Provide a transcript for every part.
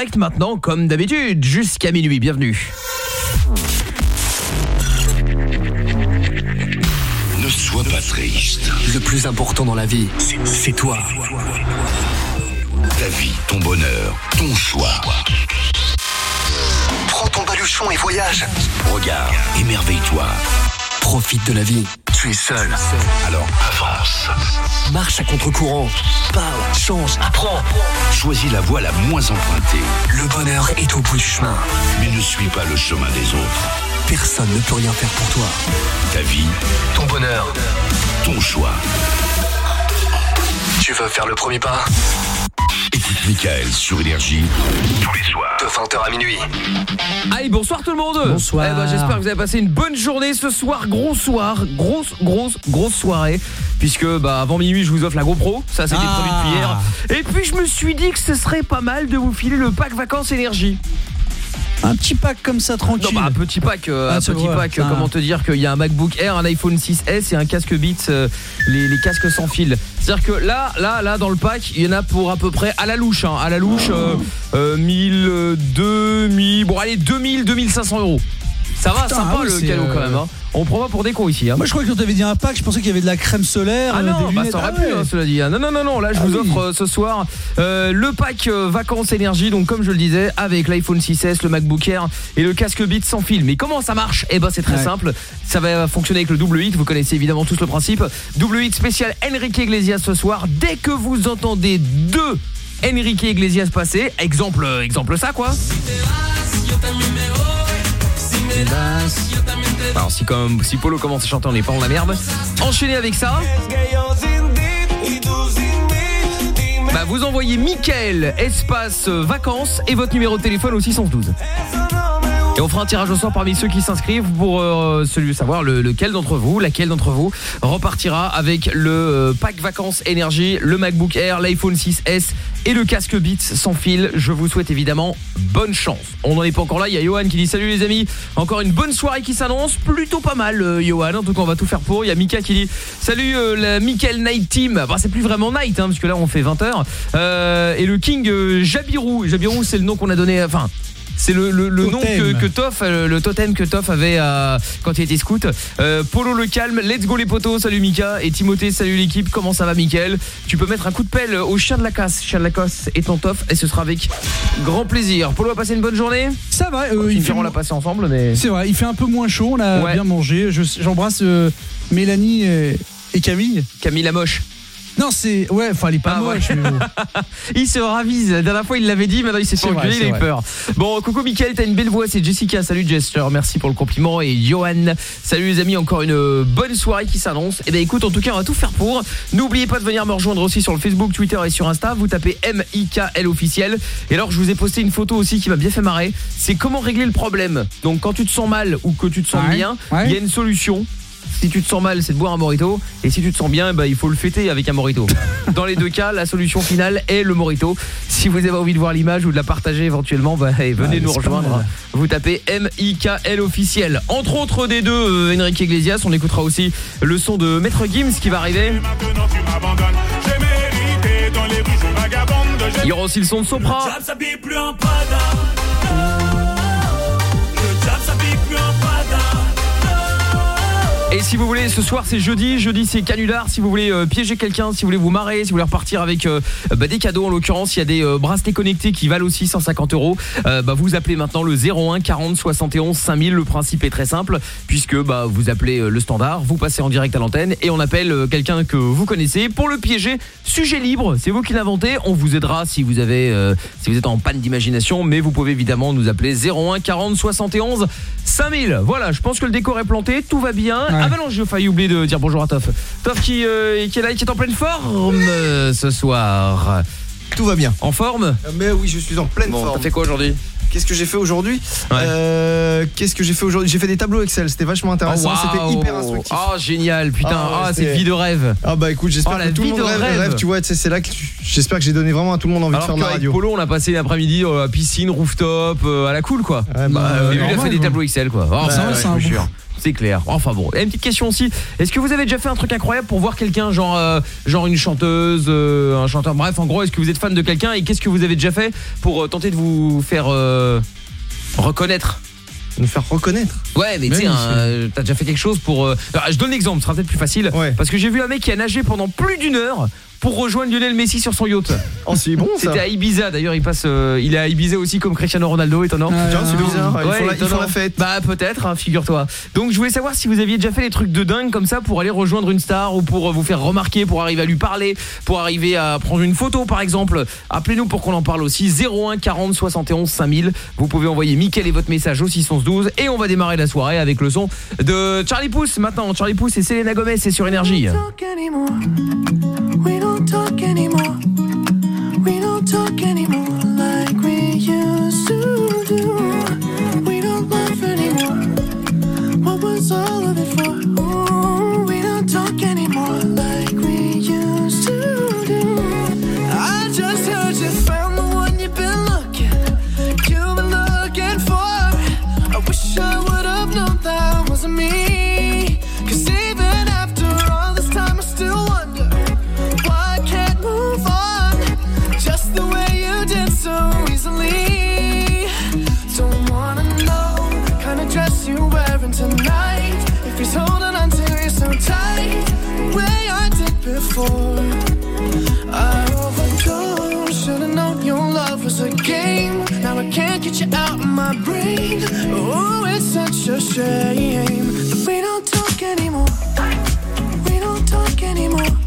direct maintenant comme d'habitude, jusqu'à minuit, bienvenue. Ne sois pas triste. Le plus important dans la vie, c'est toi. Ta vie, ton bonheur, ton choix. Prends ton baluchon et voyage. Regarde, émerveille-toi. Profite de la vie. Tu es seul. Alors avance. Marche à contre-courant. Parle, change, apprends. Choisis la voie la moins empruntée. Le bonheur est au bout du chemin. Mais ne suis pas le chemin des autres. Personne ne peut rien faire pour toi. Ta vie, Ton bonheur. ton choix. Tu veux faire le premier pas? Écoute Michael sur Énergie tous les soirs. De 20h à minuit. Allez, bonsoir tout le monde Bonsoir. Eh ben, J'espère que vous avez passé une bonne journée ce soir, gros soir, grosse, grosse, grosse soirée Puisque bah, avant minuit je vous offre la GoPro, ça c'était Ah. prévu depuis hier Et puis je me suis dit que ce serait pas mal de vous filer le pack vacances énergie Un petit pack comme ça tranquille. Non bah un petit pack, euh, Ah, un petit vrai, pack, ça. comment te dire qu'il y a un MacBook Air, un iPhone 6S et un casque Beats, euh, les, les casques sans fil. C'est-à-dire que là, là, là, dans le pack, il y en a pour à peu près à la louche, hein, à la louche, euh, euh, 1000, 2000, bon allez 2000, 2500 euros. Ça va, Putain, sympa ah oui, le cadeau quand euh, même. Hein. On prend pas pour des cons ici. Hein. Moi je croyais que quand t'avais dit un pack, je pensais qu'il y avait de la crème solaire, Ah euh, non, des bah lunettes. ça aurait Ah pu, ouais. hein, cela dit. Non, non, non, non, là je Ah vous oui. offre euh, ce soir euh, le pack euh, vacances énergie, donc comme je le disais, avec l'iPhone 6S, le MacBook Air et le casque Beats sans fil. Mais comment ça marche? Eh ben c'est très Ouais. simple, ça va fonctionner avec le double hit, vous connaissez évidemment tous le principe. Double hit spécial Enrique Iglesias ce soir, dès que vous entendez deux Enrique Iglesias passer, exemple, euh, exemple ça quoi. Alors si, comme, si Polo commence à chanter, on n'est pas en la merde. Enchaînez avec ça. Bah vous envoyez Mickaël espace euh, vacances et votre numéro de téléphone au 612. Et on fera un tirage au sort parmi ceux qui s'inscrivent pour euh, celui savoir le- lequel d'entre vous, laquelle d'entre vous repartira avec le euh, pack vacances énergie, le MacBook Air, l'iPhone 6S et le casque Beats sans fil. Je vous souhaite évidemment bonne chance. On n'en est pas encore là, il y a Johan qui dit salut les amis. Encore une bonne soirée qui s'annonce, plutôt pas mal euh, Johan. En tout cas, on va tout faire pour. Il y a Mika qui dit salut euh, la Michael Night Team. Bah c'est plus vraiment Night hein, parce que là on fait 20h. et le King Jabirou, Jabirou c'est le nom qu'on a donné enfin C'est le, le, le nom que, que Toff, euh, le totem que Toff avait euh, quand il était scout. Euh, Polo le calme, let's go les potos, salut Mika et Timothée, salut l'équipe, comment ça va Mickaël? Tu peux mettre un coup de pelle au chien de la casse, chien de la casse et ton Toff et ce sera avec grand plaisir. Polo a passé une bonne journée? Ça va, euh, Il fait on l'a passé ensemble mais C'est vrai, il fait un peu moins chaud, on a Ouais. bien mangé. Je- J'embrasse Mélanie et, et Camille. Camille la moche. Non, c'est ouais, enfin elle est pas Ah, ouais. moche. mais bon. Il se ravise. La dernière fois, il l'avait dit, maintenant il s'est fait engueuler, il a eu peur. Bon, coucou Mickaël, t'as une belle voix, c'est Jessica. Salut Jess, je te remercie pour le compliment. Et Johan, salut les amis, encore une euh, bonne soirée qui s'annonce. Et ben écoute, en tout cas, on va tout faire pour. N'oubliez pas de venir me rejoindre aussi sur le Facebook, Twitter et sur Insta. Vous tapez M-I-K-L officiel. Et alors, je vous ai posté une photo aussi qui m'a bien fait marrer. C'est comment régler le problème. Donc, quand tu te sens mal ou que tu te sens Ouais, bien, ouais. il y a une solution. Si tu te sens mal, c'est de boire un morito. Et si tu te sens bien, bah, il faut le fêter avec un morito. Dans les deux cas, la solution finale est le morito. Si vous avez envie de voir l'image ou de la partager éventuellement, bah, hey, venez nous rejoindre. Vous tapez M-I-K-L officiel. Entre autres des deux, euh, Enrique Iglesias. On écoutera aussi le son de Maître Gims qui va arriver. Il y aura aussi le son de Sopra. Et si vous voulez, ce soir c'est jeudi, jeudi c'est canular, si vous voulez euh, piéger quelqu'un, si vous voulez vous marrer, si vous voulez repartir avec euh, bah, des cadeaux en l'occurrence, il y a des euh, bracelets connectés qui valent aussi 150 euros, Euh, bah, vous appelez maintenant le 01 40 71 5000, le principe est très simple, puisque bah, vous appelez euh, le standard, vous passez en direct à l'antenne et on appelle euh, quelqu'un que vous connaissez pour le piéger, sujet libre, c'est vous qui l'inventez, on vous aidera si vous avez, si vous êtes en panne d'imagination, mais vous pouvez évidemment nous appeler 01 40 71 5000, voilà, je pense que le décor est planté, tout va bien. Ah bah non, j'ai failli oublier de dire bonjour à Toff. Toff qui, euh, qui est là et qui est en pleine forme euh, ce soir. Tout va bien. En forme? Mais oui, je suis en pleine Bon, forme. t'as fait quoi aujourd'hui? Qu'est-ce que j'ai fait aujourd'hui? Ouais. Euh, Qu'est-ce que j'ai fait aujourd'hui? J'ai fait des tableaux Excel, c'était vachement intéressant, Oh, c'était hyper instructif. Oh génial, putain, Ah, ouais, ah, c'était- vie de rêve. Ah bah écoute, j'espère Oh, la que tout le vie monde de rêve, rêve. rêve, tu vois, tu sais, c'est là que tu- j'espère que j'ai donné vraiment à tout le monde envie de Alors faire de la qu'avec radio. Polo, on a passé l'après-midi euh, à piscine, rooftop, euh, à la cool quoi. Ouais, bah, Et euh, lui, il a normal, fait des quoi. tableaux Excel quoi. Oh, Bah, ça, ouais, c'est je un vous bon- jure. C'est clair. Enfin bon. Et une petite question aussi. Est-ce que vous avez déjà fait un truc incroyable pour voir quelqu'un, genre, euh, genre une chanteuse, euh, un chanteur, bref, en gros, est-ce que vous êtes fan de quelqu'un et qu'est-ce que vous avez déjà fait pour euh, tenter de vous faire reconnaître? Nous faire reconnaître. Ouais, mais tu sais, hein, t'as déjà fait quelque chose pour. euh, alors, je donne l'exemple, ce sera peut-être plus facile. Parce que j'ai vu un mec qui a nagé pendant plus d'une heure pour rejoindre Lionel Messi sur son yacht. Oh, c'est bon ça. C'était à Ibiza d'ailleurs, il passe euh, il est à Ibiza aussi comme Cristiano Ronaldo étonnant. Ah, Tiens, c'est bizarre, ils, Ouais, font la, ils font la fête. Bah peut-être, hein, figure-toi. Donc je voulais savoir si vous aviez déjà fait des trucs de dingue comme ça pour aller rejoindre une star ou pour euh, vous faire remarquer, pour arriver à lui parler, pour arriver à prendre une photo par exemple. Appelez-nous pour qu'on en parle aussi 01 40 71 5000. Vous pouvez envoyer Mickaël et votre message au 612 et on va démarrer la soirée avec le son de Charlie Pouce maintenant. Charlie Pouce et Selena Gomez c'est sur énergie. Talk anymore. Shame that we don't talk anymore. We don't talk anymore.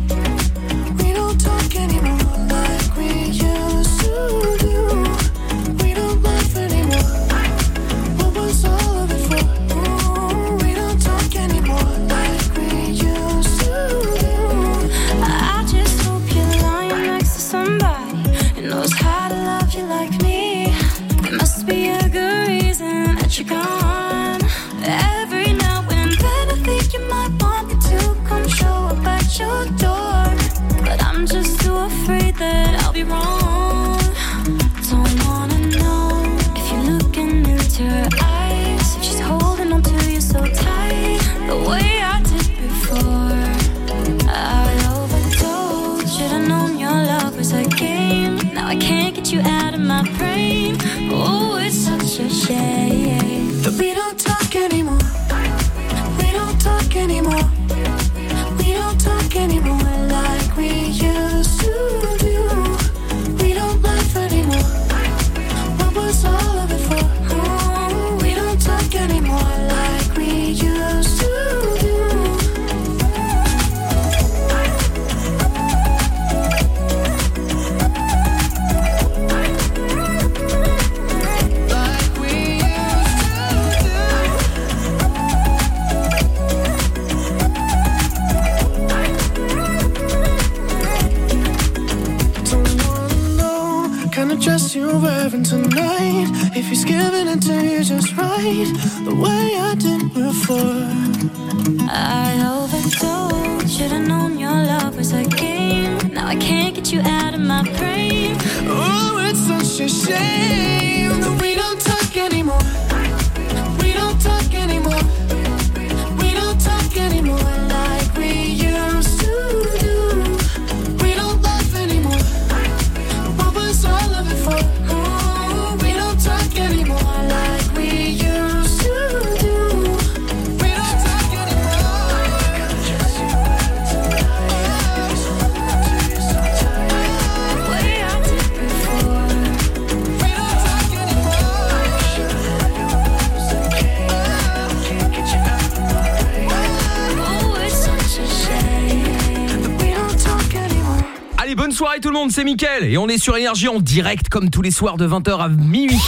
C'est Mickaël et on est sur Énergie en direct comme tous les soirs de 20h à minuit.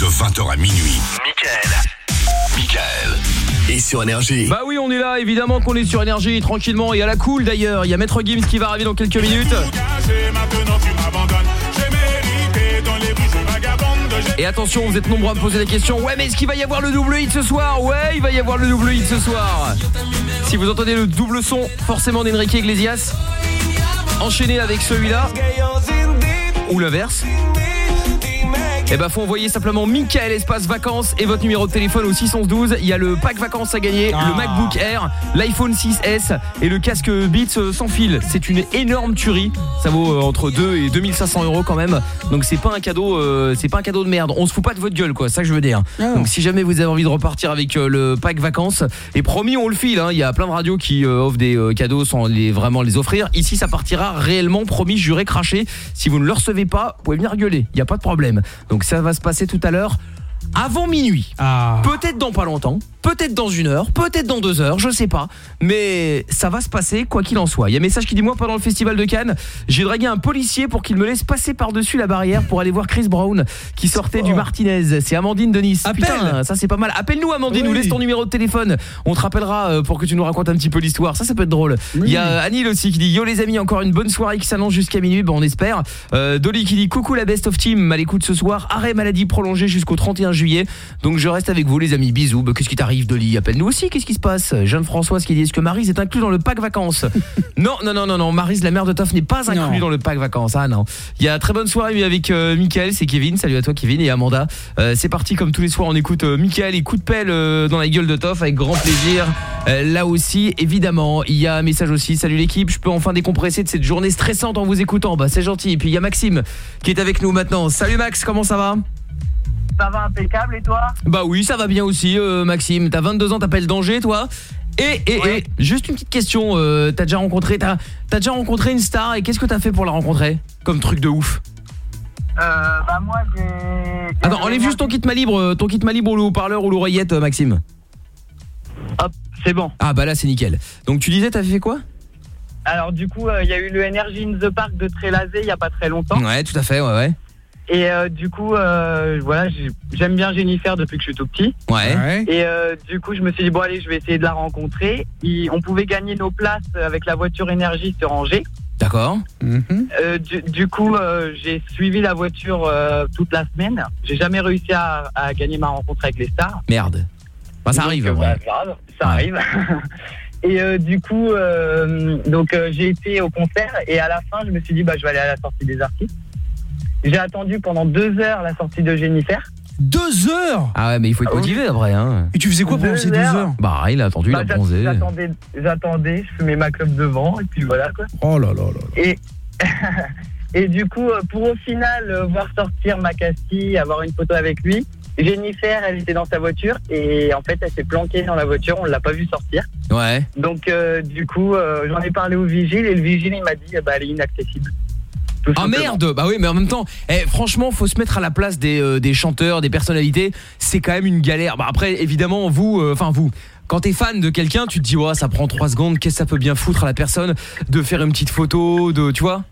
De 20h à minuit. Michael. Michael. Et sur Énergie. Bah oui, on est là, évidemment qu'on est sur Énergie tranquillement et à la cool d'ailleurs. Il y a Maître Gims qui va arriver dans quelques minutes. Et attention, vous êtes nombreux à me poser la question. Ouais, mais est-ce qu'il va y avoir le double hit ce soir? Ouais, il va y avoir le double hit ce soir. Si vous entendez le double son, forcément d'Enrique Iglesias, enchaîné avec celui-là, ou l'inverse. Eh ben faut envoyer simplement Michael espace vacances et votre numéro de téléphone au 612. Il y a le pack vacances à gagner, le MacBook Air, l'iPhone 6S et le casque Beats euh, sans fil. C'est une énorme tuerie. Ça vaut euh, entre 2 et 2500 euros quand même. Donc c'est pas un cadeau, euh, c'est pas un cadeau de merde. On se fout pas de votre gueule quoi. C'est ça que je veux dire. Donc si jamais vous avez envie de repartir avec euh, le pack vacances, et promis on le file. hein. Il y a plein de radios qui euh, offrent des cadeaux sans les vraiment les offrir. Ici ça partira réellement, promis, juré, craché. Si vous ne le recevez pas, vous pouvez venir gueuler. Il y a pas de problème. Donc ça va se passer tout à l'heure. Avant minuit, Ah. peut-être dans pas longtemps, peut-être dans une heure, peut-être dans deux heures, je sais pas. Mais ça va se passer quoi qu'il en soit. Il y a un message qui dit moi pendant le festival de Cannes, j'ai dragué un policier pour qu'il me laisse passer par-dessus la barrière pour aller voir Chris Brown qui sortait du Martinez. C'est Amandine de Nice. Appelle. Putain, ça c'est pas mal. Appelle-nous Amandine, Oui. nous laisse ton numéro de téléphone. On te rappellera euh, pour que tu nous racontes un petit peu l'histoire. Ça ça peut être drôle. Il y a euh, Anil aussi qui dit yo les amis, encore une bonne soirée qui s'annonce jusqu'à minuit, bon on espère. Euh, Dolly qui dit coucou la best of team, à l'écoute ce soir, arrêt maladie prolongé jusqu'au 31 juillet. Donc je reste avec vous les amis, bisous. Bah, qu'est-ce qui t'arrive Dolly? Appelle-nous aussi, qu'est-ce qui se passe? Jeanne Françoise qui dit est-ce que Marise est inclus dans le pack vacances? Non, non non non non, Marise la mère de Toff n'est pas inclus dans le pack vacances. Ah non. Il y a très bonne soirée avec euh, Mickaël, c'est Kevin. Salut à toi Kevin et Amanda. Euh, c'est parti comme tous les soirs, on écoute euh, Mickaël et coup de pelle euh, dans la gueule de Toff avec grand plaisir. Euh, là aussi, évidemment, il y a un message aussi. Salut l'équipe, je peux enfin décompresser de cette journée stressante en vous écoutant. Bah c'est gentil. Et puis il y a Maxime qui est avec nous maintenant. Salut Max, comment ça va? Ça va impeccable et toi Bah oui, ça va bien aussi euh, Maxime. T'as 22 ans, t'appelles Danger toi et, et, Ouais. et, juste une petite question, euh, t'as déjà rencontré t'as t'as déjà rencontré une star et qu'est-ce que t'as fait pour la rencontrer Comme truc de ouf? Euh, Bah moi j'ai... Attends, enlève juste ton kit ma libre, euh, ton kit ma libre ou le haut-parleur ou l'oreillette, Maxime. Hop, c'est bon. Ah bah là c'est nickel. Donc tu disais t'avais fait quoi? Alors du coup, euh, il y a eu le Energy in the Park de Trélazé il y a pas très longtemps. Ouais, tout à fait, ouais ouais. Et euh, du coup, euh, voilà, j'ai- j'aime bien Jennifer depuis que je suis tout petit. Ouais. Ouais. Et euh, du coup, je me suis dit, bon allez, je vais essayer de la rencontrer. Et on pouvait gagner nos places avec la voiture Énergie sur Angers. D'accord. Mhm. Euh, du, du coup, euh, j'ai suivi la voiture euh, toute la semaine. J'ai jamais réussi à, à gagner ma rencontre avec les stars. Merde. Bah ça Donc, arrive. ouais. bah, grave, ça Ouais. arrive. et euh, du coup, euh, donc euh, j'ai été au concert et à la fin, je me suis dit, bah, je vais aller à la sortie des artistes. J'ai attendu pendant deux heures la sortie de Jennifer. Deux heures Ah ouais, mais il faut être motivé après hein. Et tu faisais quoi pendant Deux ces deux heures heures Bah, il a attendu, il Bah, a j'a- bronzé. J'attendais, j'attendais, je fumais ma clope devant et puis voilà quoi. Oh là là là. Et et du coup, euh, pour au final euh, voir sortir Macassi, avoir une photo avec lui, Jennifer, elle était dans sa voiture et en fait, elle s'est planquée dans la voiture, on l'a pas vu sortir. Ouais. Donc euh, du coup, euh, j'en ai parlé au vigile et le vigile il m'a dit, eh ben, elle est inaccessible. Tout Ah simplement. merde. Bah oui mais en même temps eh, franchement faut se mettre à la place des, euh, des chanteurs, des personnalités. C'est quand même une galère. Bah après évidemment vous, euh, enfin vous quand t'es fan de quelqu'un, tu te dis ouais ça prend 3 secondes, qu'est-ce que ça peut bien foutre à la personne de faire une petite photo, de tu vois?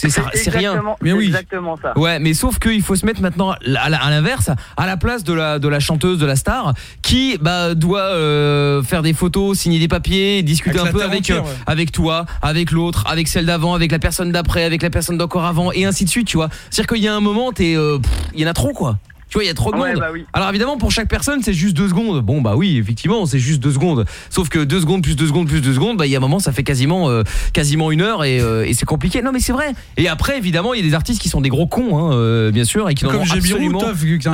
C'est ça- c'est rien. exactement- Mais c'est oui. exactement ça. Ouais, mais sauf qu'il faut se mettre maintenant à l'inverse, à la place de la de la chanteuse, de la star, qui bah doit euh, faire des photos, signer des papiers, discuter Avec un peu avec euh, ouais. avec toi, avec l'autre, avec celle d'avant, avec la personne d'après, avec la personne d'encore avant, et ainsi de suite, tu vois. C'est-à-dire qu'il y a un moment, t'es, euh, il y en a trop quoi. Tu vois, il y a trop de Ouais, monde. bah oui. Alors évidemment, pour chaque personne, c'est juste deux secondes. Bon, bah oui, effectivement, c'est juste deux secondes. Sauf que deux secondes plus deux secondes plus deux secondes, bah il y a un moment, ça fait quasiment, euh, quasiment une heure et, euh, et c'est compliqué. Non, mais c'est vrai. Et après, évidemment, il y a des artistes qui sont des gros cons, hein, euh, bien sûr, et qui n'en Comme ont Jabirou, absolument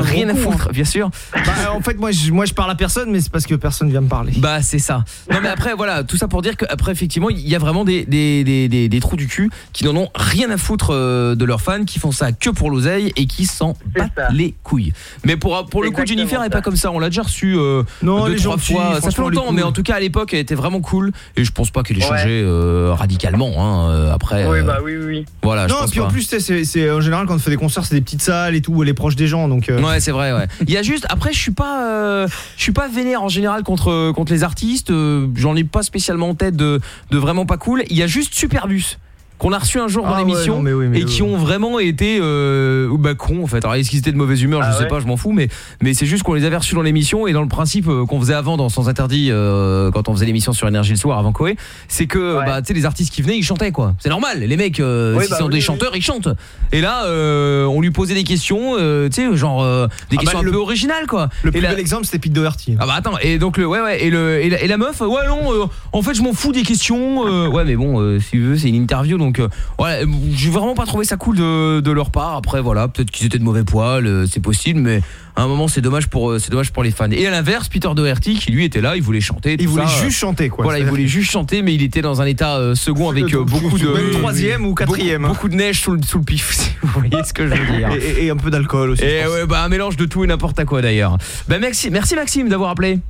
rien à con, foutre, bien sûr. Bah, en fait, moi je, moi, je parle à personne, mais c'est parce que personne vient me parler. Bah c'est ça. Non mais après voilà, tout ça pour dire qu'après effectivement il y a vraiment des, des, des, des, des trous du cul qui n'en ont rien à foutre de leurs fans, qui font ça que pour l'oseille et qui s'en battent ça. les couilles. Mais pour, pour le coup Jennifer elle est ça. pas comme ça, on l'a déjà reçu euh, Non, deux trois fois. Ça fait longtemps cool. mais en tout cas à l'époque elle était vraiment cool et je pense pas qu'elle ait Ouais. changé euh, radicalement hein, euh, après Oui, euh, bah oui, oui, oui. voilà, je non, pense puis pas. en plus, c'est en général quand on fait des concerts, c'est des petites salles et tout, elle est proche des gens, donc. euh, Ouais, c'est vrai, ouais. Il y a juste après je suis pas euh, je suis pas vénère en général contre contre les artistes, j'en ai pas spécialement en tête de de vraiment pas cool. Il y a juste Superbus qu'on a reçu un jour dans Ah ouais, l'émission oui, et qui ont vraiment été euh, bah cons en fait. Alors est-ce qu'ils étaient de mauvaise humeur, Ah je sais pas, je m'en fous mais mais c'est juste qu'on les avait reçus dans l'émission et dans le principe euh, qu'on faisait avant dans Sans interdit euh, quand on faisait l'émission sur énergie le soir avant Koé, c'est que Ouais. bah tu sais les artistes qui venaient, ils chantaient quoi. C'est normal, les mecs euh, Oui, bah sont oui, des chanteurs, ils chantent. Et là euh, on lui posait des questions tu sais genre des Ah bah, questions un le- peu originales quoi. Le Et plus bel exemple, c'était Pete Doherty. ah bah attends et donc le ouais ouais et le et la, et la meuf ouais non en fait je m'en fous des questions ouais mais bon si tu veux c'est une interview donc euh, voilà euh, j'ai vraiment pas trouvé ça cool de, de leur part. Après voilà peut-être qu'ils étaient de mauvais poil euh, c'est possible mais à un moment c'est dommage pour euh, c'est dommage pour les fans et à l'inverse Peter Doherty qui lui était là il voulait chanter Il voulait ça, euh, juste chanter, quoi. voilà il voulait juste chanter mais il était dans un état euh, second avec euh, beaucoup de Même troisième ou quatrième. beaucoup, beaucoup de neige sous le, sous le pif si vous voyez ce que je veux dire Et, et- et un peu d'alcool aussi. et pense. ouais bah un mélange de tout et n'importe quoi d'ailleurs bah merci merci Maxime d'avoir appelé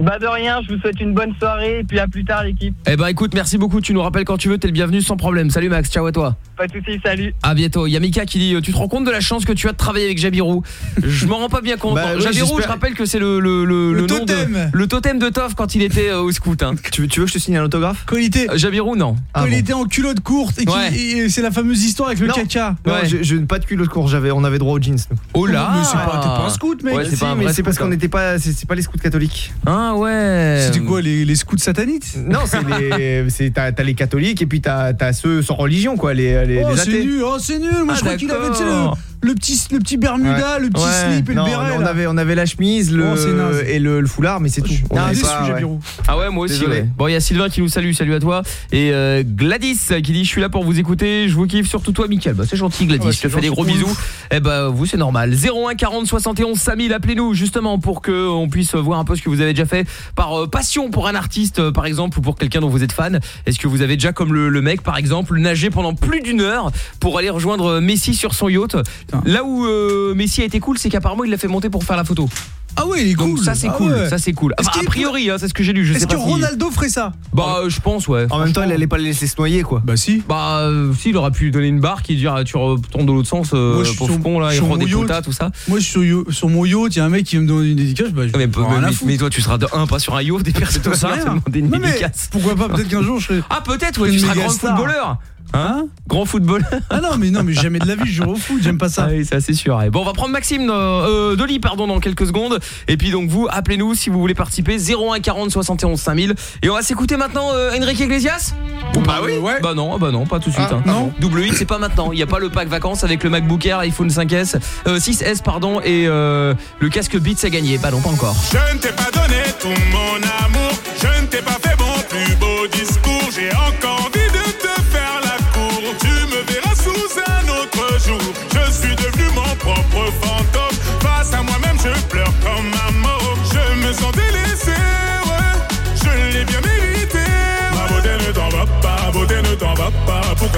Bah de rien, je vous souhaite une bonne soirée et puis à plus tard l'équipe. Eh ben écoute, merci beaucoup, tu nous rappelles quand tu veux, t'es le bienvenu sans problème. Salut Max, ciao à toi. Pas de soucis, salut. À bientôt. Il y a Mika qui dit euh, tu te rends compte de la chance que tu as de travailler avec Jabirou? Je m'en rends pas bien compte. Bah Jabirou, je rappelle que c'est le le le, Le nom de- totem. le totem de Toff quand il était euh, au scout hein. Tu, veux, tu veux que je te signe un autographe? Quand il était, Euh, Jabirou non. Ah quand il bon. était en culotte courte et, Ouais. et c'est la fameuse histoire avec le Non. caca. Non, Ouais. je, je pas de culotte court, j'avais, on avait droit aux jeans. Nous. Oh là. Mais c'est pas, pas un scout, mec. Ouais, c'est Si, pas parce qu'on hein. n'était pas, c'est pas les scouts catholiques. Ah ouais. C'était quoi, les, les scouts satanites? Non, c'est t'as, les catholiques et puis t'as, ceux sans religion quoi, les, Oh, les c'est nul, oh, c'est nul. Moi, Ah, je crois qu'il avait tu sais, le, le petit, le petit Bermuda, le petit Ouais. slip et Non, le béret. on avait, on avait la chemise, le Oh, et le, le foulard, mais c'est tout. On Ah, pas, ouais. Ah ouais, moi aussi. Ouais. Bon, il y a Sylvain qui nous salue, salut à toi. Et euh, Gladys qui dit Je suis là pour vous écouter, je vous kiffe, surtout toi, Mickaël. Bah, c'est gentil, Gladys, Ah ouais, je te fais des gros bisous. vous. Eh bah, vous, c'est normal. 01 40 71 5000, appelez-nous justement pour que on puisse voir un peu ce que vous avez déjà fait par euh, passion pour un artiste, euh, par exemple, ou pour quelqu'un dont vous êtes fan. Est-ce que vous avez déjà, comme le, le mec, par exemple, nagé pendant plus d'une heure pour aller rejoindre Messi sur son yacht? Là où euh, Messi a été cool, c'est qu'apparemment, il l'a fait monter pour faire la photo. Ah ouais, il est Donc cool. ça, c'est Ah cool. ouais. Ça, c'est cool. A priori, hein, c'est ce que j'ai lu. Est-ce que si- Ronaldo ferait ça Bah, euh, je pense, ouais. En même temps, il allait pas les laisser se noyer quoi. Bah si. Bah euh, si il aurait pu lui donner une barre qui dire ah, tu retournes de l'autre sens euh, Moi, je suis pauvre sur- con là il mon des potas tout ça Moi, je suis sur, mon yacht, il y a un mec qui veut me demander une dédicace. Bah, je mais, toi tu seras de 1 pas sur un yacht des personnes te demander une Non, dédicace pourquoi pas Peut-être qu'un jour je serai. ah peut-être ouais, tu seras grand star. footballeur Hein grand footballeur Ah non, mais non, mais jamais de la vie, je joue au foot, j'aime pas ça. ah oui c'est assez sûr ouais. bon on va prendre Maxime euh, euh, Dolly pardon dans quelques secondes et puis donc vous appelez-nous si vous voulez participer 01 40 71 5000 et on va s'écouter maintenant euh, Enrique Iglesias bah oui, ouais. Bah non, bah non, pas tout de suite. Ah, hein. non. Double hit, c'est pas maintenant. Il y a pas le pack vacances avec le MacBook Air, iPhone 5S, euh, 6S pardon et euh, le casque Beats à gagner. Bah non, pas encore. Je ne t'ai pas donné tout mon amour, je ne t'ai pas fait mon plus beau discours. J'ai encore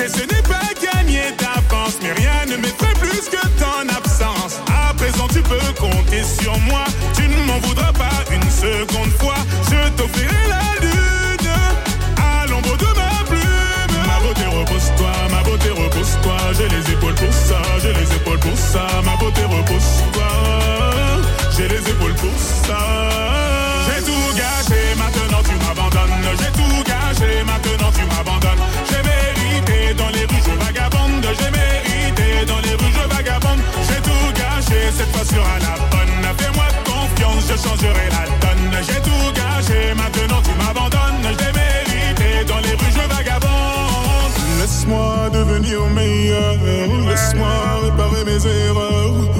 sais ce n'est pas gagné d'avance Mais rien ne m'effraie plus que ton absence. À présent tu peux compter sur moi. Tu ne m'en voudras pas une seconde fois. Je t'offrirai la lune. À l'ombre de ma plume. Ma beauté repose-toi, ma beauté repose-toi J'ai les épaules pour ça, j'ai les épaules pour ça. Ma beauté repose-toi J'ai les épaules pour ça fois sera la bonne. Fais-moi confiance, je changerai la donne. J'ai tout gâché, maintenant tu m'abandonnes. J'ai mérité dans les rues je vagabonde. Laisse-moi devenir meilleur. Laisse-moi réparer mes erreurs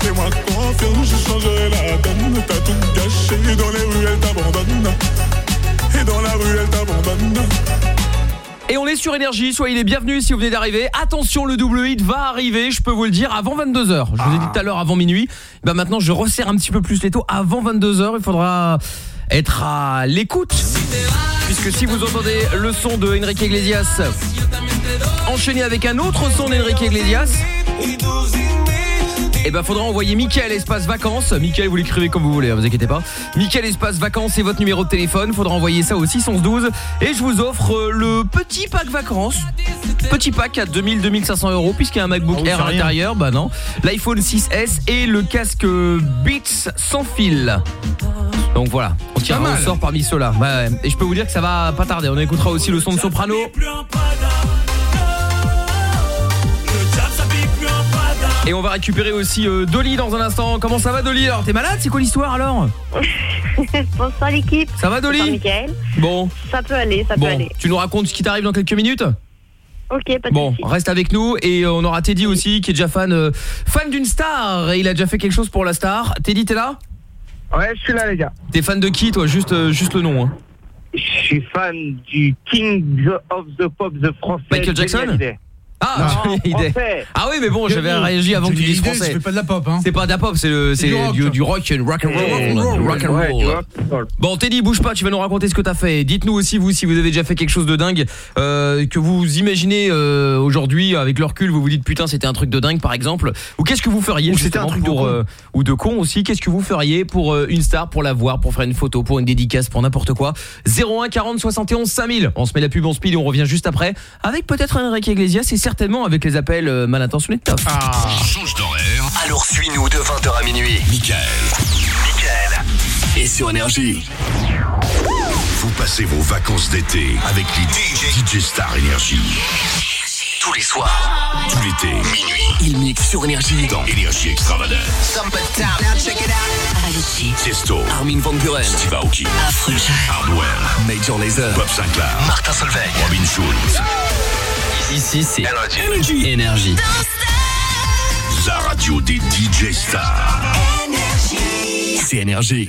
Fais-moi confiance, je changerai la donne T'as tout gâché, dans les Et dans la Et on est sur énergie, soyez les bienvenus si vous venez d'arriver. Attention, le double hit va arriver, je peux vous le dire, avant 22h. Je vous ai dit tout à l'heure avant minuit. Ben maintenant, je resserre un petit peu plus les taux. Avant 22h, il faudra être à l'écoute. Puisque si vous entendez le son de Enrique Iglesias enchaîné avec un autre son d'Enrique Iglesias, eh ben faudra envoyer Mickaël espace vacances. Mickaël vous l'écrivez comme vous voulez, hein, vous inquiétez pas. Mickaël espace vacances et votre numéro de téléphone. Faudra envoyer ça au 612 et je vous offre euh, le petit pack vacances. Petit pack à 2000-2500 euros puisqu'il y a un MacBook Ah oui, Air c'est à rien. l'intérieur. Bah non. L'iPhone 6S et le casque Beats sans fil. Donc voilà, on tire Pas au mal. sort parmi ceux-là. Ouais, ouais. Et je peux vous dire que ça va pas tarder. On écoutera aussi le son de soprano. Et on va récupérer aussi euh, Dolly dans un instant. Comment ça va Dolly Alors t'es malade C'est quoi l'histoire alors Bonsoir l'équipe. Ça va Bonsoir Dolly Mickaël. Bon, Ça peut aller, ça peut aller. tu nous racontes ce qui t'arrive dans quelques minutes Ok, pas de Bon, reste avec nous et euh, on aura Teddy aussi qui est déjà fan euh, fan d'une star et il a déjà fait quelque chose pour la star. Teddy t'es là Ouais, je suis là, les gars. T'es fan de qui toi Juste euh, juste le nom hein. Je suis fan du King of the Pop, the français. Michael Jackson. Ah, Non, français. Ah oui mais bon, j'avais réagi avant que tu dises français. fais pas de la pop hein. C'est pas de la pop, c'est le c'est du rock. du, du rock, and rock and roll, rock and roll. du rock and roll. Bon Teddy bouge pas tu vas nous raconter ce que t'as fait Dites-nous aussi vous si vous avez déjà fait quelque chose de dingue euh, Que vous imaginez euh, aujourd'hui avec le recul Vous vous dites putain c'était un truc de dingue par exemple Ou qu'est-ce que vous feriez c'était un truc pour con. euh, Ou de con aussi Qu'est-ce que vous feriez pour euh, une star Pour la voir Pour faire une photo Pour une dédicace Pour n'importe quoi? 01 40 71 5000 On se met la pub en speed et on revient juste après Avec peut-être un Enrique Iglesias Et certainement avec les appels euh, mal intentionnés de Toff Change d'horaire. Alors suis-nous de 20h à minuit. Michael. Michael. Et sur Énergie. Vous passez vos vacances d'été avec les DJ, Star Énergie. Tous les soirs. Tout l'été, minuit, Il mixe sur Énergie. dans Énergie Extravagance. Avicii, Tiesto, Armin Van Buren. Steve Aoki, Afrojack, Hardwell, Major Lazer. Bob Sinclair, Martin Solveig. Robin Schulz, Ici, c'est Énergie. Énergie. la radio des DJ stars. C'est Énergie.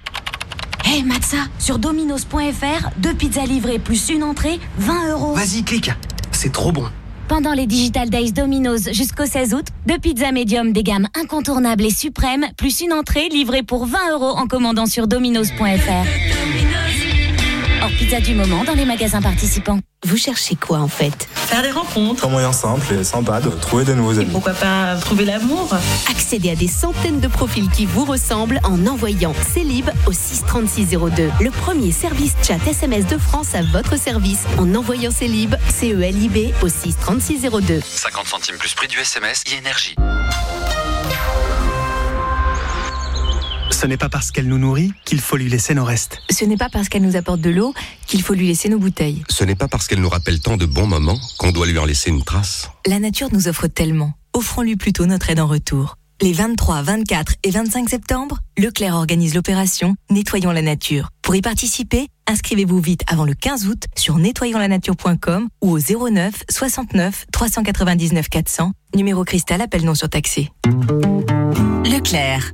Hey Matza, sur dominos.fr, deux pizzas livrées plus une entrée, 20 euros. Vas-y, clique. C'est trop bon. Pendant les Digital Days Domino's jusqu'au 16 août, deux pizzas médium des gammes incontournables et suprêmes, plus une entrée livrée pour 20 euros en commandant sur dominos.fr. Hors pizza du moment dans les magasins participants. Vous cherchez quoi en fait Faire des rencontres. Un moyen simple et sympa de trouver de nouveaux amis. Pourquoi pas trouver l'amour Accédez à des centaines de profils qui vous ressemblent en envoyant Célib au 63602. Le premier service chat SMS de France à votre service en envoyant Célib, C-E-L-I-B au 63602. 50 centimes plus prix du SMS et énergie. Ce n'est pas parce qu'elle nous nourrit qu'il faut lui laisser nos restes. Ce n'est pas parce qu'elle nous apporte de l'eau qu'il faut lui laisser nos bouteilles. Ce n'est pas parce qu'elle nous rappelle tant de bons moments qu'on doit lui en laisser une trace. La nature nous offre tellement. Offrons-lui plutôt notre aide en retour. Les 23, 24 et 25 septembre, Leclerc organise l'opération Nettoyons la nature. Pour y participer, inscrivez-vous vite avant le 15 août sur nettoyonslanature.com ou au 09 69 399 400, numéro cristal appel non surtaxé. Leclerc.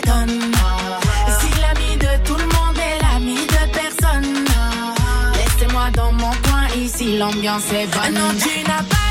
l'ambiance est bonne. Tu n'as pas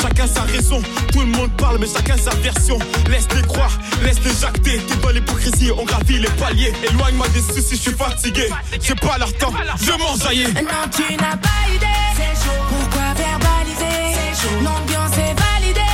Chacun sa raison, tout le monde parle mais chacun sa version. Laisse-les croire, laisse-les jacter T'es dans l'hypocrisie, on gravit les paliers. Éloigne-moi des soucis, je suis fatigué. J'ai pas leur temps, je m'enjaillis Non, tu n'as pas idée. Pourquoi verbaliser? L'ambiance est validée.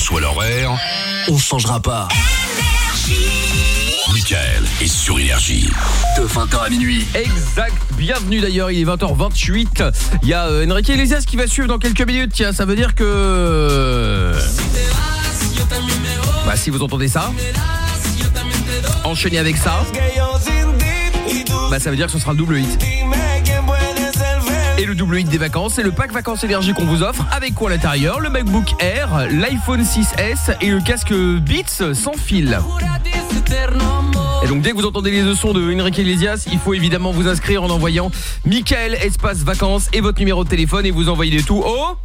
Soit l'horaire, on changera pas. Michael est sur Énergie. De 20h à minuit. Exact, bienvenue d'ailleurs, il est 20h28 Il y a euh, Enrique Iglesias qui va suivre dans quelques minutes Tiens, ça veut dire que... Bah si vous entendez ça Enchaînez avec ça Bah ça veut dire que ce sera le double hit et le double hit des vacances, c'est le pack vacances énergie qu'on vous offre avec quoi à l'intérieur Le MacBook Air, l'iPhone 6S et le casque Beats sans fil. Et donc dès que vous entendez les sons de Enrique Iglesias, il faut évidemment vous inscrire en envoyant Michael espace vacances et votre numéro de téléphone et vous envoyez tout au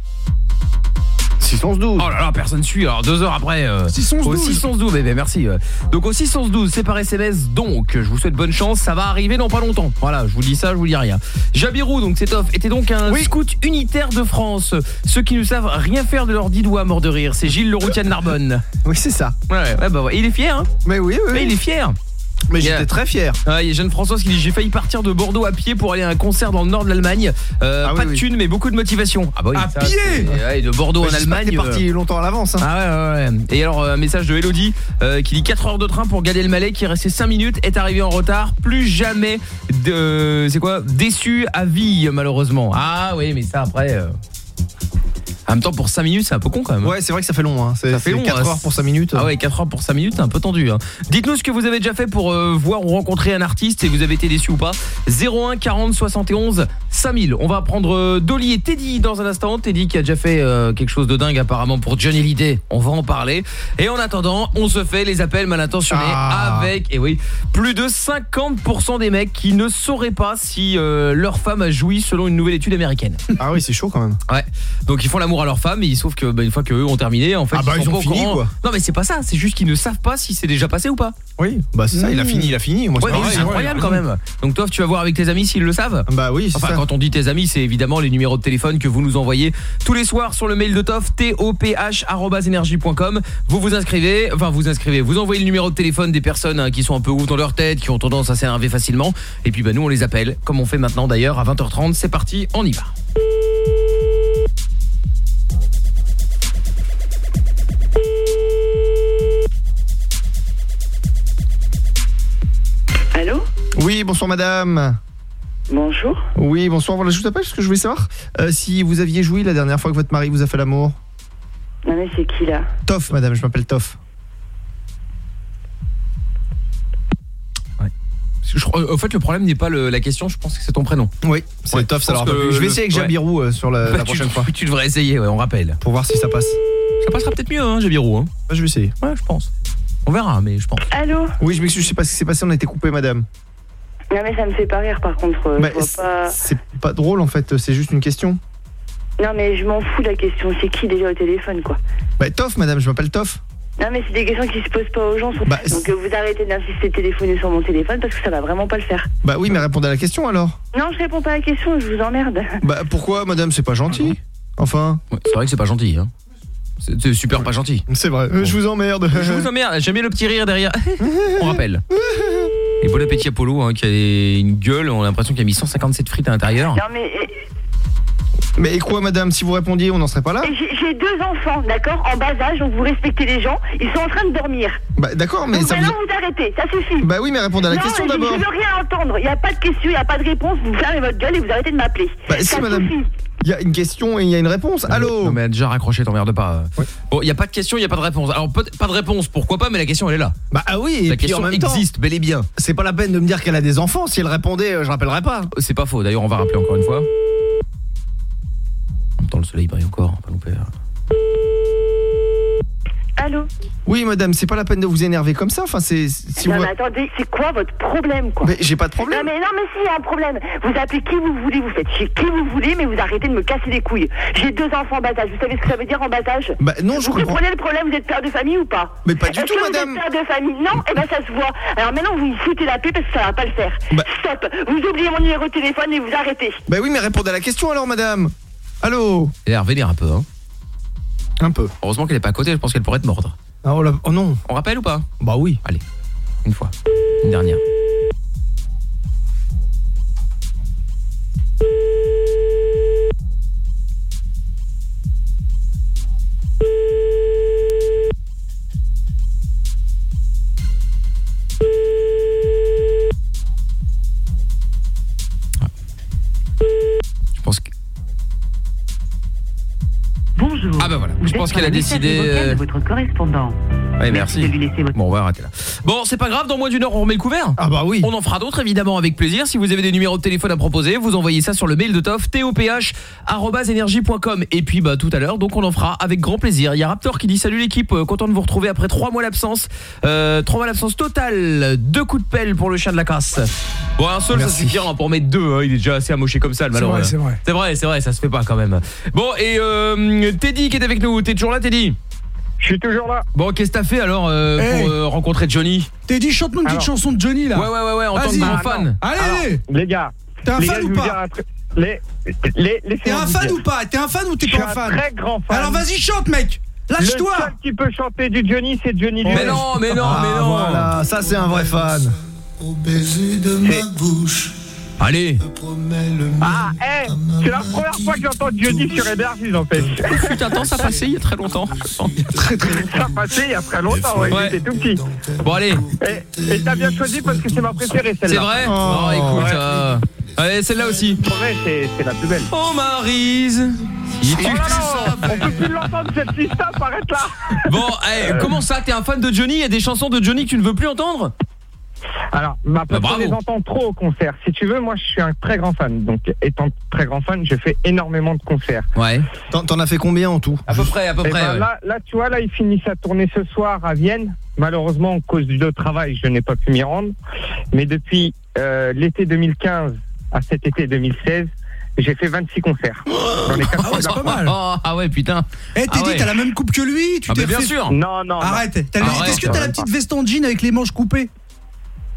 612. Oh là là, personne suit. Alors deux heures après euh, 612. Au 612 bébé, merci. euh. Donc au 612, c'est par SMS donc. Je vous souhaite bonne chance, ça va arriver dans pas longtemps. Voilà, je vous dis ça, je vous dis rien. Jabirou donc c'est off, était donc un scout unitaire de France. Ceux qui ne savent rien faire de leur dix doigts mort de rire, c'est Gilles le routier de Narbonne. Oui, c'est ça. Ouais, ouais, bah ouais. il est fier hein. Mais oui, oui. Mais il est fier. Mais j'étais très fier. Ah, il y a Jeanne Françoise qui dit j'ai failli partir de Bordeaux à pied pour aller à un concert dans le nord de l'Allemagne. Euh, Ah oui, pas de oui. thunes mais beaucoup de motivation. Ah bah oui, À ça, pied ouais, de Bordeaux Bah, en Allemagne. t'es parti euh, longtemps à l'avance. hein. Ah ouais, ouais, ouais. Et alors un message de Elodie euh, qui dit 4 heures de train pour Gad Elmaleh qui est resté 5 minutes est arrivé en retard, plus jamais de c'est quoi déçu à vie malheureusement. Ah oui, mais ça après euh, en même temps pour 5 minutes, c'est un peu con quand même. Ouais, c'est vrai que ça fait long. Hein. Ça fait long, 4 hein. heures pour 5 minutes. Ah ouais, 4 heures pour 5 minutes, c'est un peu tendu. hein. Dites-nous ce que vous avez déjà fait pour euh, voir ou rencontrer un artiste et vous avez été déçu ou pas. 01 40 71 5000. On va prendre euh, Dolly et Teddy dans un instant. Teddy qui a déjà fait euh, quelque chose de dingue apparemment pour Johnny Hallyday. On va en parler. Et en attendant, on se fait les appels mal intentionnés Ah. avec, et oui, plus de 50% des mecs qui ne sauraient pas si leur femme a joui selon une nouvelle étude américaine. Ah oui, c'est chaud quand même. Ouais. Donc ils font l'amour à leur femme et il se trouve que bah, une fois que eux ont terminé, en fait Ah bah, ils, ont au fini, courant. quoi. Non mais c'est pas ça, c'est juste qu'ils ne savent pas si c'est déjà passé ou pas. Oui, bah c'est ça, il a Mmh. fini, il a fini. Moi, mais pareil, c'est ouais, incroyable quand même. Donc toi tu vas voir avec tes amis s'ils le savent. Bah oui, c'est Enfin ça. quand on dit tes amis, c'est évidemment les numéros de téléphone que vous nous envoyez tous les soirs sur le mail de Toff toph@energie.com. Vous vous inscrivez, enfin vous inscrivez, vous envoyez le numéro de téléphone des personnes hein, qui sont un peu ouf dans leur tête, qui ont tendance à s'énerver facilement et puis bah nous on les appelle comme on fait maintenant d'ailleurs à 20h30. C'est parti, on y va. Oui, bonsoir madame. Bonjour. Oui, bonsoir. Voilà, je vous appelle parce que je voulais savoir euh, si vous aviez joui la dernière fois que votre mari vous a fait l'amour. Non mais c'est qui là? Toff, madame, je m'appelle Toff. Je euh, en fait le problème n'est pas le- la question, je pense que c'est ton prénom. Oui, c'est Ouais, Toff, je ça que. Je vais essayer avec ouais. Jabirou euh, sur la, Bah, la tu- prochaine fois. Tu devrais essayer, ouais, on rappelle. Pour voir si ça passe. Ça passera peut-être mieux, hein, Jabirou. Hein. Bah, je vais essayer. Ouais, je pense. On verra, mais je pense. Allô? Oui, je m'excuse, je sais pas ce qui s'est passé, on a été coupé, madame. Non mais ça me fait pas rire par contre. euh, Bah, je vois pas... C'est pas drôle en fait, c'est juste une question. Non mais je m'en fous de la question. C'est qui déjà au téléphone quoi Bah, Toff, madame, je m'appelle Toff. Non mais c'est des questions qui se posent pas aux gens. sur- Bah, Donc euh, vous arrêtez d'insister de téléphoner sur mon téléphone parce que ça va vraiment pas le faire. Bah oui, mais répondez à la question alors. Non je réponds pas à la question. Je vous emmerde. Bah pourquoi, madame, c'est pas gentil Enfin? Ouais, c'est vrai que c'est pas gentil. Hein. C'est c'est super pas gentil. C'est vrai, je vous emmerde. Je vous emmerde, j'aime bien le petit rire derrière. on rappelle. Et bon appétit Apollo, hein, qui a une gueule, on a l'impression qu'il a mis 157 frites à l'intérieur. Non mais Mais et quoi, madame, si vous répondiez, on n'en serait pas là j'ai deux enfants, d'accord, en bas âge, donc vous respectez les gens. Ils sont en train de dormir. Bah d'accord, mais donc ça vous... maintenant vous arrêtez, ça suffit. Bah oui, mais répondez à la Non, question d'abord. Je veux rien entendre. Il n'y a pas de question, il n'y a pas de réponse. Vous fermez votre gueule et vous arrêtez de m'appeler. Bah si, ça madame. suffit. Il y a une question et il y a une réponse. Allô Non mais déjà raccroché, t'emmerde pas. Bon, il y a pas de question, il y a pas de réponse. Alors peut- pas de réponse, pourquoi pas, mais la question elle est là. Bah ah oui, et La puis question en même temps, existe, bel et bien. c'est pas la peine de me dire qu'elle a des enfants. Si elle répondait, euh, je rappellerais pas. C'est pas faux, d'ailleurs on va rappeler encore une fois. En même temps le soleil brille encore, on va pas nous faire. Allô Oui, madame, c'est pas la peine de vous énerver comme ça. Enfin, c'est si Non vous. mais attendez, c'est quoi votre problème quoi Mais j'ai pas de problème. Non mais non mais si, il y a un problème. Vous appelez qui vous voulez, vous faites chez qui vous voulez, mais vous arrêtez de me casser les couilles. J'ai deux enfants en bas âge. Vous savez ce que ça veut dire en bas âge Bah non, je Vous comprends. comprenez le problème Vous êtes père de famille ou pas Mais pas du tout, que madame. Vous êtes père de famille Non Eh ben ça se voit. Alors maintenant vous me foutez la paix parce que ça va pas le faire. Bah- Stop. Vous oubliez mon numéro de téléphone et vous arrêtez. Bah oui, mais répondez à la question alors, madame. Allô Elle a un peu, hein. Un peu. Heureusement qu'elle est pas à côté, je pense qu'elle pourrait te mordre. Ah, oh, oh non. On rappelle ou pas? Bah oui. Allez, une fois, une dernière. Qu'elle a décidé. euh, votre correspondant. Ouais, merci. Bon, on va arrêter là. Bon, c'est pas grave, dans moins d'une heure, on remet le couvert. Ah bah oui. On en fera d'autres, évidemment, avec plaisir. Si vous avez des numéros de téléphone à proposer, vous envoyez ça sur le mail de Toff, toph.energie.com. Et puis, bah, tout à l'heure, donc on en fera avec grand plaisir. Il y a Raptor qui dit Salut l'équipe, euh, content de vous retrouver après trois mois d'absence. Euh, trois mois d'absence totale. Deux coups de pelle pour le chien de la casse. Bon, un seul, ça suffira hein, pour mettre deux. hein. Il est déjà assez amoché comme ça, le C'est malheureux. vrai, c'est vrai. C'est vrai, c'est vrai, ça se fait pas quand même. Bon, et euh, Teddy qui est avec nous. T'es toujours là, Teddy Je suis toujours là. Bon, qu'est-ce que t'as fait alors euh, Hey. pour euh, rencontrer Johnny Teddy, chante-nous une petite Alors. chanson de Johnny là. Ouais, ouais, ouais, ouais, en tant Vas-y. que grand fan. Allez, Les gars, T'es un fan ou pas t'es un fan ou pas T'es un fan ou t'es pas un fan très grand fan. Alors vas-y, chante, mec. Le Lâche-toi. seul qui peut chanter du Johnny, c'est Johnny Mais non, mais non, mais Ah, non. voilà, ça c'est un vrai fan. Allez. Ah, eh, c'est la première fois que j'entends Johnny sur Énergie, en fait. Un temps, ça passait il y a très longtemps. très très Ça passait il y a très longtemps, ouais, Ouais. j'étais tout petit. Bon, allez. Et et t'as bien choisi parce que c'est ma préférée, celle-là. C'est vrai Oh, écoute. euh, Allez, celle-là aussi. En vrai, c'est c'est la plus belle. Oh, Maryse. Si Oh tu- là là, on peut plus l'entendre cette pista, arrête là. Bon, eh, comment ça T'es un fan de Johnny? Il y a des chansons de Johnny que tu ne veux plus entendre? Alors, ma Bah, bravo. les entend trop au concert. Si tu veux, moi, je suis un très grand fan. Donc, étant très grand fan, je fais énormément de concerts. Ouais. T'en t'en as fait combien en tout? À peu près, à peu Eh près. ben, ouais. là, là, tu vois, là, il finit sa tournée ce soir à Vienne. Malheureusement, en cause du travail, je n'ai pas pu m'y rendre. Mais depuis euh, l'été 2015 à cet été 2016, j'ai fait 26 concerts. J'en ai Ah ouais, c'est pas mal. Oh, ah ouais, putain. Eh, Teddy, Ah ouais. t'as la même coupe que lui Tu Ah, t'es bien fait- sûr. Non, non. Arrête. T'as le- Arrête. Est-ce que t'as la petite veste en jean avec les manches coupées?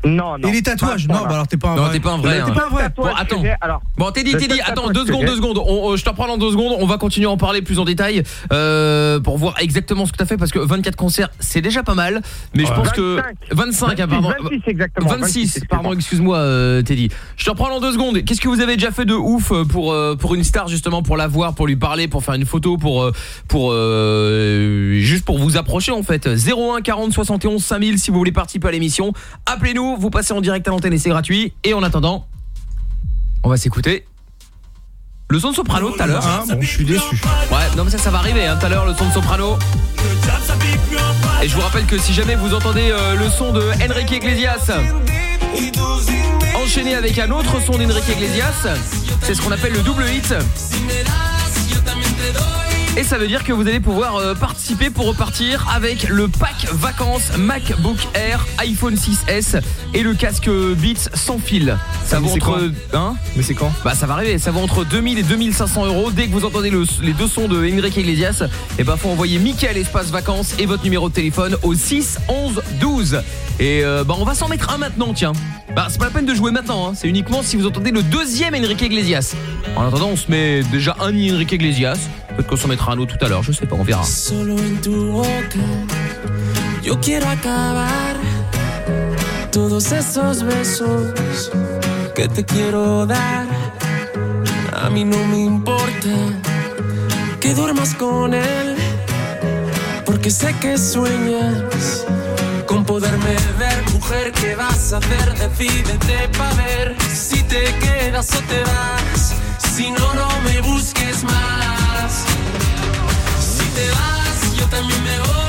Non, non. Et les tatouages Non, bah alors t'es pas un Non, vrai. t'es pas un vrai. T'es hein. pas un vrai. Tatouage Bon, attends. Alors, Bon, Teddy, Teddy, attends, deux secondes, deux secondes. On- euh, je te reprends dans deux secondes. On va continuer à en parler plus en détail euh, pour voir exactement ce que t'as fait parce que 24 concerts, c'est déjà pas mal. Mais je pense que 25, hein, pardon. 26 exactement. 26, pardon, excuse-moi, euh, Teddy. Je te reprends dans deux secondes. Qu'est-ce que vous avez déjà fait de ouf euh, pour euh, pour une star justement, pour la voir, pour lui parler, pour faire une photo, pour pour euh, juste pour vous approcher en fait? 01 40 71 5000 si vous voulez participer à l'émission. Appelez-nous, vous passez en direct à l'antenne et c'est gratuit. Et en attendant, on va s'écouter. Le son de soprano tout à l'heure. Ah, bon, je suis déçu. Ouais, non mais ça, ça va arriver hein, tout à l'heure, le son de soprano. Et je vous rappelle que si jamais vous entendez euh, le son de Enrique Iglesias enchaîné avec un autre son d'Enrique Iglesias, c'est ce qu'on appelle le double hit. Et ça veut dire que vous allez pouvoir euh, participer pour repartir avec le pack vacances MacBook Air, iPhone 6s et le casque Beats sans fil. Ça vaut entre hein? Mais c'est quand? Bah ça va arriver, ça vaut entre 2000 et 2500 euros. Dès que vous entendez le- les deux sons de Enrique Iglesias, et bah faut envoyer Mickaël espace vacances et votre numéro de téléphone au 6 11 12. Et euh, bah on va s'en mettre un maintenant, tiens. Bah c'est pas la peine de jouer maintenant, hein. c'est uniquement si vous entendez le deuxième Enrique Iglesias. En attendant, on se met déjà un Enrique Iglesias. Peut-être qu'on s'en mettra un autre tout à l'heure, je sais pas, on verra. Solo en tu boca, yo quiero acabar todos esos besos que te quiero dar. A mí no me importa que duermas con él, porque sé que sueñas con poderme ver. Mujer, ¿qué vas a hacer? Decídete pa' ver si te quedas o te vas. Si no, no me busques más. Si te vas, yo también me voy.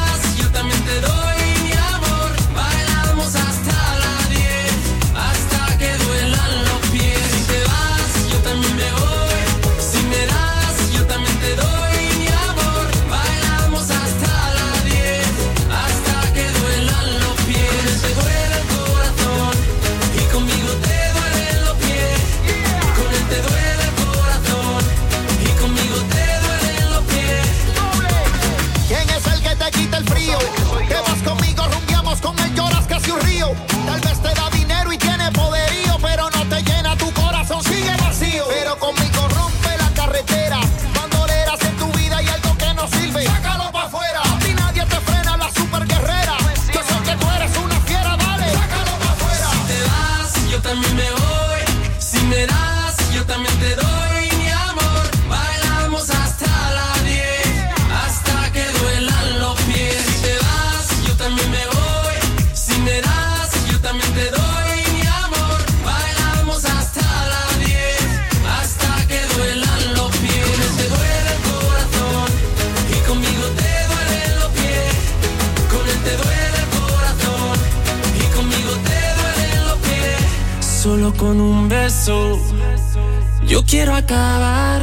quiero acabar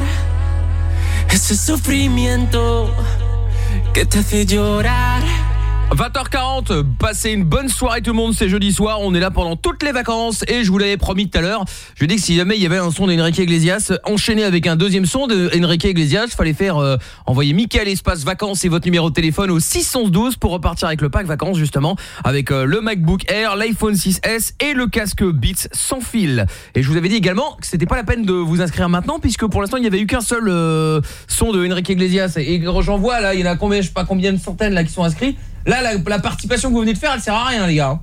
ese sufrimiento que te hace llorar. 20h40, passez une bonne soirée tout le monde, c'est jeudi soir, on est là pendant toutes les vacances et je vous l'avais promis tout à l'heure, je dis que si jamais il y avait un son d'Enrique Iglesias enchaîné avec un deuxième son d'Enrique Iglesias, fallait faire euh, envoyer Michael espace vacances et votre numéro de téléphone au 612 pour repartir avec le pack vacances justement avec euh, le MacBook Air, l'iPhone 6s et le casque Beats sans fil. Et je vous avais dit également que c'était pas la peine de vous inscrire maintenant puisque pour l'instant il n'y avait eu qu'un seul euh, son de Enrique Iglesias et j'en vois là, il y en a combien je sais pas combien de centaines là qui sont inscrits. Là la, la participation que vous venez de faire, elle sert à rien les gars.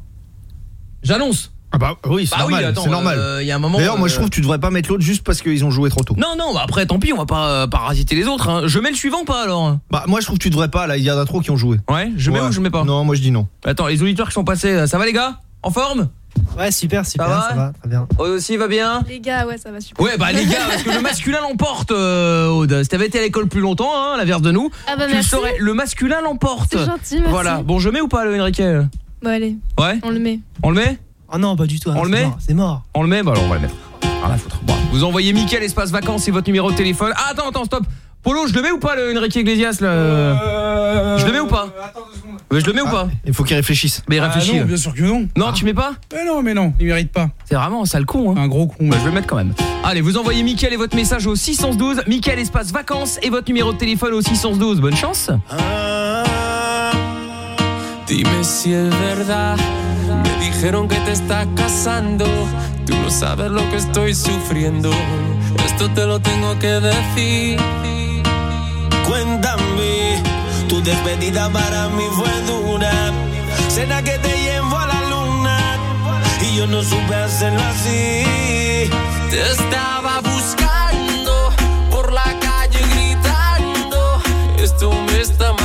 J'annonce. Ah bah oui, c'est Bah normal, c'est normal. euh, il y a un moment, D'ailleurs, moi je euh, trouve que tu devrais pas mettre l'autre juste parce qu'ils ont joué trop tôt. Non non, bah après tant pis, on va pas euh, parasiter les autres hein. Je mets le suivant pas alors? Bah moi je trouve que tu devrais pas là, il y en a trop qui ont joué. Ouais, je mets ou je mets pas? Non, moi je dis non. Attends, les auditeurs qui sont passés, ça va les gars? En forme? Ouais, super, super, va ça va, très bien. Aude aussi va bien Les gars, ouais, ça va super. Ouais bah les gars, parce que le masculin l'emporte euh, Aude. Si t'avais été à l'école plus longtemps, hein, l'inverse de nous, Ah bah tu merci. le saurais, le masculin l'emporte. C'est gentil, merci. Voilà, bon je mets ou pas le Enrique? Bon, allez, Ouais on le met. On le met? Oh non, pas du tout. On le met? C'est mort. On le met? Bah alors on va le mettre. Rien à foutre. Bon, vous envoyez Mickaël espace vacances et votre numéro de téléphone. Ah, attends, attends, stop. Polo, je le mets ou pas le Enrique Iglesias là Je le mets ou pas Ouais, Je le mets ou pas Il faut qu'il réfléchisse. Mais Ah réfléchis. non, bien sûr que non. Non, tu mets pas Mais non, mais non, il mérite pas. C'est vraiment un sale con hein. Un gros con. Bah, je vais le mettre quand même. Allez, vous envoyez Mickaël et votre message au 612, Mickaël espace vacances et votre numéro de téléphone au 612. Bonne chance. Dime si es verdad. Me dijeron que te estás casando. Tú no sabes lo que estoy sufriendo. Esto te lo tengo que decir. Despedida para mí fue dura. Cena que te llevo a la luna y yo no supe hacerlo así. Te estaba buscando por la calle gritando. Esto me está matando.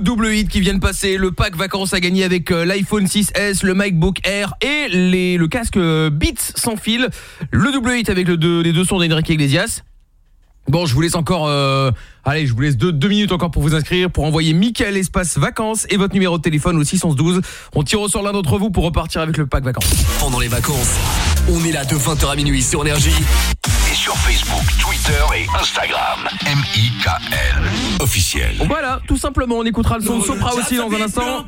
Double hit qui vient de passer, le pack vacances à gagner avec euh, l'iPhone 6S, le MacBook Air et les, le casque euh, Beats sans fil. Le double hit avec les deux sons d'Enrique Iglesias. Bon, je vous laisse encore euh, allez, je vous laisse deux, minutes encore pour vous inscrire pour envoyer Michael espace vacances et votre numéro de téléphone au 612. On tire au sort l'un d'entre vous pour repartir avec le pack vacances. Pendant les vacances, on est là de 20h à minuit sur Énergie. Et sur Facebook, Twitter et Instagram. M-I-K-L. Officiel. Voilà, tout simplement, on écoutera le son de Sopra aussi dans un instant.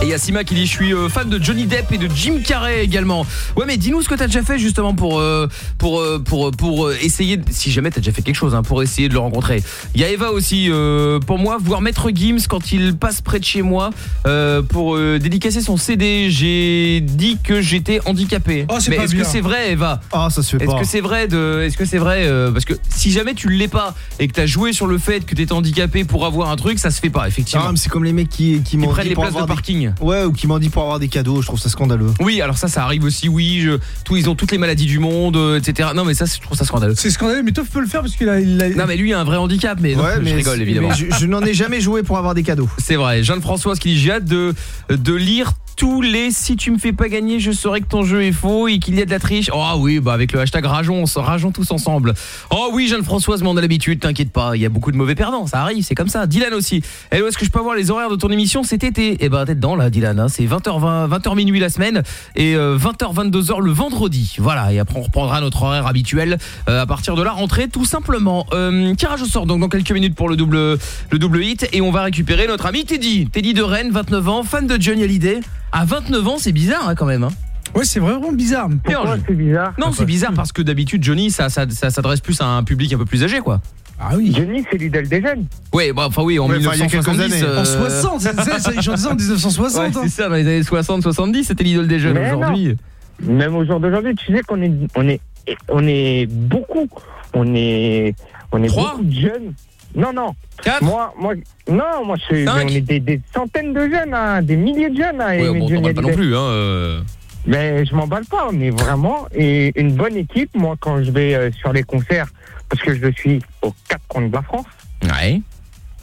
Et il y a Sima qui dit je suis euh, fan de Johnny Depp et de Jim Carrey également. Ouais mais dis-nous ce que t'as déjà fait justement pour euh, pour euh, pour pour essayer de- si jamais t'as déjà fait quelque chose hein, pour essayer de le rencontrer. Il y a Eva aussi euh, pour moi voir Maître Gims quand il passe près de chez moi euh, pour euh, dédicacer son CD. J'ai dit que j'étais handicapé. Oh, c'est mais est-ce que c'est vrai Eva? Ah, ça se fait Est-ce que c'est vrai de est-ce que c'est vrai parce que si jamais tu l'es pas et que t'as joué sur le fait que t'étais handicapé pour avoir un truc, ça se fait pas effectivement. Ah, c'est comme les mecs qui, qui m'ont prennent les pour places de des- Ouais, ou qui m'ont dit pour avoir des cadeaux, je trouve ça scandaleux. Oui, alors ça, ça arrive aussi, oui. Je, tout, ils ont toutes les maladies du monde, euh, etc. Non, mais ça, je trouve ça scandaleux. C'est scandaleux, mais Toff peut le faire parce qu'il a, il a- Non, mais lui, il a un vrai handicap, mais non, Ouais, je rigole, évidemment. mais je, je n'en ai jamais joué pour avoir des cadeaux. C'est vrai. Jeanne-Françoise qui dit J'ai hâte de, de lire tous les si tu me fais pas gagner, je saurai que ton jeu est faux et qu'il y a de la triche. Oh oui, bah avec le hashtag rageons, rageons tous ensemble. Oh oui, Jeanne-Françoise, mais on a l'habitude, t'inquiète pas, il y a beaucoup de mauvais perdants, ça arrive, c'est comme ça. Dylan aussi. Est-ce que je peux avoir les horaires de ton émission cet été? Eh ben, t'es dedans là, Dylan. hein. C'est 20h20, 20h minuit la semaine et euh, 20h, 22h le vendredi. Voilà, et après on reprendra notre horaire habituel euh, à partir de la rentrée, tout simplement. Euh, tirage au sort donc dans quelques minutes pour le double, le double hit et on va récupérer notre ami Teddy. Teddy de Rennes, 29 ans, fan de Johnny Hallyday. À 29 ans, c'est bizarre hein, quand même. Hein. Ouais, c'est vraiment bizarre. Pourquoi c'est bizarre Non, c'est bizarre parce que d'habitude Johnny, ça, ça, ça s'adresse plus à un public un peu plus âgé, quoi. Ah oui. Johnny, c'est l'idole des jeunes. Ouais, bah, enfin oui, en Ouais, enfin, il y a 1970. quelques années. En 60, c'est- c'est- j'en disais en 1960. Ouais, hein. c'est ça, dans les années 60, 70, c'était l'idole des jeunes Mais aujourd'hui. Même au jour d'aujourd'hui, tu sais qu'on est, on est, on est beaucoup. On est, on est Trois beaucoup de jeunes. Non, non. Quatre? Moi, moi, non, moi, je, Cinq? on est des, des centaines de jeunes, hein, des milliers de jeunes à Ouais, bon, on pas non plus, hein. euh. Mais je m'emballe pas, mais vraiment, et une bonne équipe, moi, quand je vais euh, sur les concerts, parce que je suis aux quatre coins de la France, Ouais.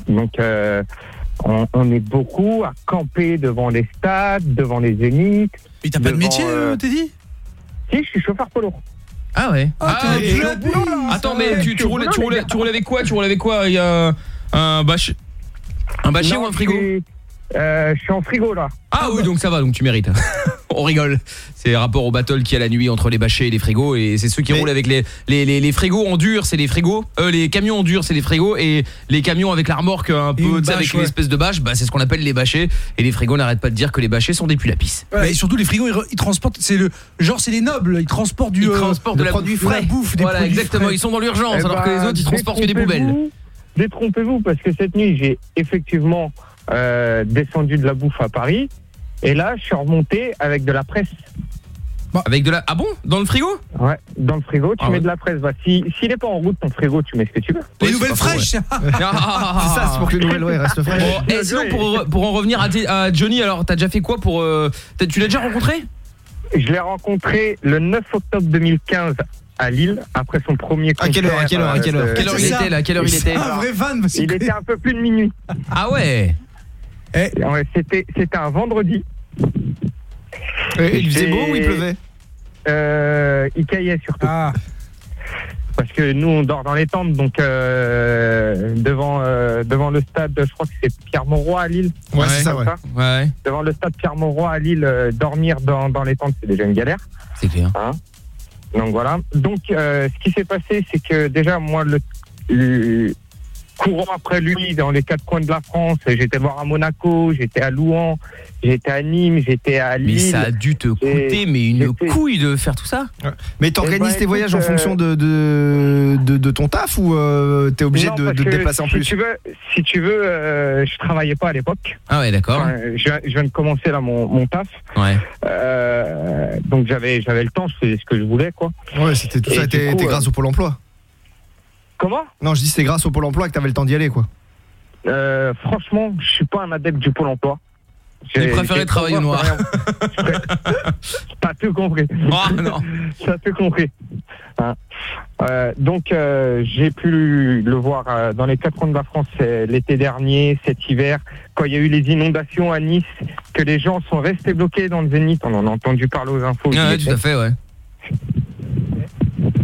donc euh, on, on est beaucoup à camper devant les stades, devant les zéniths. Mais t'as pas de métier, euh, Teddy? Si, je suis chauffeur polo. Ah ouais. Ah, Ah, et- Attends, va, mais tu, tu, au tu, boulot, roulais, les gars. tu roulais avec quoi Tu roulais avec quoi? Il y a un bâche un bâché Non, ou un frigo? Euh, je suis en frigo là. Ah oui, donc ça va, donc tu mérites. On rigole. C'est rapport au battle qu'il y a la nuit entre les bâchés et les frigos et c'est ceux qui Mais- roulent avec les les, les, les frigos en dur, c'est les frigos. Euh, les camions en dur, c'est les frigos et les camions avec la remorque un une peu tu sais, bâche, avec une ouais. espèce de bâche, bah c'est ce qu'on appelle les bâchés et les frigos n'arrêtent pas de dire que les bâchés sont des pulapis. Voilà, et surtout les frigos, ils, re- ils transportent, c'est le genre c'est les nobles, ils transportent du Ils euh, transportent de la produit frais, bouffe, des Voilà, produits exactement, frais. ils sont dans l'urgence Eh alors que ben, les autres ils transportent que des poubelles. détrompez-vous, Détrompez-vous, parce que cette nuit, j'ai effectivement euh, descendu de la bouffe à Paris. Et là, je suis remonté avec de la presse. Avec de la Ah bon? Dans le frigo? Ouais, dans le frigo, tu Ah mets ouais. de la presse. Bah, si, s'il n'est pas en route, ton frigo, tu mets ce que tu veux. Les Ouais, nouvelles fraîches. C'est ça, c'est pour que les nouvelles ouais, restent fraîches. Bon, et sinon pour, pour en revenir à, Johnny, alors t'as déjà fait quoi pour euh, t'as- tu l'as déjà rencontré? Je l'ai rencontré le 9 octobre 2015 à Lille, après son premier À concert. quelle heure, à quelle heure, à quelle heure? euh, Quelle heure C'est il était? là Quelle heure il était? un vrai van. parce Il était un peu plus de minuit. Ah ouais Ouais, C'était c'était un vendredi. Et il faisait beau ou il pleuvait Euh, il caillait surtout. Ah, Parce que nous, on dort dans les tentes, donc euh, devant, euh, devant le stade, je crois que c'est Pierre-Mauroy à Lille. Ouais, c'est ça, ouais. ça. Ouais, Devant le stade Pierre-Mauroy à Lille, euh, dormir dans, dans les tentes, c'est déjà une galère. c'est clair. Hein Donc voilà. Donc euh, ce qui s'est passé, c'est que déjà moi le, le- courant après lui dans les quatre coins de la France, j'étais voir à Monaco, j'étais à Louan, j'étais à Nîmes, j'étais à Lille. Mais ça a dû te coûter mais une couille de faire tout ça. Mais t'organises Eh ben, tes voyages en fonction euh, de, de, de, de ton taf ou euh, t'es obligé Non, de, de te déplacer en si plus? Tu veux, si tu veux, euh, je travaillais pas à l'époque. Ah ouais, d'accord. Enfin, je, viens- je viens de commencer là mon, mon taf. Ouais. Euh, donc j'avais j'avais le temps, je faisais ce que je voulais quoi. Ouais, c'était tout Et ça, du était coup, était euh, grâce au Pôle emploi. Comment Non, je dis c'est grâce au Pôle emploi que t'avais le temps d'y aller quoi. Euh, franchement, je suis pas un adepte du pôle emploi. Tu J'ai- préférais j'ai travailler au noir. T'as tout compris. Ah non. T'as tout compris. Hein. Euh, donc euh, j'ai pu le voir euh, dans les quatre coins de la France euh, l'été dernier, cet hiver, quand il y a eu les inondations à Nice, que les gens sont restés bloqués dans le Zénith. On en a entendu parler aux infos. Ah ouais, tout à fait, ouais.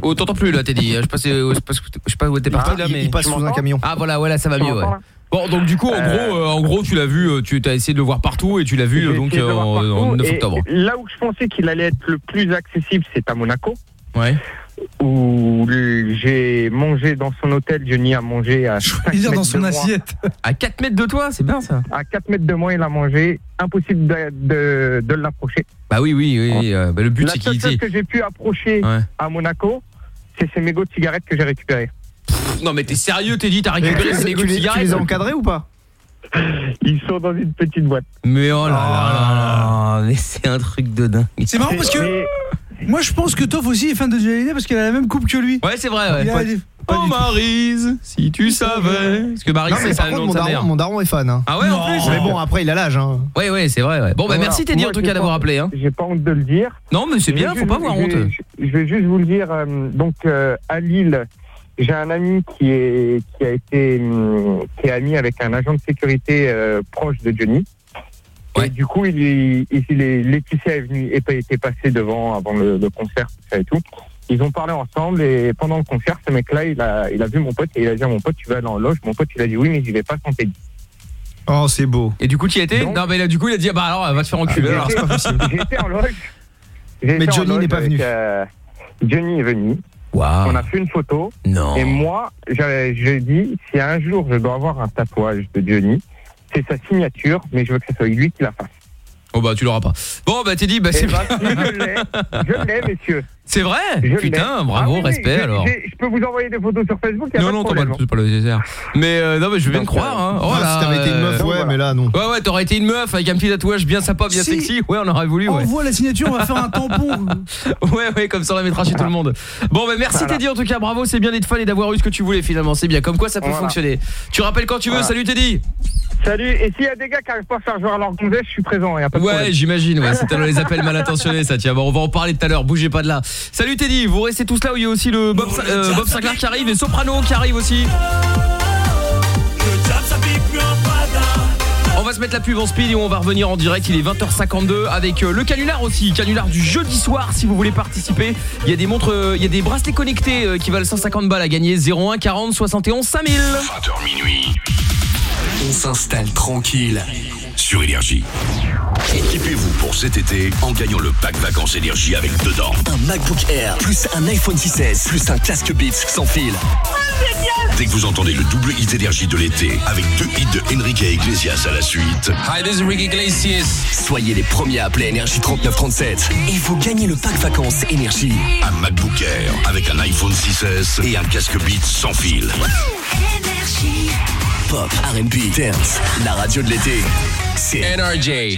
Oh, t'entends plus là, Teddy. Je sais pas, si- je sais pas, je sais pas où t'es parti là, mais il passe sous un camion. Ah voilà, voilà, ça va mieux. Ouais. Bon, donc du coup, en Euh, gros, euh, en gros, tu l'as vu, euh, tu as essayé de le voir partout et tu l'as vu euh, donc euh, en, partout, en 9 et octobre. Là où je pensais qu'il allait être le plus accessible, c'est à Monaco. Ouais. où j'ai mangé dans son hôtel, Johnny a mangé à 5 Il est mètres dans son assiette. À 4 mètres de toi, c'est bien ça. À 4 mètres de moi, il a mangé. Impossible de, de, de l'approcher. Bah oui, oui, oui. euh, bah, le but La c'est seule qu'il chose était. que j'ai pu approcher Ouais. à Monaco, c'est ces mégots de cigarettes que j'ai récupérés. Non mais t'es sérieux, Teddy, t'as récupéré ces mégots de les, tu cigarettes les as encadrés ou pas Ils sont dans une petite boîte. Mais oh là là là, mais c'est un truc de dingue. C'est marrant parce que Mais- moi je pense que Toff aussi est fan de Johnny parce qu'elle a la même coupe que lui. Ouais, c'est vrai, ouais. Il a Oh Marise, si tu savais. Parce que Marise, c'est ça le nom mon de sa mère. daron, mon daron est fan. Hein. Ah ouais, en plus Mais bon, après, il a l'âge. Hein. Ouais, ouais, c'est vrai, ouais. Bon, bah Voilà. merci Teddy en tout cas d'avoir appelé. Hein. J'ai pas honte de le dire. Non, mais c'est bien, faut pas avoir je honte. vais- Je, vais juste vous le dire. euh, donc, euh, à Lille, j'ai un ami qui, est, qui a été hum, qui est ami avec un agent de sécurité euh, proche de Johnny. Et du coup, il, est- il est, Laetitia est venue et était passée devant avant le, le concert, tout ça et tout. Ils ont parlé ensemble et pendant le concert, ce mec-là, il a, il a vu mon pote et il a dit à mon pote, tu vas aller en loge. Mon pote, il a dit oui, mais j'y vais pas sans Teddy. Oh, c'est beau. Et du coup, tu y étais Donc- Non, mais là, du coup, il a dit, ah bah alors, va te faire enculer. alors, c'est pas possible. J'étais en loge. J'ai Mais été en Johnny loge n'est pas avec, venu. euh, Johnny est venu. Waouh. On a fait une photo. Non. Et moi, j'avais- je dis, si un jour je dois avoir un tatouage de Johnny, c'est sa signature, mais je veux que ce soit lui qui la fasse. Oh bah, tu l'auras pas. Bon, bah, Teddy, bah, Eh c'est ben, bien. si je l'ai, je l'ai, messieurs. C'est vrai Je Putain, bravo, Ah oui, oui, respect j'ai- alors. Je peux vous envoyer des photos sur Facebook. y a Non, pas de non, t'as pas, problème. c'est pas le nécessaire. Mais euh, non, mais je te Donc, croire. Hein. Oh là, si t'avais été une meuf, euh, ouais, mais là, non. Ouais, ouais, t'aurais été une meuf avec un petit tatouage bien sympa, bien Si. sexy. Ouais, on aurait voulu, ouais. Envoie la signature, on va faire un tampon. Ouais, ouais, comme ça on la mettra chez tout le monde. Bon, bah merci Voilà. Teddy en tout cas, bravo, c'est bien d'être fan et d'avoir eu ce que tu voulais finalement, c'est bien. Comme quoi ça peut Voilà. fonctionner. Tu rappelles quand tu veux, salut Teddy. Salut. Et s'il y a des gars qui n'arrivent pas à faire jouer à leur gonzesse, je suis présent. Y a pas de Ouais, j'imagine, ouais, dans les appels mal intentionnés ça, tiens, bon, on va en parler tout à l'heure, bougez pas de là. Salut Teddy, vous restez tous là où il y a aussi le Bob, euh, Bob Sinclair qui arrive et Soprano qui arrive aussi. On va se mettre la pub en speed et on va revenir en direct, il est 20h52 avec euh, le canular aussi, canular du jeudi soir si vous voulez participer. Il y a des montres, euh, il y a des bracelets connectés qui valent 150 balles à gagner 01 40 71 5000. 20h minuit. On s'installe tranquille. Sur Énergie. Équipez-vous pour cet été en gagnant le pack vacances énergie avec dedans. Un MacBook Air, plus un iPhone 6S, plus un casque Beats sans fil. Dès que vous entendez le double hit énergie de l'été, avec deux hits de Enrique Iglesias à la suite, Hi, this is Ricky Iglesias. Soyez les premiers à appeler Énergie 3937 et vous gagnez le pack vacances Énergie. un MacBook Air avec un iPhone 6S et un casque Beats sans fil. Pop, R&B, dance, la radio de l'été. C'est NRJ.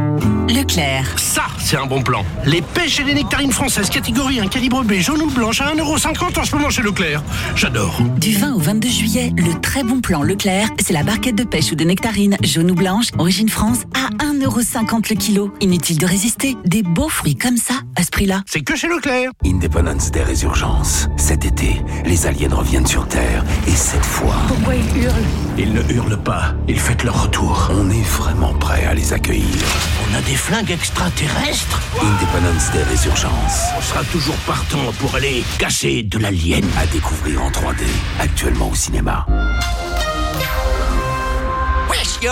Leclerc. Ça, c'est un bon plan. Les pêches et les nectarines françaises catégorie 1 calibre B, jaune ou blanche à 1,50€ en ce moment chez Leclerc. J'adore. Du 20 au 22 juillet, le très bon plan Leclerc, c'est la barquette de pêche ou de nectarines jaune ou blanche, origine France, à 1,50€ le kilo. Inutile de résister, des beaux fruits comme ça, à ce prix-là. C'est que chez Leclerc. Independence Day Résurgence. Cet été, les aliens reviennent sur Terre. Et cette fois... Pourquoi il hurle Ils ne hurlent pas, ils fêtent leur retour. On est vraiment prêt à les accueillir. On a des flingues extraterrestres Independence Day Résurgence. On sera toujours partant pour aller casser de l'alien. À découvrir en 3D, actuellement au cinéma. Wesh yo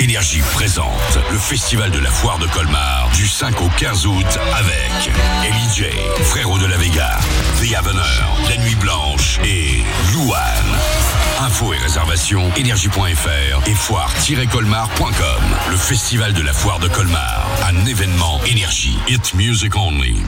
Énergie présente le festival de la foire de Colmar du 5 au 15 août avec Ellie J, Frérot de la Vega, The Avener, La Nuit Blanche et Louane. Infos et réservations énergie.fr et foire-colmar.com. Le festival de la foire de Colmar, un événement énergie. It music only.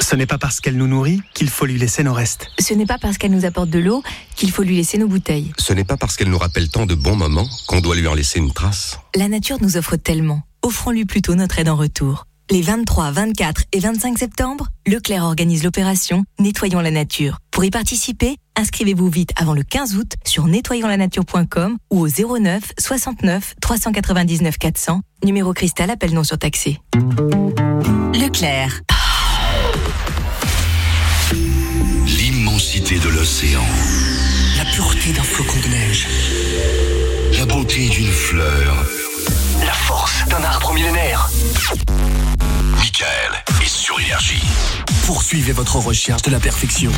Ce n'est pas parce qu'elle nous nourrit qu'il faut lui laisser nos restes. Ce n'est pas parce qu'elle nous apporte de l'eau qu'il faut lui laisser nos bouteilles. Ce n'est pas parce qu'elle nous rappelle tant de bons moments qu'on doit lui en laisser une trace. La nature nous offre tellement. Offrons-lui plutôt notre aide en retour. Les 23, 24 et 25 septembre, Leclerc organise l'opération Nettoyons la nature. Pour y participer, inscrivez-vous vite avant le 15 août sur nettoyonslanature.com ou au 09 69 399 400, numéro cristal appel non surtaxé. Leclerc. L'immensité de l'océan. La pureté d'un flocon de neige. La beauté d'une fleur. La force d'un arbre millénaire. Michael est sur énergie. Poursuivez votre recherche de la perfection.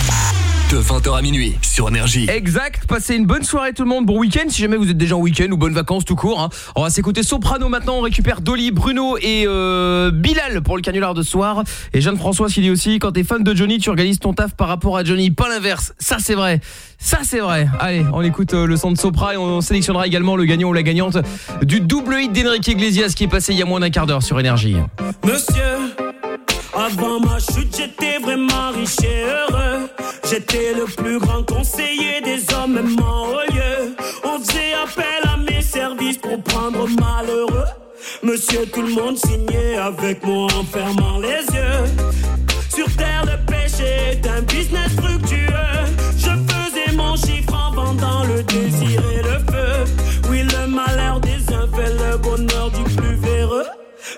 De 20h à minuit sur Énergie. Exact, passez une bonne soirée tout le monde, bon week-end si jamais vous êtes déjà en week-end ou bonnes vacances tout court. hein. On va s'écouter Soprano maintenant, on récupère Dolly, Bruno et euh, Bilal pour le canular de ce soir. Et Jeanne-François qui dit aussi, quand t'es fan de Johnny, tu organises ton taf par rapport à Johnny, pas l'inverse. Ça c'est vrai, ça c'est vrai. Allez, on écoute euh, le son de Sopra et on sélectionnera également le gagnant ou la gagnante du double hit d'Enrique Iglesias qui est passé il y a moins d'un quart d'heure sur Énergie. Monsieur, avant ma chute, j'étais vraiment riche et heureux. J'étais le plus grand conseiller des hommes, même en lieu. On faisait appel à mes services pour prendre malheureux. Monsieur, tout le monde signait avec moi en fermant les yeux. Sur terre, le péché est un business fructueux. Je faisais mon chiffre en vendant le désir et le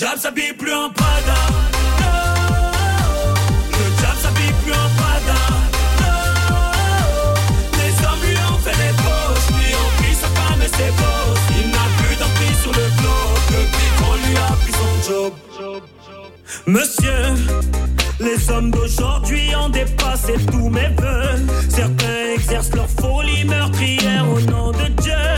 Le job s'habille plus en Prada. Le job s'habille plus en Prada. Les hommes lui ont fait les poches, lui ont pris sa femme et ses gosses. Il n'a plus d'emprise sur le globe depuis qu'on lui a pris son job. Monsieur, les hommes d'aujourd'hui ont dépassé tous mes voeux. Certains exercent leur folie meurtrière au nom de Dieu.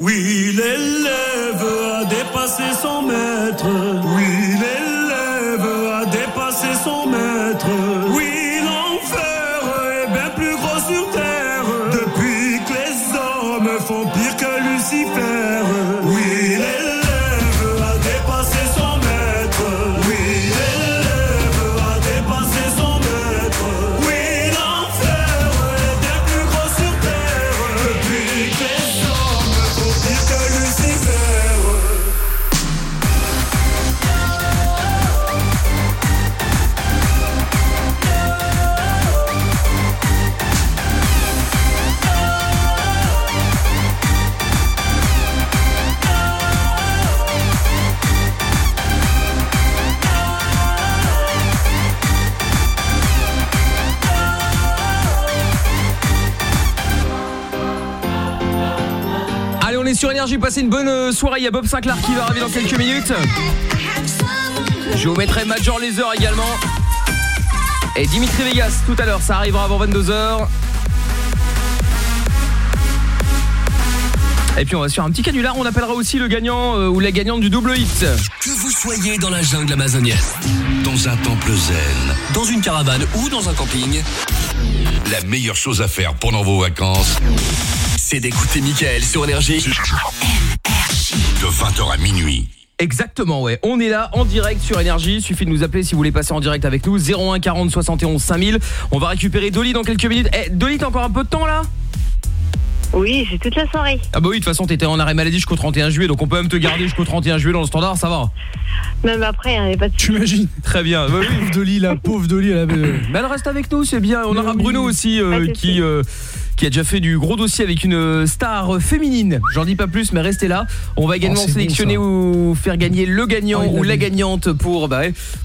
Oui, l'élève a dépassé son maître. Énergie, passez une bonne euh, soirée, il y a Bob Sinclair qui va arriver dans quelques minutes. Je vous mettrai Major Laser également. Et Dimitri Vegas tout à l'heure, ça arrivera avant 22h. Et puis on va se faire un petit canular, on appellera aussi le gagnant euh, ou la gagnante du double hit. Que vous soyez dans la jungle amazonienne, dans un temple zen, dans une caravane ou dans un camping, La meilleure chose à faire pendant vos vacances, c'est d'écouter Michael sur Énergie. de 20h à minuit. Exactement, ouais. On est là en direct sur Énergie. Il suffit de nous appeler si vous voulez passer en direct avec nous. 01 40 71 5000. On va récupérer Dolly dans quelques minutes. Eh, Dolly, t'as encore un peu de temps là? Oui, j'ai toute la soirée. Ah bah oui, de toute façon, t'étais en arrêt maladie jusqu'au 31 juillet, donc on peut même te garder jusqu'au 31 juillet dans le standard, ça va. Même après, il n'y a pas de Tu imagines Très bien. Bah oui. Pauvre Dolly, la pauvre Dolly, elle avait... Mais elle reste avec nous, c'est bien. On aura Bruno aussi euh, qui euh, qui a déjà fait du gros dossier avec une euh, star féminine. J'en dis pas plus, mais restez là. On va également Oh, bon, sélectionner ou faire gagner le gagnant Oh, ou la gagnante pour bah,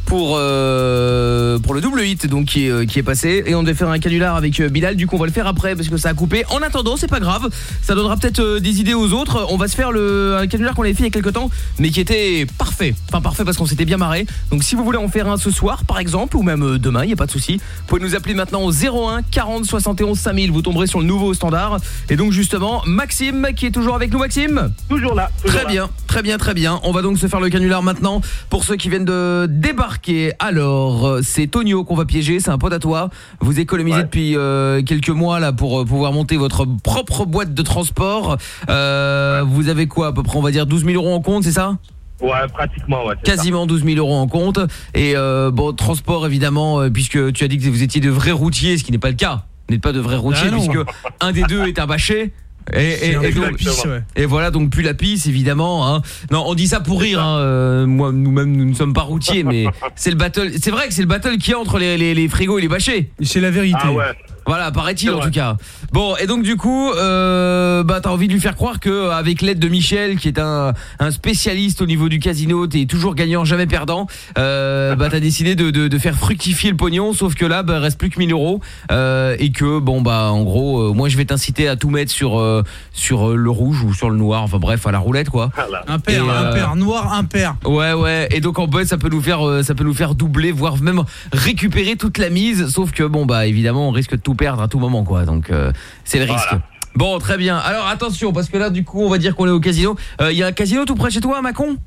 pour euh, pour le double hit donc qui est euh, qui est passé et on devait faire un canular avec euh, Bilal. Du coup, on va le faire après parce que ça a coupé. En attendant, c'est pas grave. Ça donnera peut-être euh, des idées aux autres. On va se faire le un canular qu'on avait fait il y a quelques temps, mais qui était parfait. Enfin parfait parce qu'on s'était bien marré. Donc si vous voulez en faire un ce soir, par exemple, ou même euh, demain, il y a pas de souci. Vous pouvez nous appeler maintenant au 01 40 71 5000. Vous tomberez sur le nouveau standard. Et donc justement, Maxime qui est toujours avec nous, Maxime. Toujours là. toujours Très là. bien, très bien, très bien. On va donc se faire le canular maintenant pour ceux qui viennent de débarquer. Alors, euh, c'est Tonio qu'on va piéger, c'est un pote à toi. Vous économisez depuis euh, quelques mois là pour euh, pouvoir monter votre propre boîte de transport. Euh, Vous avez quoi à peu près, on va dire 12 000 euros en compte, c'est ça? Ouais, pratiquement, ouais. c'est ça. Quasiment 12 000 euros en compte. Et euh, bon, transport évidemment, puisque tu as dit que vous étiez de vrais routiers, ce qui n'est pas le cas. Vous n'êtes pas de vrais routiers, Ah puisque un des deux est un bâché. Et, et- C'est un et peu la donc- pisse, ouais. et voilà donc plus la pisse évidemment hein. Non, on dit ça pour rire hein. euh, moi nous-mêmes nous ne sommes pas routiers mais c'est le battle. C'est vrai que c'est le battle qui est entre les, les, les frigos et les bâchés. C'est la vérité. Ah ouais. Voilà, paraît-il en tout cas. Bon, et donc du coup, euh, bah t'as envie de lui faire croire que avec l'aide de Michel, qui est un, un spécialiste au niveau du casino, t'es toujours gagnant, jamais perdant. Euh, bah t'as décidé de, de, de faire fructifier le pognon, sauf que là, bah reste plus que 1000 euros euh, et que bon bah en gros, euh, moi je vais t'inciter à tout mettre sur euh, sur euh, le rouge ou sur le noir, enfin bref à la roulette quoi. Un père, Et, un euh, père, noir, un père. Ouais ouais et donc en fait ça peut nous faire euh, ça peut nous faire doubler voire même récupérer toute la mise sauf que bon bah évidemment on risque de tout perdre à tout moment quoi donc euh, c'est le risque. Bon très bien. Alors attention parce que là du coup on va dire qu'on est au casino. Euh, Il y a un casino tout près de chez toi à Mâcon?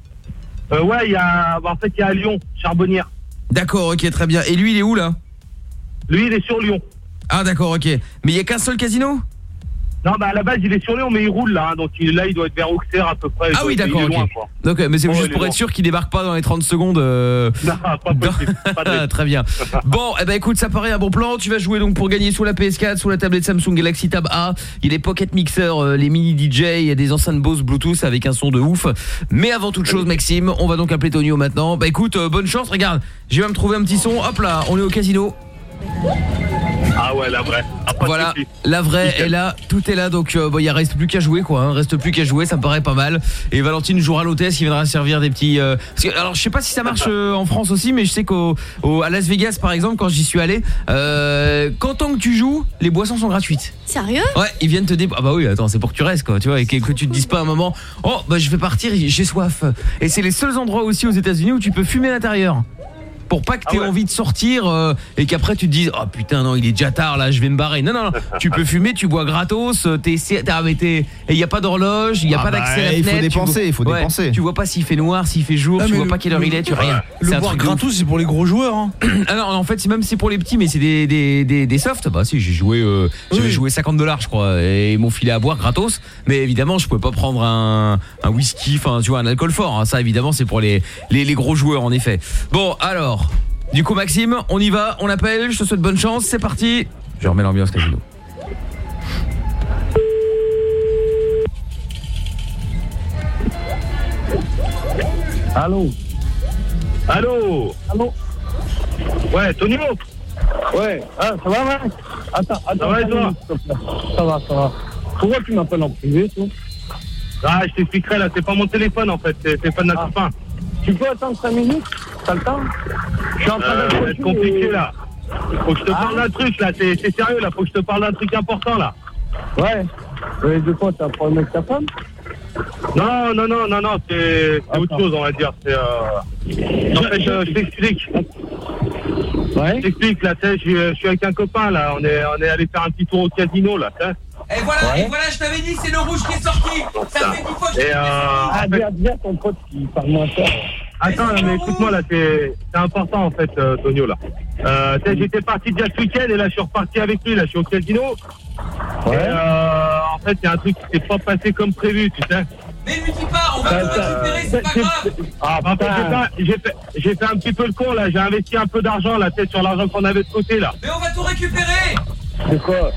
Euh, ouais, il y a, bah, en fait, il y a à Lyon, Charbonnière. D'accord, OK, très bien. Et lui il est où là? Lui, il est sur Lyon. Ah d'accord, OK. Mais il y a qu'un seul casino? Non, bah, à la base, il est sur Lyon, mais il roule là. hein, donc il, là, il doit être vers Auxerre à peu près. Ah oui, d'accord, il est loin, OK. quoi. Donc mais c'est Oh, juste pour être sûr qu'il débarque pas dans les 30 secondes euh, Non, pas possible. pas Très bien. Bon, eh ben écoute, ça paraît un bon plan. Tu vas jouer donc pour gagner sous la PS4, sous la tablette Samsung Galaxy Tab A. Il y a des pocket mixers, euh, les mini DJ, il y a des enceintes Bose Bluetooth avec un son de ouf. Mais avant toute chose, Maxime, on va donc appeler Tonio maintenant. Bah écoute, euh, bonne chance. Regarde, j'ai même trouvé un petit son. Hop là, on est au casino. Ah ouais, la vraie. Ah, Voilà, la vraie Nickel. est là, tout est là, donc euh, bon, il reste plus qu'à jouer quoi, hein, reste plus qu'à jouer, ça me paraît pas mal. Et Valentine jouera à l'hôtesse, qui viendra servir des petits. euh, parce que- alors je sais pas si ça marche euh, en France aussi, mais je sais qu'au au- à Las Vegas par exemple, quand j'y suis allé, euh, quand tant que tu joues, les boissons sont gratuites. Sérieux? Ouais, ils viennent te dire ah bah oui, attends, c'est pour que tu restes quoi, tu vois, et que, que tu te dises pas à un moment "Oh, bah je vais partir, j'ai soif." Et c'est les seuls endroits aussi aux États-Unis où tu peux fumer à l'intérieur. Pour pas que tu aies envie de sortir euh, et qu'après tu te dises "Oh putain non, il est déjà tard là, je vais me barrer." Non non non, tu peux fumer, tu bois gratos, euh, t'es et il y a pas d'horloge, il y a Ah pas bah, d'accès à la il faut fenêtre, tu dépenser, il faut Ouais, dépenser. Tu vois pas s'il fait noir, s'il fait jour, Ah, tu vois le- pas quelle heure il est, tu rien. Le boire gratos, c'est pour les gros joueurs. Hein. Ah non, en fait, c'est même c'est pour les petits, mais c'est des, des, des, des softs. Bah si, j'ai joué, euh, j'avais joué 50 dollars, je crois, et ils m'ont filé à boire gratos. Mais évidemment, je pouvais pas prendre un, un whisky, enfin, tu vois, un alcool fort. hein. Ça, évidemment, c'est pour les, les, les gros joueurs, en effet. Bon, alors, du coup, Maxime, on y va, on appelle. Je te souhaite bonne chance. C'est parti. Je remets l'ambiance casino. Allô Allô Allô Ouais, Tonio Ouais, ah, ça va, mec Attends, attends. Ça va et toi? Ça va, ça va. Pourquoi tu m'appelles en privé, toi? Ah, je t'expliquerai là, c'est pas mon téléphone en fait, c'est le téléphone d'un copain. Tu peux attendre 5 minutes T'as le temps Je suis en train Euh, de ça va être compliqué là. Faut que je te parle d'un truc là, c'est sérieux là, faut que je te parle d'un truc important là. Ouais. Ouais, de quoi T'as un problème avec ta femme Non, non, non, non, non, c'est autre chose on va dire. C'est euh... En fait, euh, je t'explique. Ouais. Je t'explique là, tu sais, je suis- avec un copain là, on est, on est allé faire un petit tour au casino là, tu sais. Et voilà, et voilà, je t'avais dit, c'est le rouge qui est sorti. Ça fait 10 fois que je Et euh, Ah, en fait- dis à- dis à ton pote qui parle moins fort. Attends, mais écoute-moi, là, c'est important, en fait, euh, Tonio, là. Euh, tu sais, j'étais parti déjà ce week-end, et là, je suis reparti avec lui, là, je suis au casino. Et, euh, en fait, il y a un truc qui s'est pas passé comme prévu, tu sais. Mais lui qui part, on va tout récupérer, c'est pas grave. Ah, en fait, j'ai fait- j'ai fait, un petit peu le con, là, j'ai investi un peu d'argent, là, sais, sur l'argent qu'on avait de côté, là. Mais on va tout récupérer. C'est quoi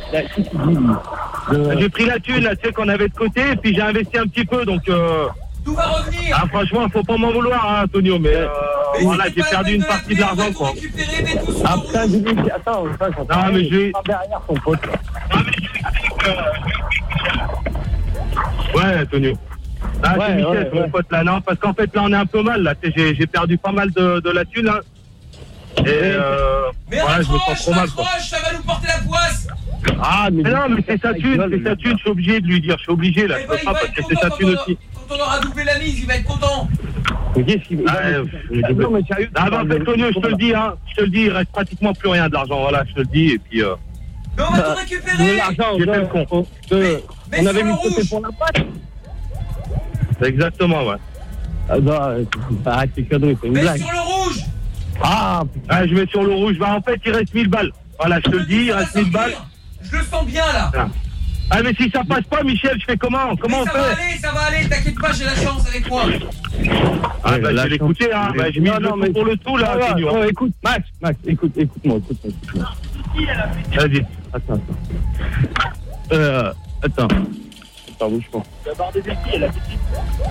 De- J'ai pris la thune, là, tu sais, qu'on avait de côté, et puis j'ai investi un petit peu, donc... Euh... Tout va revenir. Ah, franchement, faut pas m'en vouloir, hein, Antonio, mais, euh, voilà, j'ai perdu une partie de l'argent, quoi. Ah putain, dis-lui, attends, attends, j'entends Non, mais rien, je vais- derrière ton pote. là. Ouais, Antonio. Ah, Ouais, c'est Michel, ouais, mon ouais. pote là. Non, parce qu'en fait, là, on est un peu mal. Là, Tu sais, j'ai j'ai perdu pas mal de, de la thune. Là. Et euh, Mais voilà, je me sens trop mal. Quoi. ça va nous porter la poisse. Ah, mais, Mais non, mais c'est sa thune, c'est sa thune. Je suis obligé de lui dire. Je suis obligé là. Je peux pas parce que c'est sa quand thune on, aussi. quand on aura doublé la mise, il va être content. Mais qu'est-ce qu'il Ah, euh, Non, mais sérieux, Ah, de- Tonio, je te le dis, hein. Je te le dis, il reste pratiquement plus rien d'argent. Voilà, je te le dis. Et puis, euh, Mais on va tout De récupérer. l'argent, j'ai fait le on, con. on- de- mais on avait mis le de côté pour la pâte. exactement, ouais. Ah non, euh, arrête tes conneries, c'est une Mais blague. sur le rouge. Ah, Ah, je mets sur le rouge. Bah, en fait, il reste 1000 balles. Voilà, je te le dis, il Ça va reste 1000 balles. Je le sens bien là. Ah. Ah, mais si ça passe pas, Michel, je fais comment? Comment Mais on ça va fait aller, ça va aller, t'inquiète pas, j'ai la chance avec moi. Ah, bah, je vais l'écouter, hein. Bah, j'ai mis Non, le non, mais- pour le tout, là, Ah, ouais, Antonio, ouais, écoute, Max, Max, écoute, écoute-moi, écoute-moi, écoute-moi. Vas-y. Attends, attends. Euh, attends. Attends, bouge pas.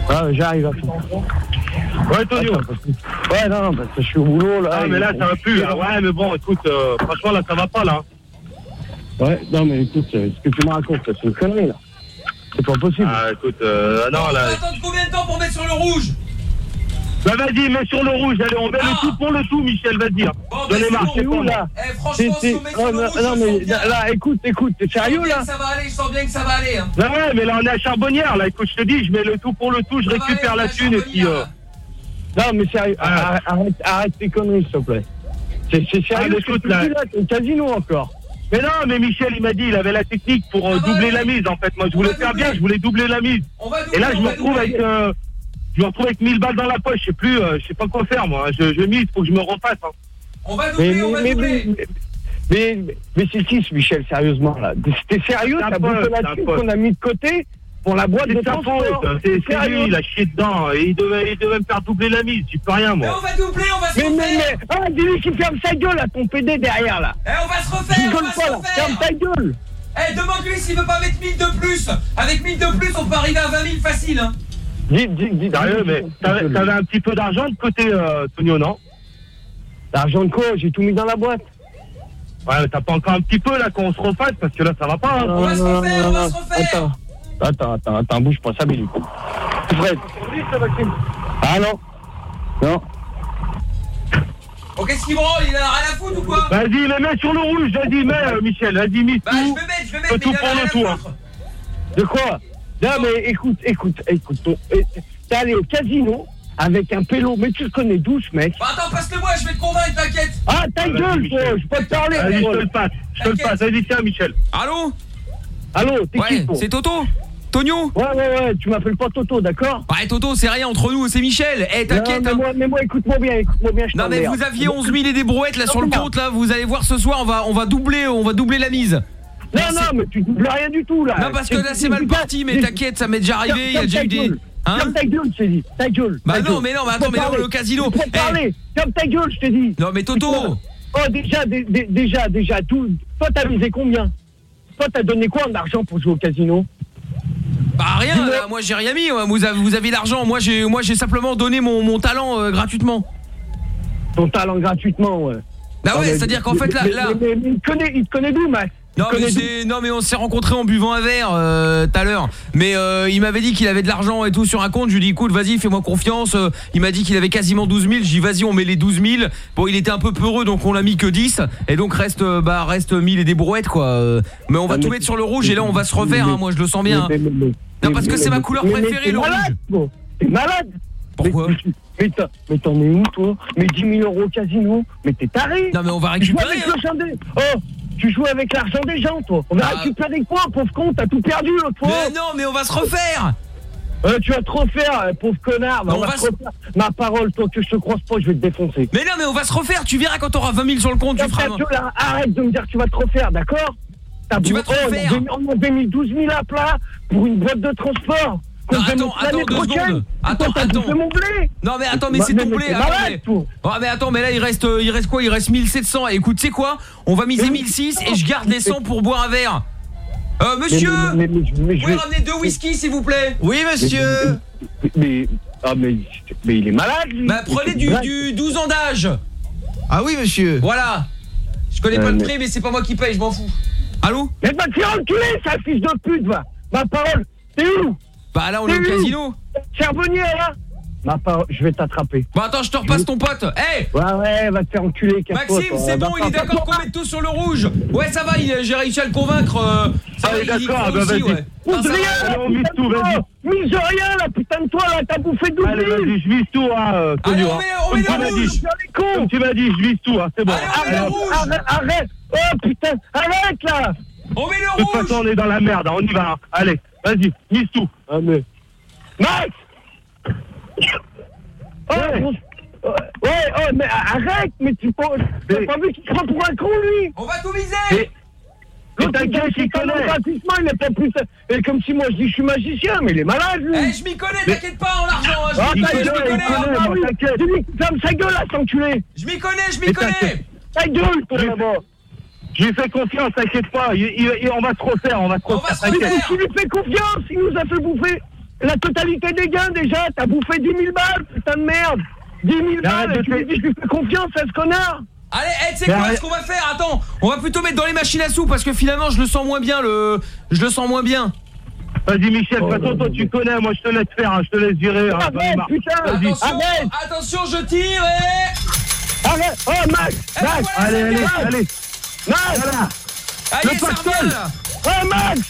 Ah, j'arrive, attends. Ouais, Tonio. Ouais, non, parce que je suis au boulot, là. Ah, mais là, ça va plus, là. Ouais, mais bon, écoute, euh, franchement, là, ça va pas, là. Ouais, non, mais écoute, euh, ce que tu me racontes, là, c'est une connerie, là. C'est pas possible. Ah, écoute, euh, non, On va là. attendre combien de temps pour mettre sur le rouge? Bah, vas-y, mets sur le rouge, allez, on met le tout pour le tout, Michel, vas-y. Bon, J'en bah, c'est C'est où, là Eh, franchement, c'est- si on met oh, sur le non, rouge, mais là, là, écoute, écoute, t'es sérieux, là Ça va aller, je sens bien que ça va aller. hein. Bah ouais, mais là, on est à Charbonnière, là. Écoute, je te dis, je mets le tout pour le tout, je Ça récupère aller, la thune, et puis... Euh... Non, mais sérieux, Ah. arrête, arrête, tes conneries, s'il te plaît. C'est Ah, sérieux écoute, là- un casino encore. Mais non, mais Michel, il m'a dit, il avait la technique pour euh, doubler la mise, en fait. Moi, je voulais faire bien, je voulais doubler la mise. Et là, je me retrouve avec... je me retrouve avec 1000 balles dans la poche, je sais plus, euh, je sais pas quoi faire, moi. Je, je mise, faut que je me refasse. Hein. On va Mais, doubler, on va mais, mais, doubler. mais, mais, mais, mais c'est qui ce Michel, sérieusement, là T'es sérieux un thune pote. qu'on a mis de côté pour la boîte de transport faute, c'est lui, sérieux il a chié dedans, et il devait, il devait me faire doubler la mise, j'y peux rien, Mais moi. on va doubler, on va se Mais, mais, refaire. mais, ah, dis-lui qu'il ferme sa gueule, là, ton PD derrière, là Eh, on va se refaire, on va pas, là, ferme refaire. ta gueule Eh, demande-lui s'il veut pas mettre 1000 de plus. Avec 1000 de plus, on peut arriver à 20 000 facile. Hein. Dis, dis, dis, Sérieux, dis- mais t'avais t'avais un petit peu d'argent de côté, euh, Tonio, non? L'argent de quoi? J'ai tout mis dans la boîte. Ouais, mais t'as pas encore un petit peu là qu'on se refasse parce que là ça va pas. hein. On va se refaire, on va se refaire. Attends, attends, attends, attends, bouge pas, ça minutes. Fred. Ah non Non. Oh, qu'est-ce qu'il branle? Il a rien à foutre ou quoi? Vas-y, les mets sur le rouge, vas-y, mets, euh, Michel, vas-y, mise Bah, je vais mettre, je vais mettre, tout mais il a prendre rien à tout, hein. foutre. De quoi? Non, mais écoute, écoute, écoute. eh, T'es allé au casino avec un pélo, mais tu le connais douce, mec. Bah, attends, passe-le-moi, je vais te convaincre, t'inquiète. Ah, ta Vas-y, gueule, je peux te parler. Vas-y, je te le passe, je te le passe, vas-y, tiens, Michel. Allô Allô, t'es Ouais, c'est Toto Tonio Ouais, ouais, ouais, tu m'appelles pas Toto, d'accord Ouais, Toto, c'est rien entre nous, c'est Michel. Eh, t'inquiète. Mais hein. moi, mais moi, écoute-moi bien, écoute-moi bien, je Non mais vous aviez 11 000 et des brouettes là sur le compte là, vous allez voir ce soir, on va on va doubler, on va doubler la mise. Non, non, mais tu doubles rien du tout, là. Non parce que là c'est mal parti, mais t'inquiète, ça m'est déjà arrivé, il y a déjà eu des Hein Comme ta gueule, je t'ai dit. Ta gueule. Bah non, mais non, mais attends, mais non, le casino. Peux Eh. parler. Comme ta gueule, je t'ai dit. Non mais Toto Oh, déjà, dé- dé- déjà, déjà, tout. Toi, t'as misé combien? Toi, t'as donné quoi en argent pour jouer au casino? Bah rien, là, moi j'ai rien mis, vous avez, vous avez l'argent, moi j'ai moi j'ai simplement donné mon, mon talent euh, gratuitement. Ton talent gratuitement, ouais. Bah Ah, ouais, mais- c'est-à-dire qu'en fait là, mais- là mais- mais il te connaît, il te connaît d'où, Max? Non mais, non mais on s'est rencontrés en buvant un verre euh, tout à l'heure. Mais euh, il m'avait dit qu'il avait de l'argent et tout sur un compte. Je lui ai dit écoute vas-y fais-moi confiance. Euh, il m'a dit qu'il avait quasiment 12 000. J'ai dit vas-y on met les 12 000. Bon il était un peu peureux donc on l'a mis que 10. Et donc reste euh, bah reste 1000 et des brouettes quoi. Euh, Mais on va Ah, tout mettre sur le rouge et là on va se refaire. hein, moi je le sens bien. Non parce que c'est ma couleur préférée le rouge. malade, toi. T'es malade Pourquoi mais, t'en es où, toi? Mais 10 000 euros au casino? Mais t'es taré Non mais on va récupérer. hein. Oh Tu joues avec l'argent des gens, toi On va Ah. récupérer quoi, pauvre con? T'as tout perdu l'autre fois Mais non mais on va se refaire. Euh, tu vas te refaire, euh, pauvre connard. On on va se- refaire. Ma parole, toi, que je te croise pas, je vais te défoncer. Mais non mais on va se refaire. Tu verras quand t'auras 20 000 sur le compte. Tu feras. tu- là, arrête de me dire que tu vas te refaire, d'accord? Tu vas te refaire. On avait mis 12 000 à plat pour une boîte de transport. Non, attends, attends deux secondes. Attends, attends. bouffé mon blé. Non mais attends mais Bah, c'est ton blé mais... attends mais là il reste euh, il reste quoi? Il reste 1700 et écoute tu sais quoi? On va miser 1006 et je garde les 100 pour boire un verre Euh monsieur? Mais- mais- Vous pouvez ramener deux whisky s'il vous plaît? Oui monsieur. Mais, ah, mais, mais il est malade, lui. Bah prenez du, du 12 ans d'âge Ah oui monsieur. Voilà Je connais Ouais, pas le prix mais c'est pas moi qui paye je m'en fous Allô? Mais va te faire enculer, sa fils de pute, va. Ma parole, t'es où? Bah là on est au casino Charbonnier, là Ma parole, je vais t'attraper. Bah attends je te repasse ton pote Hey Ouais, ouais, va te faire enculer, Maxime c'est bon il est d'accord qu'on mette tout sur le rouge Ouais ça va il- j'ai réussi à le convaincre euh, Ça Ah, d'accord, bah, vas-y. ouais va. rien, Allez, là, on mise putain tout, de vas-y. Mise rien, là, putain de toi, là, t'as bouffé 12 Allez, 000. vas-y, je vise tout, hein, euh, Allez on hein. met, on met le tu m'as rouge. Comme tu m'as dit, je vise tout, hein, c'est bon. Allez, on met le Arrête, rouge arrête, arrête. Oh, putain, arrête, là. On met De le toute rouge façon, on est dans la merde, hein, on y va. hein. Allez, vas-y, mise tout. Ah, mais... Max Oh, Ouais. euh, ouais, oh, mais arrête, mais tu t'as Mais- pas vu qu'il se prend pour un con, lui On va tout miser Mais- L'autre, ses talents connaît. gratuitement, il est pas plus... Et comme si moi, je dis, je suis magicien, mais il est malade, lui Eh je m'y connais t'inquiète pas en argent hein, Ah, Je m'y ta connais je gueule, m'y il connais. Dis-lui, ferme sa gueule, là, cet enculé Je m'y connais je m'y connais. Ta gueule, toi, Oui. là-bas Je lui fais confiance, t'inquiète pas. Il- il- il- on va se refaire, on va se On va. Tu lui fais confiance, il nous a fait bouffer la totalité des gains, déjà T'as bouffé 10 000 balles, putain de merde 10 000 Mais arrête balles, de tu lui dis, je lui fais confiance à ce connard Allez, eh, tu sais Mais quoi arrête. ce qu'on va faire Attends, on va plutôt mettre dans les machines à sous parce que finalement je le sens moins bien le je le sens moins bien. Vas-y, Michel, de Oh toute façon, là toi, tu connais, moi, je te laisse faire, hein, je te laisse virer. hein, Arrête, putain Vas-y. Attention, Arrête attention, je tire et Arrête Oh, Max Eh, Max voilà, Allez, c'est allez, allez. Max Voilà. Allez, Le pactole. Oh, Max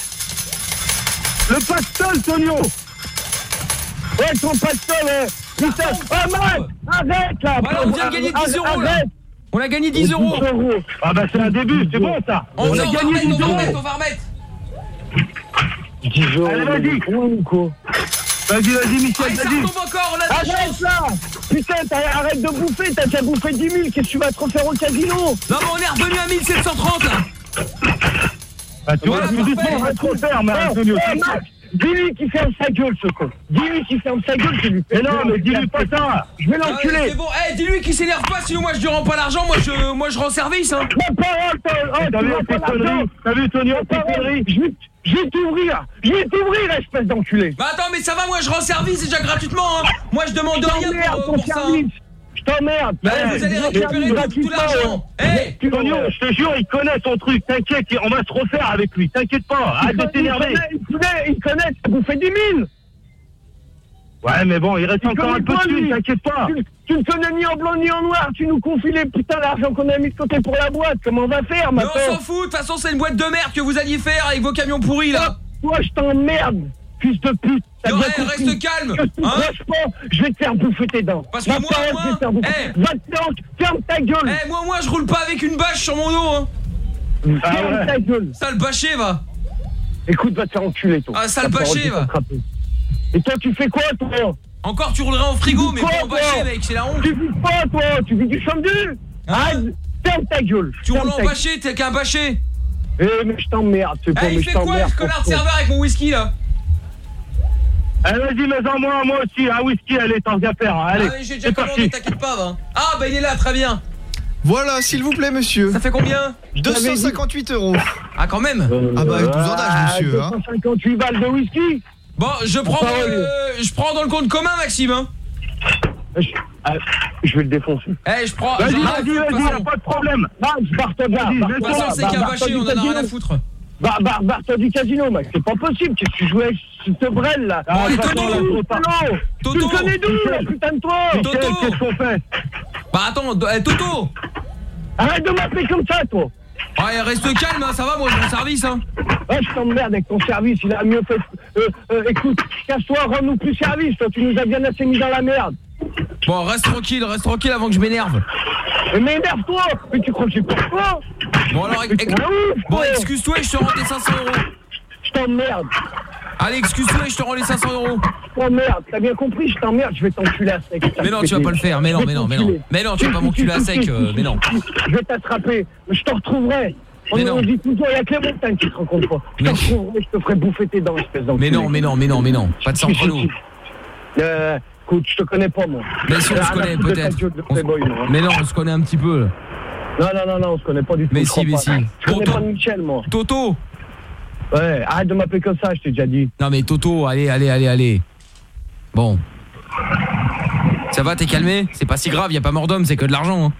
Le pactole, Tonio. Ouais, ton pactole, eh. Putain Oh, Max Arrête, là Voilà, on vient de gagner 10 euros là. On a gagné 10 euros Ah bah, c'est un début, c'est bon, ça. On, On va a on va gagné remettre, 10 on va euros. remettre, on va remettre 10 euros, Allez, vas-y. Vas-y, vas-y, Michel, vas-y. retombe encore, on a de la Arrête chance. là. Putain, t'as- arrête de bouffer, t'as déjà bouffé 10 000, qu'est-ce que tu vas te refaire au casino Non mais on est revenu à 1730 là Ah, tu vois, Voilà, on va trop faire, mais Oh, Antonio. oh, Max, Dis-lui qu'il ferme sa gueule, ce con. Dis-lui qu'il ferme sa gueule, je lui fais Mais non, mais dis-lui pas ça. Je vais Ah, l'enculer. C'est bon, eh dis-lui qu'il s'énerve pas sinon moi je lui rends pas l'argent, moi je moi je rends service hein. Ma parole, oh, T'as vu vas tes conneries Je je vais t'ouvrir Je vais t'ouvrir, espèce d'enculé Bah attends mais ça va moi je rends service déjà gratuitement hein Moi je demande rien pour, ton pour ça hein. service Je t'emmerde. Mais vous allez récupérer tout- tout l'argent. Hey, Tonio, je te jure, il connaît son truc. T'inquiète, on va se refaire avec lui. T'inquiète pas. Arrête de t'énerver. Il connaît, il connaît, ça vous fait 10 000 Ouais, mais bon, il reste encore un peu de thunes, t'inquiète pas. Tu, tu ne connais ni en blanc ni en noir, tu nous confies les putain d'argent qu'on a mis de côté pour la boîte, comment on va faire Mais maintenant on s'en fout, de toute façon c'est une boîte de merde que vous alliez faire avec vos camions pourris là. Toi je t'emmerde, fils de pute. Non, hey, compris. reste calme, Que tu hein. pas, je vais te faire bouffer tes dents. Parce que moi, moi, je vais te faire bouffer. hey. Va te faire, ferme ta gueule. Eh moi moi je roule pas avec une bâche sur mon dos hein. Ferme ta gueule. Sale bâché va. Écoute, va te faire enculer toi. Ah, sale bâché, va. Et toi tu fais quoi toi Encore tu rouleras en frigo mais pas quoi, en bâché mec, c'est la honte Tu vis pas toi, tu vis du samedi Arrête, ferme ta gueule Tu roules en bâché, t'es qu'un bâché Eh mais je t'emmerde, c'est pas Eh mais il je fait quoi t'emmerde ce connard de serveur avec mon whisky là Eh, vas-y, mets-en moi, moi aussi. Un whisky, allez, tant qu'à faire. Allez, Ah j'ai déjà commandé, t'inquiète pas va Ah bah il est là, très bien Voilà, s'il vous plaît, monsieur. Ça fait combien 258 euros. Ah quand même Ah bah, avec 12 ans d'âge, monsieur. Hein. 258 balles de whisky Bon je prends, euh, je prends dans le compte commun Maxime hein je, ah, je vais le défoncer. Eh je prends, Vas-y, vas-y, pas de problème. Max, barre-toi de là. Toute façon c'est bâché, du on en a rien à casino. foutre Barre, barre, barre-toi du casino, Max. C'est pas possible. Qu'est-ce que tu jouais avec ce brel là Ah, Tu Toto, là. Toto Toto. Tu le connais d'où, putain de toi Toto. Qu'est-ce qu'on fait Bah attends, eh, Toto Arrête de m'appeler comme ça, toi Ouais reste calme hein, ça va moi je rends service hein Ah, je t'emmerde avec ton service, il a mieux fait. Euh, euh, écoute, casse-toi, rends-nous plus service, toi, tu nous as bien assez mis dans la merde. Bon reste tranquille, reste tranquille avant que je m'énerve Mais m'énerve-toi Mais tu crois que j'ai peur toi Bon alors, ex- bon toi. excuse-toi et je te rends tes 500 euros Je t'emmerde, Allez excuse-toi et je te rends les 500 euros je t'emmerde, t'as bien compris, je t'emmerde, je vais t'enculer à sec. Mais non tu vas pas le faire, mais non, mais non, mais non Mais non tu vas pas m'enculer à sec, euh, mais non Je vais t'attraper, mais je te retrouverai. On, Mais non. on dit toujours, il y a que les montagnes qui te rencontrent pas. Je te Mais- retrouverai, je te ferai bouffer tes dents, espèce d'enculé. Mais non, mais non, mais non, mais non Pas de ça entre nous Euh, écoute, je te connais pas, moi. Mais si on se à connaît peut-être. Mais non on se connaît un petit peu là. Non, non, non, non, on se connaît pas du tout. Mais si, mais si. Je connais pas Michel, moi. Toto Ouais, arrête de m'appeler comme ça, je t'ai déjà dit. Non mais Toto, allez, allez, allez, allez Bon Ça va, t'es calmé? C'est pas si grave, y a pas mort d'homme, c'est que de l'argent hein.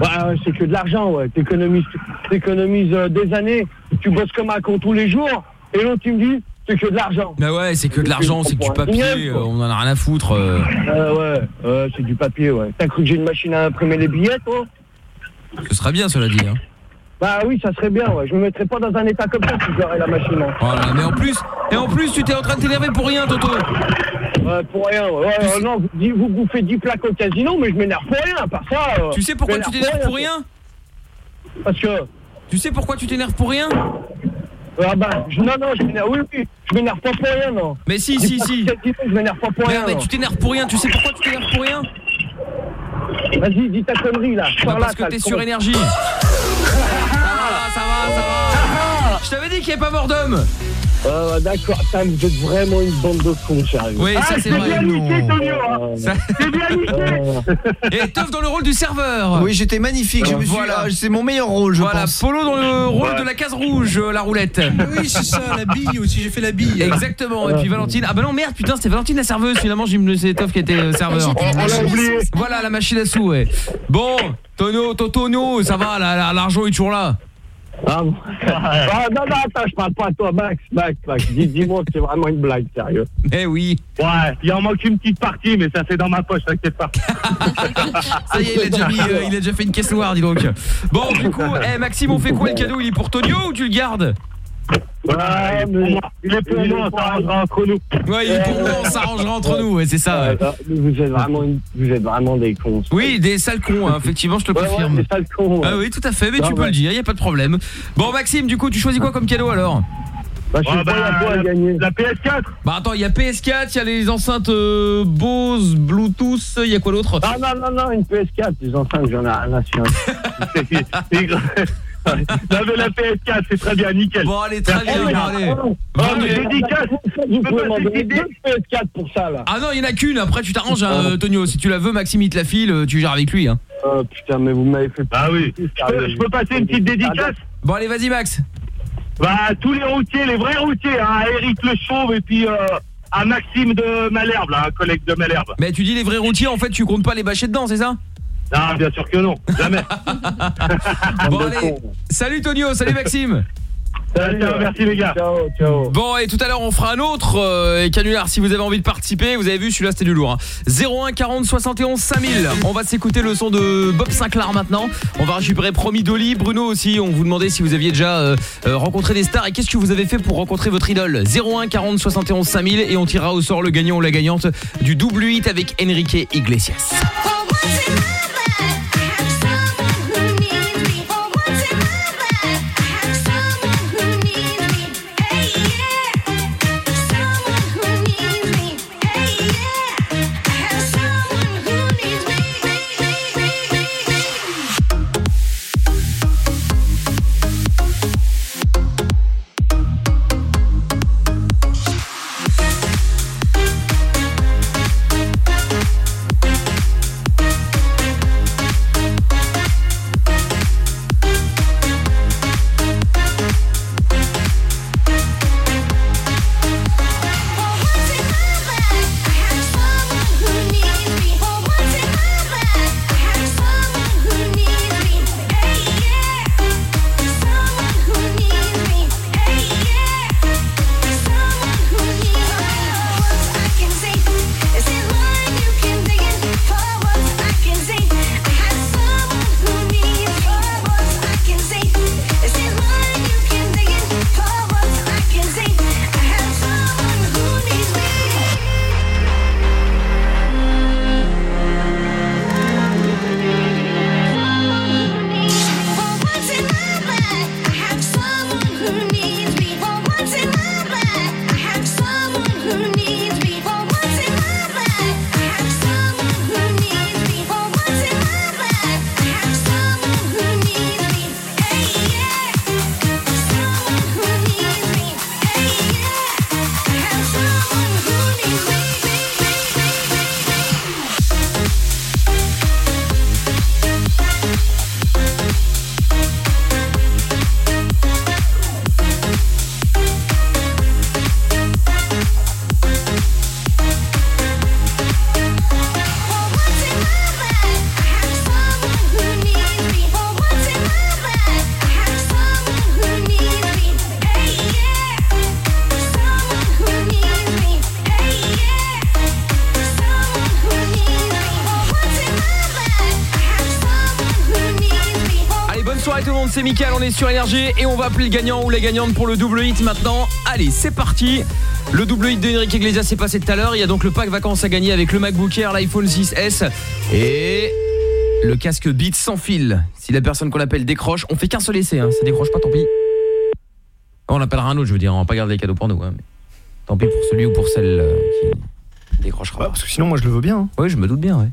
Ouais, ouais, c'est que de l'argent, ouais. T'économises, t'économises euh, des années, tu bosses comme un con tous les jours, et l'autre, tu me dis, c'est que de l'argent. Bah ouais, c'est que de l'argent, c'est que du papier, euh, on en a rien à foutre euh. Euh, ouais, ouais, c'est du papier, ouais. T'as cru que j'ai une machine à imprimer les billets, toi? Ce serait bien cela dit hein. Bah oui, ça serait bien, ouais. Je me mettrais pas dans un état comme ça si j'aurais la machine. hein. Voilà, mais en plus, et en plus tu t'es en train de t'énerver pour rien Toto Ouais, pour rien, ouais. ouais euh, non, vous, dis- vous bouffez 10 plaques au casino, mais je m'énerve pour rien, à part ça. euh, Tu sais pourquoi je tu m'énerve t'énerves pour rien Parce que. Tu sais pourquoi tu t'énerves pour rien Ah bah, je- non, non, je m'énerve, oui, oui, je m'énerve pas pour rien, non. Mais si, si, si que c'est- Je m'énerve pas pour Mais, rien. mais non. tu t'énerves pour rien, tu sais pourquoi tu t'énerves pour rien Vas-y, dis ta connerie, là. Parce que t'es sur énergie. Ça va, ça va, ça va. Je t'avais dit qu'il n'y avait pas mort d'homme Ah, d'accord, vous êtes vraiment une bande de cons, sérieux. Oui, ça c'est vrai Ça- C'est bien niqué Et Toff dans le rôle du serveur Oui, j'étais magnifique. Je me suis, Voilà. ah, c'est mon meilleur rôle, je Voilà, pense. Polo dans le rôle de la case rouge, euh, la roulette. Oui, c'est ça, la bille aussi, j'ai fait la bille. Exactement. Et puis Valentine. Ah bah non merde, putain, c'était Valentine la serveuse. Finalement, j'ai me c'est Toff qui était euh, serveur. La sous. Voilà la machine à sous. Ouais. Bon, Tono, Totonio, ça va, la- la- l'argent est toujours là. Ah, bon. Ah, non, non, attends, je parle pas à toi, Max, Max, Max. Dis- Dis-moi que c'est vraiment une blague, sérieux. Eh oui. Ouais, il en manque une petite partie, mais ça c'est dans ma poche, t'inquiète pas. Ça y est, il a déjà mis, euh, il a déjà fait une caisse noire, dis donc. Bon, du coup, eh Maxime, on fait quoi le cadeau Il est pour Tonio ou tu le gardes? Ouais, mais il est pour moi, ça arrangera entre nous. Ouais, il est pour moi, on s'arrangera entre nous, ouais, c'est ça. ouais. Vous êtes vraiment, une- vous êtes vraiment des cons. Oui, des sales cons, hein, effectivement, je te le Ouais, ouais, confirme. des sales cons. ouais. Ah oui, tout à fait, mais Non, tu peux le dire, y a pas de problème. Bon, Maxime, du coup, tu choisis quoi comme cadeau alors? Bah, je sais Ouais, pas, il bah, la- gagner La PS4 Bah attends, il y a PS4, il y a les enceintes euh, Bose, Bluetooth, il y a quoi d'autre? Ah non, non, non, une PS4, les enceintes, j'en ai rien à suivre. Mais la PS4, c'est très bien, nickel. Bon, allez, très bien, allez. Oh, mais dédicace, Vous peux pouvez pas décider deux PS4 pour ça, là. Ah non, il y en a qu'une, après tu t'arranges, hein, Tonio. Si tu la veux, Maxime, il te la file, euh, tu gères avec lui. Hein. Oh putain, mais vous m'avez fait. Ah oui. Je peux, je passer une petite dédicace? Bon, allez, vas-y, Max. Bah, tous les routiers, les vrais routiers, hein, Eric Le Chauve et puis euh, à Maxime de Malherbe, là, un collègue de Malherbe. Mais tu dis les vrais routiers, en fait, tu comptes pas les bâcher dedans, c'est ça? Non, bien sûr que non, jamais. Bon allez, salut Tonio, salut Maxime. Salut, ciao, merci les gars. Ciao, ciao. Bon et tout à l'heure on fera un autre euh, canular si vous avez envie de participer Vous avez vu celui-là c'était du lourd hein. 01 40 71 5000 On va s'écouter le son de Bob Sinclair maintenant. On va récupérer Promis Dolly Bruno aussi. On vous demandait si vous aviez déjà euh, euh, rencontré des stars Et qu'est-ce que vous avez fait pour rencontrer votre idole. 01 40 71 5000 Et on tirera au sort le gagnant ou la gagnante Du double 8 avec Enrique Iglesias on est sur Énergie et on va appeler le gagnant ou la gagnante pour le double hit maintenant. Allez, c'est parti. Le double hit de Enrique Iglesias s'est passé tout à l'heure. Il y a donc le pack vacances à gagner avec le MacBook Air, l'iPhone 6S et le casque Beats sans fil. Si la personne qu'on appelle décroche, on fait qu'un seul essai, hein. ça décroche pas, tant pis. On appellera un autre, je veux dire, on va pas garder les cadeaux pour nous. hein, mais Tant pis pour celui ou pour celle euh, qui décrochera. Parce que sinon, moi, je le veux bien. hein. Oui, je me doute bien, ouais.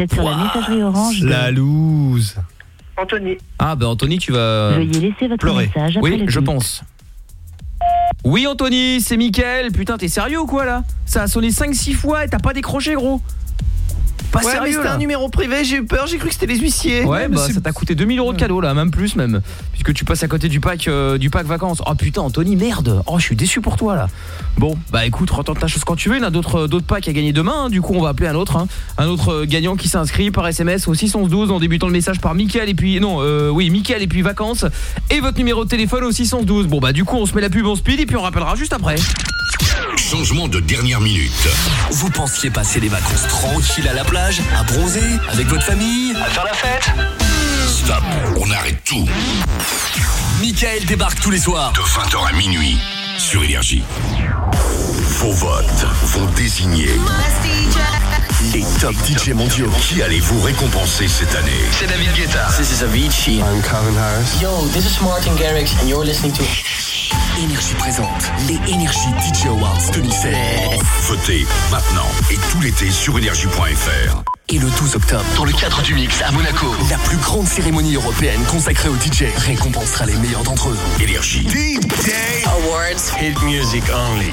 Vous êtes sur la messagerie orange. de- La loose. Anthony. Ah bah Anthony, tu vas Veuillez laisser votre pleurer. message après Oui, le je bip. pense. Oui Anthony, c'est Mickaël. Putain, t'es sérieux ou quoi là? Ça a sonné 5-6 fois et t'as pas décroché gros Pas ouais, mais sérieux c'était là. un numéro privé, j'ai eu peur, j'ai cru que c'était les huissiers. Ouais, mais bah ça t'a coûté 2000 euros de cadeau là, même plus même. Puisque tu passes à côté du pack euh, du pack vacances. Oh putain Anthony, merde. Oh je suis déçu pour toi là. Bon, bah écoute, retente ta chose quand tu veux. Il y en a d'autres d'autres packs à gagner demain hein. Du coup on va appeler un autre hein. Un autre euh, gagnant qui s'inscrit par SMS au 612 En débutant le message par Mickaël et puis... Non, euh, oui, Mickaël et puis vacances. Et votre numéro de téléphone au 612 Bon bah du coup on se met la pub en speed Et puis on rappellera juste après Changement de dernière minute. Vous pensiez passer des vacances tranquilles à la plage, à bronzer, avec votre famille, à faire la fête Stop, on arrête tout. Michael débarque tous les soirs. De 20h à minuit sur Énergie. Vos votes vont désigner les top DJ mondiaux. Qui allez-vous récompenser cette année C'est David Guetta. This is Avicii. I'm Calvin Harris. Yo, this is Martin Garrix, and you're listening to. Énergie présente les Énergie DJ Awards 2016. Votez maintenant et tout l'été sur énergie.fr. Et le 12 octobre, dans le cadre du Mix à Monaco, la plus grande cérémonie européenne consacrée aux DJ récompensera les meilleurs d'entre eux. Énergie. DJ Awards. Hit music only.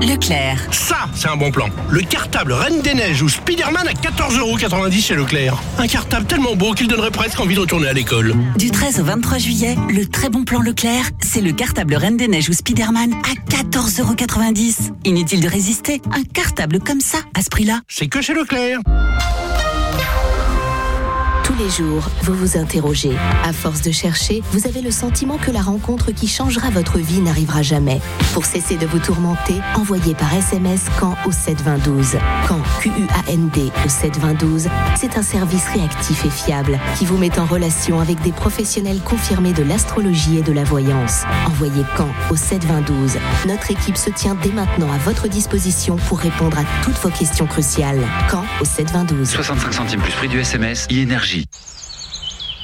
Leclerc. Ça, c'est un bon plan. Le cartable Reine des Neiges ou Spider-Man à 14,90€ chez Leclerc. Un cartable tellement beau qu'il donnerait presque envie de retourner à l'école. Du 13 au 23 juillet, le très bon plan Leclerc, c'est le cartable Reine des Neiges ou Spider-Man à 14,90€. Inutile de résister, un cartable comme ça, à ce prix-là. C'est que chez Leclerc. Les jours, vous vous interrogez. À force de chercher, vous avez le sentiment que la rencontre qui changera votre vie n'arrivera jamais. Pour cesser de vous tourmenter, envoyez par SMS quand au 72012. Quand Q-U-A-N-D au 72012, c'est un service réactif et fiable qui vous met en relation avec des professionnels confirmés de l'astrologie et de la voyance. Envoyez quand au 72012. Notre équipe se tient dès maintenant à votre disposition pour répondre à toutes vos questions cruciales. Quand au 72012. 65 centimes plus prix du SMS, e-énergie.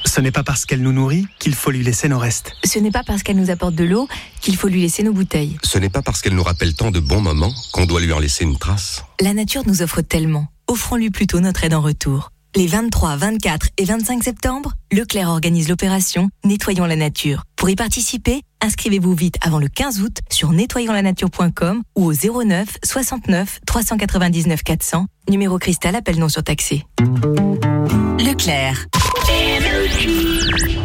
Ce n'est pas parce qu'elle nous nourrit qu'il faut lui laisser nos restes. Ce n'est pas parce qu'elle nous apporte de l'eau qu'il faut lui laisser nos bouteilles. Ce n'est pas parce qu'elle nous rappelle tant de bons moments qu'on doit lui en laisser une trace. La nature nous offre tellement. Offrons-lui plutôt notre aide en retour. Les 23, 24 et 25 septembre, Leclerc organise l'opération Nettoyons la nature. Pour y participer, inscrivez-vous vite avant le 15 août sur nettoyonslanature.com ou au 09 69 399 400, numéro cristal appel non surtaxé. Leclerc. Énergie.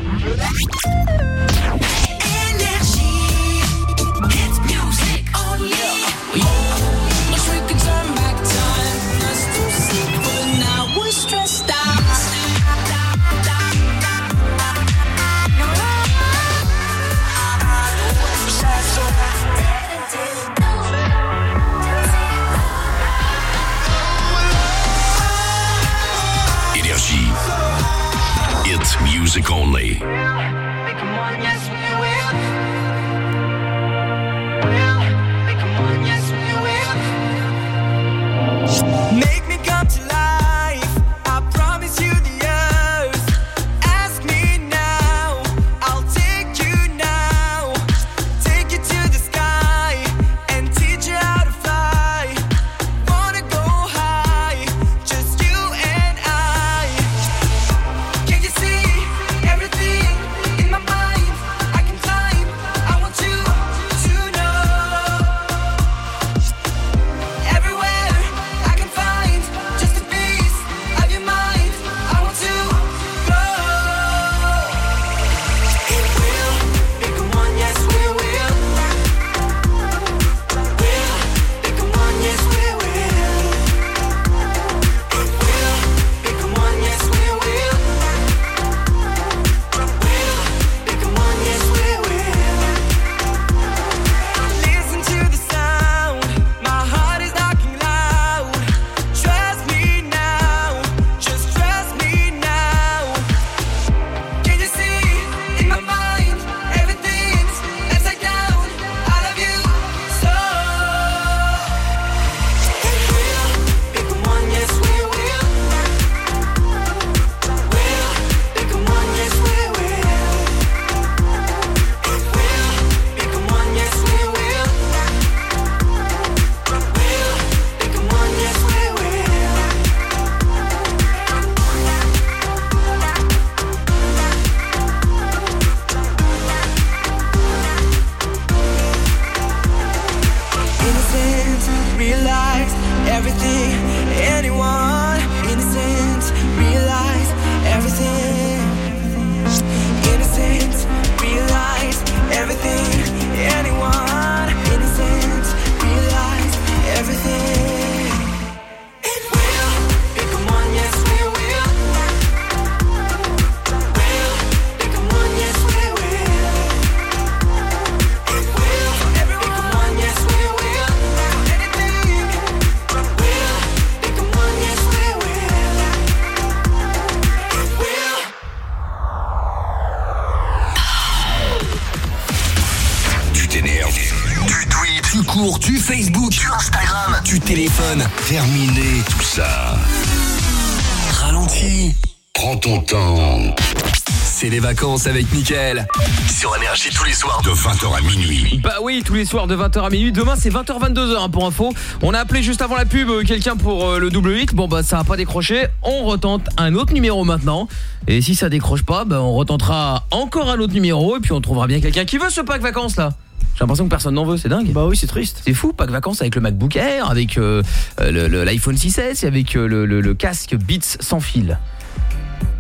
Avec Mickaël. Sur Énergie tous les soirs. De 20h à minuit. Bah oui, tous les soirs de 20h à minuit. Demain, c'est 20h22h hein, pour info. On a appelé juste avant la pub euh, quelqu'un pour euh, le double hit. Bon bah ça a pas décroché. On retente un autre numéro maintenant. Et si ça décroche pas, bah on retentera encore un autre numéro et puis on trouvera bien quelqu'un qui veut ce pack vacances là. J'ai l'impression que personne n'en veut, c'est dingue. Bah oui, c'est triste. C'est fou, pack vacances avec le MacBook Air, avec euh, l'iPhone 6S et avec euh, le, le- le casque Beats sans fil.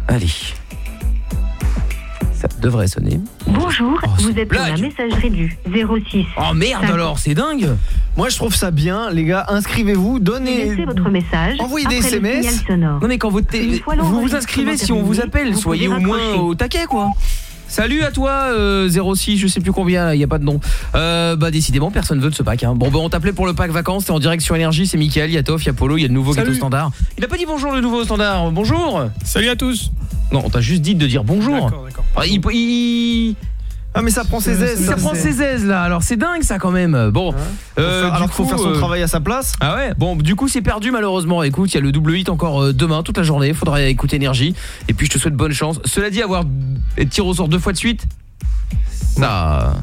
Allez. Devrait sonner. Bonjour, vous êtes sur la blague. messagerie du 06. Oh merde 50. alors, c'est dingue. Moi, je trouve ça bien, les gars. Inscrivez-vous, donnez. Laissez votre message Envoyez des après SMS. Non mais quand vous vous vous inscrivez si on vous appelle, vous soyez au moins au taquet quoi. Salut à toi euh, 06, je sais plus combien, il y a pas de nom. Euh, bah décidément personne veut de ce pack hein. Bon bah on t'appelait pour le pack vacances, t'es en direct sur énergie, c'est Mickaël, il y a Toff, il y a Polo, il y a le nouveau Salut. gâteau standard. Il a pas dit bonjour le nouveau standard. Bonjour. Salut à tous. Non, on t'a juste dit de dire bonjour. D'accord, d'accord. Ah, il, il- Ah, mais ça prend ses aises. ça prend ses aises là. Alors c'est dingue ça quand même. Bon, euh, faire- alors qu'il faut coup, faire son euh, travail à sa place. Ah ouais Bon, du coup, c'est perdu malheureusement. Écoute, il y a le double hit encore euh, demain, toute la journée. Faudra écouter énergie. Et puis, je te souhaite bonne chance. Cela dit, avoir tiré au sort deux fois de suite, ça,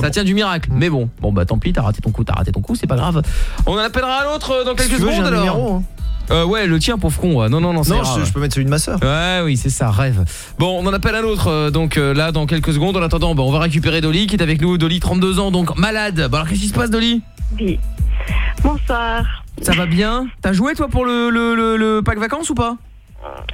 ça tient du miracle. Mais bon, bon bah tant pis, t'as raté ton coup, t'as raté ton coup, c'est pas grave. On en appellera un autre euh, dans quelques secondes un alors. numéro, hein. Euh, ouais, le tien, pauvre con. ouais. Non, non, non, c'est Non, grave. je, je peux mettre celui de ma sœur. Ouais, oui, c'est ça, rêve. Bon, on en appelle un autre, euh, donc euh, là, dans quelques secondes. En attendant, bah, on va récupérer Dolly, qui est avec nous. Dolly, 32 ans, donc malade. Bah, alors, qu'est-ce qui se passe, Dolly? Oui. Bonsoir. Ça va bien? T'as joué, toi, pour le, le, le, le pack vacances ou pas?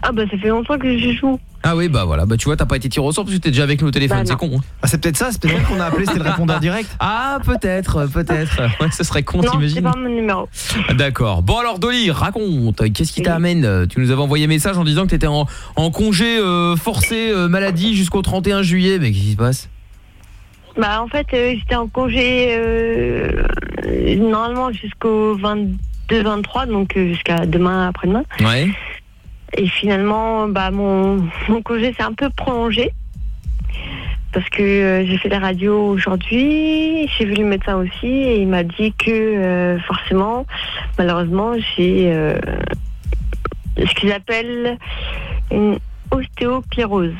Ah bah ça fait longtemps que je joue. Ah oui, bah voilà, bah tu vois, t'as pas été tiré au sort parce que t'es déjà avec nous au téléphone, Bah, c'est non. con. hein. Ah, c'est peut-être ça, c'est peut-être qu'on a appelé, c'était le répondeur direct. Ah, peut-être, peut-être. Ouais, ce serait con, non, c'est t'imagines pas mon numéro. D'accord. Bon alors Dolly, raconte, qu'est-ce qui t'amène Tu nous avais envoyé un message en disant que t'étais en, en congé euh, forcé euh, maladie jusqu'au 31 juillet, mais qu'est-ce qui se passe? Bah en fait euh, j'étais en congé euh, normalement jusqu'au 22-23 donc euh, jusqu'à demain après-demain. Ouais. Et finalement bah mon, mon congé s'est un peu prolongé. Parce que euh, j'ai fait la radio aujourd'hui, j'ai vu le médecin aussi et il m'a dit que euh, forcément, malheureusement, j'ai euh, ce qu'ils appellent une ostéoclérose.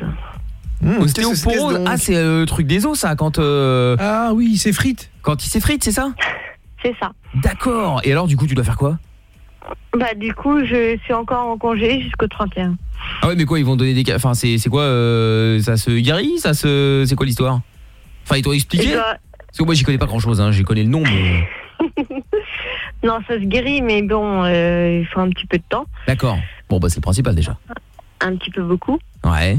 Mmh, Ostéoporose Ah, c'est euh, le truc des os ça quand euh, Ah oui, il s'effrite. Quand il s'effrite, c'est ça? C'est ça. D'accord. Et alors du coup, tu dois faire quoi? Bah du coup, je suis encore en congé jusqu'au 31. Ah ouais, mais quoi, ils vont donner des ca- enfin c'est c'est quoi euh, ça se guérit, ça se c'est quoi l'histoire? Enfin, ils t'ont expliqué? Et bah- Parce que moi, j'y connais pas grand-chose hein, j'y connais le nom mais Non, ça se guérit, mais bon, euh, il faut un petit peu de temps, d'accord. Bon bah c'est le principal déjà. un petit peu beaucoup. Ouais.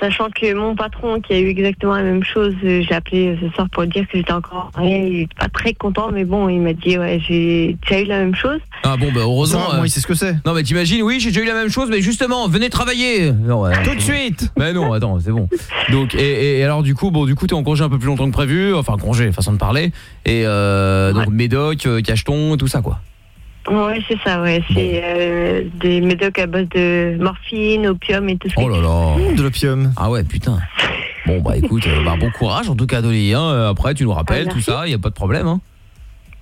Sachant que mon patron qui a eu exactement la même chose, euh, j'ai appelé ce soir pour dire que j'étais encore ouais, il est pas très content, mais bon, il m'a dit ouais, j'ai déjà eu la même chose. Ah bon bah heureusement. Ça, moi, il sait ce que c'est. Non mais t'imagines, oui, j'ai déjà eu la même chose, mais justement, venez travailler. Non, ouais, Tout de suite. Mais non, attends, c'est bon. Donc et, et alors du coup, bon, du coup, t'es en congé un peu plus longtemps que prévu, enfin congé, façon de parler. Et euh, donc médoc, euh, cacheton, tout ça quoi. Ouais, c'est ça, ouais, c'est euh, des médocs à base de morphine, opium et tout ça. Oh là là. De l'opium. Ah ouais, putain. Bon bah écoute, euh, bah, bon courage en tout cas Dolly. Hein. Euh, Après, tu nous rappelles Ah, tout ça, y a pas de problème. Hein.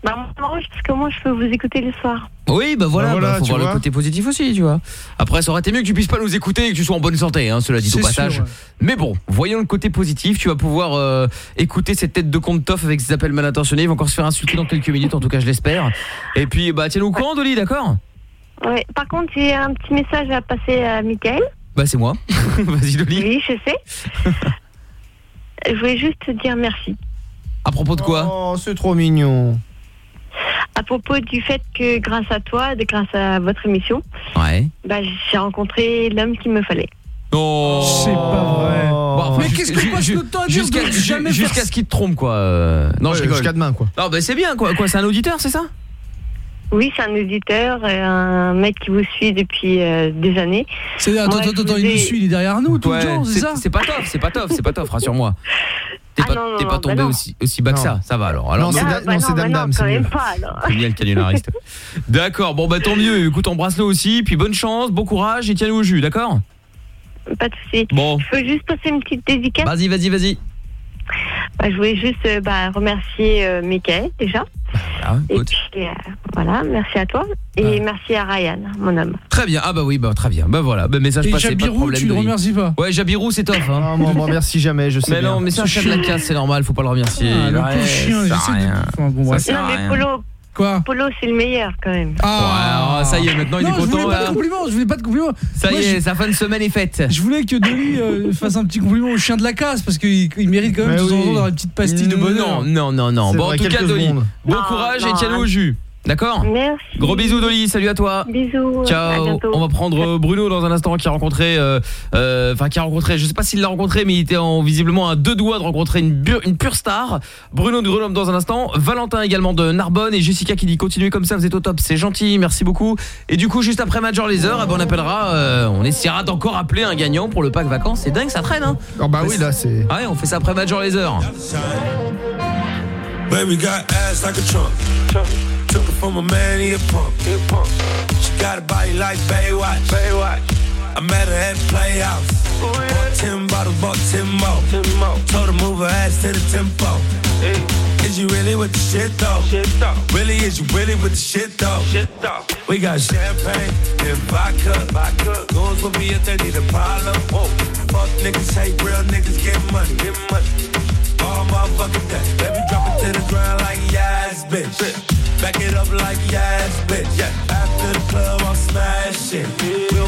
Bah, moi, ça m'arrange parce que moi, je peux vous écouter le soir. Oui, bah voilà, Bah voilà, bah, faut tu voir le vois. côté positif aussi, tu vois. Après, ça aurait été mieux que tu puisses pas nous écouter et que tu sois en bonne santé, hein, cela dit au C'est passage. sûr, ouais. Mais bon, voyons le côté positif. Tu vas pouvoir euh, écouter cette tête de compte toff avec ses appels mal intentionnés. Il va encore se faire insulter dans quelques minutes, en tout cas, je l'espère. Et puis, bah tiens-nous au courant, Dolly, d'accord? Ouais. Par contre, j'ai un petit message à passer à Michael. Bah c'est moi. Vas-y, Dolly. Oui, je sais. je voulais juste te dire merci. À propos de quoi? Oh, c'est trop mignon. À propos du fait que grâce à toi, de- grâce à votre émission, Ouais. bah, j'ai rencontré l'homme qu'il me fallait. Oh C'est pas vrai. Bon, enfin, Mais qu'est-ce que je passe le temps à dire Jusqu'à faire ce qu'il te trompe, quoi. euh. Non, Ouais, je. Jusqu'à demain, quoi. Non, bah c'est bien, quoi. quoi c'est un auditeur, c'est ça? Oui, c'est un auditeur, euh, un mec qui vous suit depuis euh, des années. C'est-à-dire, attends, Moi, attends, attends, il nous suit, il est derrière nous tout le temps, c'est c'est ça? c'est pas tof, c'est pas tof, c'est pas tof, rassure-moi. T'es Ah pas, t'es pas tombé bah aussi, aussi bas que ça, ça va alors. Alors, Non, c'est Ah, bah Dame c'est bien le cagnonariste. D'accord, bon bah tant mieux. Écoute, embrasse-le aussi, puis bonne chance, bon courage et tiens-le au jus, d'accord? Pas de souci. Bon. Je peux juste passer une petite dédicace. Vas-y, vas-y, vas-y. Bah, je voulais juste euh, bah, remercier euh, Michael déjà. Voilà, Et puis, euh, voilà, merci à toi. Et merci à Ryan, mon homme. Très bien. Ah bah oui, bah très bien. Bah voilà, bah, message Et passé, pas de Jabirou, problème. tu le remercies pas Ouais, Jabirou, c'est top. Hein. Ah, moi, moi, merci jamais, je sais Mais bien. non, mais c'est un chat de la casse, c'est normal, faut pas le remercier. Ah, le Ouais, chien, ça sert de-. Enfin, bon, Ça bref. sert Non, à mais rien. Polo, Quoi Polo c'est le meilleur quand même. Ah, Ouais, ça y est, maintenant il est non, je content. voulais pas là. de compliments, je voulais pas de compliments. Ça y est, je- sa fin de semaine est faite. Je voulais que Dolly euh, fasse un petit compliment au chien de la casse parce qu'il il mérite quand même Mais de temps en oui. temps d'avoir une petite pastille de bonheur. Non, non, non, non. Bon, en tout cas, Dolly, bon Non, courage et tiens-nous au hein. jus. D'accord Merci. Gros bisous Dolly, salut à toi. Bisous. À Ciao. bientôt. On va prendre euh, Bruno dans un instant qui a rencontré euh, euh, enfin qui a rencontré, je sais pas s'il l'a rencontré mais il était en, visiblement à deux doigts de rencontrer une, pure star. Bruno de Grenoble dans un instant, Valentin également de Narbonne et Jessica qui dit continuez comme ça, vous êtes au top, c'est gentil, merci beaucoup. Et du coup juste après Major Laser, eh ben, on appellera euh, on essaiera d'encore appeler un gagnant pour le pack vacances. C'est dingue, ça traîne hein. Oh bah oui, là c'est Ah ouais, on fait ça après Major Laser. Baby got ass like a trunk. Took it from a man, he a punk. She got a body like Baywatch. Baywatch. I met her at Playhouse. Bought ten bottles, bought ten more. Told her move her ass to the tempo. Is you really with the shit though? Really, is you really with the shit though? We got champagne and vodka. vodka. Goons will be if they need a problem. Whoa. Fuck niggas, hate real niggas, get money. Get money. All motherfucking day. Baby, drop it to the ground like yes, bitch. Back it up like yes, bitch. Yeah. After the club, I'm smashing. We'll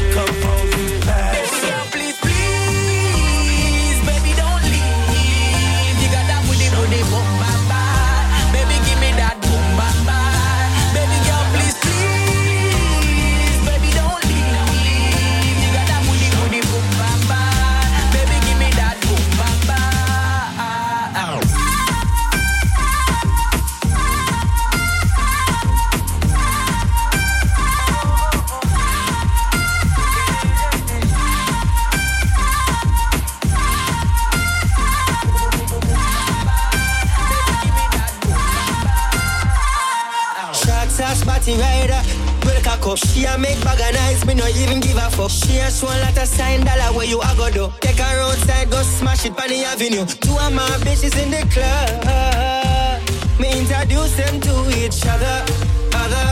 up. She a make bag of nice, me no even give a fuck. She a show a lot of sign dollar where you a go do. Take her outside, go smash it on the avenue. Two of my bitches in the club. Me introduce them to each other. Other,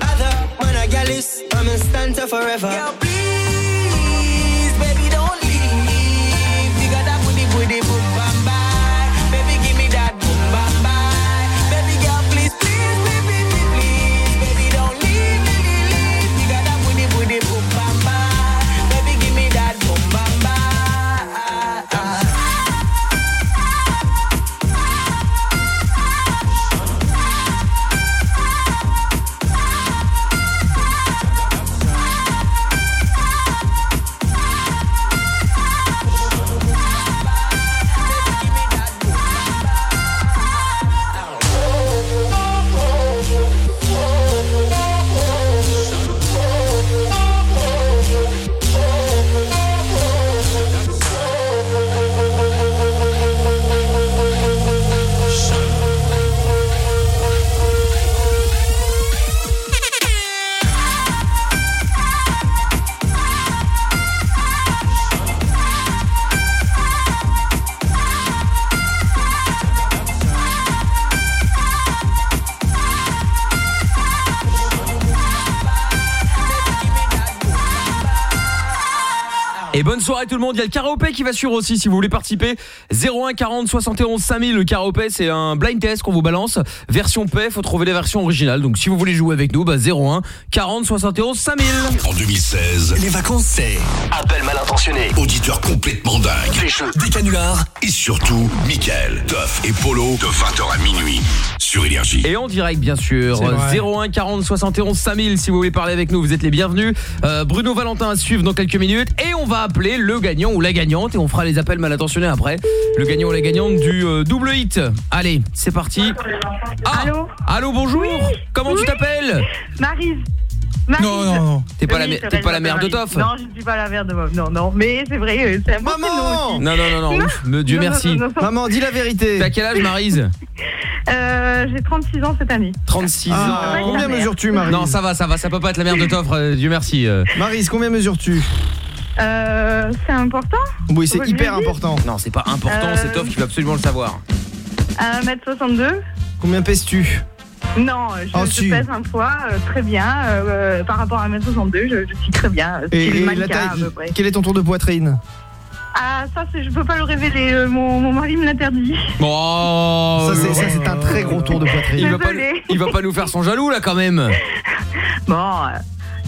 other. Man, a gal is, I'm in stanza forever. Girl, please, Et bonne soirée tout le monde, il y a le karaopé qui va suivre aussi si vous voulez participer. 01 40 71 5000 le karaopé c'est un blind test qu'on vous balance. Version paix, faut trouver la version originale donc si vous voulez jouer avec nous bah 01 40 71 5000 En 2016, Les vacances, c'est appel mal intentionné, auditeur complètement dingue, des jeux, des canulars. et surtout, Mickaël, Toff et Polo de 20h à minuit sur Énergie. Et en direct bien sûr. C'est vrai. 01 40 71 5000 si vous voulez parler avec nous vous êtes les bienvenus. Euh, Bruno Valentin à suivre dans quelques minutes. Et on va appeler le gagnant ou la gagnante et on fera les appels mal intentionnés après le gagnant ou la gagnante du euh, double hit allez c'est parti ah, Allô Allô bonjour Comment tu t'appelles Marise. Maryse. Non, non, non. T'es pas la Oui, pas la mère de Toff. Non, je ne suis pas la mère de Toff. Non, non. Mais c'est vrai, euh, c'est un aussi. Non non non non, ouf, me- Dieu Non, non, merci non, non, non. Maman, dis la vérité. T'as quel âge Marise Euh, J'ai 36 ans cette année. 36 Ah, ans combien mesures-tu, Maryse Non ça va ça va ça peut pas être la mère de Toff euh, Dieu merci euh. Maryse, combien mesures-tu? Euh, c'est important Oui, c'est hyper important. Non c'est pas important Euh, c'est Toff qui va absolument le savoir 1m62. Combien pèses-tu? Non, je, Ah, je si. pèse un poids euh, très bien. euh, euh, par rapport à 1m62, je, je suis très bien. euh, Et, la à taille, peu près. quel est ton tour de poitrine? Ah, ça, c'est- je peux pas le révéler. euh, mon, mon mari me l'interdit. Oh, Ça, c'est- ça, c'est un très gros tour de poitrine. Il va, pas, Désolée. il va pas nous faire son jaloux là quand même. Bon, euh,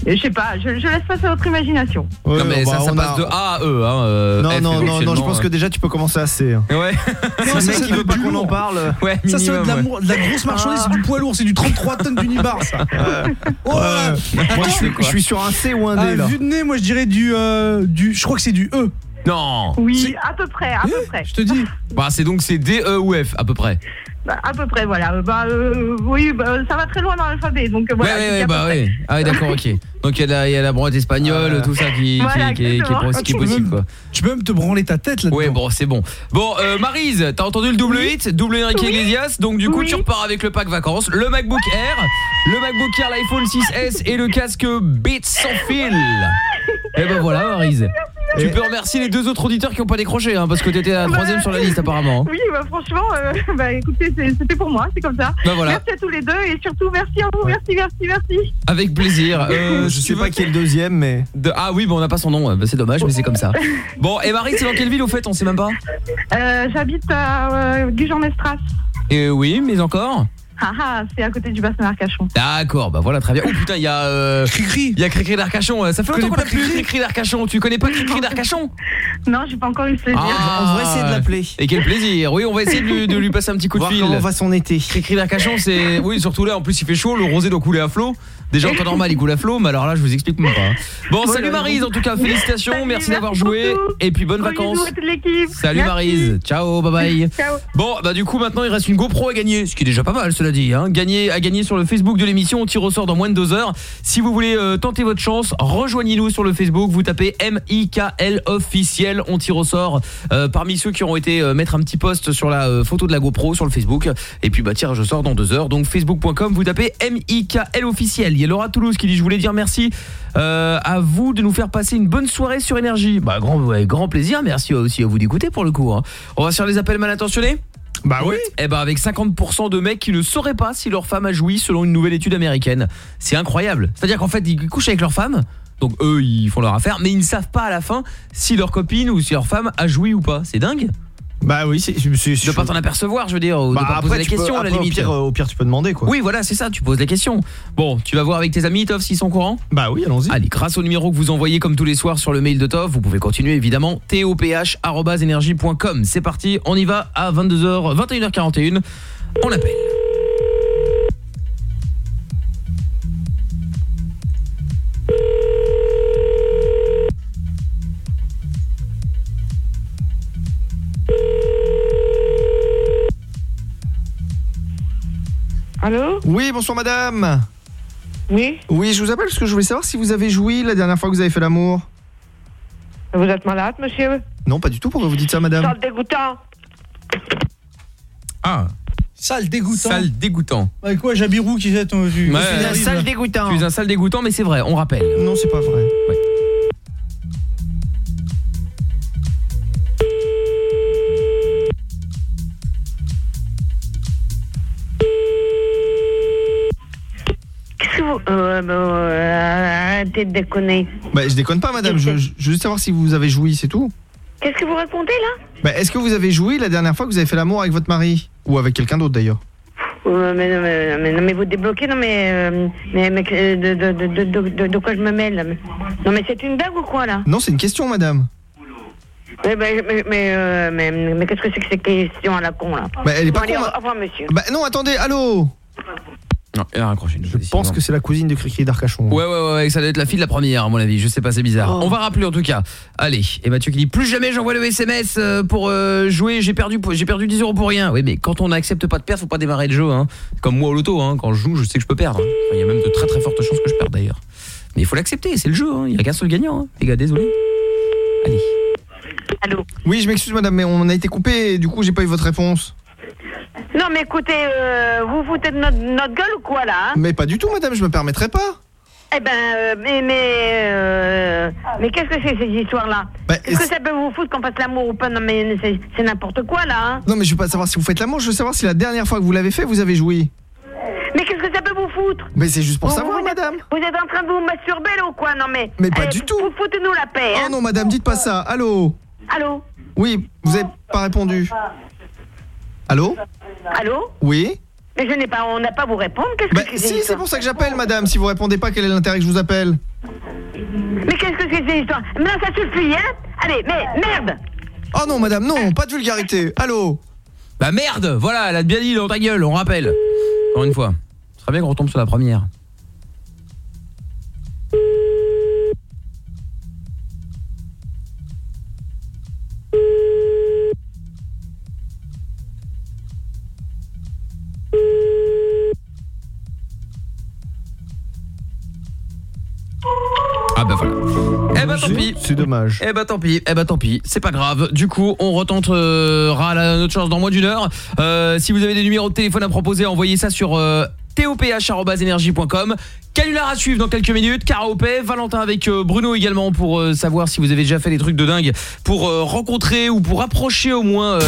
je sais pas, je, je laisse passer votre imagination. Ouais, non mais bah, ça, ça on passe a- de A à E. Hein, euh, Non, F, non, non, non, je pense que déjà tu peux commencer à C. hein. Ouais. Mec qui veut pas qu'on en parle. Ouais, Ça, c'est de, minimum, la, ouais. de la grosse marchandise, c'est du poids lourd, c'est du 33 tonnes d'unibar, ça. Oh, Ouais. Moi, je suis, je suis sur un C ou un D Ah, là. vu de nez, moi je dirais du, euh, du. Je crois que c'est du E. Non. Oui, à peu près, à peu près. Je te dis. Bah c'est donc c'est D, E ou F à peu près. Bah, à peu près, voilà. Bah, euh, oui, bah, ça va très loin dans l'alphabet, donc euh, voilà. ouais bah ouais. Ah ouais d'accord ok. Donc il y a la, il y a la branlette espagnole, tout ça qui, qui- Voilà, qui, est- qui est, exactement. qui est possible quoi. Tu peux même te branler ta tête là Ouais bon c'est bon. Bon euh, Marise, t'as entendu le double hit, double Enrique Iglesias, donc du coup tu repars avec le pack vacances, le MacBook Air, le MacBook Air, l'iPhone 6S et le casque Beats sans fil. Et ben voilà Marise. Tu peux remercier les deux autres auditeurs qui ont pas décroché hein, parce que t'étais la troisième sur la liste apparemment. hein. Oui, bah, franchement, euh, bah, écoutez, c'était pour moi, c'est comme ça. Voilà. Merci à tous les deux et surtout merci à vous, merci, merci, merci. Avec plaisir. Euh, Je sais pas qui est le deuxième, mais. De- Ah oui, bon, on n'a pas son nom, bah, c'est dommage, mais c'est comme ça. Bon, et Marie, c'est dans quelle ville au fait? On sait même pas Euh, J'habite à euh, Gujan-Mestras. Et oui, mais encore? Ah ah, c'est à côté du bassin d'Arcachon. D'accord, bah voilà, très bien. Oh putain, il y a. Euh, Cricri Il y a Cricri d'Arcachon. euh, Ça fait Tu longtemps qu'on connais a pas plus Cricri d'Arcachon. Tu connais pas Cricri d'Arcachon? Non, j'ai pas encore eu ce plaisir. Ah, on va essayer de l'appeler. Et quel plaisir. Oui, on va essayer de lui, de lui passer un petit coup de Voir fil. comment va son été. Cricri d'Arcachon, c'est. Oui, surtout là, en plus, il fait chaud, le rosé doit couler à flot. Déjà, en temps normal, il coule à flot, mais alors là, je vous explique même pas. Bon, salut Marise, en tout cas, félicitations, Salut, merci d'avoir joué. Et puis, bonnes vacances. à toute. Salut. Marise, ciao, bye bye. Ciao. Bon, bah du coup maintenant il reste une GoPro à gagner, ce qui est déjà pas mal cela dit. Hein. Gagner, à gagner sur le Facebook de l'émission, on tire au sort dans moins de deux heures. Si vous voulez euh, tenter votre chance, rejoignez-nous sur le Facebook, vous tapez M-I-K-L officiel, on tire au sort euh, parmi ceux qui auront été euh, mettre un petit post sur la photo de la GoPro sur le Facebook. Et puis bah tirage au sort dans deux heures, donc facebook.com, vous tapez M-I-K-L officiel. Il y a Laura Toulouse qui dit je voulais dire merci euh, à vous de nous faire passer une bonne soirée sur Énergie. Bah grand, ouais, grand plaisir, merci aussi à vous d'écouter pour le coup. hein. On va sur les appels mal intentionnés? Bah oui. eh ben avec 50% de mecs qui ne sauraient pas si leur femme a joui selon une nouvelle étude américaine. C'est incroyable. C'est-à-dire qu'en fait, ils couchent avec leur femme, donc eux ils font leur affaire, mais ils ne savent pas à la fin si leur copine ou si leur femme a joui ou pas. C'est dingue Bah oui, c'est. De pas t'en apercevoir, je veux dire, ou Bah, de pas après, poser la peux- question à la au limite. pire, euh, au pire, tu peux demander quoi. Oui, voilà, c'est ça, tu poses la question. Bon, tu vas voir avec tes amis, Toff, s'ils sont au courant Bah oui, allons-y. Allez, grâce au numéro que vous envoyez comme tous les soirs sur le mail de Toff, vous pouvez continuer évidemment, toph.energie.com. C'est parti, on y va à 22h, 21h41. On appelle. Allô Oui, bonsoir madame. Oui Oui, je vous appelle parce que je voulais savoir si vous avez joui la dernière fois que vous avez fait l'amour. Vous êtes malade, monsieur Non, pas du tout. Pourquoi vous dites ça, madame Sale dégoûtant. Ah, Sale dégoûtant. sale dégoûtant. Avec quoi, Jabirou qui fait ton. tu- Ouais, tu ouais. arrives, là. dégoûtant. Tu es un sale dégoûtant, mais c'est vrai, on rappelle. Non, c'est pas vrai. Euh, euh, arrêtez de déconner. Bah, je déconne pas, madame. Je, je- je veux juste savoir si vous avez joui, c'est tout. Qu'est-ce que vous racontez, là? Bah, est-ce que vous avez joui la dernière fois que vous avez fait l'amour avec votre mari Ou avec quelqu'un d'autre d'ailleurs? Euh, mais, non, mais, mais, non, mais vous débloquez, non, mais... euh, mais, mais euh, de, de, de, de, de, de quoi je me mêle, là Non, mais c'est une blague ou quoi, là? Non, c'est une question, madame. Mais, mais, mais, mais, euh, mais, mais qu'est-ce que c'est que ces questions à la con, là? Bah, elle est pas Bon, allez, con, au ma- au revoir, monsieur. Bah, non, attendez, allô? Non, elle a raccroché. Je pense que c'est la cousine de Cricri d'Arcachon. Ouais, ouais, ouais, ouais, ça doit être la fille de la première, à mon avis. Je sais pas, c'est bizarre. Oh. On va rappeler en tout cas. Allez, et Mathieu qui dit plus jamais j'envoie le SMS euh, pour euh, jouer. J'ai perdu, j'ai perdu 10 euros pour rien. Oui, mais quand on n'accepte pas de perdre, faut pas démarrer le jeu. Hein. Comme moi au loto, hein. quand je joue, je sais que je peux perdre. hein. Enfin, Il y a même de très très fortes chances que je perde d'ailleurs. Mais il faut l'accepter, c'est le jeu. hein. Il y a qu'un seul gagnant. Hein. Les gars, désolé. Allez. Allô Oui, je m'excuse, madame, mais on a été coupé et du coup, j'ai pas eu votre réponse. Non, mais écoutez, euh, vous vous foutez de notre, notre gueule ou quoi, là hein Mais pas du tout, madame, je me permettrai pas. Eh ben, euh, mais, mais, euh, mais qu'est-ce que c'est ces histoires-là Bah, Est-ce que ça peut vous foutre qu'on fasse l'amour ou pas Non, mais c'est- n'importe quoi, là. Hein Non, mais je veux pas savoir si vous faites l'amour, je veux savoir si la dernière fois que vous l'avez fait, vous avez joui. mais qu'est-ce que foutre Mais c'est juste pour Vous- savoir, vous êtes- madame. Vous êtes en train de vous masturber là ou quoi Non mais. Mais pas allez, du tout. Vous foutez-nous la paix. Oh Hein. non, madame, dites pas ça. Allô Allô Oui, vous avez pas répondu. Allô Allô Oui Mais je n'ai pas. On n'a pas à vous répondre. Qu'est-ce Bah, que c'est si, c'est pour ça que j'appelle, madame. Si vous répondez pas, quel est l'intérêt que je vous appelle Mais qu'est-ce que c'est que cette histoire Mais non, ça suffit, hein Allez, mais merde Oh non, madame, non, pas de vulgarité. Allô Bah merde, voilà, elle a bien dit dans ta gueule, on rappelle. Encore une fois. Ce serait bien qu'on retombe sur la première. Bah tant pis. C'est dommage. Eh bah tant pis, eh bah tant pis, c'est pas grave. Du coup, on retentera la- notre chance dans moins d'une heure. Euh, si vous avez des numéros de téléphone à proposer, envoyez ça sur euh, toph@energie.com. Canular à suivre dans quelques minutes, karaopé, Valentin avec euh, Bruno également pour euh, savoir si vous avez déjà fait des trucs de dingue pour euh, rencontrer ou pour approcher au moins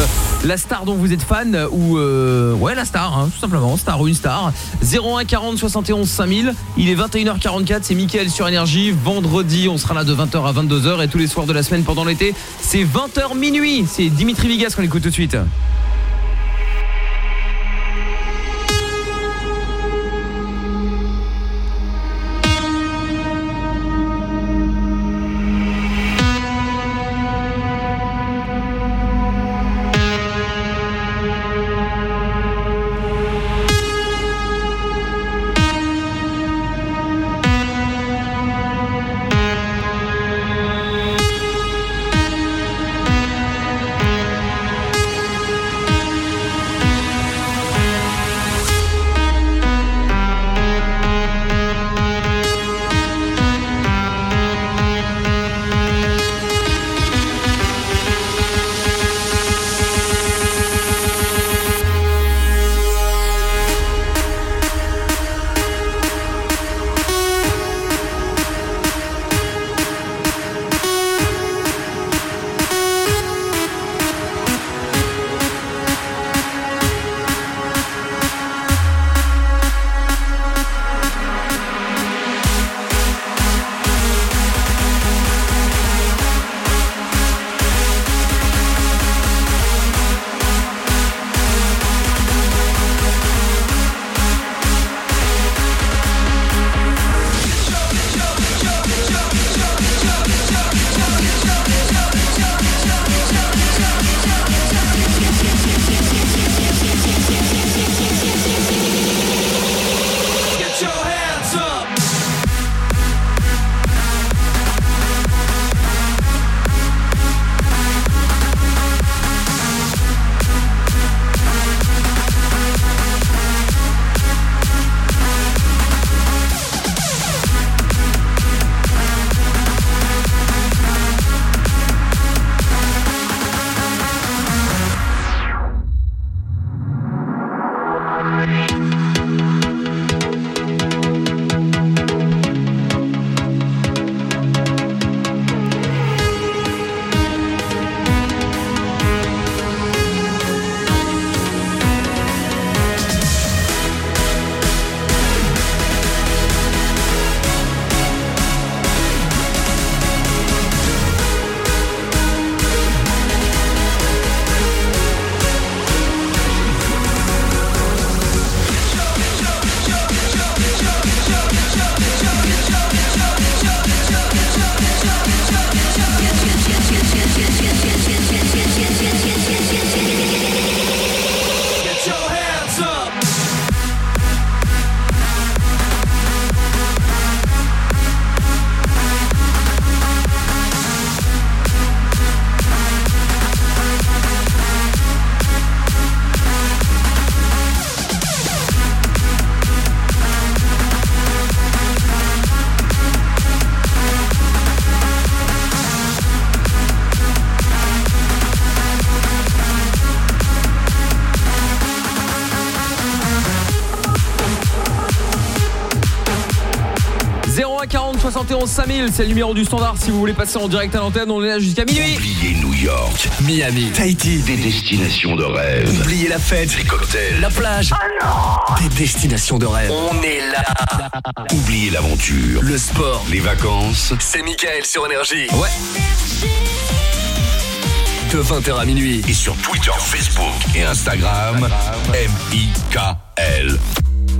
la star dont vous êtes fan ou euh, ouais la star hein, tout simplement, star ou une star. 01 40 71 5000, il est 21h44, c'est Mickaël sur énergie. Vendredi, on sera là de 20h à 22h et tous les soirs de la semaine pendant l'été, c'est 20h minuit. C'est Dimitri Vigas qu'on écoute tout de suite. 71 5000, c'est le numéro du standard si vous voulez passer en direct à l'antenne, on est là jusqu'à minuit. Oubliez New York, Miami, Tahiti, des destinations de rêve. Oubliez la fête, les cocktails, la plage. Des destinations de rêve. On est là. Oubliez l'aventure, Le sport. les vacances. C'est Mickaël sur Énergie. Ouais. De 20h à minuit. Et sur Twitter, Facebook et Instagram, M-I-K-L.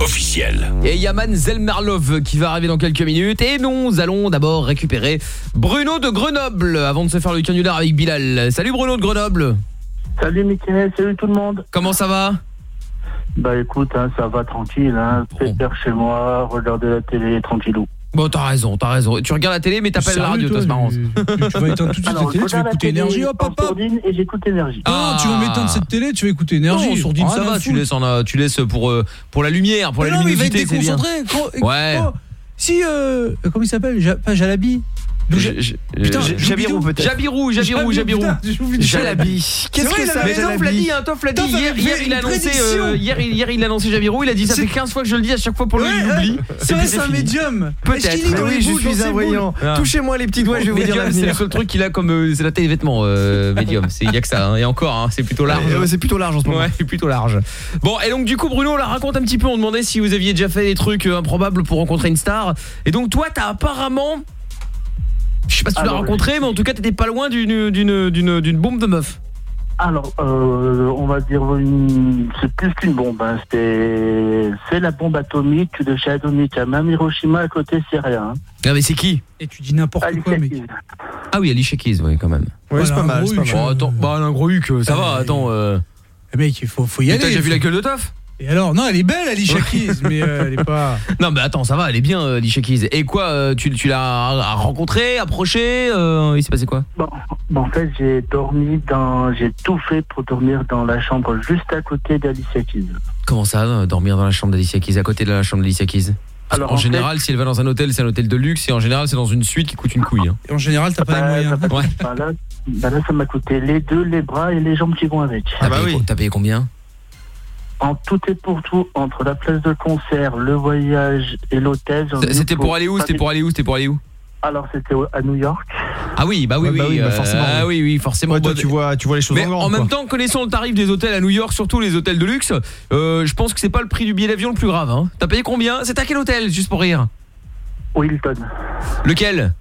Officiel. Et Yaman Zelmerlov qui va arriver dans quelques minutes. Et nous allons d'abord récupérer Bruno de Grenoble avant de se faire le canular avec Bilal. Salut Bruno de Grenoble. Salut Mickaël, salut tout le monde. Comment ça va? Bah écoute, hein, ça va tranquille, hein. Pépère chez moi, regarder la télé tranquillou. Bon, t'as raison, t'as raison. Tu regardes la télé, mais t'appelles la radio, toi, c'est marrant. Tu vas éteindre tout de suite la télé, tu vas écouter télé énergie, hop hop hop. sourdine et j'écoute énergie. Ah, tu vas m'éteindre cette télé, tu vas écouter énergie. Non, sourdine, ah, ça va, tu laisses, en, euh, tu laisses pour, euh, pour la lumière, pour Mais la non, mais il va être luminosité, c'est bien. déconcentré. Ouais. Si, euh, comment il s'appelle? Pas Jalabi? Euh, Jabirou, peut-être. Jabirou, Jabirou, Jabirou, Jalabi. C'est Qu'est-ce que ça Mais Toff l'a dit, hein, Toff l'a dit. Hier, il a annoncé, hier, il- hier, il a annoncé Jabirou. Il a dit ça fait 15 fois que je le dis à chaque fois pour lui, il oublie. C'est un médium. Dans oui, les je suis ses un voyant. boules Touchez-moi les petits doigts, je vais vous dire c'est le seul truc qu'il a comme euh, c'est la taille des vêtements euh, médium, c'est il y a que ça hein. et encore hein, c'est plutôt large. C'est plutôt large en ce moment. Ouais, c'est plutôt large. Bon, et donc du coup Bruno, on la raconte un petit peu, on demandait si vous aviez déjà fait des trucs improbables pour rencontrer une star. Et donc toi, t'as apparemment je sais pas si tu l'as rencontré, mais en tout cas, t'étais pas loin d'une d'une d'une d'une bombe de meuf. Alors, euh, on va dire une... c'est plus qu'une bombe. Hein. C'est... c'est la bombe atomique de chez Atomica. Même Hiroshima à côté, c'est rien. hein. Ah mais c'est qui? Et tu dis n'importe quoi, mec. Ah oui, Alicia Keys, oui quand même. Ouais, c'est pas mal, c'est pas mal. Oh, attends, bah un gros huc, ça va, attends. Euh... Mec, il faut, faut y aller. T'as déjà vu la gueule de Toff Et alors Non, elle est belle, Alicia Keys, mais euh, elle est pas. Non mais attends, ça va, elle est bien euh, Alicia Keys. Et quoi, euh, tu, tu l'as rencontrée, approchée euh, Il s'est passé quoi? Bon, bon, en fait, j'ai dormi dans... J'ai tout fait pour dormir dans la chambre juste à côté d'Alicia Keys. Comment ça, dormir dans la chambre d'Alicia Keys, à côté de la chambre d'Alicia Keys? Alors, En en général, si elle va dans un hôtel, c'est un hôtel de luxe, et en général, c'est dans une suite qui coûte une couille. hein. Et en général, t'as pas les moyens. Bah, bah, là, bah, là, ça m'a coûté les deux, les bras et les jambes qui vont avec. T'as payé, co- t'as payé combien? En tout et pour tout, entre la place de concert, le voyage et l'hôtel. C'était pour aller où C'était pour aller où C'était pour aller où Alors, c'était au- à New York. Ah oui, bah oui, oui, bah oui, bah euh, forcément, Ah oui, oui, forcément. Ouais, toi, Bon, tu vois, tu vois les choses Mais en grand. en même temps, connaissant le tarif des hôtels à New York, surtout les hôtels de luxe, euh, je pense que c'est pas le prix du billet d'avion le plus grave. Hein. T'as payé combien? C'est à quel hôtel, juste pour rire? Wilton. Lequel?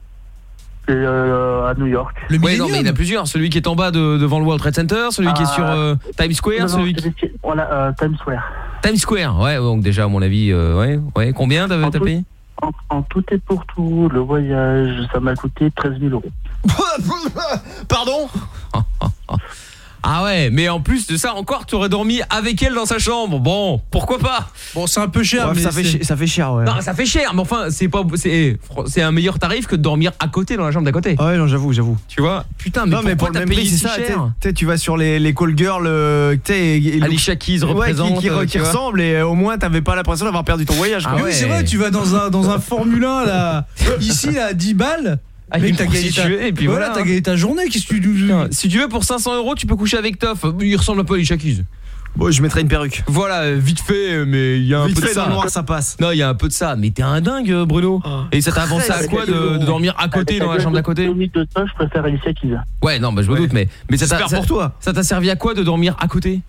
Et, euh, à New York. Le Ouais, non, mais il y en a plusieurs. Celui qui est en bas de- devant le World Trade Center, celui qui est Ah. sur euh, Times Square, Non, celui qui... Voilà, euh, Times Square. Times Square. Ouais, donc déjà à mon avis, euh, ouais, ouais. Combien t'avais En t'as payé? En, en tout et pour tout, le voyage, ça m'a coûté 13 000 euros. Pardon? Ah ouais, mais en plus de ça encore, tu aurais dormi avec elle dans sa chambre. Bon, pourquoi pas? Bon, c'est un peu cher, Ouais, mais ça, fait ça fait cher, ouais. Non, ça fait cher, mais enfin, c'est pas c'est c'est un meilleur tarif que de dormir à côté dans la chambre d'à côté. Ah ouais, non, j'avoue, j'avoue. Tu vois? Putain, mais non, mais pour pourquoi le t'as même payé prix, c'est si ça. t'sais, tu vas sur les, les call girls, euh, tu sais, Alicia Keys ouais, qui, représente qui, euh, qui tu ressemblent et euh, au moins t'avais pas l'impression d'avoir perdu ton voyage. Ah oui, c'est vrai, tu vas dans un, dans un Formule 1, là, ici, là, à 10 balles. Ah, une t'as gagné ta, et puis voilà. t'as gagné ta journée. Qu'est-ce que tu. Putain, Si tu veux, pour 500 euros, tu peux coucher avec Toff. Il ressemble un peu à Keys. Bon, je mettrai une perruque. Voilà, vite fait, mais il y a un Vite peu de ça. noir, ça passe. Non, il y a un peu de ça. Mais t'es un dingue, euh, Bruno. Et ça t'a avancé à quoi de, de dormir à côté dans la chambre d'à côté de je préfère Alicia Keys. Ouais, non, bah je me doute, mais mais ça t'a J'espère ça- pour toi. Ça t'a servi à quoi de dormir à côté?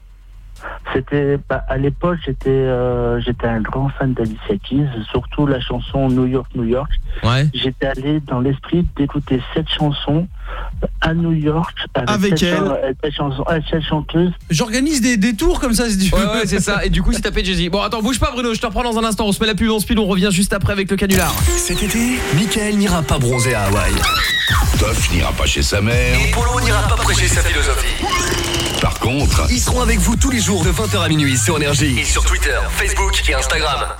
C'était bah, à l'époque, j'étais euh, j'étais un grand fan d'Alicia Keys, surtout la chanson New York, New York. Ouais. J'étais allé dans l'esprit d'écouter cette chanson à New York avec, Avec cette, elle. euh, cette chanson, euh, cette chanteuse. J'organise des, des tours comme ça, si tu veux. Ouais, ouais, c'est ça. Et du coup, si t'as Jay-Z. Bon, attends, bouge pas, Bruno. Je te reprends dans un instant. On se met la pub en speed. On revient juste après avec le canular. Cet été, Michael n'ira pas bronzer à Hawaï. Toff n'ira pas chez sa mère. Et Polo n'ira pas prêcher sa philosophie. Par contre, Ils seront avec vous tous les jours de 20h à minuit sur Énergie. Et sur Twitter, Facebook et Instagram.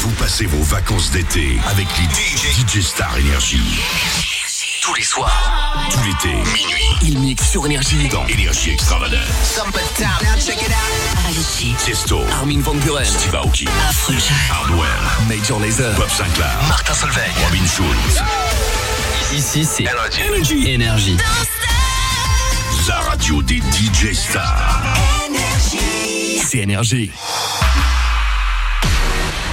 vous passez vos vacances d'été avec les DJ, DJ Star Énergie. Tous les soirs, Tout l'été, minuit, ils mixent sur Énergie. dans Énergie Extravagance. Avicii, Tiesto, Armin Van Buren, Steve Aoki, Afrojack, Hardwell, Major Lazer, Bob Sinclair, Martin Solveig. Robin Schulz, Ici, c'est Énergie. Énergie. La radio des DJ Stars. C'est Énergie.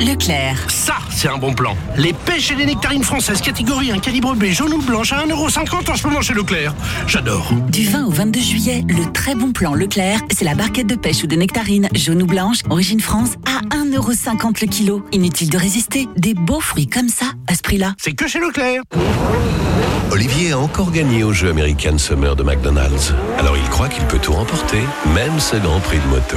Leclerc. Ça, c'est un bon plan. Les pêches et les nectarines françaises catégorie 1 calibre B jaune ou blanche à 1,50€ en ce moment chez Leclerc. J'adore. Du 20 au 22 juillet, le très bon plan Leclerc, c'est la barquette de pêche ou de nectarines jaune ou blanche, origine France, à 1,50€ le kilo. Inutile de résister, des beaux fruits comme ça, à ce prix-là. C'est que chez Leclerc. Olivier a encore gagné au jeu American Summer de McDonald's. Alors il croit qu'il peut tout remporter, même ce grand prix de moto.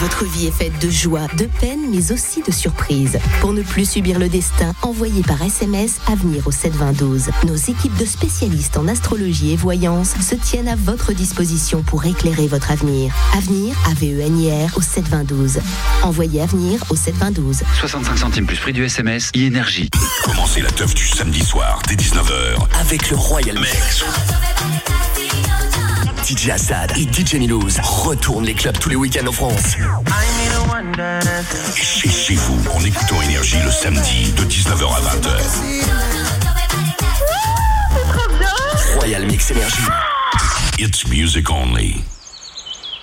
Votre vie est faite de joie, de peine, mais aussi de surprises. Pour ne plus subir le destin, envoyez par SMS Avenir au 72012. Nos équipes de spécialistes en astrologie et voyance se tiennent à votre disposition pour éclairer votre avenir. Avenir, A-V-E-N-I-R, au 72012. Envoyez Avenir au 72012. 65 centimes plus prix du SMS, e-énergie. Commencez la teuf du samedi soir dès 19h Avec le Royal Mix. DJ Assad et DJ Milouz retournent les clubs tous les week-ends en France. et chez, chez vous en écoutant Énergie le samedi de 19h à 20h. Royal Mix Énergie. It's music only.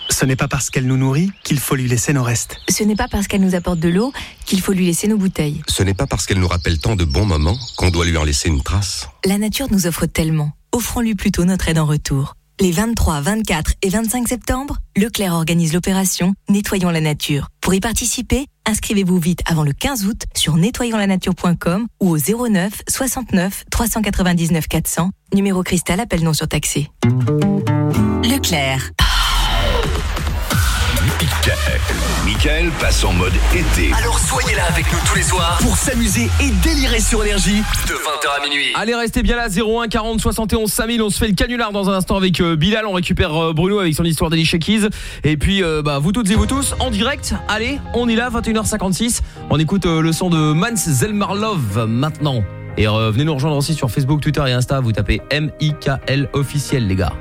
Ce n'est pas parce qu'elle nous nourrit qu'il faut lui laisser nos restes. Ce n'est pas parce qu'elle nous apporte de l'eau qu'il faut lui laisser nos bouteilles. Ce n'est pas parce qu'elle nous rappelle tant de bons moments qu'on doit lui en laisser une trace. La nature nous offre tellement. Offrons-lui plutôt notre aide en retour. Les 23, 24 et 25 septembre, Leclerc organise l'opération Nettoyons la nature. Pour y participer, inscrivez-vous vite avant le 15 août sur nettoyonslanature.com ou au 09 69 399 400, numéro cristal appel non surtaxé. Leclerc. Michael. Michael passe en mode été. Alors soyez là avec nous tous les soirs pour s'amuser et délirer sur Énergie de 20h à minuit. Allez, restez bien là, 01 40 71 5000. On se fait le canular dans un instant avec euh, Bilal. On récupère euh, Bruno avec son histoire d'Ali Keys. Et puis, euh, bah, vous toutes et vous tous, en direct. Allez, on y là, 21h56. On écoute euh, le son de Mans Zelmarlov maintenant. Et euh, venez nous rejoindre aussi sur Facebook, Twitter et Insta. Vous tapez M-I-K-L officiel, les gars.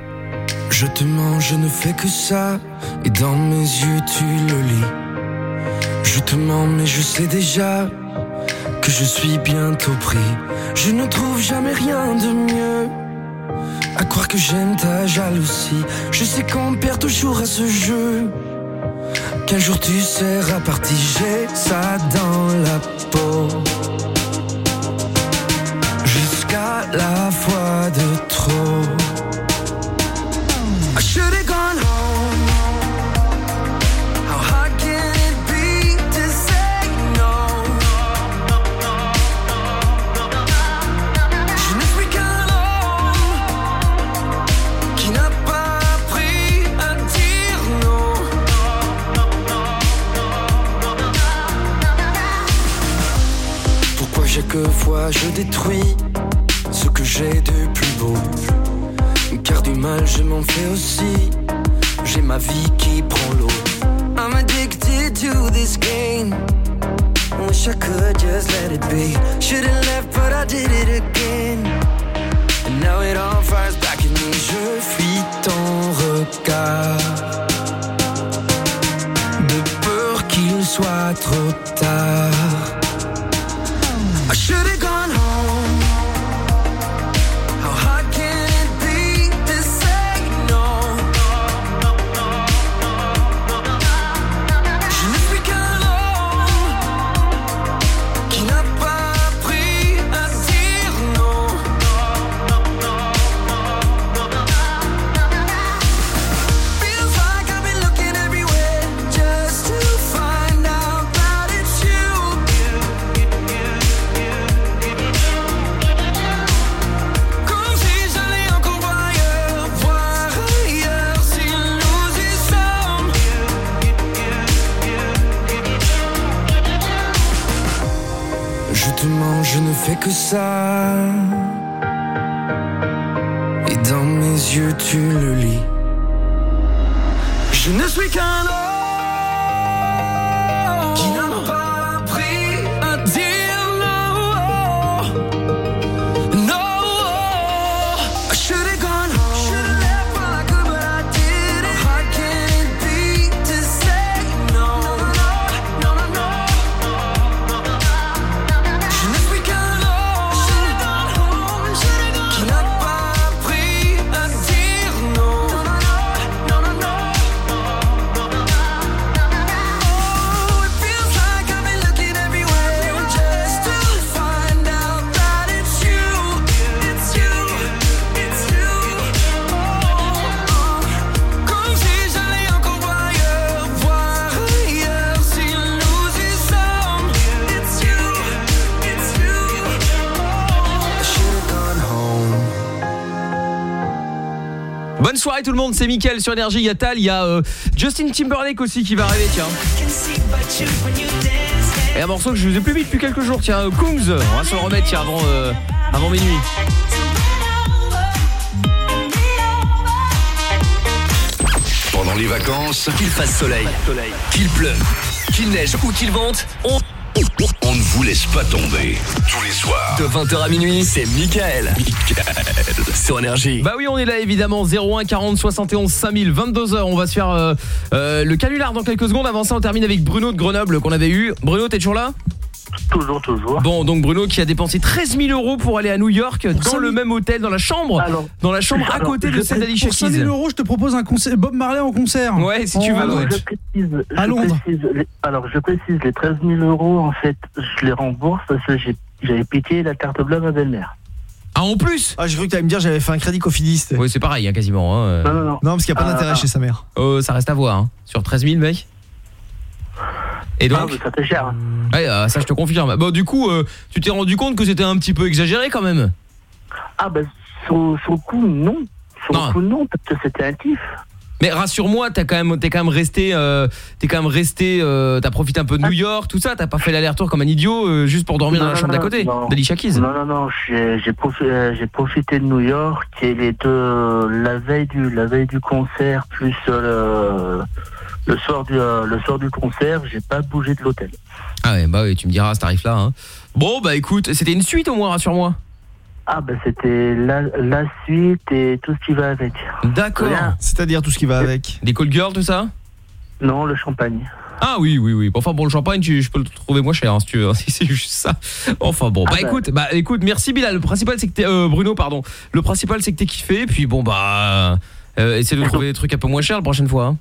Je te mens, je ne fais que ça. Et dans mes yeux, tu le lis. Je te mens, mais je sais déjà que je suis bientôt pris. Je ne trouve jamais rien de mieux. À croire que j'aime ta jalousie. Je sais qu'on perd toujours à ce jeu. Qu'un jour tu seras parti, j'ai ça dans la peau. Jusqu'à la fois de trop. Je détruis ce que j'ai de je m'en fais aussi. J'ai ma vie qui prend l'eau. I'm addicted to this game. Wish I could just let it be. Should've left but I did it again. And now it all fires back at me. Je fuis ton regard. De peur qu'il soit trop tard. I should've Et dans mes yeux, tu le lis. Je ne suis qu'un homme Bonne soirée tout le monde, c'est Mickaël sur Énergie, il il y a euh, Justin Timberlake aussi qui va arriver, tiens. Et un morceau que je vous ai plus mis depuis quelques jours, tiens, euh, Kungs, on va se le remettre tiens, avant, euh, avant minuit. Pendant les vacances, Qu'il fasse soleil, qu'il pleuve, qu'il neige ou qu'il vente, on, on ne vous laisse pas tomber. Tous les soirs. de 20h à minuit, c'est Michael. Sur Énergie. Bah oui, on est là évidemment 01 40 71 5000 22h, on va se faire euh, euh, le canular dans quelques secondes. Avant ça, on termine avec Bruno de Grenoble qu'on avait eu. Bruno, t'es toujours là? Toujours, toujours. Bon, donc Bruno qui a dépensé 13 000 euros pour aller à New York dans le même hôtel, dans la chambre, dans la chambre à Alors, côté de je- celle d'Alicia Pour 5 Keys. 000 euros, je te propose un concert, Bob Marley en concert. Ouais, si tu veux, En- ouais. Je précise, je À Londres. précise les- alors, je précise, les 13 000 euros, en fait, je les rembourse parce que j'ai- j'avais piqué la carte bleue à ma belle-mère. Ah, en plus Ah, j'ai cru que t'allais me dire j'avais fait un crédit cofidiste. Oui, c'est pareil, hein, quasiment. hein. Non, non, non. Non, parce qu'il n'y a pas Ah, d'intérêt ah. chez sa mère. Euh, ça reste à voir, hein. Sur 13 000, mec Et Ah, donc mais ça fait cher. hein. Ouais, euh, ça je te confirme. Bon, du coup, euh, tu t'es rendu compte que c'était un petit peu exagéré quand même Ah, ben, sur, sur le coup, non. Sur Non. coup, non, parce que c'était un kiff. Mais rassure-moi, t'as quand même, t'es quand même resté, euh, t'es quand même resté, euh, t'as profité un peu de New York, tout ça, t'as pas fait l'aller-retour comme un idiot euh, juste pour dormir dans la chambre d'à côté, d'Alicia Keys. Non, non, non, j'ai j'ai profi- j'ai profité de New York et les deux, la veille du, la veille du concert plus le, le soir du, euh, le soir du concert, j'ai pas bougé de l'hôtel. Ah ouais, bah oui, tu me diras à ce tarif-là. Hein. Bon, bah écoute, c'était une suite au moins, rassure-moi. Ah, ben, c'était la, la suite et tout ce qui va avec. D'accord. C'est-à-dire tout ce qui va avec. Des call girls, tout ça? Non, le champagne. Ah oui, oui, oui. Bon, Enfin bon, le champagne, tu- je peux le trouver moins cher hein, si tu veux. Si c'est juste ça. Enfin bon, Ah bah bah. écoute, bah écoute, merci Bilal. Le principal c'est que t'es euh, Bruno, pardon. Le principal c'est que t'es kiffé. Puis bon bah, euh, essaie de trouver des trucs un peu moins chers la prochaine fois. hein.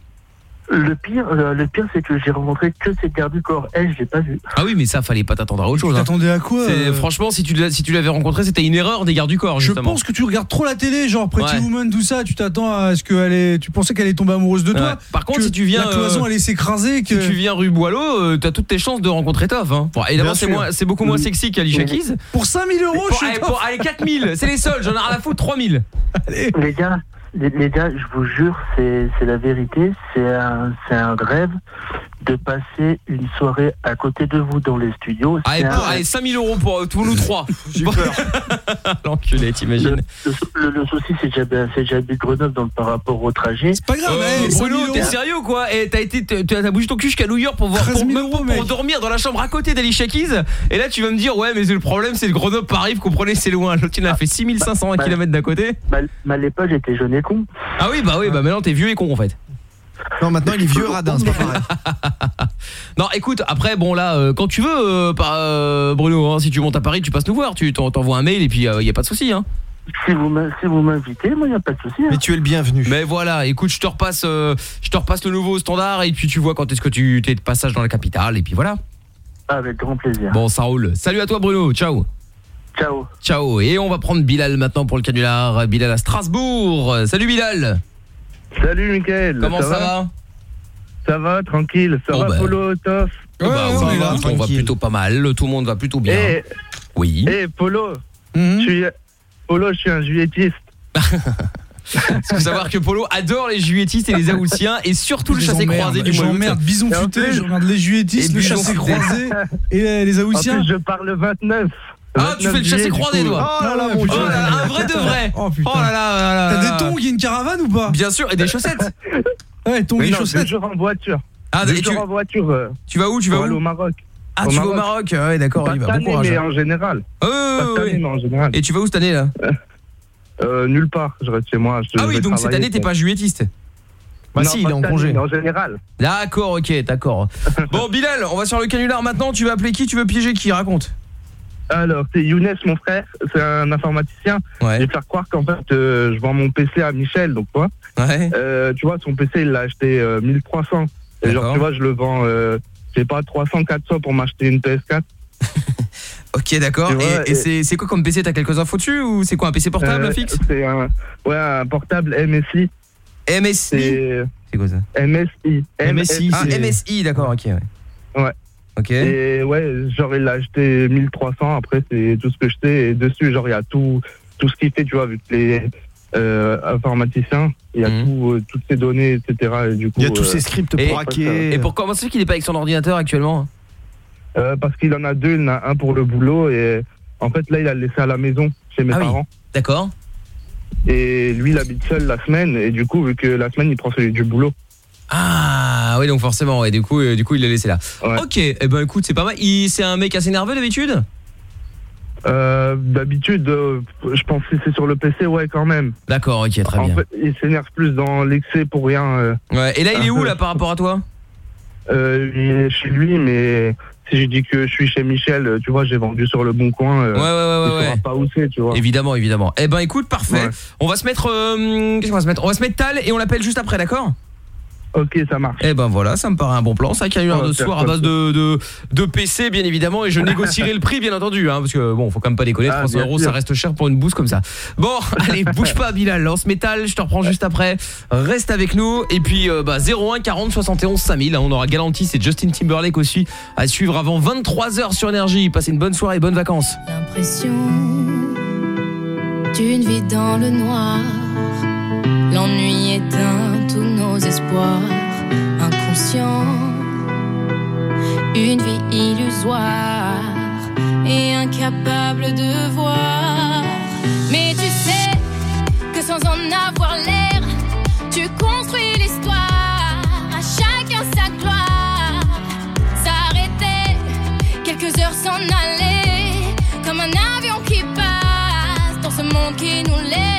Le pire, euh, le pire, c'est que j'ai rencontré que cette garde du corps. Elle, je l'ai pas vue. Ah oui, mais ça fallait pas t'attendre à autre chose. hein. T'attendais à quoi euh Franchement, si tu l'as- si tu l'avais rencontré, c'était une erreur des gardes du corps. Je pense que tu regardes trop la télé, genre Pretty Ouais. Woman, tout ça. Tu t'attends à ce qu'elle est. Tu pensais qu'elle est tombée amoureuse de toi. Ouais. Par contre, que si tu viens, la cloison euh, allait s'écraser. Que... Si tu viens rue Boileau, euh, t'as toutes tes chances de rencontrer Toff. Hein. Bon, évidemment, c'est beaucoup moins sexy qu'Alicia Oui. Keys. Pour 5000 euros, Pour, je allez, suis pour- allez, 4000, c'est les seuls, j'en ai rien à foutre, 3000. Les gars, les, les gars, je vous jure, c'est c'est la vérité. C'est un, c'est un rêve de passer une soirée à côté de vous dans les studios. Allez, C'est pour, un- allez 5000 euros pour euh, tous nous trois. J'ai peur. L'enculé, le, t'imagines. le, le- le souci, c'est que j'habite- c'est que j'habite Grenoble donc par rapport au trajet. C'est pas grave, Euh, eh, 5000 Bruno, t'es sérieux ou quoi? Et t'as été, t'as t'as bougé ton cul jusqu'à New York pour voir, 13 pour, 000 même euros, pour mec. dormir dans la chambre à côté d'Alicia Keys. Et là, tu vas me dire, ouais, mais le problème, c'est le Grenoble Paris, vous comprenez, c'est loin. L'autre, il a fait 6500 Bah, km d'à côté. Mais mais à l'époque, j'étais jeune con. Ah oui, bah oui, bah maintenant t'es vieux et con en fait. Non, maintenant il est vieux radin, c'est pas pareil. Non, écoute, après, bon là, euh, quand tu veux, euh, par, euh, Bruno, hein, si tu montes à Paris, tu passes nous voir, tu t'en- t'envoies un mail et puis il y a pas de souci. Hein. Si vous m'in- si vous m'invitez, moi, il n'y a pas de souci. hein. Mais tu es le bienvenu. Mais voilà, écoute, je te repasse, euh, je te repasse le nouveau standard et puis tu vois quand est-ce que tu t'es de passage dans la capitale et puis voilà. Avec grand plaisir. Bon, ça roule. Salut à toi, Bruno. Ciao. Ciao. Ciao. Et on va prendre Bilal maintenant pour le canular. Bilal à Strasbourg. Salut Bilal. Salut Mickaël. Comment ça, va, Ça va, tranquille. Ça Bon, va, bah. Polo, Toff Ah bah, on va plutôt pas mal. Tout le monde va plutôt bien. Eh, Oui. eh, Polo, Mhm. je suis... Polo, je suis un juillettiste. Parce qu'il faut savoir que Polo adore les juilletistes et les Aoussiens et surtout le chassé croisé du je mois d'août. bison Et futé, plus- je regarde les juilletistes, Et le bison chassé futé. croisé et les, plus, je pars le 29. Ah, tu fais le croisé, du coup. toi Oh là là, mon Oh là là, un vrai de vrai Oh putain. Oh là là là là T'as des tongs, il y a une caravane ou pas? Bien sûr, et des chaussettes Ouais, tongs et non, chaussettes. jours en voiture. Ah, et tu, en voiture. euh, tu vas où Tu vas aller où? au Maroc. Ah, au tu vas au Maroc. Maroc Ouais, d'accord, Pas oui, bah, bon courage. mais en général. Pas ouais, année, mais en général. Et tu vas où cette année là Euh, nulle part, je reste chez moi. je- Ah je oui, donc cette année t'es pas juillettiste Bah Non, si, il est en congé. mais En général. D'accord, ok, d'accord. Bon, Bilal, on va sur le canular maintenant. Tu vas appeler qui? Tu veux piéger qui? Raconte. Alors, c'est Younes, mon frère, c'est un informaticien. Ouais. Je vais faire croire qu'en fait, euh, je vends mon PC à Michel, donc quoi. Ouais. Euh, tu vois, son PC, il l'a acheté euh, 1300. Et genre, tu vois, je le vends, euh, je sais pas, 300, 400 pour m'acheter une PS4. Ok, d'accord. Tu vois, Et, c'est c'est quoi comme PC T'as quelques infos dessus ou c'est quoi un PC portable Euh, fixe? C'est un, ouais, un portable MSI. MSI C'est C'est quoi ça? MSI. MSI, Ah, c'est- MSI, d'accord, ok, ouais. Ouais. Ok. Et ouais, genre, il l'a acheté 1300. Après, c'est tout ce que je sais. Et dessus, genre, il y a tout, tout ce qu'il fait, tu vois, avec les euh, informaticiens. Il y a Mhm. tout, euh, toutes ces données, etc. Et du coup, Il y a tous euh, ces scripts Et- pour hacker. Et pourquoi Comment fait qu'il est pas avec son ordinateur actuellement? Euh, parce qu'il en a deux. Il en a un pour le boulot. Et en fait, là, il a le laissé à la maison chez mes Ah oui. parents. D'accord. Et lui, il habite seul la semaine. Et du coup, vu que la semaine, il prend celui du boulot. Ah oui, donc forcément, ouais, du coup, euh, du coup il l'a laissé là. Ouais. Ok, eh ben écoute, c'est pas mal. C'est un mec assez nerveux d'habitude? Euh, D'habitude, euh, je pense que c'est sur le PC, ouais, quand même. D'accord, ok, très en bien. fait, il s'énerve plus dans l'excès pour rien. Ouais, et là, il est où là par rapport à toi? Il est chez lui, mais si je dis que je suis chez Michel, tu vois, j'ai vendu sur le bon coin. euh, Ouais, ouais, ouais, ouais, pas où c'est, tu vois. Évidemment, évidemment. Eh ben écoute, parfait. Ouais. On va se mettre. euh, Qu'est-ce qu'on va se mettre? On va se mettre Tal et on l'appelle juste après, d'accord? Ok, ça marche. Eh ben voilà, ça me paraît un bon plan. Ça, canular Ouais, de soir à base de, de, de PC, bien évidemment. Et je négocierai le prix, bien entendu. Hein, parce que bon, faut quand même pas déconner. Ah, 300 bien euros, sûr. ça reste cher pour une bouse comme ça. Bon, allez, bouge pas, Bilal. Lance métal, je te reprends juste après. Reste avec nous. Et puis, euh, bah, 01 40 71 5000. hein, on aura Galantis et Justin Timberlake aussi à suivre avant 23h sur Énergie. Passez une bonne soirée et bonnes vacances. L'impression d'une vie dans le noir. L'ennui éteint tous nos espoirs. Inconscient, une vie illusoire et incapable de voir. Mais tu sais que sans en avoir l'air, tu construis l'histoire. À chacun sa gloire. S'arrêter quelques heures s'en aller comme un avion qui passe dans ce monde qui nous laisse.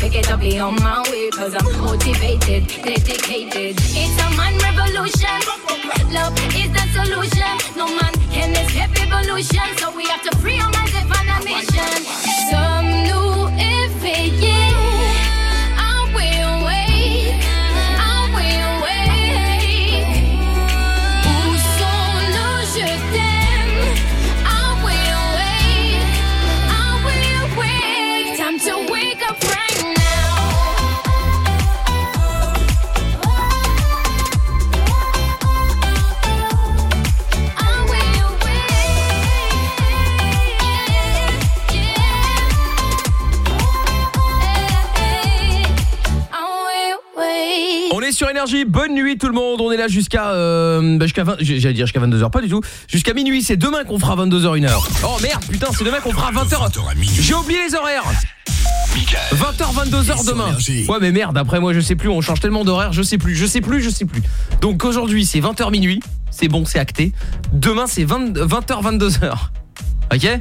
Pick it up, be on my way. Cause I'm motivated, dedicated. It's a man revolution. Love is the solution. No man can escape evolution. So we have to free our minds and find a mission. Some new sur énergie, bonne nuit tout le monde, on est là jusqu'à euh, bah, jusqu'à 20 j'allais dire jusqu'à 22h pas du tout. Jusqu'à minuit, c'est demain qu'on fera 22h 1h. Oh merde, putain, c'est demain qu'on fera 20h. J'ai oublié les horaires. 20h 22h demain. Ouais mais merde, après moi je sais plus, on change tellement d'horaires, je sais plus, je sais plus, je sais plus. Donc aujourd'hui, c'est 20h minuit, c'est bon, c'est acté. Demain c'est 20, 20h 22h. OK?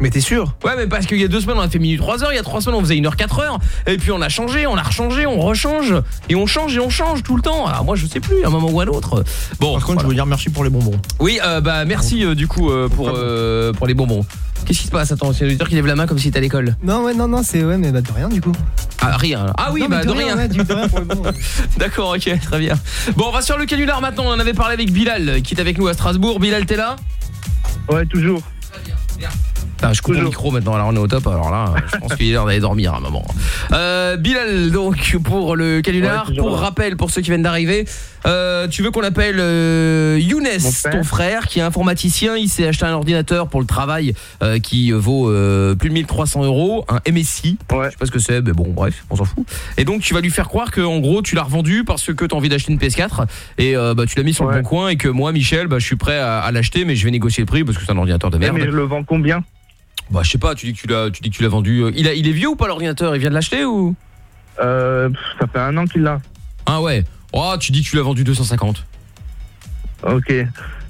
Mais t'es sûr Ouais mais parce qu'il y a deux semaines on a fait minuit 3 heures, il y a trois semaines on faisait 1 heure 4 heures et puis on a changé, on a rechangé, on rechange et on change et on change tout le temps. Alors moi je sais plus à un moment ou à l'autre. Bon, Par contre, je veux dire merci pour les bonbons. Oui, euh, bah merci euh, du coup euh, pour euh, pour les bonbons. Qu'est-ce qui se passe? Attends, c'est l'auditeur qui lève la main comme si t'es à l'école. Non, ouais, non, non, c'est ouais, mais bah de rien du coup. Ah rien. Ah oui, Non, bah de rien. ouais, du- de rien pour le bon, ouais. D'accord, OK, très bien. Bon, on va sur le canular maintenant. On en avait parlé avec Bilal qui est avec nous à Strasbourg. Bilal, t'es là? Ouais, toujours. Je coupe le micro maintenant, alors on est au top, alors là, je pense qu'il est l'heure d'aller dormir à un moment. Euh, Bilal, donc, pour le canular, Ouais, pour là. rappel, pour ceux qui viennent d'arriver, euh, tu veux qu'on appelle euh, Younes, frère. ton frère, qui est informaticien, il s'est acheté un ordinateur pour le travail qui vaut plus de 1300 euros, un MSI, je sais pas ce que c'est, mais bon, bref, on s'en fout. Et donc, tu vas lui faire croire que, en gros, tu l'as revendu parce que tu as envie d'acheter une PS4, et bah, tu l'as mis sur le bon coin, et que moi, Michel, bah, je suis prêt à, à l'acheter, mais je vais négocier le prix parce que c'est un ordinateur de Eh, merde. mais je le vends combien? Bah je sais pas, tu dis que tu l'as tu dis que tu l'as vendu. euh, Il a il est vieux ou pas l'ordinateur? Il vient de l'acheter ou? Euh, Ça fait un an qu'il l'a. Ah ouais. Oh, tu dis que tu l'as vendu 250. Ok.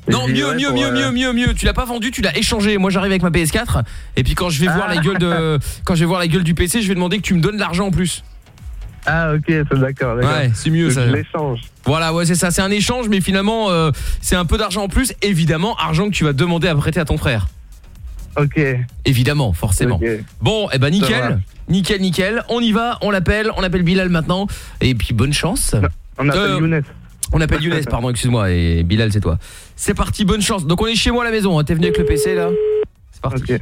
Non, mieux mieux mieux euh, mieux mieux mieux, tu l'as pas vendu, tu l'as échangé. Moi j'arrive avec ma PS4 et puis quand je vais voir Ah. la gueule de quand je vais voir la gueule du PC, je vais demander que tu me donnes l'argent en plus. Ah ok, d'accord. Ouais, c'est mieux ça. L'échange. Voilà, ouais, c'est ça, c'est un échange mais finalement euh, c'est un peu d'argent en plus, évidemment, argent que tu vas demander à prêter à ton frère. Ok. Évidemment, forcément. Bon, eh ben nickel. Nickel, nickel. On y va, on l'appelle, on appelle Bilal maintenant. Et puis bonne chance. On appelle Euh, Younes. On appelle Younes, pardon, excuse-moi. Et Bilal, c'est toi. C'est parti, bonne chance. Donc on est chez moi à la maison. hein. T'es venu avec le PC là C'est parti.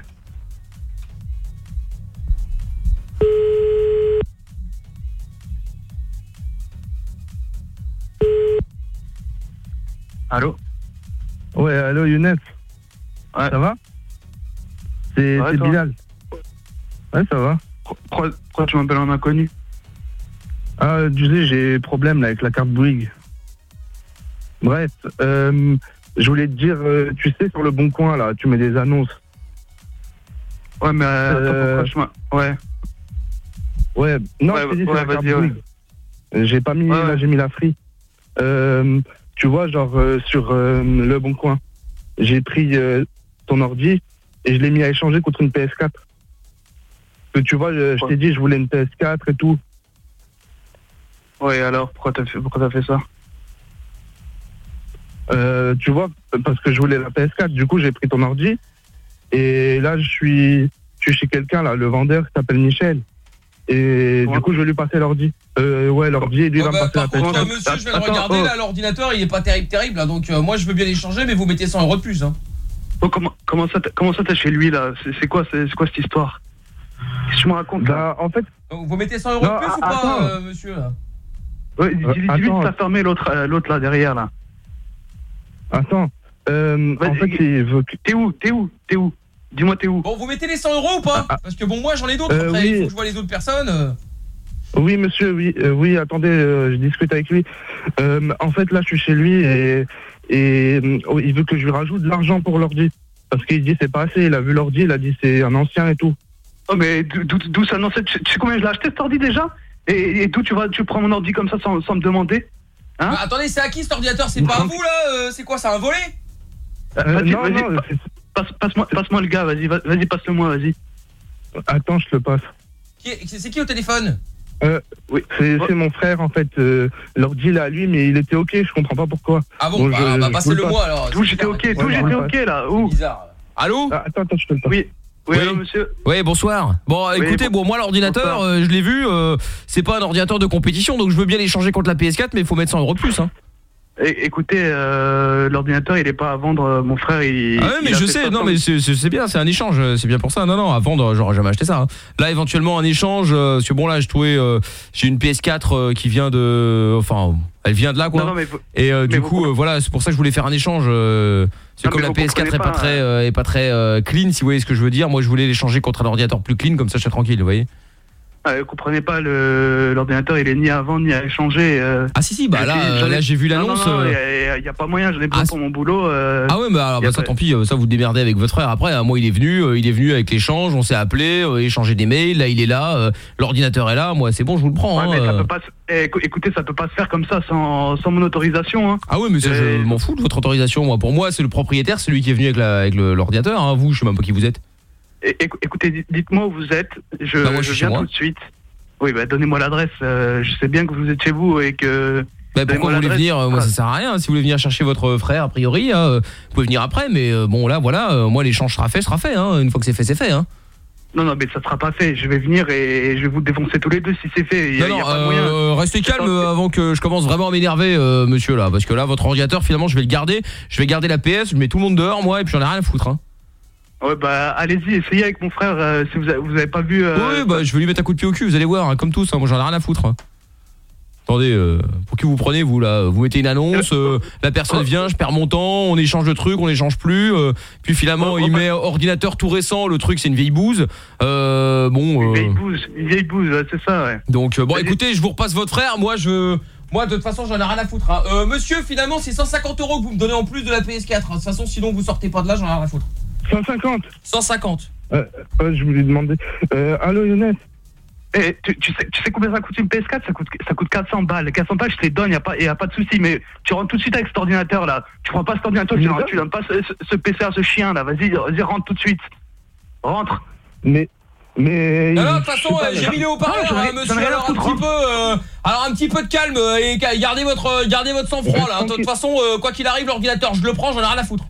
Allô? Ouais, allô Younes. Ça va? C'est Ouais, Bilal. Ouais, ça va. Pourquoi, pourquoi tu m'appelles un inconnu? Ah, tu sais, j'ai problème là avec la carte Bouygues. Bref, euh, je voulais te dire, euh, tu sais, sur le bon coin là, tu mets des annonces. Ouais, mais euh, attends, Ouais. Ouais, non, Ouais, je t'ai dit, ouais, c'est la carte vas-y, ouais. Bouygues. J'ai pas mis, là, j'ai mis la free. Euh, tu vois, genre, sur le bon coin, j'ai pris ton ordi et je l'ai mis à échanger contre une PS4. Que tu vois, je, je t'ai dit, je voulais une PS4 et tout. Ouais, alors, pourquoi t'as fait, pourquoi t'as fait ça? Euh, tu vois, parce que je voulais la PS4, du coup j'ai pris ton ordi et là je suis, je suis chez quelqu'un là, le vendeur qui s'appelle Michel et du coup je vais lui passer l'ordi. Euh, ouais, l'ordi et lui il va me passer la PS4. Contre, monsieur, je viens de Attends, regarder oh. là, l'ordinateur, il est pas terrible, terrible, là, donc euh, moi je veux bien l'échanger, mais vous mettez 100 euros de plus. Hein. Oh, comment, comment ça, t'es- comment ça t'es chez lui là? C'est c'est quoi, c'est quoi cette histoire? Qu'est-ce que tu me racontes là? Bah, en fait, Donc, vous mettez 100 euros Non, de plus ou attends. pas, euh, monsieur là? Ouais, dis- dis-lui que t'as fermé l'autre, euh, l'autre là derrière là. Attends, euh, en fait il veut que... T'es où T'es où T'es où? Dis-moi t'es où? Bon, vous mettez les 100 euros ou pas? Parce que bon, moi j'en ai d'autres, Euh, après, oui. il faut que je vois les autres personnes. euh. Oui, monsieur, oui, euh, oui, attendez, euh, je discute avec lui. Euh, en fait, là, je suis chez lui et, et euh, oh, il veut que je lui rajoute de l'argent pour l'ordi. Parce qu'il dit c'est pas assez, il a vu l'ordi, il a dit c'est un ancien et tout. Oh mais d'où- ça non, c'est- Tu tu sais combien je l'ai acheté cet ordi déjà? Et, et d'où tu vas, tu prends mon ordi comme ça sans, sans me demander? Hein? Bah, attendez, c'est à qui cet ordinateur? C'est pas à vous là euh, C'est quoi, c'est un volet? Vas-y, non, vas-y, non, pa- passe, passe-moi, passe-moi le gars, vas-y, va- vas-y, passe-le-moi, vas-y. Attends, je te le passe. Qui est- C'est qui au téléphone? Euh, oui, c'est c'est mon frère en fait. Euh, L'ordi il est à lui, mais il était ok. Je comprends pas pourquoi. Ah bon, Bon, bah, bah, passez-le le passe. moi alors. D'où j'étais ok, d'où Ouais, j'étais ok là. Où Bizarre. Allô? Ah, Attends, attends, je te le passe. Oui. Oui, allô, monsieur. Oui, bonsoir. Bon, Oui, écoutez, bon- bon, moi l'ordinateur, euh, je l'ai vu, euh, c'est pas un ordinateur de compétition, donc je veux bien l'échanger contre la PS4, mais il faut mettre 100 euros de plus. Hein. Écoutez, euh, l'ordinateur, il est pas à vendre. euh, Mon frère, il. Ah ouais, mais je sais, 60 non, mais c'est c'est- c'est bien, c'est un échange, euh, c'est bien pour ça. Non, non, à vendre, j'aurais jamais acheté ça. hein. Là, éventuellement, un échange, euh, parce que bon, là, je trouvais, euh, j'ai une PS4 euh, qui vient de, enfin, elle vient de là, quoi. Non, non, mais vous- Et du coup, voilà, c'est pour ça que je voulais faire un échange. Non, comme la vous PS4 est comprenez pas, pas, très, euh, est pas très clean, si vous voyez ce que je veux dire, moi, je voulais l'échanger contre un ordinateur plus clean, comme ça, je suis tranquille, vous voyez. Euh, vous comprenez pas, le- l'ordinateur, il est ni à vendre ni à échanger. euh. Ah si, si, bah là, euh, là, j'ai vu Non, non, l'annonce, non, euh. Il y a- pas moyen, j'en ai besoin pour mon boulot. euh. Ah ouais, bah, alors, bah, ça pas- tant pis, ça vous démerdez avec votre frère. Après, moi il est venu, il est venu avec l'échange, on s'est appelé, échangé des mails, là il est là, l'ordinateur est là, moi c'est bon, je vous le prends. Ouais, hein, mais ça peut pas eh, écou- écoutez, ça peut pas se faire comme ça sans, sans mon autorisation. Hein. Ah ouais, mais ça, je m'en fous de votre autorisation. Moi, pour moi, c'est le propriétaire, c'est lui qui est venu avec l'ordinateur. hein. Vous, je sais même pas qui vous êtes. Écoutez, dites- dites-moi où vous êtes. Je, Bah, moi, je viens tout de suite. Oui, bah, donnez-moi l'adresse. euh, je sais bien que vous êtes chez vous et que. Bah, pourquoi vous voulez venir? Moi, ça sert à rien. Si vous voulez venir chercher votre frère, a priori, hein, vous pouvez venir après. Mais euh, bon, là, voilà, euh, moi, l'échange sera fait, sera fait. hein. Une fois que c'est fait, c'est fait. Hein. Non, non, mais ça sera pas fait. Je vais venir et je vais vous défoncer tous les deux si c'est fait. Il y a, Non, il y a non, pas de moyen. euh, restez calme avant que je commence vraiment à m'énerver, euh, monsieur, là. Parce que là, votre ordinateur, finalement, je vais le garder. Je vais garder la PS, je mets tout le monde dehors, moi, et puis j'en ai rien à foutre. Hein. Ouais, bah allez-y, essayez avec mon frère euh, si vous avez, vous avez pas vu. euh, Oui, bah, je vais lui mettre un coup de pied au cul, vous allez voir, hein, comme tous, hein, moi j'en ai rien à foutre. Attendez, euh, pour qui vous prenez vous là Vous mettez une annonce, euh, la personne vient, je perds mon temps, on échange le truc, on l'échange plus, euh, puis finalement il met ordinateur tout récent, le truc c'est une vieille bouse. Bon, Une vieille bouse, une vieille bouse, ouais, c'est ça, ouais. donc bon écoutez, je vous repasse votre frère, moi je... Moi de toute façon j'en ai rien à foutre. hein. Monsieur finalement c'est 150 euros que vous me donnez en plus de la PS4. hein. De toute façon sinon vous sortez pas de là, j'en ai rien à foutre. 150 150 euh, euh, Je voulais demander. Euh, allô Younes Eh, tu, tu sais, tu sais combien ça coûte une PS4 ça coûte, ça coûte 400 balles. 400 balles, je te les donne, il n'y a, pas- y a pas de souci. Mais tu rentres tout de suite avec cet ordinateur là. Tu prends pas cet ordinateur, tu, tu donnes pas ce, ce- ce PC à ce chien là. Vas-y, vas-y, rentre tout de suite. Rentre. Mais. Mais. Non, non, de toute façon, euh, j'ai mis les haut-parleurs, Ah, hein, monsieur. Alors un petit peu, euh, alors un petit peu de calme euh, et ga- gardez votre, gardez votre sang-froid là. De toute façon, euh, quoi qu'il arrive, l'ordinateur, je le prends, j'en ai rien à foutre.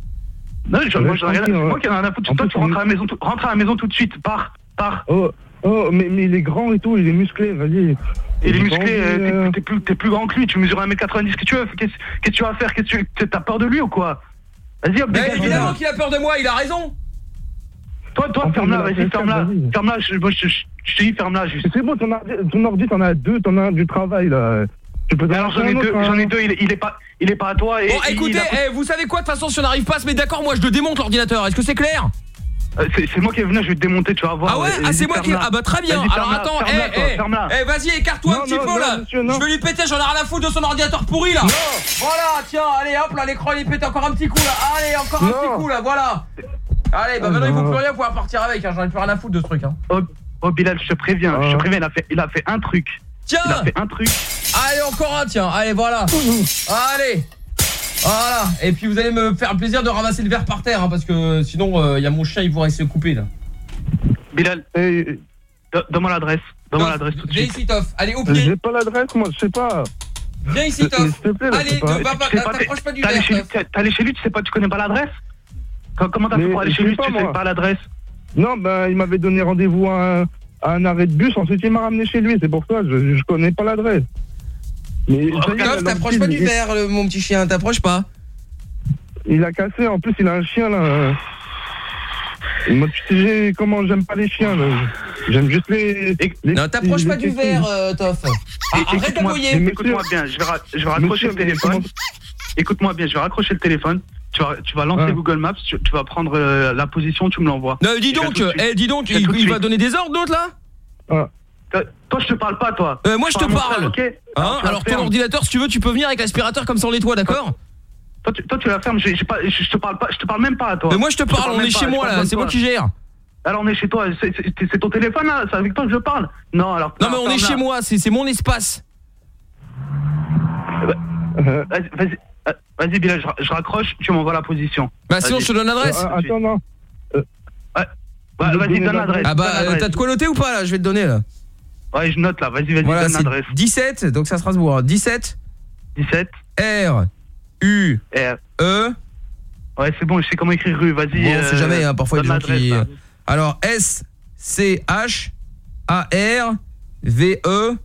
Non, j'en- moi, rien- c'est moi qui en ai rien à foutre. Toi, tu rentres à la maison, tout- rentre à la maison tout de suite. Pars, pars. Oh, oh mais, mais il est grand et tout, il est musclé, vas-y. Il est musclé, euh, t'es- euh, plus, grand que lui, tu mesures 1m90, qu'est-ce que tu veux? Qu'est-ce qu'est-ce que tu vas faire? Qu'est-ce que tu t'as peur de lui ou quoi? Vas-y, hop, Mais dégage, évidemment qu'il a peur de moi, il a raison. Toi, toi, ferme-la, vas-y, PS4, ferme-la. Ferme-la, je, moi, je, je, je te dis, ferme-la, juste. C'est bon, ton ordi, ton ordi, t'en as deux, t'en as un du travail là. Tu peux Mais alors, j'en ai deux, j'en ai deux, il, est- il est pas, il est pas à toi. Et, Bon, et écoutez, a- eh, vous savez quoi De toute façon, si on n'arrive pas à se mettre d'accord, moi je le démonte l'ordinateur. Est-ce que c'est clair Euh, c'est moi qui vais venir, je vais te démonter, tu vas voir. Ah ouais Vas-y, Ah c'est moi qui. Ah bah très bien. Alors attends, eh eh ferme-la. eh vas-y, écarte-toi un Non, petit non, peu non, là. monsieur, non. Je vais lui péter, j'en ai rien à foutre de son ordinateur pourri là. Voilà, tiens, allez hop là, l'écran il pété encore un petit coup là. Allez, encore un Non. petit coup là, voilà. Allez, bah Ah, maintenant il faut non. plus rien pouvoir partir avec, hein. j'en ai plus rien à foutre de ce truc hein. Oh, oh, Bilal, je te préviens, je te Ah. préviens, il a fait, il a fait un truc. Tiens Il a fait un truc. Allez, encore un, tiens. Allez, voilà. Allez. Voilà. Et puis vous allez me faire le plaisir de ramasser le verre par terre, hein, parce que sinon, il y a mon chien, il pourrait se couper là. Bilal, do- donne-moi l'adresse. Donne-moi l'adresse tout de Viens suite. ici, Toff. Allez, au J'ai pas l'adresse, moi, je sais pas. Viens ici, Toff. S'il te plaît, là, Allez, te- va pas, sais pas, t'approches pas du verre, chez lui, Toff. t'es t'es allé chez lui, tu sais pas, tu connais pas l'adresse Co- Comment t'as fait pour aller chez lui, pas, tu sais pas l'adresse? Non, ben, il m'avait donné rendez-vous à, un- à un arrêt de bus, ensuite il m'a ramené chez lui, c'est pour ça, je, je connais pas l'adresse. Mais l'ordi, t'approches pas du il- verre, le- mon petit chien, t'approches pas. Il a cassé, en plus il a un chien là. Moi, tu sais j'ai- comment j'aime pas les chiens là. J'aime juste les. les Non, t'approches les- pas du verre, euh, Toff. Ah, arrête Écoute-moi écoute-moi bien, je vais, ra- je vais raccrocher Monsieur, le téléphone. Écoute-moi bien, je vais raccrocher le téléphone. Tu vas, tu vas lancer Ouais. Google Maps, tu, tu vas prendre euh, la position, tu me l'envoies. Non, dis donc, eh, dis donc, il, va donner des ordres, l'autre là Ah. Toi, je te parle pas, toi. Euh, moi je te Parle ok Hein Alors, ton ordinateur, si tu veux, tu peux venir avec l'aspirateur comme ça on nettoie, d'accord Toi, tu, toi, tu la fermes. je, je te parle pas. Je te parle même pas à toi. Mais moi je te parle, on est pas, chez moi là, c'est moi qui gère. Alors on est chez toi. C'est ton téléphone là. C'est avec toi que je parle. Non, alors. Non mais on est chez moi, c'est c'est mon espace. Euh, Vas-y, vas-y, euh, vas-y, Bilal, je, je raccroche. Tu m'envoies la position. Bah sinon Vas-y. je te donne l'adresse. ah, attends, non. Ouais, vas-y, donne l'adresse. Ah bah, euh, t'as de quoi noter ou pas là? Je vais te donner là. Ouais, je note là, vas-y, vas-y, Voilà, donne l'adresse. 17, donc c'est à Strasbourg. hein. 17 17 R U R E Ouais, c'est bon, je sais comment écrire rue, vas-y. Bon, on sait euh, jamais, hein, parfois il y a des gens qui... là. Alors, S, C, H, A, R, V, E,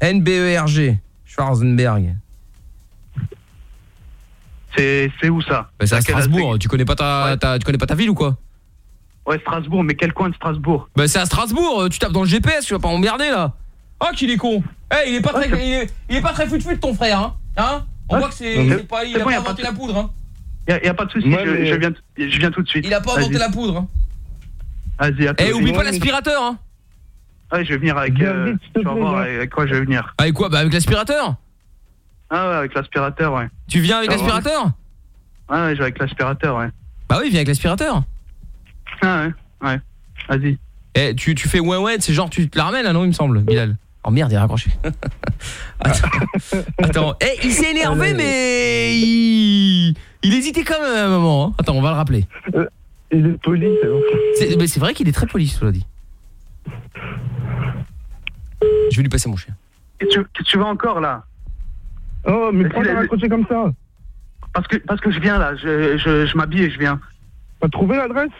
N, B, E, R, G. Schwarzenberg. C'est c'est où ça Bah, c'est à Strasbourg, tu connais pas ta, ta- tu connais pas ta ville ou quoi? Ouais, Strasbourg, mais quel coin de Strasbourg? Bah c'est à Strasbourg, tu tapes dans le GPS, tu vas pas emmerder là. Oh qu'il est con. Eh, il est pas très il est, il est pas très fut ton frère hein. Hein? On voit que c'est pas il a bon, pas inventé la poudre hein. y a, y a pas de souci, Ouais, je, mais- je viens, je viens tout de suite. Il a pas inventé la poudre hein. Vas-y, toi Eh, oublie pas l'aspirateur hein. Ouais, je vais venir avec. Euh, tu vas voir avec quoi je vais venir. Avec quoi? Bah avec l'aspirateur. Ah ouais, avec l'aspirateur, ouais. Tu viens avec Ça va. l'aspirateur Ah ouais, je vais avec l'aspirateur, ouais. Bah oui, viens avec l'aspirateur. Ah ouais, ouais. Vas-y. Eh, tu, tu fais ouais ouais, c'est genre tu te la ramènes là non, il me semble, Bilal? Oh merde, il a raccroché. Attends. Attends. Eh, il s'est énervé mais il il hésitait quand même à un moment. hein. Attends, on va le rappeler. Il est poli, c'est bon. C'est mais c'est vrai qu'il est très poli, cela dit. Je vais lui passer mon chien. Qu'est-ce que tu- qu'est-ce que tu veux encore là? Oh, mais pourquoi t'as raccroché comme ça Parce que, parce que je viens là, je, je, je m'habille et je viens. T'as trouvé l'adresse?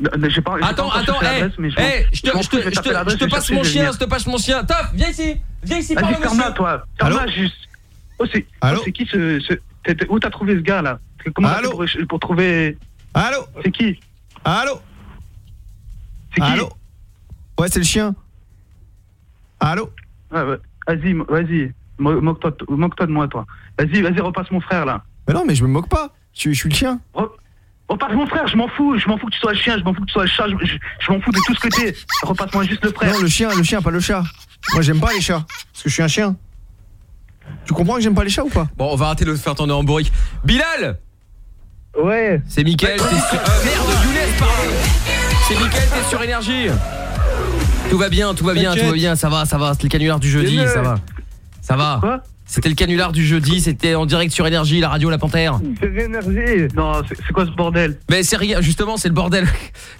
Non, mais j'ai pas, Attends, attends, cherché eh, l'adresse, mais je eh, je te, je te, je te, je passe mon chien, je te passe mon chien. Top, viens ici, viens ici, parle monsieur. ferme-la, toi. Ferme-la juste. Oh, c'est oh, c'est qui ce. où t'as trouvé ce gars là? Comment t'as pour, pour trouver. Allô C'est qui? Allô C'est qui? Allô Ouais, c'est le chien. Allô Ouais, ouais. Vas-y, vas-y. Mo- Moque-toi de- moque-toi de moi, toi. Vas-y, vas-y, repasse mon frère là. Mais non, mais je me moque pas. Je, je suis le chien. Re- Repasse mon frère, je m'en fous. Je m'en fous que tu sois le chien, je m'en fous que tu sois le chat, je, je- je m'en fous de tout ce que t'es. Repasse-moi juste le frère. Non, le chien, le chien, pas le chat. Moi, j'aime pas les chats. Parce que je suis un chien. Tu comprends que j'aime pas les chats ou pas? Bon, on va arrêter de faire tourner en bourrique. Bilal Ouais. C'est Mickaël, t'es sur... Euh, merde, Younes, pardon C'est Mickaël, t'es sur énergie Tout va bien, tout va bien, tout va bien, ça va, ça va, c'était le canular du jeudi, ça va. Ça va. Quoi C'était le canular du jeudi, c'était en direct sur énergie, la radio La Panthère. C'est énergie. Non, c'est quoi ce bordel Mais c'est rien, justement, c'est le bordel.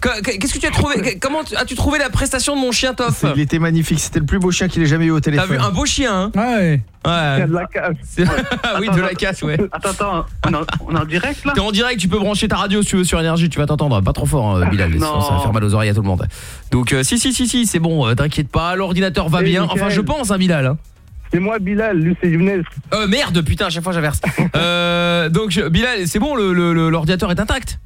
Que- que- Qu'est-ce que tu as trouvé Comment tu- as-tu trouvé la prestation de mon chien Toff Il était magnifique. C'était le plus beau chien qu'il ait jamais eu au T'as téléphone. vu un beau chien, hein Ouais. Il y a Ouais. de la casse. C'est- oui, de la casse, ouais. Attends, attends, on est en- on est en direct là T'es en direct, tu peux brancher ta radio si tu veux sur énergie, tu vas t'entendre. Pas trop fort, hein, Bilal, sinon ça va faire mal aux oreilles à tout le monde. Donc, euh, si, si, si, si, c'est bon, euh, t'inquiète pas, l'ordinateur va bien. nickel. Enfin, je pense, hein, Bilal. C'est moi, Bilal, lui, c'est Younes. Euh, merde, putain, à chaque fois j'inverse. euh, donc, je- Bilal, c'est bon, l'ordinateur le, le- l'ordinateur est intact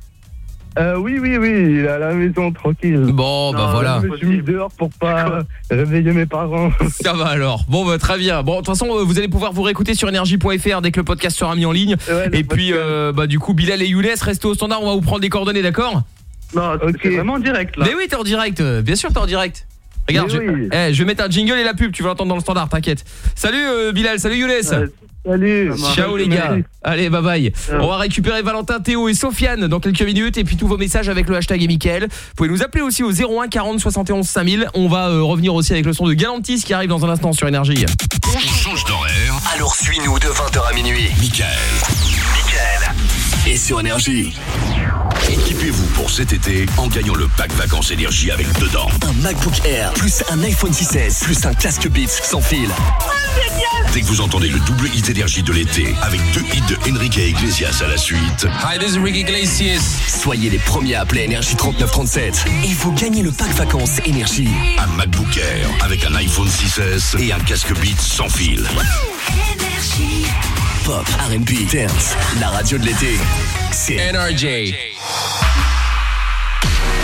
Euh, oui, oui, oui, il est à la maison, tranquille. Bon, bah Non, voilà. Je me suis mis dehors pour pas réveiller mes parents. Ça va alors. Bon, bah, très bien. Bon, de toute façon, euh, vous allez pouvoir vous réécouter sur énergie.fr dès que le podcast sera mis en ligne. Ouais, le Et puis, euh, bah, du coup, Bilal et Younes, restez au standard, on va vous prendre des coordonnées, d'accord? Non, c'est vraiment en direct là. Mais oui, t'es en direct. euh, Bien sûr, t'es en direct. Regarde, Mais je, oui. eh, je vais mettre un jingle et la pub, tu vas l'entendre dans le standard, t'inquiète. Salut euh, Bilal, salut Younes. Ouais. Salut. Ciao les gars. Allez, bye bye. On va récupérer Valentin, Théo et Sofiane dans quelques minutes et puis tous vos messages avec le hashtag et Mickaël. Vous pouvez nous appeler aussi au 01 40 71 5000. On va euh, revenir aussi avec le son de Galantis qui arrive dans un instant sur énergie. On change d'horaire. Alors suis-nous de 20h à minuit. Michael. Michael. Et sur énergie. Équipez-vous pour cet été en gagnant le pack vacances énergie avec dedans. Un MacBook Air, plus un iPhone 6S, plus un casque Beats sans fil. Dès que vous entendez le double hit énergie de l'été, avec deux hits de Enrique Iglesias à la suite, Hi, this is Ricky Iglesias. Soyez les premiers à appeler Énergie 3937. Et vous gagnez le pack vacances énergie. un MacBook Air avec un iPhone 6S et un casque Beats sans fil. Pop, R&B, dance, la radio de l'été. C'est NRJ.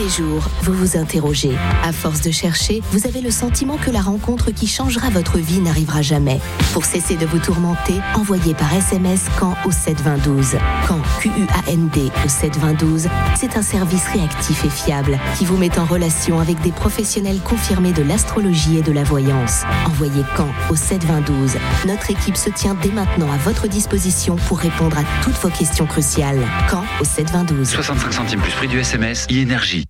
Les jours, vous vous interrogez. À force de chercher, vous avez le sentiment que la rencontre qui changera votre vie n'arrivera jamais. Pour cesser de vous tourmenter, envoyez par SMS quand au 72012. Quand Q-U-A-N-D au 72012, c'est un service réactif et fiable qui vous met en relation avec des professionnels confirmés de l'astrologie et de la voyance. Envoyez quand au 72012. Notre équipe se tient dès maintenant à votre disposition pour répondre à toutes vos questions cruciales. Quand au 72012. 65 centimes plus prix du SMS, e-énergie.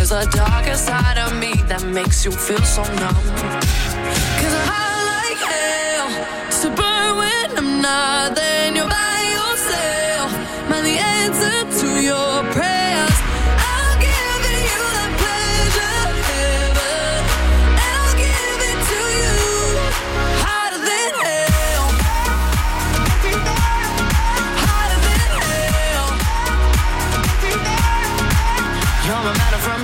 There's a darker side of me that makes you feel so numb. Cause I like hell to burn when I'm not there.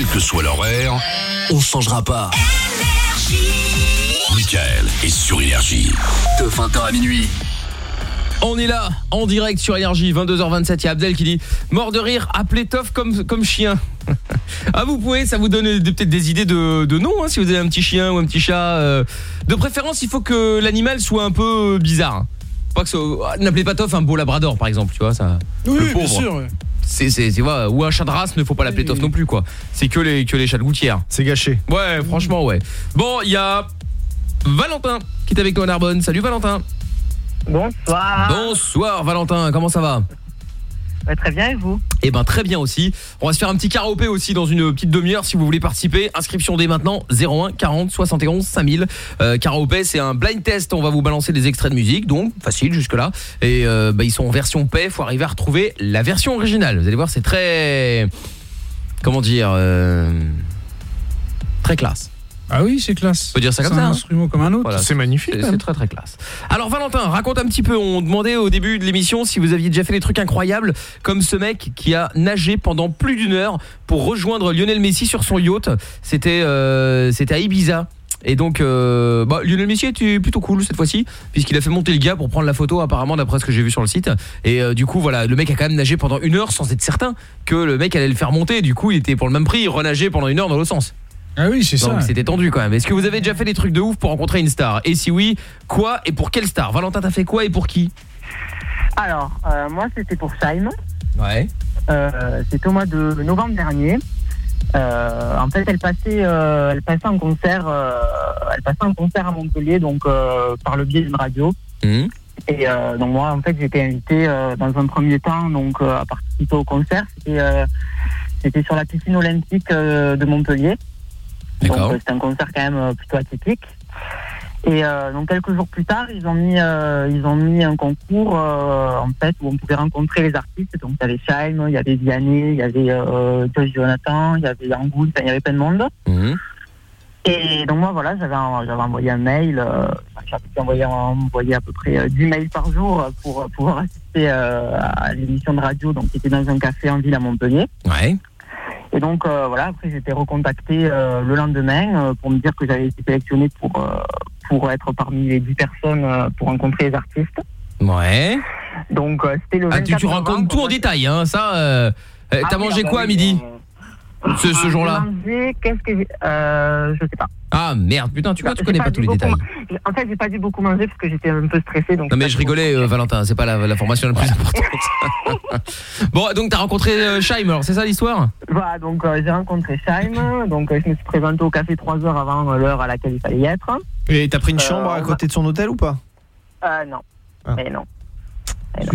quel que soit l'horaire, on changera pas. Michael est sur Énergie. De 20h à minuit. On est là, en direct sur Énergie, 22h27, il y a Abdel qui dit « Mort de rire, appelez Toff comme, comme chien ». Ah vous pouvez, ça vous donne des- peut-être des idées de, de noms, hein, si vous avez un petit chien ou un petit chat. euh. De préférence, il faut que l'animal soit un peu bizarre. Pas que ce- ah, N'appelez pas Toff un beau labrador, par exemple, tu vois, ça... Oui, bien sûr. C'est, c'est, tu vois, ou un chat de race, ne faut pas l'appeler Toff non plus, quoi. C'est que les, que les chats de gouttière. C'est gâché. Ouais, franchement, ouais. Bon, il y a Valentin qui est avec nous à Narbonne. Salut Valentin. Bonsoir. Bonsoir Valentin, comment ça va? Très bien, et vous? Eh ben très bien aussi. On va se faire un petit karaopé aussi dans une petite demi-heure si vous voulez participer. Inscription dès maintenant 01 40 71 5000. Euh, karaopé c'est un blind test. On va vous balancer des extraits de musique, donc facile jusque là. Et euh, bah, ils sont en version paix. Faut arriver à retrouver la version originale. Vous allez voir, c'est très comment dire euh, très classe. Ah oui, c'est classe. On peut dire ça comme C'est ça. un hein. instrument comme un autre. Voilà, C'est magnifique, C'est très très classe. Alors Valentin, raconte un petit peu. On demandait au début de l'émission si vous aviez déjà fait des trucs incroyables, comme ce mec qui a nagé pendant plus d'une heure pour rejoindre Lionel Messi sur son yacht. C'était euh, c'était à Ibiza. Et donc, euh, bah, Lionel Messi était plutôt cool cette fois-ci, puisqu'il a fait monter le gars pour prendre la photo, apparemment, d'après ce que j'ai vu sur le site. Et euh, du coup, voilà, le mec a quand même nagé pendant une heure sans être certain que le mec allait le faire monter. Du coup, il était pour le même prix, il renageait pendant une heure dans l'autre sens. Ah oui, c'est Donc ça. c'était tendu quand même. Est-ce que vous avez déjà fait des trucs de ouf pour rencontrer une star? Et si oui, quoi et pour quelle star? Valentin, t'as fait quoi et pour qui? Alors, euh, moi, c'était pour Shaim. Ouais. Euh, c'était au mois de novembre dernier. Euh, en fait, elle passait, euh, elle passait un concert, euh, elle passait un concert à Montpellier, donc euh, par le biais d'une radio. Mmh. Et euh, donc moi, en fait, été invité euh, dans un premier temps, donc euh, à participer au concert. C'était, euh, sur la piscine olympique euh, de Montpellier. C'était un concert quand même euh, plutôt atypique. Et euh, donc quelques jours plus tard, ils ont mis, euh, ils ont mis un concours euh, en fait où on pouvait rencontrer les artistes. Donc il y avait Shaim, il y avait Vianney, il y avait euh, Joyce Jonathan, il y avait Angoul, enfin, il y avait plein de monde. Et donc moi voilà, j'avais j'avais envoyé un mail, j'avais envoyé, envoyé à peu près euh, 10 mails par jour pour pouvoir assister à l'émission de radio, donc qui était dans un café en ville à Montpellier. Ouais. Et donc euh, voilà, après j'ai été recontacté euh, le lendemain euh, pour me dire que j'avais été sélectionné pour pour être parmi les 10 personnes pour rencontrer les artistes. Ouais. Donc c'était le Ah, tu, 24 tu racontes novembre. tout en détail, hein, ça. Ah T'as oui, mangé ah bah quoi à oui, midi Ce, ce Ah, jour-là Qu'est-ce que j'ai euh, Je sais pas. Ah merde, putain, tu vois, tu J'ai connais pas pas tous les détails. ma- En fait, j'ai pas dû beaucoup manger parce que j'étais un peu stressée. Donc Non mais je rigolais, euh, Valentin, c'est pas la, la formation la plus importante. bon, donc t'as rencontré euh, Shaim, alors c'est ça l'histoire? Voilà, donc euh, j'ai rencontré Shaim, donc euh, je me suis présenté au café trois heures avant euh, l'heure à laquelle il fallait y être. Et t'as pris une Euh, chambre à côté de son hôtel ou pas? Euh, non. Ah. Mais non. Mais non.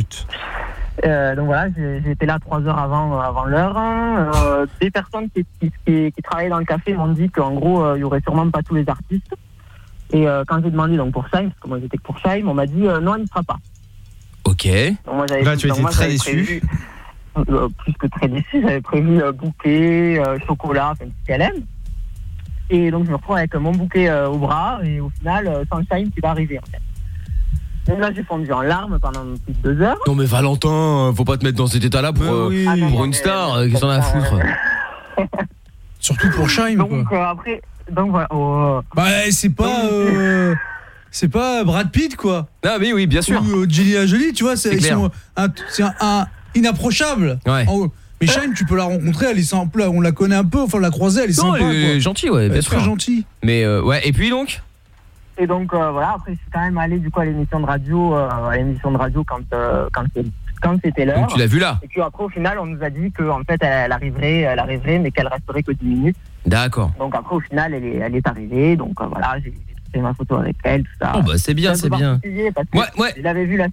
Euh, donc voilà, j'étais là trois heures avant, avant l'heure. Euh, des personnes qui, qui, qui- qui travaillaient dans le café m'ont dit qu'en gros, euh, il y aurait sûrement pas tous les artistes. Et euh, quand j'ai demandé donc pour Shaim, parce que moi j'étais que pour Shaim, on m'a dit euh, non, il ne sera pas. Ok. Donc, moi, j'avais- Là, tu étais très déçu. prévu, euh, plus que très déçu, j'avais prévu euh, bouquet, euh, chocolat, enfin, tout ce qu'elle aime. Et donc, je me retrouve avec mon bouquet euh, au bras, et au final, euh, sans Shine qui va arriver, en fait. Donc là, j'ai fondu en larmes pendant plus de deux heures. Non mais Valentin, faut pas te mettre dans cet état-là pour, euh, Ah non, pour non, une star, euh, qu'est-ce qu'on a à foutre Surtout pour quoi. Donc, euh, après, donc voilà. oh, Bah, c'est pas. euh, c'est pas Brad Pitt, quoi. Ah, oui, oui, bien sûr. Ou euh, Angelina Jolie, tu vois, c'est C'est ils clair. sont un- c'est un, un- inapprochable. Ouais. En- mais Shaim, tu peux la rencontrer, elle est simple, on la connaît un peu, enfin, on l'a croisée, elle est Non, sympa. elle est quoi. gentille, ouais, Elle bien est très sûr. gentille. Mais euh, ouais, et puis donc? Et donc, euh, voilà, après, je suis quand même allé, du coup, à l'émission de radio, euh, à l'émission de radio quand, euh, quand, quand c'était l'heure. Tu l'as vue là Et puis après, au final, on nous a dit qu'en fait, elle, arriverait, elle arriverait, mais qu'elle resterait que 10 minutes. D'accord. Donc après, au final, elle est, elle est arrivée. Donc euh, voilà, j'ai fait ma photo avec elle, tout ça. Oh bah c'est bien, c'est bien. Ouais, ouais. Je l'avais vu la.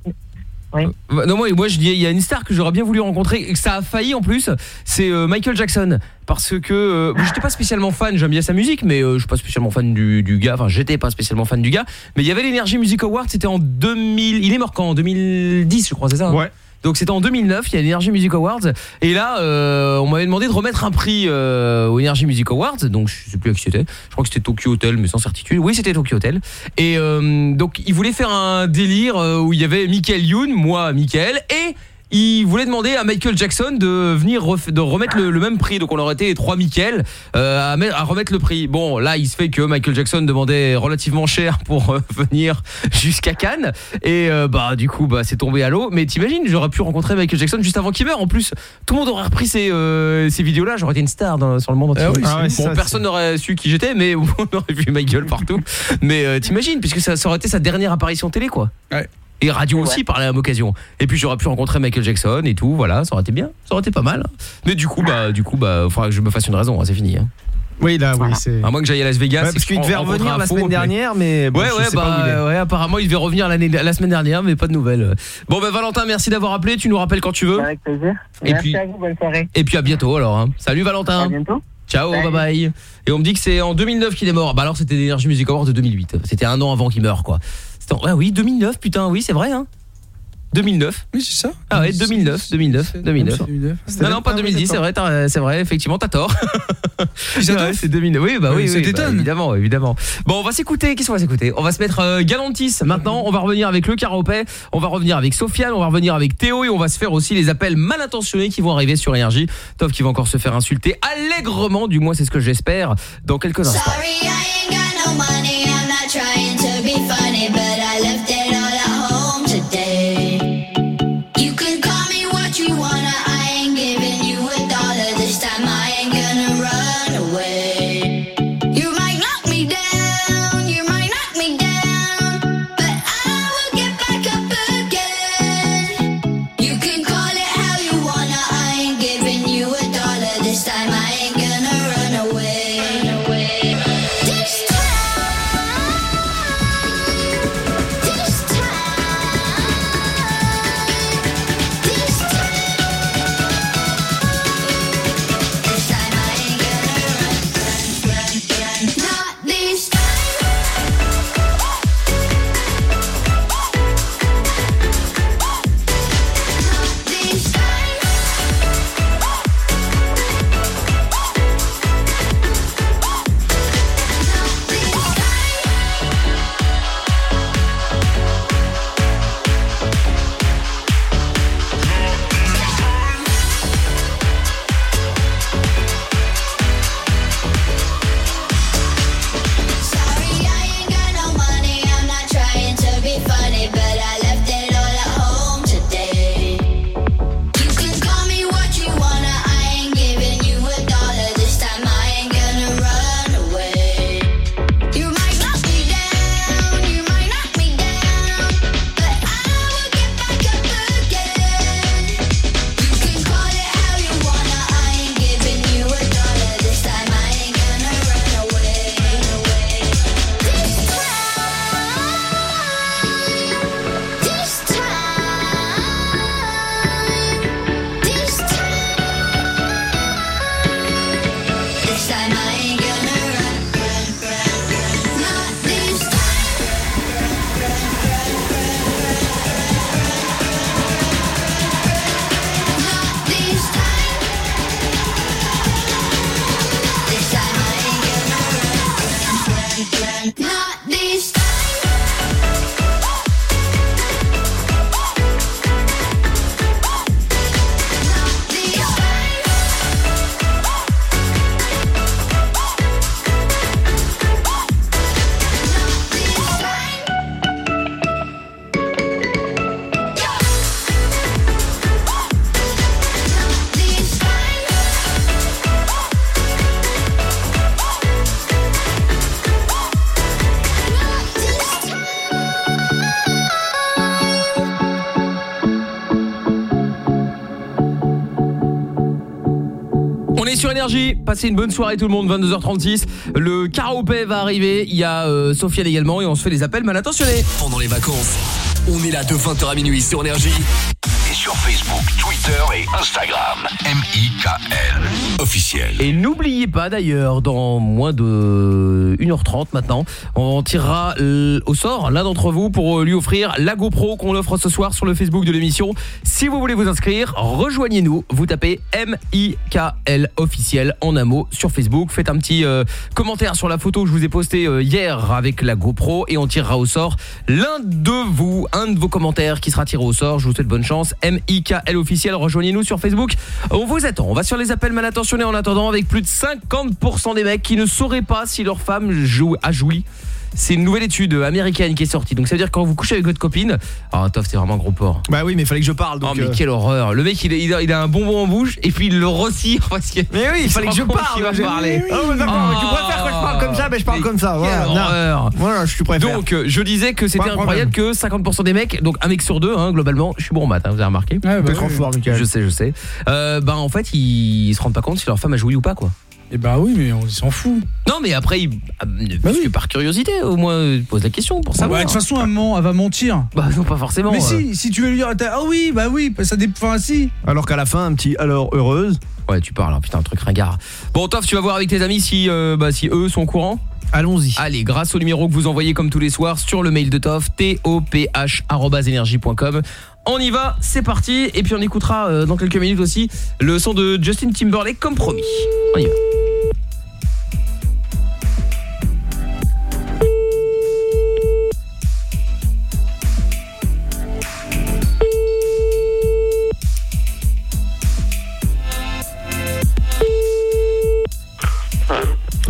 Oui. Bah, Non moi, moi je dis il y a une star que j'aurais bien voulu rencontrer et que ça a failli en plus, c'est euh, Michael Jackson. Parce que euh, j'étais pas spécialement fan, j'aime bien sa musique mais euh, je suis pas spécialement fan du, du gars, enfin j'étais pas spécialement fan du gars, mais il y avait l'Energy Music Award, c'était en 2000, il est mort quand? En 2010 je crois, c'est ça hein? Ouais. Donc c'était en 2009, il y a l'Energy Music Awards et là euh, on m'avait demandé de remettre un prix euh, au Energy Music Awards, donc je sais plus à qui c'était. Je crois que c'était Tokyo Hotel mais sans certitude. Oui, c'était Tokyo Hotel. Et euh, donc ils voulaient faire un délire euh, où il y avait Michael Youn, moi Michael et il voulait demander à Michael Jackson de venir ref- de remettre le, le même prix. Donc on aurait été trois Michael euh, à, mettre- à remettre le prix. Bon là il se fait que Michael Jackson demandait relativement cher pour euh, venir jusqu'à Cannes. Et euh, bah du coup bah c'est tombé à l'eau. Mais t'imagines j'aurais pu rencontrer Michael Jackson juste avant qu'il meure. En plus tout le monde aurait repris ces, ces vidéos là j'aurais été une star dans- sur le monde entier. Ah oui, Ah ouais, bon ça, personne n'aurait su qui j'étais mais on aurait vu Michael partout. Mais t'imagines puisque ça, ça aurait été sa dernière apparition télé quoi et radio aussi par la même occasion. Et puis j'aurais pu rencontrer Michael Jackson et tout, voilà, ça aurait été bien, ça aurait été pas mal. Mais du coup bah du coup bah faudra que je me fasse une raison, hein, c'est fini. hein. Oui, là, oui, c'est. À moins que j'aille à Las Vegas. Ouais, parce qu'il devait revenir la semaine dernière, mais bon, ouais, je ouais, sais pas où il est. bah, ouais, apparemment il devait revenir la semaine dernière, mais pas de nouvelles. Bon, ben Valentin, merci d'avoir appelé. Tu nous rappelles quand tu veux. Avec plaisir. Et Merci puis- à vous, bonne soirée. Et puis à bientôt alors. hein. Salut Valentin. À bientôt. Ciao, Salut. bye bye. Et on me dit que c'est en 2009 qu'il est mort. Bah alors c'était l'Energy Music Award de 2008. C'était un an avant qu'il meure quoi. C'était en- ah oui, 2009 putain, oui, c'est vrai hein. 2009. Oui, c'est ça. Ah ouais, 2009, 2009, 2009. Non non, pas Ah oui, 2010, c'est vrai, t'as- c'est vrai, effectivement, t'as tort. Ouais, c'est 2009. Oui, bah oui, ça oui, bah, évidemment, évidemment. Bon, on va s'écouter, qu'est-ce qu'on va s'écouter? On va se mettre euh, Galantis maintenant, on va revenir avec le Caropet, on va revenir avec Sofiane, on va revenir avec Théo et on va se faire aussi les appels mal intentionnés qui vont arriver sur énergie. Tov qui va encore se faire insulter allègrement, du moins c'est ce que j'espère dans quelques instants. Sorry, I ain't got no money. Passez une bonne soirée tout le monde, 22h36. Le karaopé va arriver, il y a euh, Sofiane également et on se fait les appels mal intentionnés. Pendant les vacances, on est là de 20h à minuit sur Énergie. Et sur Facebook, Twitter et Instagram. M-I-K-L. Et n'oubliez pas d'ailleurs, dans moins de 1h30 maintenant, on tirera au sort l'un d'entre vous pour euh, lui offrir la GoPro qu'on offre ce soir sur le Facebook de l'émission. Si vous voulez vous inscrire, rejoignez-nous. Vous tapez M-I-K-L officiel en un mot sur Facebook. Faites un petit euh, commentaire sur la photo que je vous ai postée euh, hier avec la GoPro et on tirera au sort l'un de vous, un de vos commentaires qui sera tiré au sort. Je vous souhaite bonne chance. M-I-K-L officiel. Rejoignez-nous sur Facebook. On vous attend. On va sur les appels mal en attendant avec plus de 50% des mecs qui ne sauraient pas si leur femme joue, a joui. C'est une nouvelle étude américaine qui est sortie. Donc ça veut dire que quand vous couchez avec votre copine, ah Toff, c'est vraiment un gros porc. Bah oui, mais il fallait que je parle. Donc oh mais euh, quelle horreur. Le mec il a, il a- il a un bonbon en bouche et puis il le retire parce que Mais oui, il fallait que je parle. Qui va parler. Ah ouais, d'accord, mais tu préfères que je parle comme ça, ben je parle comme ça. Voilà, horreur. Voilà, je suis préfère. Donc euh, je disais que c'était incroyable que 50% des mecs, donc un mec sur deux, hein, globalement, je suis bon en maths, hein, vous avez remarqué. T'es trop fort, Michael. Je sais, je sais. Euh, ben en fait, ils, ils se rendent pas compte si leur femme a joué ou pas quoi. Eh bah oui, mais on s'en fout. Non, mais après, il... ah, que par curiosité, au moins, euh, pose la question pour Bah, savoir. de toute façon, elle, ment, elle va mentir. Bah non, pas forcément. Mais euh. si, si tu veux lui dire, ah oui, bah oui, bah ça dépend. Enfin, si. Alors qu'à la fin, un petit alors heureuse. Ouais, tu parles, hein, putain, un truc ringard. Bon, Toff, tu vas voir avec tes amis si, euh, bah, si eux sont au courant Allons-y. Allez, grâce au numéro que vous envoyez comme tous les soirs sur le mail de Toff, toph@energie.com. On y va, c'est parti. Et puis on écoutera euh, dans quelques minutes aussi le son de Justin Timberlake comme promis. On y va.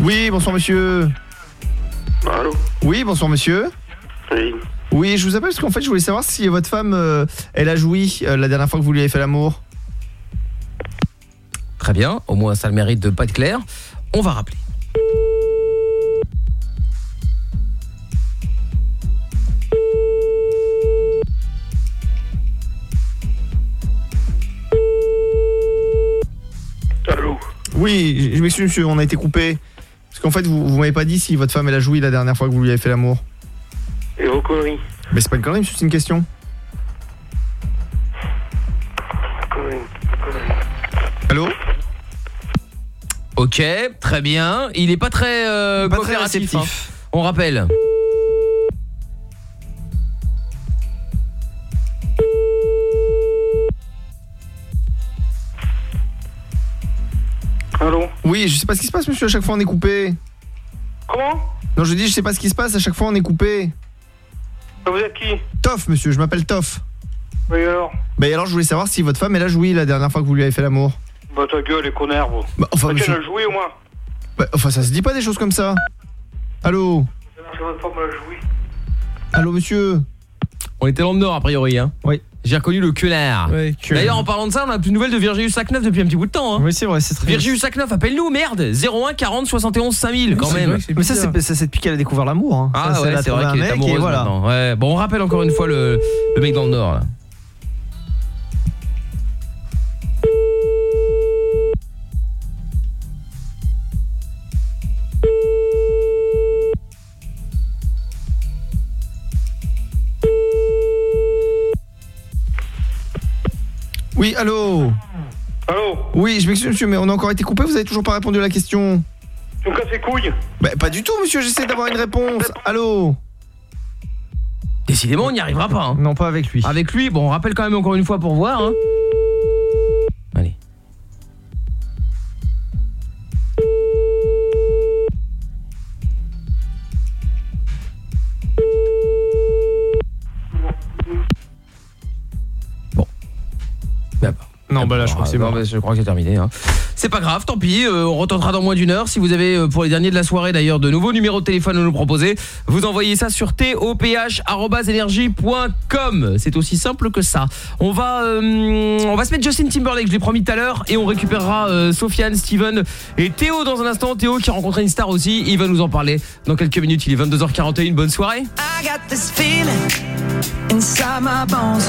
Oui, bonsoir monsieur. Allô Oui, bonsoir monsieur. Oui. Oui, je vous appelle parce qu'en fait, je voulais savoir si votre femme, euh, elle a joui euh, la dernière fois que vous lui avez fait l'amour. Très bien, au moins ça le mérite de pas être clair. On va rappeler. Oui, je je m'excuse monsieur, on a été coupé. Parce qu'en fait, vous, vous m'avez pas dit si votre femme, elle a joui la dernière fois que vous lui avez fait l'amour. Et vos conneries Mais c'est pas une connerie, c'est une question. Allô? Ok, très bien. Il est pas très euh, Pas très coopératif. réceptif. hein. On rappelle. Allô Oui, je sais pas ce qui se passe monsieur, à chaque fois on est coupé. Comment Non, je dis je sais pas ce qui se passe, à chaque fois on est coupé. Vous êtes qui Toff monsieur, je m'appelle Toff. Oui alors Bah et alors je voulais savoir si votre femme, elle a joui la dernière fois que vous lui avez fait l'amour. Bah ta gueule, les connards, vous. Bah, enfin, Bah, monsieur- qu'elle a joué au moins Bah, enfin ça se dit pas des choses comme ça. Allô votre femme, elle a joué. Allô monsieur On était dans le nord a priori hein. Oui. J'ai reconnu le quenard. D'ailleurs en parlant de ça, on a plus de nouvelles de Virginie Sacneuf depuis un petit bout de temps hein. Oui, c'est vrai, c'est très Virginie Sacneuf, appelle-nous merde 01 40 71 5000 quand même. Mais ça, c'est ça, c'est depuis qu'elle a découvert l'amour. hein. Ah Ça, ouais, c'est vrai qu'elle est amoureuse voilà. maintenant. Ouais. Bon, on rappelle encore une fois le, le mec dans le nord là. Oui, allô Allô Oui, je m'excuse monsieur, mais on a encore été coupé, vous avez toujours pas répondu à la question. Tu me casses les couilles Bah pas du tout monsieur, j'essaie d'avoir une réponse. Allô Décidément, on n'y arrivera pas. hein. Non, pas avec lui. Avec lui, bon, on rappelle quand même encore une fois pour voir. Hein. Non, bah là, je crois que c'est bon. Je crois que c'est terminé. hein. C'est pas grave, tant pis. euh, on retentera dans moins d'une heure. Si vous avez, euh, pour les derniers de la soirée d'ailleurs, de nouveaux numéros de téléphone à nous proposer, vous envoyez ça sur toph.energie.com. C'est aussi simple que ça. On va, euh, on va se mettre Justin Timberlake, je l'ai promis tout à l'heure, et on récupérera euh, Sofiane, Steven et Théo dans un instant. Théo qui a rencontré une star aussi. Il va nous en parler dans quelques minutes. Il est 22h41. Bonne soirée. I got this feeling inside my bones.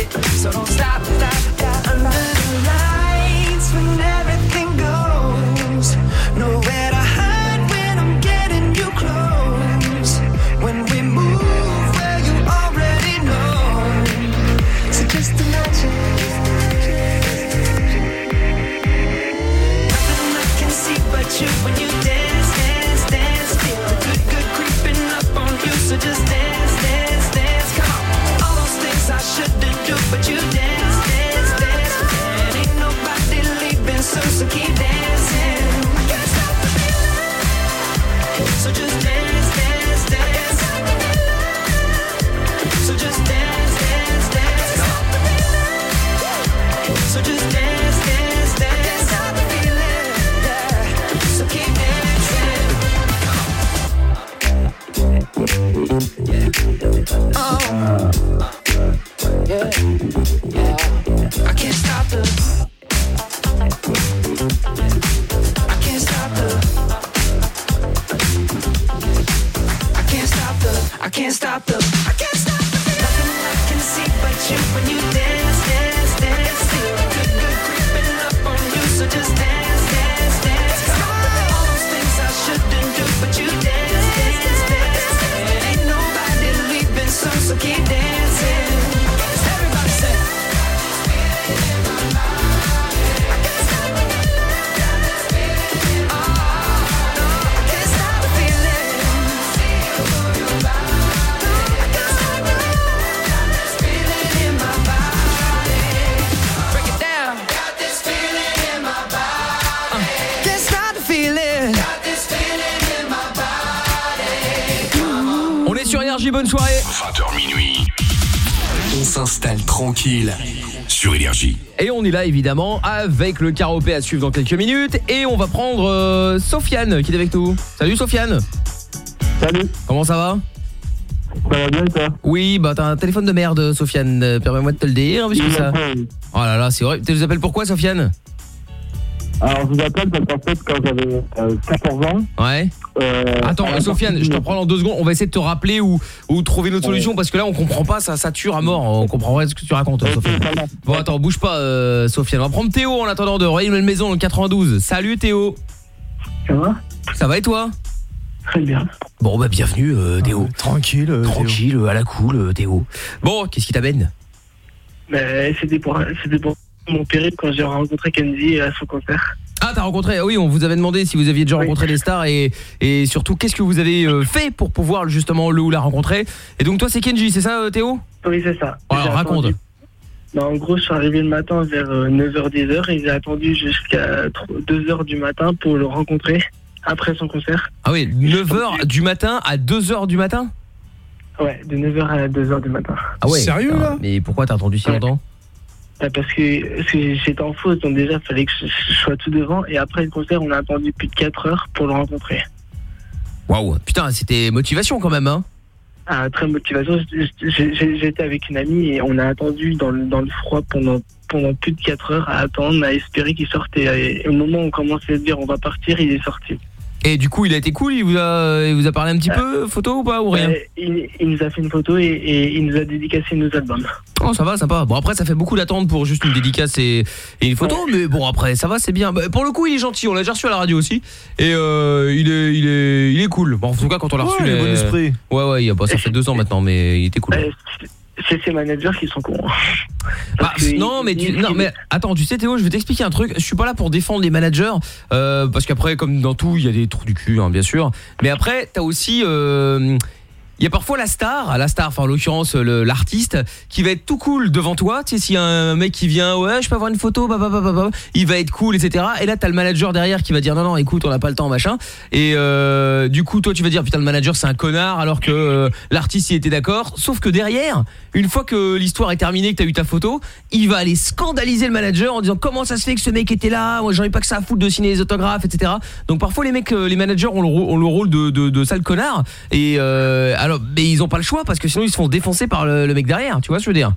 So don't stop, stop, stop. Under the lights when everything goes, nowhere to hide when I'm getting you close. When we move, well you already know. So just imagine. Nothing I can see but you when you dance, dance, dance. Feel good, good creeping up on you. So just dance, énergie, bonne soirée. 20h minuit. On s'installe tranquille sur Énergie. Et on est là évidemment avec le caropé à suivre dans quelques minutes et on va prendre euh, Sofiane qui est avec nous. Salut Sofiane. Salut. Comment ça va? Ça va bien toi? Oui, bah t'as un téléphone de merde Sofiane, Euh, permets-moi de te le dire parce que ça Oh là là, c'est vrai. Tu nous appelles pourquoi Sofiane? Alors je vous appelle parce qu'en fait quand j'avais euh, 14 ans. Ouais. euh, Attends, Sofiane, je te reprends en deux secondes. On va essayer de te rappeler ou, ou trouver une autre solution parce que là, on comprend pas, ça sature à mort. On comprend de ce que tu racontes, Sofiane. Bon, attends, bouge pas, euh, Sofiane. On va prendre Théo en attendant de Royal Maison dans le 92. Salut Théo. Ça va? Ça va et toi? Très bien. Bon, bah bienvenue euh, Théo. tranquille, tranquille, à la cool, euh, Théo. Bon, qu'est-ce qui t'amène? C'était pour, c'était pour mon périple quand j'ai rencontré Kenzie à son concert. Ah, t'as rencontré Oui, on vous avait demandé si vous aviez déjà rencontré des stars et, et surtout qu'est-ce que vous avez euh, fait pour pouvoir justement le ou la rencontrer? Et donc toi, c'est Kenji, c'est ça, euh, Théo? Oui, c'est ça. Alors, raconte. attendu. Bah, en gros, je suis arrivé le matin vers 9h-10h et j'ai attendu jusqu'à 2h du matin pour le rencontrer après son concert. Ah oui, 9h du matin à 2h du matin? Ouais, de 9h à 2h du matin. Ah ouais putain, Mais pourquoi t'as attendu si longtemps? Parce que, que j'étais en fausse, donc déjà, il fallait que je, je sois tout devant. Et après le concert, on a attendu plus de 4 heures pour le rencontrer. Waouh, putain, c'était motivation quand même, hein Ah, très motivation. J'étais avec une amie et on a attendu dans le, dans le froid pendant, pendant plus de 4 heures à attendre, à espérer qu'il sortait. Et au moment où on commençait à se dire on va partir, il est sorti. Et du coup, il a été cool, il vous a, il vous a parlé un petit peu, photo ou pas, ou rien Euh, il, il nous a fait une photo et, et il nous a dédicacé nos albums. Oh, ça va, sympa. Bon, après, ça fait beaucoup d'attente pour juste une dédicace et, et une photo, mais bon, après, ça va, c'est bien. Bah, pour le coup, il est gentil, on l'a déjà reçu à la radio aussi. Et euh, il, est, il, est, il est cool. Bon, en tout cas, quand on l'a Ouais, reçu. il est bon esprit. Ouais, ouais, il a pas, ça fait deux ans maintenant, mais il était cool. C'est ses managers qui sont cons. Bah, non mais tu, non mais attends tu sais Théo je vais t'expliquer un truc je suis pas là pour défendre les managers euh, parce qu'après comme dans tout il y a des trous du cul hein, bien sûr mais après t'as aussi euh, il y a parfois la star, la star, enfin en l'occurrence l'artiste, qui va être tout cool devant toi. Tu sais, s'il y a un mec qui vient, ouais, je peux avoir une photo, bah, bah, bah, bah, bah, il va être cool, etc. Et là, t'as le manager derrière qui va dire, non, non, écoute, on n'a pas le temps, machin. Et euh, du coup, toi, tu vas dire, putain, le manager, c'est un connard, alors que euh, l'artiste, il était d'accord. Sauf que derrière, une fois que l'histoire est terminée, que t'as eu ta photo, il va aller scandaliser le manager en disant, comment ça se fait que ce mec était là? Moi, j'en ai pas que ça à foutre de signer les autographes, etc. Donc parfois, les mecs, euh, les managers ont le, rôle de, sale connard. Et euh, alors, mais ils ont pas le choix parce que sinon, ils se font défoncer par le, le mec derrière. Tu vois ce que je veux dire?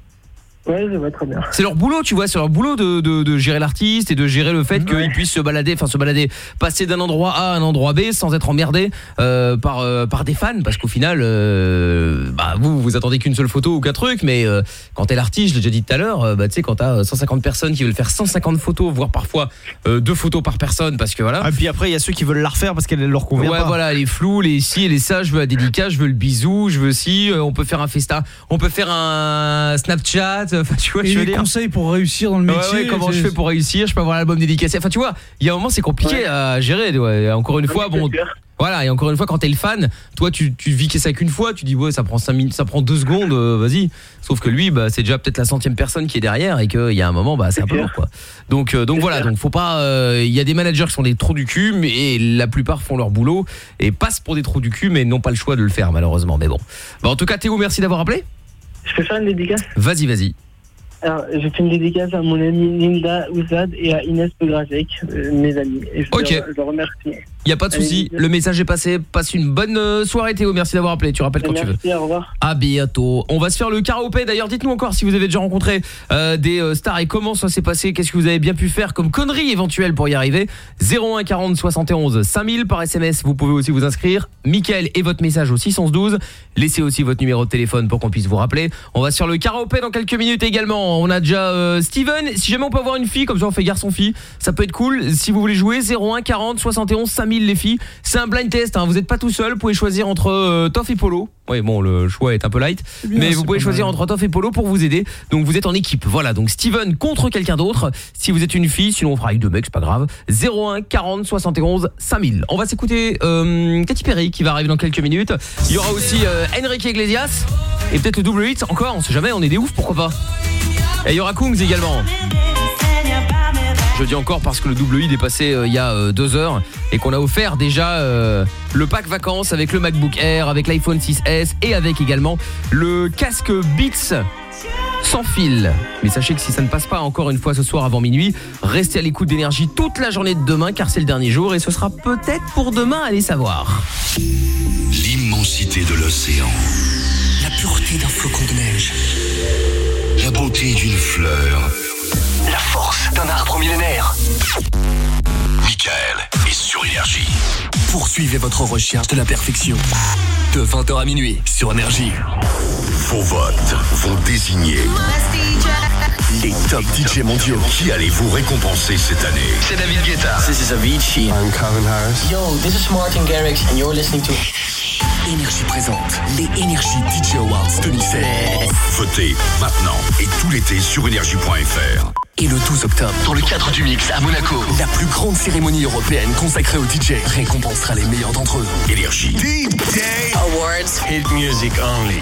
Ouais, je vois très bien. c'est leur boulot, tu vois, c'est leur boulot de, de, de gérer l'artiste et de gérer le fait qu'ils puissent se balader, enfin se balader, passer d'un endroit A à un endroit B sans être emmerdé euh, par euh, par des fans, parce qu'au final, euh, bah vous vous attendez qu'une seule photo ou qu'un truc, mais euh, quand t'es l'artiste, je l'ai déjà dit tout à l'heure, euh, bah tu sais quand t'as 150 personnes qui veulent faire 150 photos, voire parfois euh, deux photos par personne, parce que voilà. Et puis après, il y a ceux qui veulent la refaire parce qu'elle leur convient Ouais, pas. voilà, les flous, les ci, les ça, je veux la dédicace, je veux le bisou, je veux si, euh, on peut faire un festa, on peut faire un Snapchat, enfin tu vois, Et je veux les dire. conseils pour réussir dans le métier. ouais, comment je fais pour réussir? Je peux avoir l'album dédicacé. Enfin, tu vois, il y a un moment, c'est compliqué à gérer. ouais. Encore une fois, bon. Voilà, et encore une fois, quand t'es le fan, toi, tu, tu vis que ça qu'une fois, tu dis, ouais, ça prend 5 minutes, ça prend 2 secondes, euh, vas-y. Sauf que lui, bah, c'est déjà peut-être la centième personne qui est derrière et qu'il y a un moment, bah, c'est un peu lourd, quoi. Donc, euh, donc voilà, donc faut pas. euh, Il y a des managers qui sont des trous du cul, mais la plupart font leur boulot et passent pour des trous du cul, mais n'ont pas le choix de le faire, malheureusement. Mais bon. Bah, en tout cas, Théo, merci d'avoir appelé. Je peux faire une dédicace Vas-y, vas-y. Alors, je fais une dédicace à mon amie Linda Ouzad et à Inès Pogracek, euh, mes amis. Et je, Ok. les, je les remercie. Il y a pas de souci, le message est passé. Passe une bonne euh, soirée Théo, merci d'avoir appelé. Tu rappelles quand tu veux. Merci, au revoir. À bientôt. On va se faire le karaopé. D'ailleurs, dites-nous encore si vous avez déjà rencontré euh, des euh, stars et comment ça s'est passé. Qu'est-ce que vous avez bien pu faire comme conneries éventuelles pour y arriver? 01 40 71 5000 par SMS. Vous pouvez aussi vous inscrire. Mickaël et votre message au 612. Laissez aussi votre numéro de téléphone pour qu'on puisse vous rappeler. On va se faire le karaopé dans quelques minutes également. On a déjà euh, Steven. Si jamais on peut avoir une fille, comme ça on fait garçon-fille, ça peut être cool. Si vous voulez jouer, 01 40 71 5000 les filles. C'est un blind test. Hein. Vous n'êtes pas tout seul. Vous pouvez choisir entre euh, Toff et Polo. Oui, bon, le choix est un peu light. bien, mais vous pouvez choisir mal. entre Toff et Polo pour vous aider. Donc vous êtes en équipe. Voilà, donc Steven contre quelqu'un d'autre. Si vous êtes une fille, sinon on fera avec deux mecs, c'est pas grave. 01 40 71 5000. On va s'écouter euh, Katy Perry qui va arriver dans quelques minutes. Il y aura aussi euh, Enrique Iglesias et peut-être le double hit encore, on sait jamais, on est des oufs, pourquoi pas. Et il y aura Kungs également. Je dis encore parce que le double hit est passé euh, il y a euh, deux heures et qu'on a offert déjà euh, le pack vacances avec le MacBook Air, avec l'iPhone 6S et avec également le casque Beats sans fil. Mais sachez que si ça ne passe pas encore une fois ce soir avant minuit, restez à l'écoute d'énergie toute la journée de demain car c'est le dernier jour et ce sera peut-être pour demain, allez savoir. L'immensité de l'océan. La pureté d'un flocon de neige. La beauté d'une fleur. D'un arbre millénaire. Michael est sur énergie. Poursuivez votre recherche de la perfection. De 20h à minuit sur Énergie. Vos votes vont désigner les top DJ mondiaux. Qui allez-vous récompenser cette année? C'est David Guetta. This is Avicii. I'm Calvin Harris. Yo, this is Martin Garrix and you're listening to Énergie présente les Énergie DJ Awards 2016. Votez maintenant et tout l'été sur énergie.fr. Et le 12 octobre, dans le cadre du Mix à Monaco, la plus grande cérémonie européenne consacrée aux DJ récompensera les meilleurs d'entre eux. Énergie. DJ Awards. Hit music only.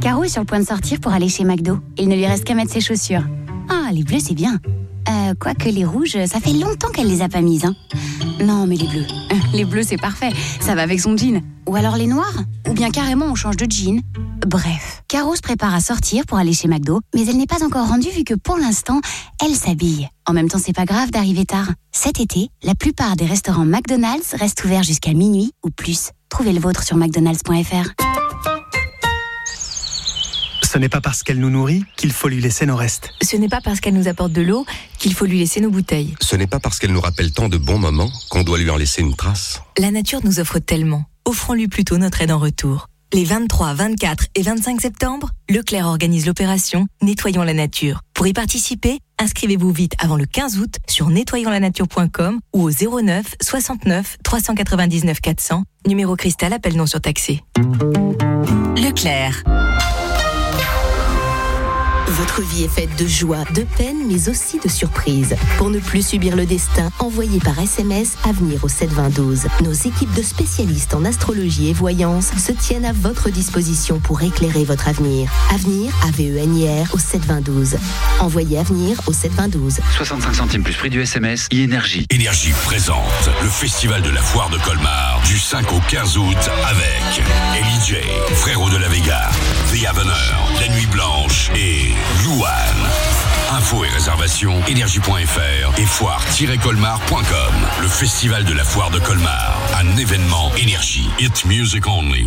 Caro est sur le point de sortir pour aller chez McDo. Il ne lui reste qu'à mettre ses chaussures. Ah, les bleus, c'est bien. Euh, quoique les rouges, ça fait longtemps qu'elle les a pas mises. Hein. Non, mais les bleus. Euh, Les bleus, c'est parfait. Ça va avec son jean. Ou alors les noirs Ou bien carrément, on change de jean. Bref, Caro se prépare à sortir pour aller chez McDo, mais elle n'est pas encore rendue vu que pour l'instant, elle s'habille. En même temps, c'est pas grave d'arriver tard. Cet été, la plupart des restaurants McDonald's restent ouverts jusqu'à minuit ou plus. Trouvez le vôtre sur mcdonalds.fr. Ce n'est pas parce qu'elle nous nourrit qu'il faut lui laisser nos restes. Ce n'est pas parce qu'elle nous apporte de l'eau qu'il faut lui laisser nos bouteilles. Ce n'est pas parce qu'elle nous rappelle tant de bons moments qu'on doit lui en laisser une trace. La nature nous offre tellement. Offrons-lui plutôt notre aide en retour. Les 23, 24 et 25 septembre, Leclerc organise l'opération Nettoyons la nature. Pour y participer, inscrivez-vous vite avant le 15 août sur nettoyonslanature.com ou au 09 69 399 400, numéro cristal appel non surtaxé. Leclerc. Votre vie est faite de joie, de peine, mais aussi de surprises. Pour ne plus subir le destin, envoyez par SMS Avenir au 72012. Nos équipes de spécialistes en astrologie et voyance se tiennent à votre disposition pour éclairer votre avenir. Avenir, A-V-E-N-I-R, au 72012. Envoyez Avenir au 72012. 65 centimes plus prix du SMS, e-énergie. Énergie présente le festival de la foire de Colmar du 5 au 15 août avec Ellie J, Frérot de la Vega, The Avener, La Nuit Blanche et Louane. Infos et réservations énergie.fr et foire-colmar.com. Le festival de la foire de Colmar, un événement énergie. It music only.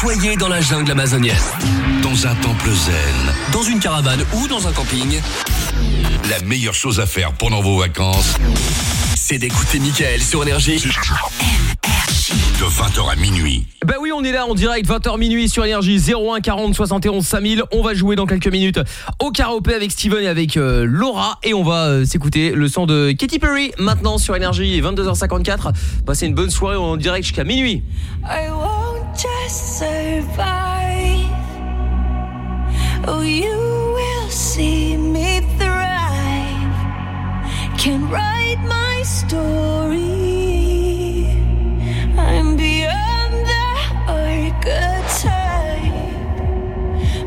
Soyez dans la jungle amazonienne, Dans un temple zen, dans une caravane ou dans un camping, la meilleure chose à faire pendant vos vacances, c'est d'écouter Michael sur Énergie. De 20h à minuit. Bah oui, on est là en direct 20h minuit sur énergie 01 40 71 5000. On va jouer dans quelques minutes au karaopé avec Steven et avec euh, Laura et on va euh, s'écouter le son de Katy Perry maintenant sur énergie 22h54. Passez une bonne soirée en direct jusqu'à minuit. I won't just survive. Oh, you will see me thrive. Can write my story.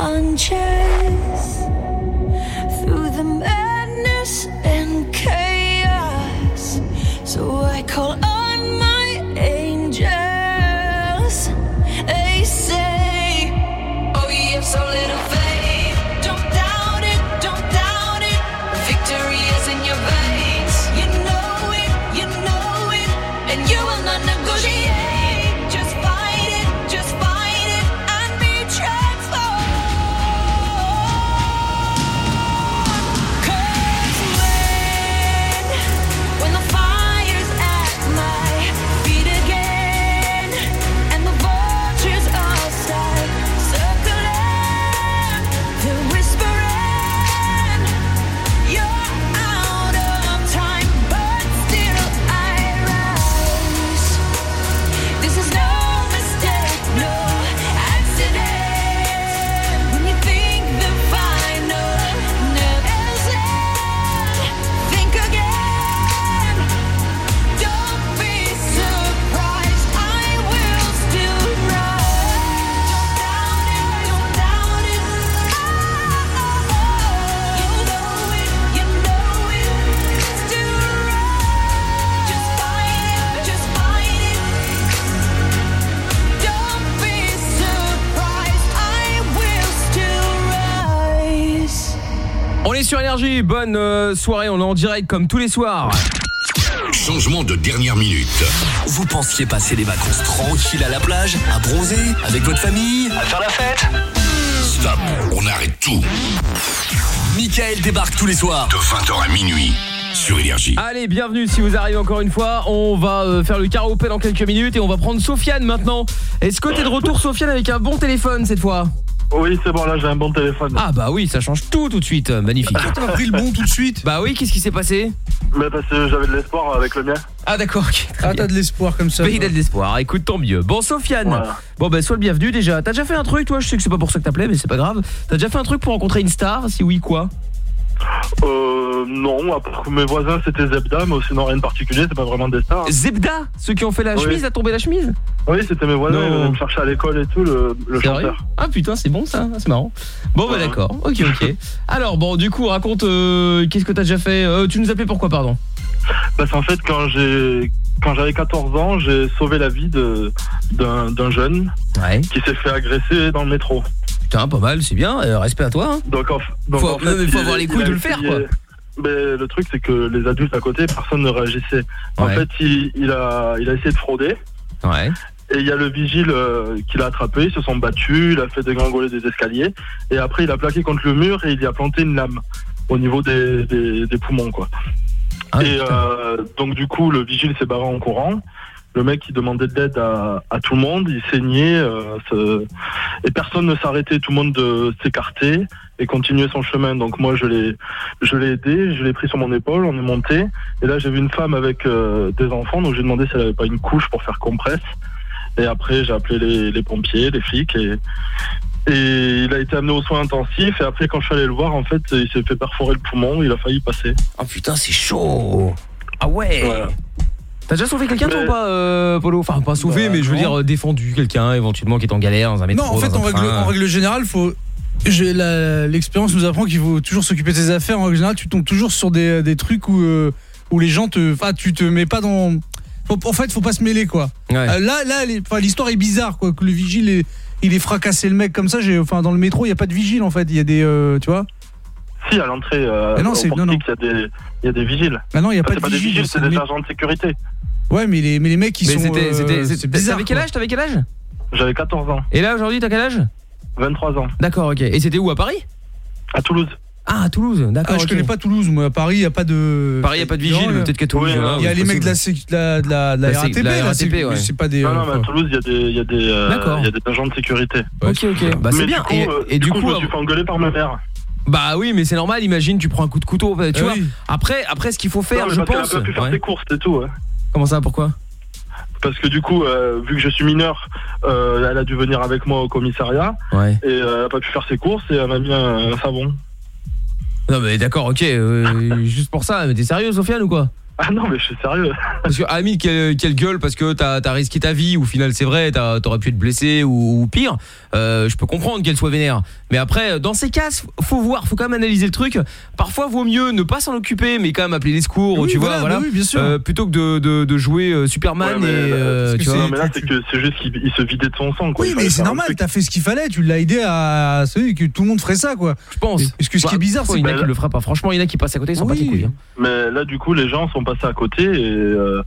stay through the madness and chaos. So I call sur énergie, bonne euh, soirée, on est en direct comme tous les soirs. Changement de dernière minute. Vous pensiez passer des vacances tranquilles à la plage, à bronzer, avec votre famille, à faire la fête? Stop, on arrête tout. Michael débarque tous les soirs. De 20h à minuit sur Énergie. Allez, bienvenue si vous arrivez encore une fois. On va euh, faire le karaopé dans quelques minutes et on va prendre Sofiane maintenant. Est-ce que t'es de retour Sofiane avec un bon téléphone cette fois? Oui, c'est bon, là j'ai un bon téléphone. Ah bah oui, ça change tout tout de suite, magnifique. T'as pris le bon tout de suite? Bah oui, qu'est-ce qui s'est passé? Mais parce que j'avais de l'espoir avec le mien. Ah d'accord, ok. très Ah bien. t'as de l'espoir comme ça. Mais il a de l'espoir, écoute tant mieux. Bon Sofiane, bon bah sois le bienvenu déjà. T'as déjà fait un truc toi, je sais que c'est pas pour ça que t'appelais mais c'est pas grave. T'as déjà fait un truc pour rencontrer une star? Si oui quoi? Euh, non, à part que mes voisins c'était Zebda, mais sinon rien de particulier, c'est pas vraiment des stars. hein. Zebda Ceux qui ont fait la Oui. chemise, a tombé la chemise Oui, c'était mes voisins, ils venaient me chercher à l'école et tout, le, le chanteur. Ah putain c'est bon ça, c'est marrant. Bon bah d'accord, ok ok. Alors bon du coup raconte, euh, qu'est-ce que t'as déjà fait Euh, Tu nous appelais pourquoi pardon Parce qu'en fait, quand j'ai quand j'avais 14 ans, j'ai sauvé la vie d'un jeune qui s'est fait agresser dans le métro. Putain pas mal, c'est bien, euh, respect à toi. hein. Donc en, donc, Faut- en fait, non, mais faut il- avoir les il couilles de le faire, quoi. Mais le truc c'est que les adultes à côté, personne ne réagissait. En Ouais. fait, il, il a il a essayé de frauder. Ouais. Et il y a le vigile euh, qui l'a attrapé, ils se sont battus, il a fait dégringoler des escaliers, et après il a plaqué contre le mur et il y a planté une lame au niveau des, des, des poumons, quoi. Ah et euh, donc du coup, le vigile s'est barré en courant. Le mec, il demandait de l'aide à, à tout le monde, il saignait, euh, se- et personne ne s'arrêtait, tout le monde s'écartait et continuait son chemin. Donc moi, je l'ai, je l'ai aidé, je l'ai pris sur mon épaule, on est monté, et là j'ai vu une femme avec euh, des enfants, donc j'ai demandé si elle avait pas une couche pour faire compresse. Et après, j'ai appelé les, les pompiers, les flics, et, et il a été amené aux soins intensifs. Et après, quand je suis allé le voir, en fait, il s'est fait perforer le poumon, il a failli passer. Oh putain, c'est chaud Ah ouais T'as déjà sauvé quelqu'un toi ou pas euh, Polo? Enfin pas sauvé Bah, mais je veux non. dire euh, défendu quelqu'un éventuellement qui est en galère dans un métro Non, en fait, dans un en règle, train. en règle générale, faut. L'expérience nous apprend qu'il faut toujours s'occuper de ses affaires. En règle générale, tu tombes toujours sur des, des trucs où, euh, où les gens te. Enfin, tu te mets pas dans. faut- en fait, faut pas se mêler, quoi. Ouais. Euh, là, là, l'histoire est bizarre, quoi. Que le vigile, est- il est fracassé le mec comme ça. J'ai, enfin, dans le métro, il y a pas de vigile, en fait. Il y a des, euh, tu vois. Si, à l'entrée, euh, Mais non, au c'est- non, portique, il y, a des- il y a des vigiles. Ah non, il y a Enfin, pas c'est de pas des vigile, vigiles, c'est des des- agents de sécurité. Ouais, mais les, mais les mecs, ils Mais sont. c'était euh, c'était bizarre. T'avais quel âge T'avais quel âge? J'avais 14 ans. Et là aujourd'hui t'as quel âge? 23 ans. D'accord ok. Et c'était où à Paris? À Toulouse. Ah à Toulouse d'accord. Ah, je ok. connais pas Toulouse, moi. À Paris, il y a pas de. Paris y a pas de vigile peut-être qu'à Toulouse. Oui, il y en a, Il y a les mecs de la, de la, de la, la RATP, la c'est RATP, ouais. c'est pas des. Non, non, mais à Toulouse, il y a des, il y a des, euh, D'accord. il y a des agents de sécurité. Ok ok. Bah c'est Mais bien. Coup, Et- euh, Et du coup je me suis fait engueuler par ma mère. Bah oui mais c'est normal imagine tu prends un coup de couteau bah, tu Ah vois. oui. Après après ce qu'il faut faire Non, je pense. a pas pu faire Ouais. ses courses et tout. ouais. Comment ça pourquoi? Parce que du coup, euh, vu que je suis mineur, euh, elle a dû venir avec moi au commissariat Ouais. et euh, elle a pas pu faire ses courses et elle m'a mis un, un savon. Non mais d'accord ok euh, juste pour ça mais t'es sérieux Sofiane ou quoi? Ah non, mais je suis sérieux. Parce que Ami quelle, quelle gueule parce que t'as as risqué ta vie ou au final c'est vrai t'aurais pu être blessé ou, ou pire euh, je peux comprendre qu'elle soit vénère mais après dans ces cas faut voir faut quand même analyser le truc parfois vaut mieux ne pas s'en occuper mais quand même appeler les secours Oui, tu vois voilà, bah oui, bien sûr. Euh, plutôt que de, de, de jouer Superman Ouais, mais, et euh, parce que tu c'est- vois non, mais là, c'est que c'est juste qu'il il se vidait de son sang. Quoi. Oui, mais c'est normal, t'as fait ce qu'il fallait, tu l'as aidé à. C'est que tout le monde ferait ça, quoi. je pense Parce que ce qui Bah, est bizarre, faut, c'est il y en a qui le feraient pas franchement il y en a qui passent à côté ils sont pas tes couilles hein. Mais là, du coup, les gens sont passés à côté et euh,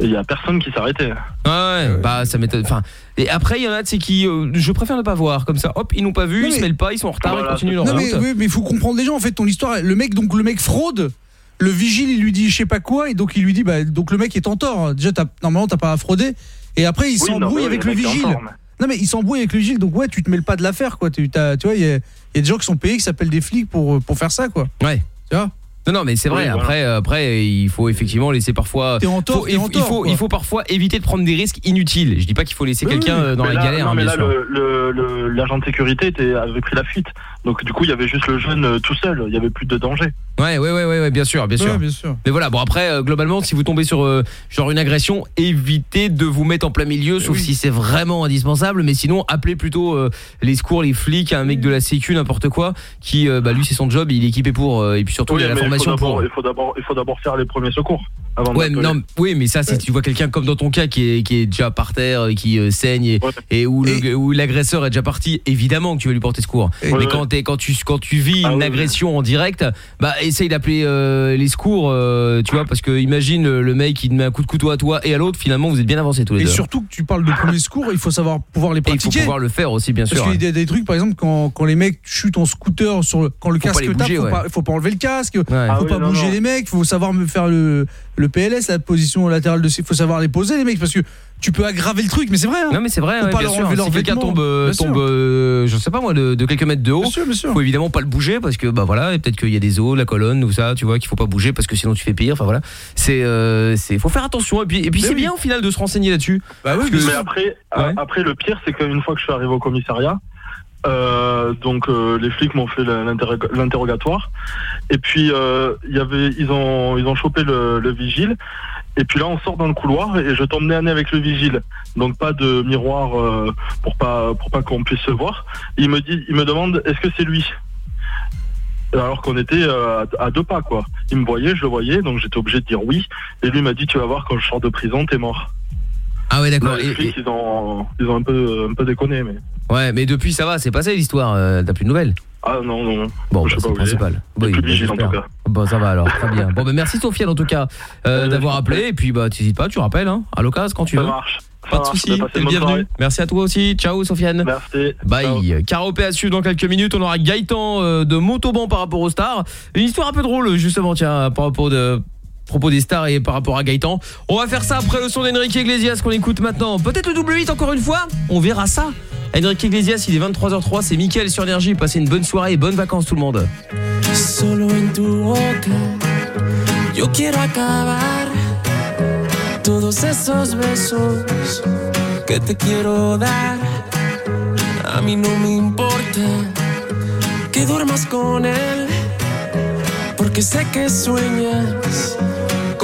il y a personne qui s'arrêtait. Ouais, ouais, bah ça m'étonne. Enfin, et après il y en a de ces qui, euh, je préfère ne pas voir comme ça. Hop, ils n'ont pas vu, Non, ils se mais- mêlent pas, ils sont en retard, Voilà, ils continuent leur Non, route. mais oui, mais il faut comprendre les gens, en fait, ton histoire. Le mec, donc, le mec fraude. Le vigile, il lui dit je sais pas quoi, et donc il lui dit bah donc le mec est en tort. Déjà, t'as- normalement, t'as pas à frauder. Et après, il Oui, s'embrouille avec le vigile. mais- Non, mais il s'embrouille avec le vigile, donc ouais, tu te mêles pas de l'affaire, quoi. Tu, t'as- tu vois, il y y a des gens qui sont payés, qui s'appellent des flics pour, pour faire ça, quoi. Ouais. Tu vois? Non, non, mais c'est vrai. Oui, voilà. après, euh, après, il faut effectivement laisser parfois. T'es en tort, faut- t'es il, en faut- il faut, quoi. il faut parfois éviter de prendre des risques inutiles. Je dis pas qu'il faut laisser Oui, quelqu'un oui. euh, dans Mais la là, galère, non, hein, mais bien là, sûr. le- le- le- l'agent de sécurité était, avait pris la fuite. Donc, du coup, il y avait juste le jeune euh, tout seul. Il y avait plus de danger. Ouais, ouais, ouais, ouais, ouais, bien sûr, bien sûr. Ouais, bien sûr. Mais voilà, bon après, euh, globalement, si vous tombez sur euh, genre une agression, évitez de vous mettre en plein milieu, sauf oui. si c'est vraiment indispensable. Mais sinon, appelez plutôt euh, les secours, les flics, un mec de la Sécu, n'importe quoi, qui, euh, bah lui, c'est son job, il est équipé pour, euh, et puis surtout, Oui, il a la mais il faut formation pour. il faut d'abord, il faut d'abord faire les premiers secours. Avant Ouais, non, oui, mais ça, si tu vois quelqu'un comme dans ton cas qui est, qui est déjà par terre, et qui euh, saigne et, et où l'agresseur est déjà parti, évidemment que tu vas lui porter secours. mais Ouais, quand, quand tu quand tu vis Ah une agression en direct, bah essaye d'appeler euh, les secours, euh, tu vois, parce que imagine euh, le mec qui te met un coup de couteau à toi et à l'autre, finalement vous êtes bien avancés tous les Et deux. surtout que tu parles de premier secours, il faut savoir pouvoir les Et il faut pratiquer. pouvoir le faire aussi, bien sûr. Parce qu'il y a des, trucs, par exemple, quand, quand les mecs chutent en scooter, sur le, quand le Faut pas casque tape, bouger, faut, ouais. pas, faut pas enlever le casque, faut Ah oui, pas non, bouger non. les mecs, faut savoir me faire le, le PLS, la position latérale de faut savoir les poser les mecs, parce que tu peux aggraver le truc, mais c'est vrai. Hein. Non mais c'est vrai, faut ouais, pas bien leur sûr. enlever leurs Si quelqu'un tombe, euh, Bien sûr. tombe, euh, je sais pas moi, de, de quelques mètres de haut, faut évidemment pas le bouger parce que bah voilà, et peut-être qu'il y a des os, la colonne, ou ça, tu vois, qu'il faut pas bouger parce que sinon tu fais pire. Enfin voilà, c'est, euh, c'est, faut faire attention. Et puis, et puis c'est oui. bien au final de se renseigner là-dessus. Bah Parce que- Mais après, après le pire, c'est qu'une fois que je suis arrivé au commissariat, euh, donc euh, les flics m'ont fait l'interrogatoire, et puis euh, ils ont, ils chopé le, le vigile, et puis là on sort dans le couloir et je tombe nez à nez avec le vigile, donc pas de miroir pour pas, qu'on puisse se voir. Il me dit, il me demande, est-ce que c'est lui? Alors qu'on était à, à deux pas quoi. Il me voyait, je le voyais, donc j'étais obligé de dire oui. Et lui m'a dit tu vas voir quand je sors de prison, t'es mort. Ah ouais d'accord. Et- ils ont, ils ont un peu, un peu déconné, mais. Ouais, mais depuis ça va, c'est passé l'histoire. euh, T'as plus de nouvelles? Ah non, non. Bon, bah, c'est le principal. Bah, en tout cas. Bon, ça va alors, très bien. Bon, ben merci Sofiane en tout cas euh, d'avoir appelé. Et puis bah, t'hésites pas, tu rappelles, hein, à l'occasion quand tu Ça veux. marche. Pas Ça de soucis, Bah, t'es le bienvenu. Merci à toi aussi. Ciao Sofiane. Merci. Bye. Caro PSU dans quelques minutes, on aura Gaëtan euh, de Montauban par rapport aux stars. Une histoire un peu drôle justement, tiens, par rapport de propos des stars et par rapport à Gaëtan. On va faire ça après le son d'Enrique Iglesias qu'on écoute maintenant. Peut-être le double 8 encore une fois On verra ça. Enrique Iglesias, il est 23h03, c'est Mickaël sur Énergie. Passez une bonne soirée et bonnes vacances tout le monde. Solo en tu yo quiero acabar todos esos besos que te quiero dar. A mí no me que duermas con él, porque sé que sueñas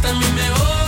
También me voy.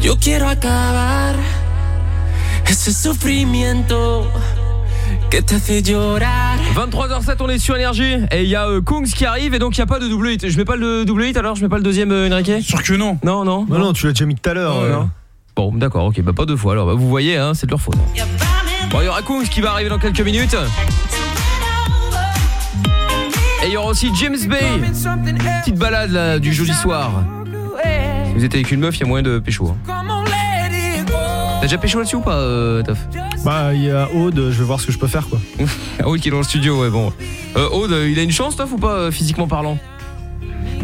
Yo quiero acabar ese sufrimiento que te hace llorar. 23h07, on est sur énergie et il y a euh, Kungs qui arrive et donc il y a pas de double hit. Je mets pas le double hit alors, je mets pas le deuxième euh, Enrique Sûr que non. Non, non. Bah non, tu l'as déjà mis tout à l'heure. Euh. Bon, d'accord, ok, bah pas deux fois alors. Bah, vous voyez, hein, c'est de leur faute. Bon, il y aura Kungs qui va arriver dans quelques minutes. Et il y aura aussi James Bay. Petite balade là, du joli soir. Si vous êtes avec une meuf, il y a moyen de pécho. hein. T'as déjà pécho là-dessus ou pas, euh, Toff? Bah, il y a Aude, je vais voir ce que je peux faire quoi. Ah oui, qui est dans le studio, ouais, bon. Euh, Aude, il a une chance, Toff, ou pas, euh, physiquement parlant?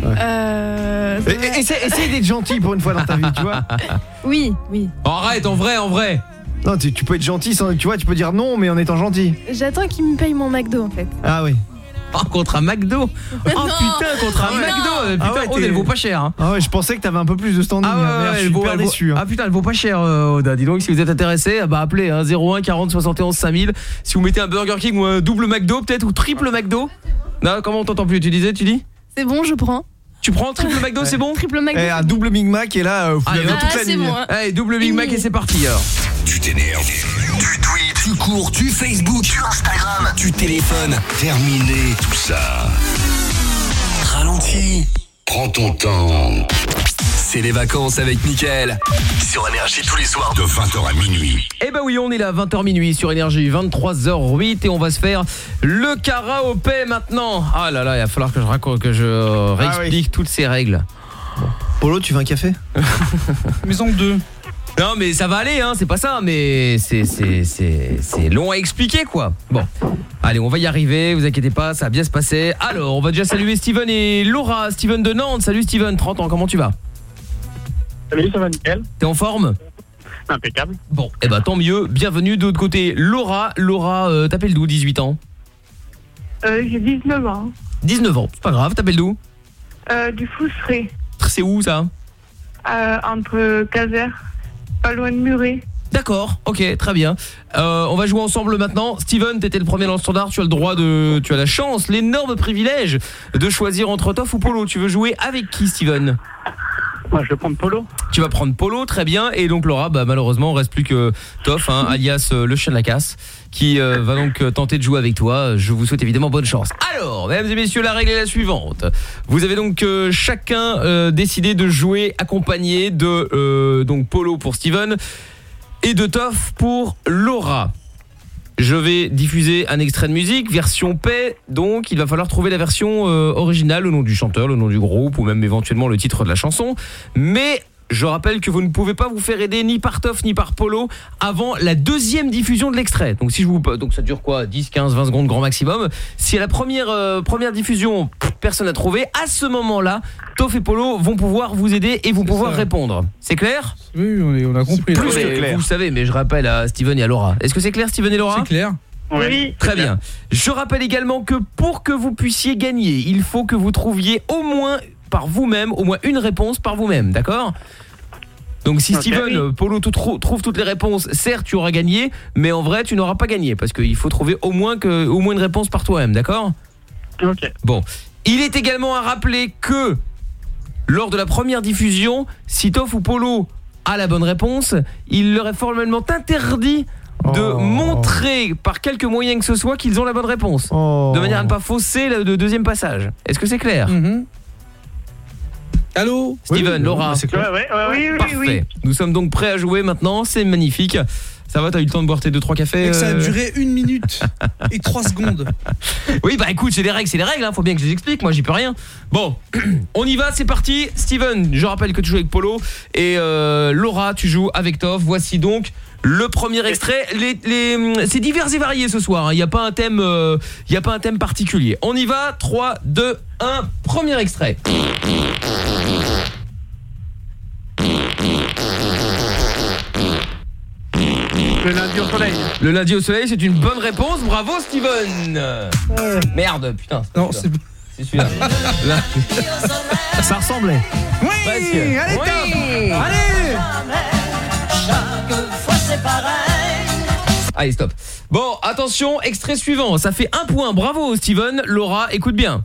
Euh, Et- Essaye, essaye d'être gentil pour une fois dans ta vie, tu vois. Oui, oui. Arrête, en vrai, en vrai. Non, tu, tu peux être gentil sans, tu vois, tu peux dire non, mais en étant gentil. J'attends qu'il me paye mon McDo en fait. Ah oui. Oh, contre un McDo Oh Non. putain, contre un Non. McDo Putain, Ah ouais, Aude, elle vaut pas cher. Hein. Ah ouais, je pensais que t'avais un peu plus de standing. Ah ouais, hein, ouais, merde, je elle suis vaut- hyper elle vaut- déçu. hein. Ah putain, elle vaut pas cher, euh, Oda. Dis donc, si vous êtes intéressé, bah appelez hein, 01 40 71 5000. Si vous mettez un Burger King ou un double McDo, peut-être, ou triple McDo. Non, comment on t'entend plus Tu disais, tu dis? C'est bon, je prends. Tu prends triple McDo, c'est bon Triple McDo. Eh, un double Big Mac et là, euh, vous Allez, l'avez toute Ah, la nuit. bon, hein. Allez, double Big Mac et c'est parti alors. Tu t'énerves, tu tweets, tu cours, tu Facebook, tu Instagram, tu téléphones. Terminé tout ça. Ralentis. Prends ton temps. C'est les vacances avec Mickaël. Sur Énergie tous les soirs. De 20h à minuit. Eh ben oui, on est là 20h minuit sur énergie 23h08 et on va se faire le karaopé maintenant. Ah là là, il va falloir que je raconte que je Ah réexplique toutes ces règles. Polo, tu veux un café? Maison 2. Non mais ça va aller hein, c'est pas ça mais c'est c'est c'est c'est long à expliquer quoi. Bon. Allez, on va y arriver, vous inquiétez pas, ça va bien se passer. Alors, on va déjà saluer Steven et Laura, Steven de Nantes. Salut Steven, 30 ans, comment tu vas? Salut, ça va nickel T'es en forme? Impeccable. Bon, eh ben tant mieux. Bienvenue de l'autre côté. Laura, Laura, euh, t'appelles d'où 18 ans? Euh, J'ai 19 ans. 19 ans, c'est pas grave, t'appelles d'où? Euh, du Fousseray. C'est où ça? Euh, entre Caser, pas loin de Muret. D'accord, ok, très bien. Euh, on va jouer ensemble maintenant. Steven, t'étais le premier dans le standard, tu as le droit de... Tu as la chance, l'énorme privilège de choisir entre Toff ou Polo. Tu veux jouer avec qui, Steven? Moi, je vais prendre Polo. Tu vas prendre Polo, très bien. Et donc Laura, bah, malheureusement, il reste plus que Toff, hein, alias euh, le chien de la casse, qui euh, va donc euh, tenter de jouer avec toi. Je vous souhaite évidemment bonne chance. Alors, mesdames et messieurs, la règle est la suivante. Vous avez donc chacun décidé de jouer accompagné de donc Polo pour Steven et de Toff pour Laura. Je vais diffuser un extrait de musique, version paix, donc il va falloir trouver la version euh, originale, le nom du chanteur, le nom du groupe ou même éventuellement le titre de la chanson. Mais je rappelle que vous ne pouvez pas vous faire aider ni par Toff ni par Polo avant la deuxième diffusion de l'extrait. Donc si je vous donc ça dure quoi 10 15 20 secondes grand maximum. Si à la première euh, première diffusion personne n'a trouvé, à ce moment-là, Toff et Polo vont pouvoir vous aider et vont pouvoir ça. répondre. C'est clair? Oui, on, est- on a compris. Plus que clair. Vous savez, mais je rappelle à Steven et à Laura. Est-ce que c'est clair, Steven et Laura? C'est clair. Oui. Très bien. Je rappelle également que pour que vous puissiez gagner, il faut que vous trouviez au moins par vous-même, au moins une réponse par vous-même, d'accord? Donc si. Steven, euh, Polo tout trou- trouve toutes les réponses, certes tu auras gagné, mais en vrai tu n'auras pas gagné parce qu'il faut trouver au moins que au moins une réponse par toi-même, d'accord? Ok. Bon, il est également à rappeler que lors de la première diffusion, si Toff ou Polo a la bonne réponse, il leur est formellement interdit de Oh. montrer par quelque moyen que ce soit qu'ils ont la bonne réponse. Oh. De manière à ne pas fausser le, deuxième passage. Est-ce que c'est clair? Mhm. Allô Steven, Oui, Laura c'est clair. Ouais, ouais, ouais. ouais. Oui, oui, Parfait. oui. Nous sommes donc prêts à jouer maintenant, c'est magnifique. Ça va, t'as eu le temps de boire tes 2-3 cafés Et que ça a euh duré une minute et trois secondes. Oui, bah écoute, c'est les règles, c'est les règles, hein, faut bien que je les explique, moi j'y peux rien. Bon, on y va, c'est parti. Steven, je rappelle que tu joues avec Polo et euh, Laura, tu joues avec Toff. Voici donc le premier extrait. Les, les, c'est divers et varié ce soir, hein. il n'y a pas un thème euh, y a pas un thème particulier. On y va, 3 2 1, premier extrait. Le lundi au soleil. Le lundi au soleil, c'est une bonne réponse. Bravo Steven. Merde, putain. Non, celui-là. c'est c'est celui-là. Là. Ça ressemblait. Oui Presque. Allez, Oui. top Allez Allez, stop. Bon, attention, extrait suivant. Ça fait un point. Bravo, Steven. Laura, écoute bien.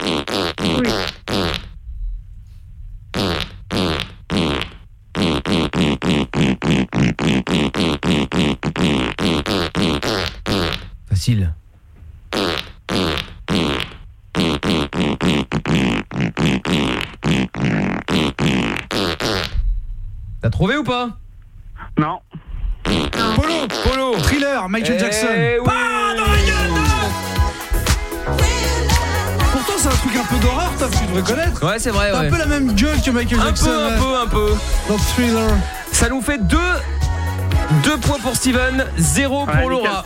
Facile. T'as trouvé ou pas? Non. Polo Polo Thriller, Michael Eh Jackson. oui. Pas dans la gueule Pourtant, c'est un truc un peu d'horreur, toi, tu devrais connaître. Ouais, c'est vrai, T'as ouais. un peu la même gueule que Michael Un Jackson. peu, un peu, un peu. Dans Thriller. Ça nous fait 2 2 points pour Steven, 0 pour Laura.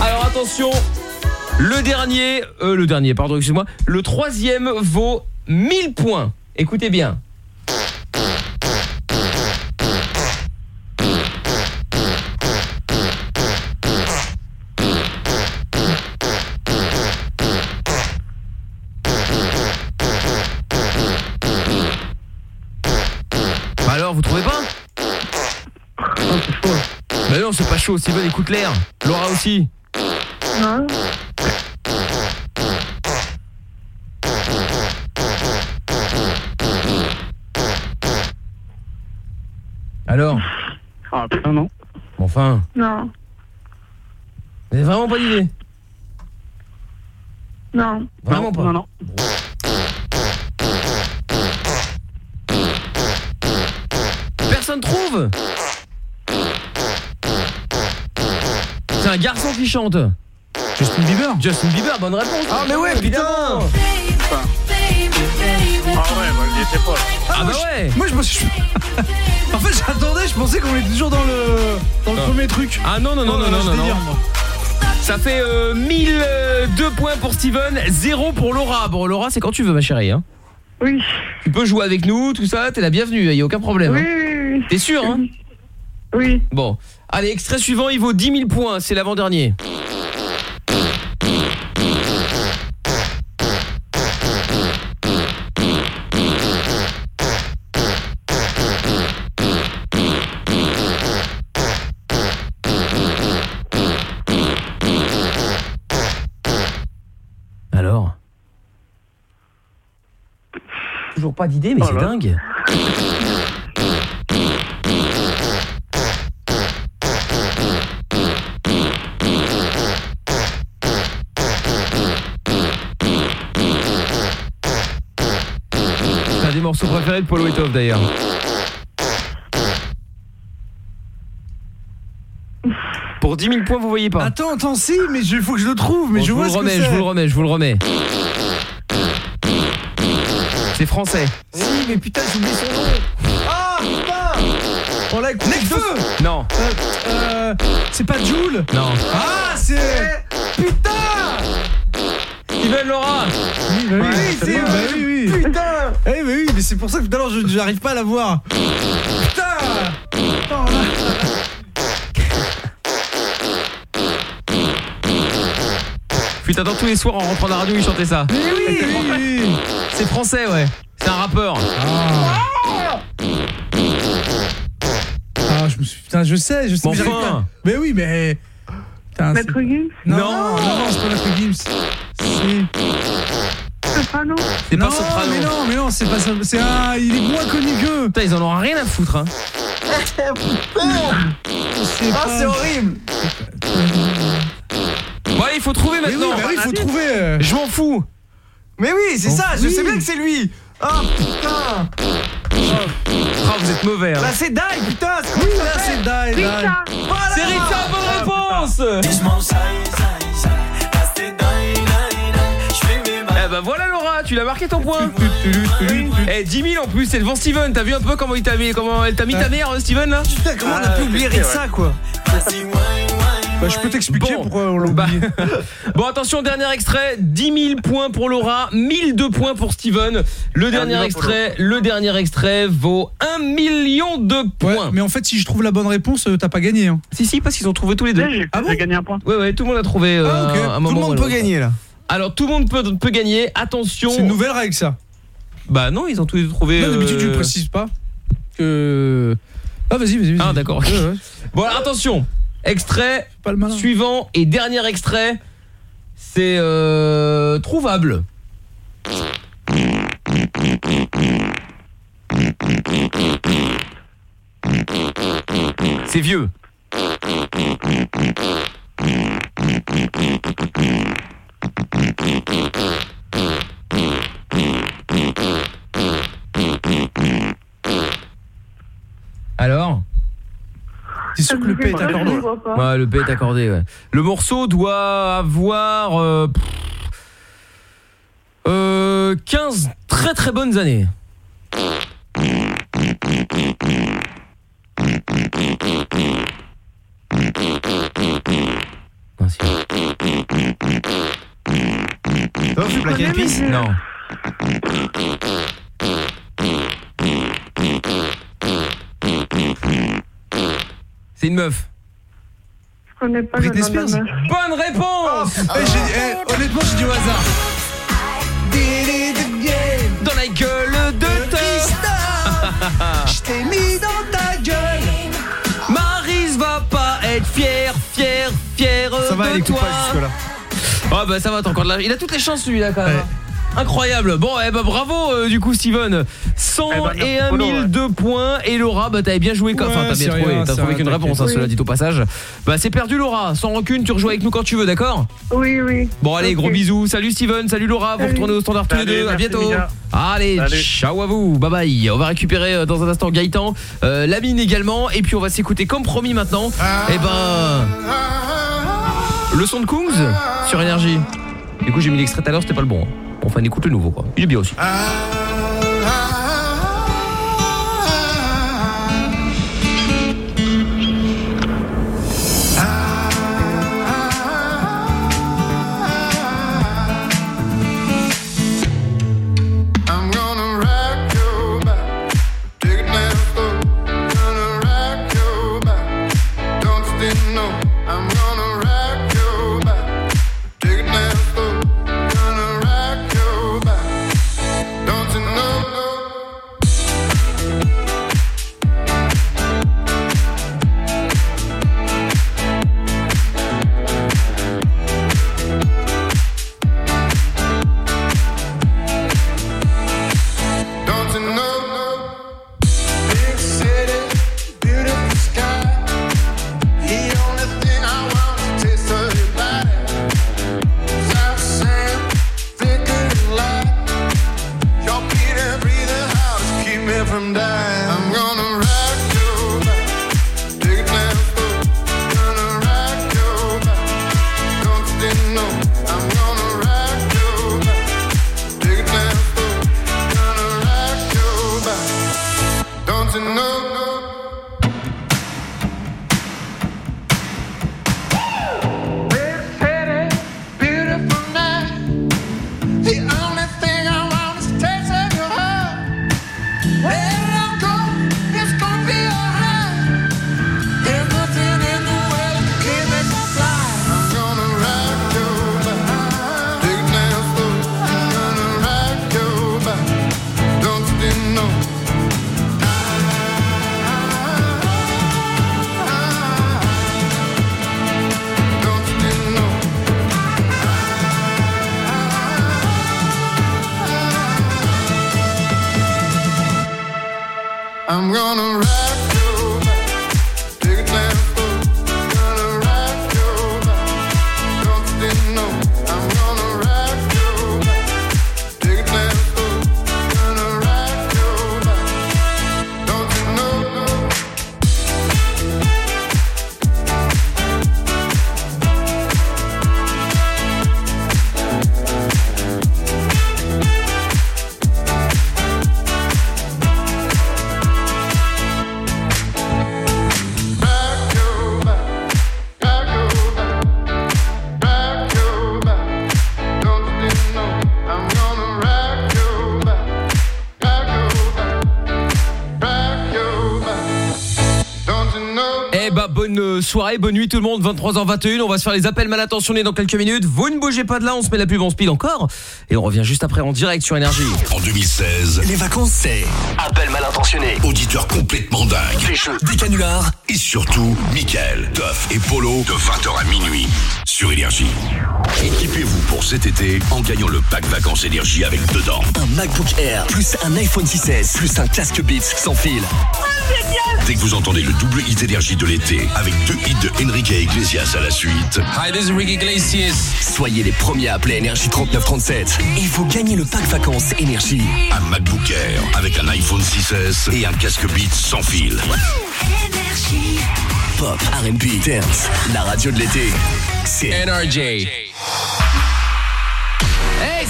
Alors attention, le dernier, euh, le dernier, pardon, excuse-moi, le troisième vaut 1000 points. Écoutez bien. Bah alors, vous trouvez pas Bah non, c'est pas chaud, Steven écoute l'air. Laura aussi. Non. Alors Ah putain, non. Enfin, Non. vous avez vraiment pas d'idée Non. Vraiment pas Non, non. Personne trouve C'est un garçon qui chante. Justin Bieber Justin Bieber, bonne réponse. Ah, mais ouais, évidemment. Ah ouais, bah, j'y étais pas. Ah bah moi, je- ouais. Moi, je me suis... en fait, j'attendais, je pensais qu'on était toujours dans le, dans le Non. premier truc. Ah non, non, non, Oh non, non, je non, moi. Ça fait euh, 1002 points pour Steven, 0 pour Laura. Bon, Laura, c'est quand tu veux, ma chérie. Hein. Oui. Tu peux jouer avec nous, tout ça, t'es la bienvenue, il y a aucun problème. Oui, hein. oui, oui. T'es sûr, hein Oui. Bon. Allez, extrait suivant, il vaut 10 000 points, c'est l'avant-dernier. Alors Toujours pas d'idée, mais c'est Voilà. dingue. Morceaux préférés de Polo Etov d'ailleurs. Pour 10 000 points, vous voyez pas. Attends, attends, si, mais il faut que je le trouve. Mais Bon, je vous vois le ce que remets, je vous le remets, je vous le remets. C'est français. Si, mais putain, j'ai oublié son nom. Ah, putain On l'a écouté Necfeu Non, Euh, euh, C'est pas Joule non. Ah, c'est... Putain Steven Laura Oui, bah oui, Oui, c'est bah oui, oui. Putain Eh mais oui, mais c'est pour ça que tout à l'heure je j'arrive pas à la voir. Putain Attends, là. Putain, dans tous les soirs en rentrant de la radio, il chantait ça. Mais oui, oui, oui. C'est français, ouais. C'est un rappeur. Ah. Ah, je me suis... Putain, je sais, je sais. Bon, mais enfin. pas. Mais oui, mais... Putain, Maître Gims non, Non. non, non, c'est pas Maître Gims. C'est... Soprano C'est non, pas Soprano. mais non, mais non, c'est pas ça. C'est un... Il est moins connu qu'eux. Putain, ils en ont rien à foutre, hein. C'est Ah, c'est horrible Bon, allez, il faut trouver Mais oui, maintenant. bah oui, il faut trouver. euh. Je m'en fous. Mais oui, c'est Oh, ça, je oui. sais bien que c'est lui Ah, putain Ah, vous êtes mauvais, hein. Là, c'est Die, putain c'est Oui, là, c'est Die, Die. Rita Voilà C'est Rita, bonne réponse Ben voilà Laura, tu l'as marqué ton point Eh 10 000 en plus, c'est devant Steven, t'as vu un peu comment il t'a mis, comment elle t'a mis ta mère Steven là Putain, comment on a Ah, pu oublier ça, quoi Bah, je peux t'expliquer Bon. pourquoi on l'a Bah, oublié. bon attention, dernier extrait, 10 000 points pour Laura, 1002 points pour Steven. Le dernier Bienvenue, extrait, le dernier extrait vaut 1 million de Ouais, points. mais en fait, si je trouve la bonne réponse, euh, t'as pas gagné. Hein. Si si, parce qu'ils ont trouvé tous les deux. J'ai Ah bon gagné un point. Ouais ouais, tout le monde a trouvé euh, Ah, un, un Tout le monde peut gagner, là Alors tout le monde peut, peut gagner, attention. C'est une nouvelle règle, ça. Bah non, ils ont tous les deux trouvé. Non, d'habitude, tu euh, le précises pas. Que. Ah, vas-y, vas-y. vas-y. Ah d'accord. Ouais, ouais. Bon alors, attention, extrait Pas le malin. suivant et dernier extrait, c'est euh, trouvable. C'est vieux. Alors C'est sûr que le P est accordé. Ouais, le P est accordé, ouais. Le morceau doit avoir euh, pff, euh, 15 très très bonnes années. Oh, Black Eyed Peas Non. C'est une meuf. Je connais pas Britney le nom de la Spears meuf. Bonne réponse Eh, j'ai- eh, Honnêtement, j'ai dit au hasard. Dans la gueule de Je t'ai mis dans ta gueule. Maryse va pas être fière, fière, fière Ça va, de elle écoute toi. pas jusque-là. Ah bah ça va, t'as encore de la... Il a toutes les chances celui-là quand même. Incroyable. Bon, eh bah bravo euh, du coup Steven. 101 002 points et Laura, bah t'avais bien joué Ouais, enfin t'as bien c'est trouvé, t'as trouvé qu'une réponse, hein, cela dit au passage. Bah c'est perdu Laura, sans rancune, tu rejoues avec nous quand tu veux, d'accord? Oui, oui. Bon allez, gros bisous. Salut Steven, salut Laura, vous retournez au standard tous les deux. À bientôt. Mika. Allez, Salut. ciao à vous. Bye bye. On va récupérer euh, dans un instant Gaëtan, euh, Lamine également et puis on va s'écouter comme promis maintenant. Et ben le son de Kungs sur énergie. Du coup, j'ai mis l'extrait tout à l'heure, c'était pas le bon. hein. Enfin, on écoute le nouveau quoi. Il est bien aussi. Soirée, bonne nuit tout le monde, 23h21, on va se faire les appels mal intentionnés dans quelques minutes. Vous ne bougez pas de là, on se met la pub en speed encore et on revient juste après en direct sur énergie. En 2016, Les vacances, c'est appel mal intentionné. auditeur complètement dingue. Des jeux, des canulars. Et surtout, Mickaël, Toff et Polo de 20h à minuit sur Énergie. Équipez-vous pour cet été en gagnant le pack vacances Énergie avec dedans Un MacBook Air, plus un iPhone 6S, plus un casque Beats sans fil. Dès que vous entendez le double hit énergie de l'été, avec deux hits de Enrique Iglesias à la suite, Hi, this is Ricky Iglesias. Soyez les premiers à appeler Énergie 3937 et vous gagnez le pack vacances Énergie. un MacBook Air avec un iPhone 6S et un casque Beats sans fil. Pop, R&B, dance, la radio de l'été. C'est NRJ.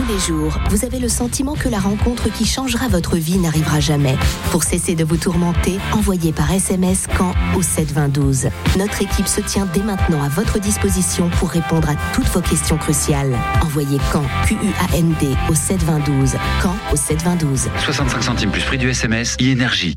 Tous les jours, vous avez le sentiment que la rencontre qui changera votre vie n'arrivera jamais. Pour cesser de vous tourmenter, envoyez par SMS quand au 72012. Notre équipe se tient dès maintenant à votre disposition pour répondre à toutes vos questions cruciales. Envoyez quand Q-U-A-N-D au 72012. Quand au 72012. 65 centimes plus prix du SMS, e-énergie.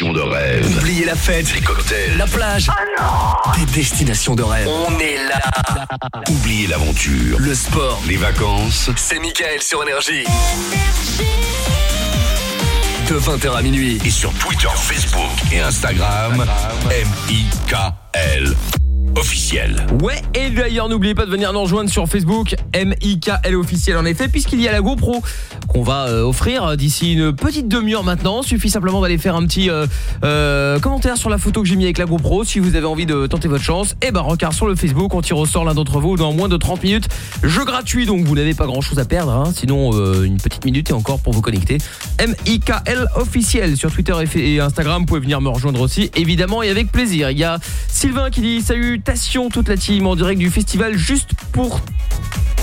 Destinations de rêve. Oubliez la fête, les cocktails, la plage. Des destinations de rêve. On est là. Oubliez l'aventure, Le sport, les vacances. c'est Michael sur Énergie. De 20h à minuit. Et sur Twitter, Facebook et Instagram, M-I-K-L. Officiel. Ouais, et d'ailleurs, n'oubliez pas de venir nous rejoindre sur Facebook, M-I-K-L officiel en effet, puisqu'il y a la GoPro qu'on va euh, offrir d'ici une petite demi-heure maintenant. Suffit simplement d'aller faire un petit euh, euh, commentaire sur la photo que j'ai mis avec la GoPro. Si vous avez envie de tenter votre chance, et ben rencard sur le Facebook, on tire au sort l'un d'entre vous dans moins de 30 minutes. Jeu gratuit, donc vous n'avez pas grand-chose à perdre. hein. Sinon, euh, une petite minute et encore pour vous connecter. M-I-K-L officiel sur Twitter et et Instagram. Vous pouvez venir me rejoindre aussi, évidemment, et avec plaisir. Il y a Sylvain qui dit salutations toute la team en direct du festival juste pour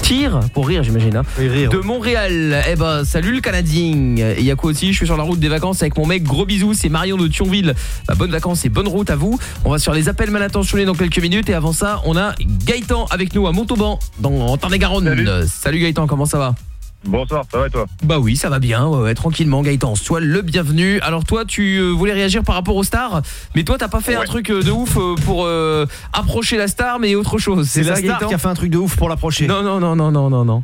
tir pour rire j'imagine hein, de Montréal. Eh ben salut le Canadien. Et il y a quoi aussi je suis sur la route des vacances avec mon mec. Gros bisous c'est Marion de Thionville. Bah, bonnes vacances et bonne route à vous. On va sur les appels mal intentionnés dans quelques minutes. Et avant ça on a Gaëtan avec nous à Montauban dans en Tarn-et-Garonne salut. salut Gaëtan comment ça va? Bonsoir, ça va et toi bah oui, ça va bien, ouais, ouais, tranquillement Gaëtan, sois le bienvenu. Alors toi, tu euh, voulais réagir par rapport aux stars, mais toi t'as pas fait un truc euh, de ouf euh, pour euh, approcher la star, mais autre chose. C'est la ça, star Gaëtan qui a fait un truc de ouf pour l'approcher. Non, non, non, non, non, non, non.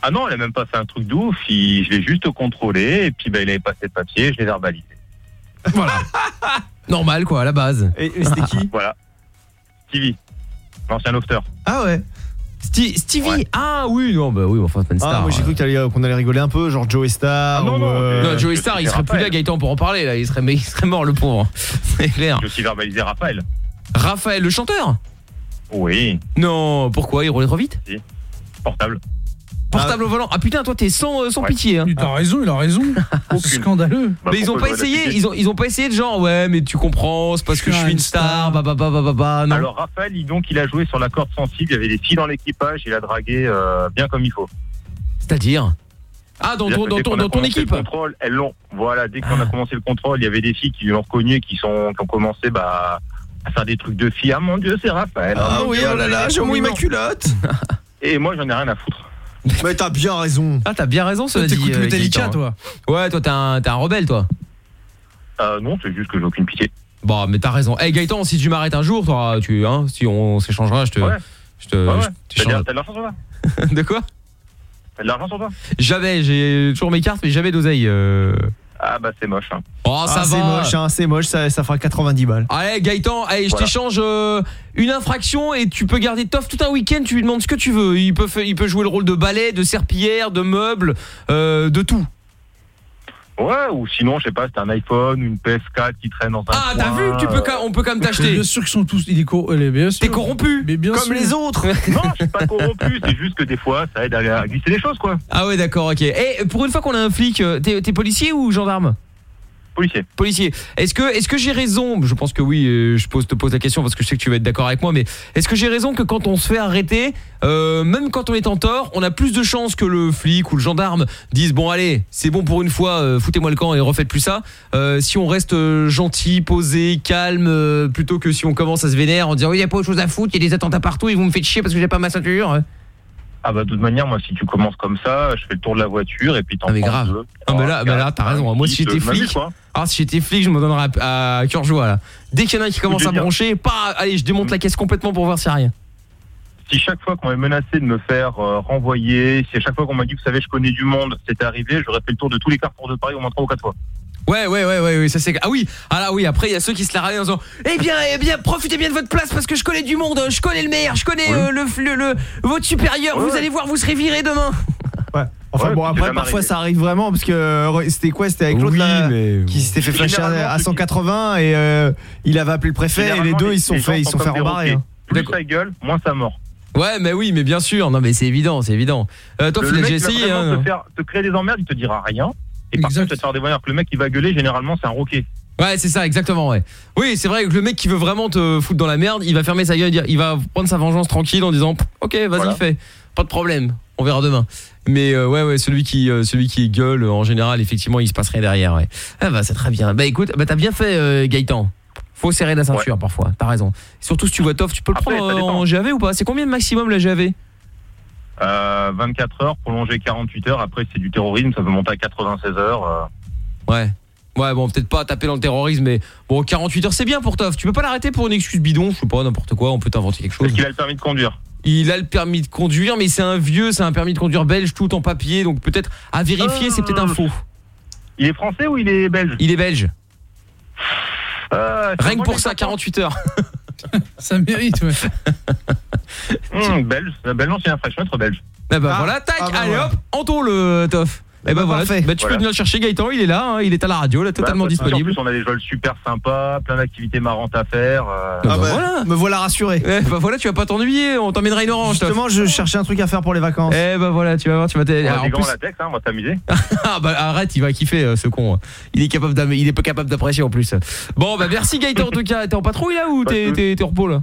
Ah non, elle a même pas fait un truc de ouf, il- je l'ai juste contrôlé et puis bah, il avait passé le papier, je l'ai verbalisé. Voilà. Normal quoi, à la base. Et, c'était qui Voilà. Stevie, l'ancien lofter. Ah ouais Sti- Stevie? Ah oui, non, bah oui, enfin c'est pas une star. Ah, moi j'ai ouais. cru que t'allais- qu'on allait rigoler un peu, genre Joe Star. non, ou, non, euh, Non, Joey Star, il serait plus là, Gaëtan, pour en parler, là. Il serait, mais il serait mort, le pauvre. C'est clair. J'ai aussi verbalisé Raphaël. Raphaël, le chanteur? Oui. Non, pourquoi Il roulait trop vite? Si. Portable. Portable au volant. Ah putain, toi, t'es sans, euh, sans pitié. Hein. Il a raison, il a raison. C'est scandaleux. Bah, mais ils ont pas essayé, ils ont, ils ont pas essayé de genre, ouais, mais tu comprends, c'est parce que je suis une star, bah, bah, bah, bah, bah, bah, non. Alors Raphaël, il, donc, il a joué sur la corde sensible, il y avait des filles dans l'équipage, il a dragué euh, bien comme il faut. C'est-à-dire? Ah, dans ton, dans ton, dans ton équipe Ah. le contrôle, elles l'ont. Voilà, dès qu'on a commencé le contrôle, il y avait des filles qui l'ont reconnu et qui, sont, qui ont commencé bah, à faire des trucs de filles. Ah mon Dieu, c'est Raphaël. Ah mon oui, Dieu, oh là là, j'ai trop mouillé ma culotte. Et moi, j'en ai rien à foutre. Mais t'as bien raison. Ah, t'as bien raison, cela dit. T'écoutes euh, Metallica, Gaëtan. toi? Ouais, toi, t'es un, t'es un rebelle, toi. Euh, non, c'est juste que j'ai aucune pitié. Bon, mais t'as raison. Eh Gaëtan, si tu m'arrêtes un jour, toi, tu, hein, si on s'échangera, je te. Ouais. Je te. Ouais, ouais. je T'as de t'as de l'argent sur toi? De quoi? T'as de l'argent sur toi? J'avais, j'ai toujours mes cartes, mais jamais d'oseille. euh. Ah bah c'est moche. Hein. Oh, ça Ah, c'est va. moche, hein, c'est moche, ça, ça fera 90 balles. Allez Gaëtan, allez, je t'échange euh, une infraction et tu peux garder Toff tout un week-end, tu lui demandes ce que tu veux. Il peut, fa- il peut jouer le rôle de balai, de serpillière, de meuble, euh, de tout. Ouais, ou sinon, je sais pas, c'est un iPhone, une PS4 qui traîne dans un Ah, t'as vu que tu peux, on peut quand même t'acheter. Bien sûr qu'ils sont tous. Il est co- euh, bien sûr. T'es corrompu. Mais bien Comme sûr. les autres. Non, je suis pas corrompu, c'est juste que des fois, ça aide à à glisser les choses, quoi. Ah ouais, d'accord, ok. Et pour une fois qu'on a un flic, euh, t'es policier ou gendarme? Policier. Policier. Est-ce que est-ce que j'ai raison? Je pense que oui. euh, Je pose te pose la question parce que je sais que tu vas être d'accord avec moi. Mais est-ce que j'ai raison que quand on se fait arrêter, euh, même quand on est en tort, on a plus de chances que le flic ou le gendarme dise bon allez, c'est bon pour une fois, euh, foutez-moi le camp et refaites plus ça. Si on reste gentil, posé, calme, plutôt que si on commence à se vénérer en disant oui, y a pas autre chose à foutre, il y a des attentats partout, ils vont me faire chier parce que j'ai pas ma ceinture. Ah bah de toute manière, moi, si tu commences comme ça, je fais le tour de la voiture et puis t'en Ah, mais grave. deux, Ah mais là, bah là t'as raison. Moi si j'étais m'amuse, flic, ah si j'étais flic, je me donnerais à, à cœur joie là. Dès qu'il y en a un qui commence à broncher, pas, allez, je démonte la caisse complètement pour voir s'il y a rien. Si chaque fois qu'on m'a menacé de me faire euh, renvoyer, si à chaque fois qu'on m'a dit, vous savez, je connais du monde, c'était arrivé, j'aurais fait le tour de tous les carrefours de Paris au moins trois ou quatre fois. Ouais, ouais, ouais, ouais, ouais, ça c'est. Ah oui, ah là oui, après il y a ceux qui se la râlent en disant Eh bien, eh bien, profitez bien de votre place parce que je connais du monde, je connais le maire, je connais euh, le, le, le- votre supérieur, vous allez voir, vous serez viré demain. Ouais. Enfin Ouais, bon, après, parfois arrivé. ça arrive vraiment parce que euh, c'était quoi C'était avec l'autre Oui, là mais- qui s'était fait flasher à ceux qui- 180 et euh, il avait appelé le préfet et les deux ils se sont les fait gens ils sont fait rembarrer. hein. Plus ça gueule, moins ça mord. Ouais, mais oui, mais bien sûr, non, mais c'est évident, c'est évident. Euh, toi, Le tu l'as déjà essayé, vraiment hein te, faire, te créer des emmerdes, il te dira rien. Et par Exact. contre, tu vas te des voyeurs que le mec qui va gueuler, généralement, c'est un roquet. Ouais, c'est ça, exactement, ouais. Oui, c'est vrai que le mec qui veut vraiment te foutre dans la merde, il va fermer sa gueule, et dire- il va prendre sa vengeance tranquille en disant Ok, vas-y, Voilà. fais. Pas de problème, on verra demain. Mais euh, ouais, ouais, celui qui, euh, celui qui gueule, en général, effectivement, il se passe rien derrière, ouais. Ah bah, c'est très bien. Bah écoute, bah t'as bien fait, euh, Gaëtan. Faut serrer la ceinture parfois, t'as raison. Surtout si tu vois Toff, tu peux le Après, prendre ça en. GAV ou pas? C'est combien le maximum la GAV Euh, 24 heures, prolongé 48 heures. Après, c'est du terrorisme, ça peut monter à 96 heures. euh. Ouais. Ouais, bon, peut-être pas taper dans le terrorisme, mais bon, 48 heures, c'est bien pour Toff. Tu peux pas l'arrêter pour une excuse bidon, je sais pas, n'importe quoi, on peut t'inventer quelque chose. Est-ce qu'il a le permis de conduire Il a le permis de conduire, mais c'est un vieux, c'est un permis de conduire belge, tout en papier, donc peut-être à vérifier, c'est peut-être un faux. Il est français ou il est belge? Il est belge. Euh, Rien que pour ça, 48 heures. ça mérite, ouais. Hum, belge, euh, belge, non, c'est un freshman belge. Eh ben voilà, tac, ah bah allez hop, taux le Toff. Eh ben bah, voilà, parfait. bah, tu peux venir le chercher Gaëtan, il est là, hein, il est à la radio, là, totalement Bah, parce que, disponible. En plus, on a des vols super sympas, plein d'activités marrantes à faire. euh, Ah bah voilà. Me voilà rassuré. Eh bah voilà, tu vas pas t'ennuyer, on t'emmènera une orange. Justement, je cherchais un truc à faire pour les vacances. Eh bah voilà, tu vas voir, tu vas t'aider. on a Alors, des en grands plus- latex, hein, on va s'amuser. Ah bah arrête, il va kiffer euh, ce con. Il est capable il est pas capable d'apprécier en plus. Bon bah merci Gaëtan en tout cas. T'es en patrouille là ou t'es t'es t'es en repos là?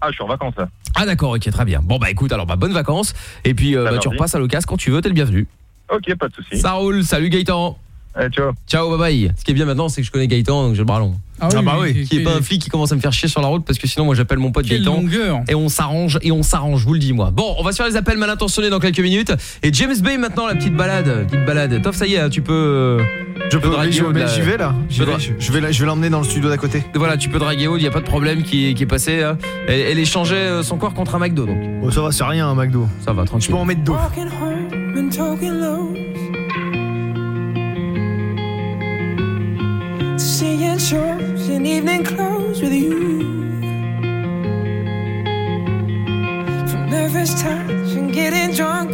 Ah, je suis en vacances là. Ah d'accord, OK, très bien. Bon bah écoute, alors bah bonnes vacances et puis euh, Bah, bah, tu repasses à l'occasion quand tu veux, t'es le bienvenu. Ok, pas de soucis. Ça. Salut Gaëtan. Ciao. Ciao, bye bye. Ce qui est bien maintenant, c'est que je connais Gaëtan donc j'ai le bras long. Ah oui, bah mais oui, qui est pas un flic qui commence à me faire chier sur la route parce que sinon moi j'appelle mon pote Quelle Gaëtan longueur. et on s'arrange et on s'arrange, je vous le dis moi. Bon, on va se faire les appels mal intentionnés dans quelques minutes et James Bay maintenant la petite balade, petite balade. Tof, ça y est, tu peux euh, Je peux, draguer je- j'y vais là. Vais, je, vais, je vais l'emmener dans le studio d'à côté. Voilà, tu peux draguer Aude, y a pas de problème qui, qui est passé. hein. Elle, elle échangeait euh, son corps contre un McDo donc. Bon, ça va, c'est rien un McDo. Ça va, tranquille. Je peux en mettre deux. And talking. Seeing shows in evening clothes with you. From nervous touch and getting drunk.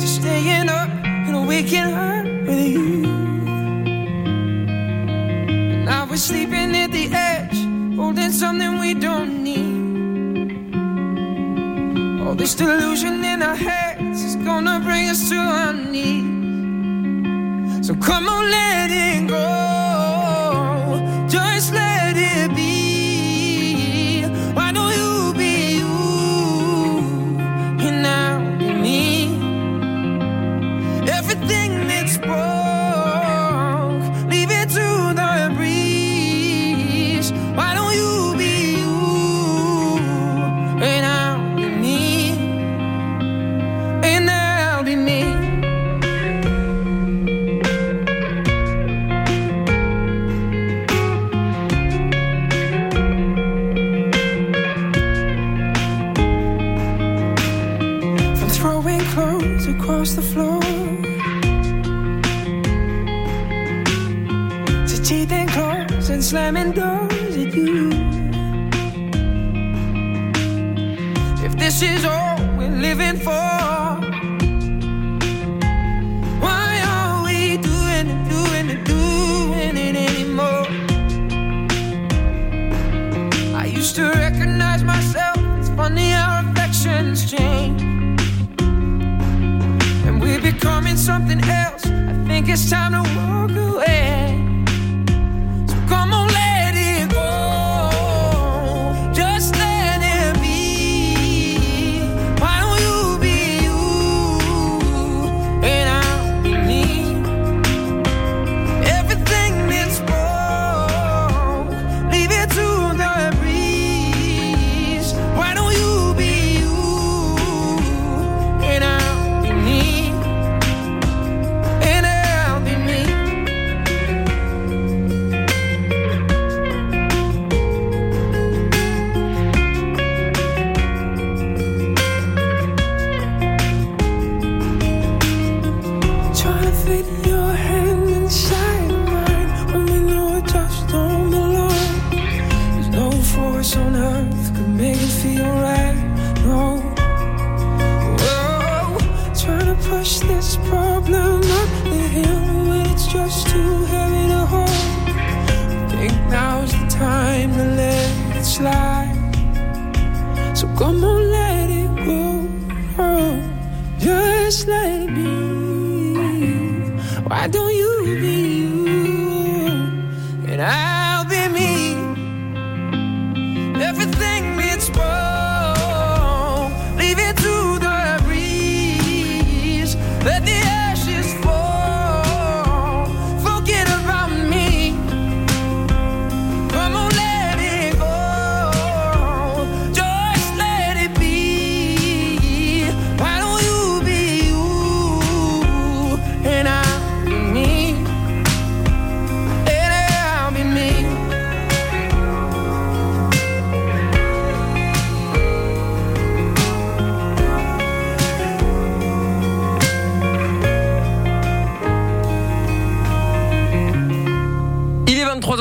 To staying up and waking up with you. Now we're sleeping at the edge, holding something we don't need. All this delusion in our heads is gonna bring us to our knees. So come on, let it go. Just let it be. Slamming doors at you. If this is all we're living for, why are we doing it, doing it, doing it anymore? I used to recognize myself. It's funny how reflections change. And we're becoming something else. I think it's time to walk away.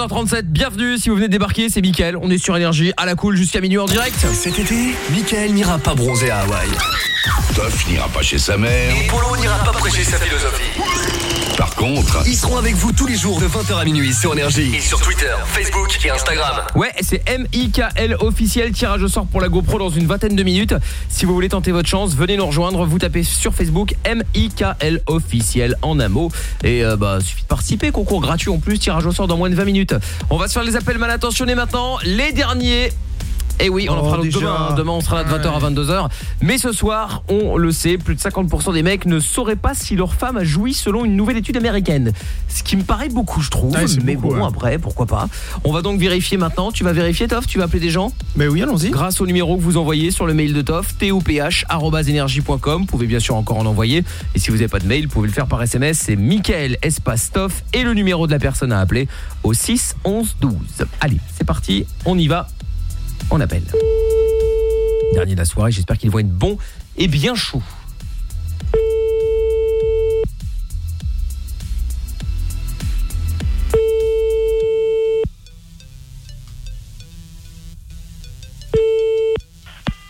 21h37, bienvenue si vous venez de débarquer, c'est Mickaël, on est sur Énergie, à la cool jusqu'à minuit en direct. Cet été, Michael n'ira pas bronzer à Hawaï. Toff n'ira pas chez sa mère. Et Polo n'ira pas prêcher sa philosophie. Ils seront avec vous tous les jours de 20h à minuit sur Énergie. Et sur Twitter, Facebook et Instagram. Ouais, c'est M-I-K-L officiel, tirage au sort pour la GoPro dans une vingtaine de minutes. Si vous voulez tenter votre chance, venez nous rejoindre, vous tapez sur Facebook M-I-K-L officiel en un mot. Et euh, bah, suffit de participer, concours gratuit en plus, tirage au sort dans moins de 20 minutes. On va se faire les appels mal intentionnés maintenant, les derniers. Et oui, on en Oh, fera déjà. demain. hein. Demain, on sera là de 20h à 22h. Mais ce soir, on le sait, plus de 50% des mecs ne sauraient pas si leur femme a joui selon une nouvelle étude américaine. Ce qui me paraît beaucoup, je trouve. Ouais, mais beaucoup, bon, ouais. après, pourquoi pas. On va donc vérifier maintenant. Tu vas vérifier, Toff? Tu vas appeler des gens? Mais oui, allons-y. Grâce au numéro que vous envoyez sur le mail de Toff, toph.energie.com. Vous pouvez bien sûr encore en envoyer. Et si vous n'avez pas de mail, vous pouvez le faire par SMS. C'est Michael Espace Toff et le numéro de la personne à appeler au 6 11 12. Allez, c'est parti. On y va. On appelle. Dernier de la soirée, j'espère qu'ils vont être bons et bien chauds.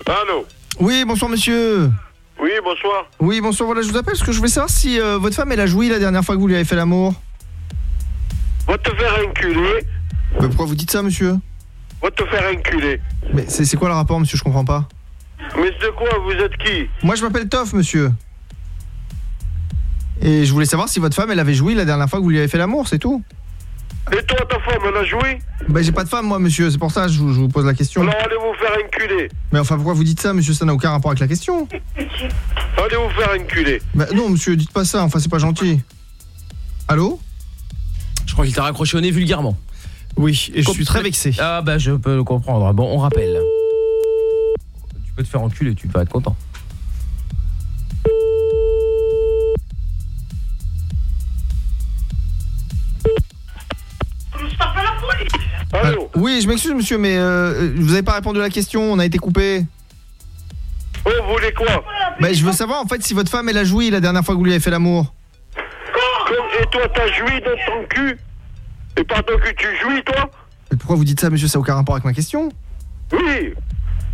Allô Oui, bonsoir monsieur. Oui, bonsoir. Oui, bonsoir, voilà, je vous appelle parce que je voulais savoir si euh, votre femme, elle a joui la dernière fois que vous lui avez fait l'amour. Va te faire enculer. Mais pourquoi vous dites ça, monsieur? Va te faire enculer. Mais c'est c'est quoi le rapport, monsieur Je comprends pas. Mais de quoi Vous êtes qui? Moi, je m'appelle Toff, monsieur. Et je voulais savoir si votre femme, elle avait joui la dernière fois que vous lui avez fait l'amour, c'est tout. Et toi, ta femme, elle a joué Bah, j'ai pas de femme, moi, monsieur, c'est pour ça que je vous, je vous pose la question. Alors allez vous faire enculer. Mais enfin, pourquoi vous dites ça, monsieur Ça n'a aucun rapport avec la question? Allez vous faire enculer. Bah, non, monsieur, dites pas ça, enfin, c'est pas gentil. Allô? Je crois qu'il t'a raccroché au nez vulgairement. Oui, et je suis très vexé. Ah bah je peux le comprendre. Bon, on rappelle. Tu peux te faire enculer, tu vas être content. Allô Oui, je m'excuse, monsieur, mais euh, vous avez pas répondu à la question, on a été coupé. Oh, vous voulez quoi Bah, je veux savoir, en fait, si votre femme, elle a joui la dernière fois que vous lui avez fait l'amour. Comme- Et toi, t'as joui dans ton cul Et pardon que tu jouis, toi pourquoi vous dites ça, monsieur Ça n'a aucun rapport avec ma question. Oui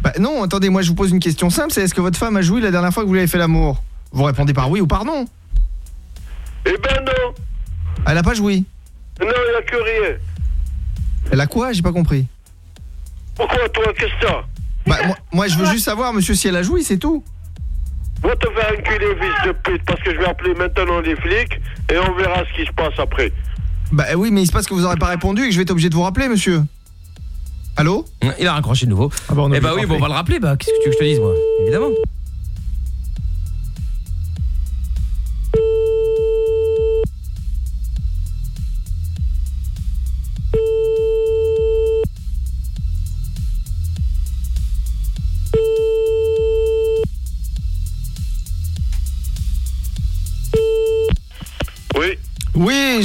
Bah, non, attendez, moi, je vous pose une question simple c'est est-ce que votre femme a joui la dernière fois que vous lui avez fait l'amour Vous répondez par oui ou par non. Eh ben non Elle a pas joui. Non, il a que rien. Elle a quoi J'ai pas compris. Pourquoi, toi, qu'est-ce que t'as Bah, moi, moi, je veux juste savoir, monsieur, si elle a joui, c'est tout. Va te faire enculer, fils de pute, parce que je vais appeler maintenant les flics et on verra ce qui se passe après. Bah, oui, mais il se passe que vous aurez pas répondu et que je vais être obligé de vous rappeler, monsieur. Allô? Il a raccroché de nouveau. Ah bah, on a eh bah oublié oui, de bon, on va le rappeler. Bah, qu'est-ce que tu veux que je te dise, moi? Évidemment.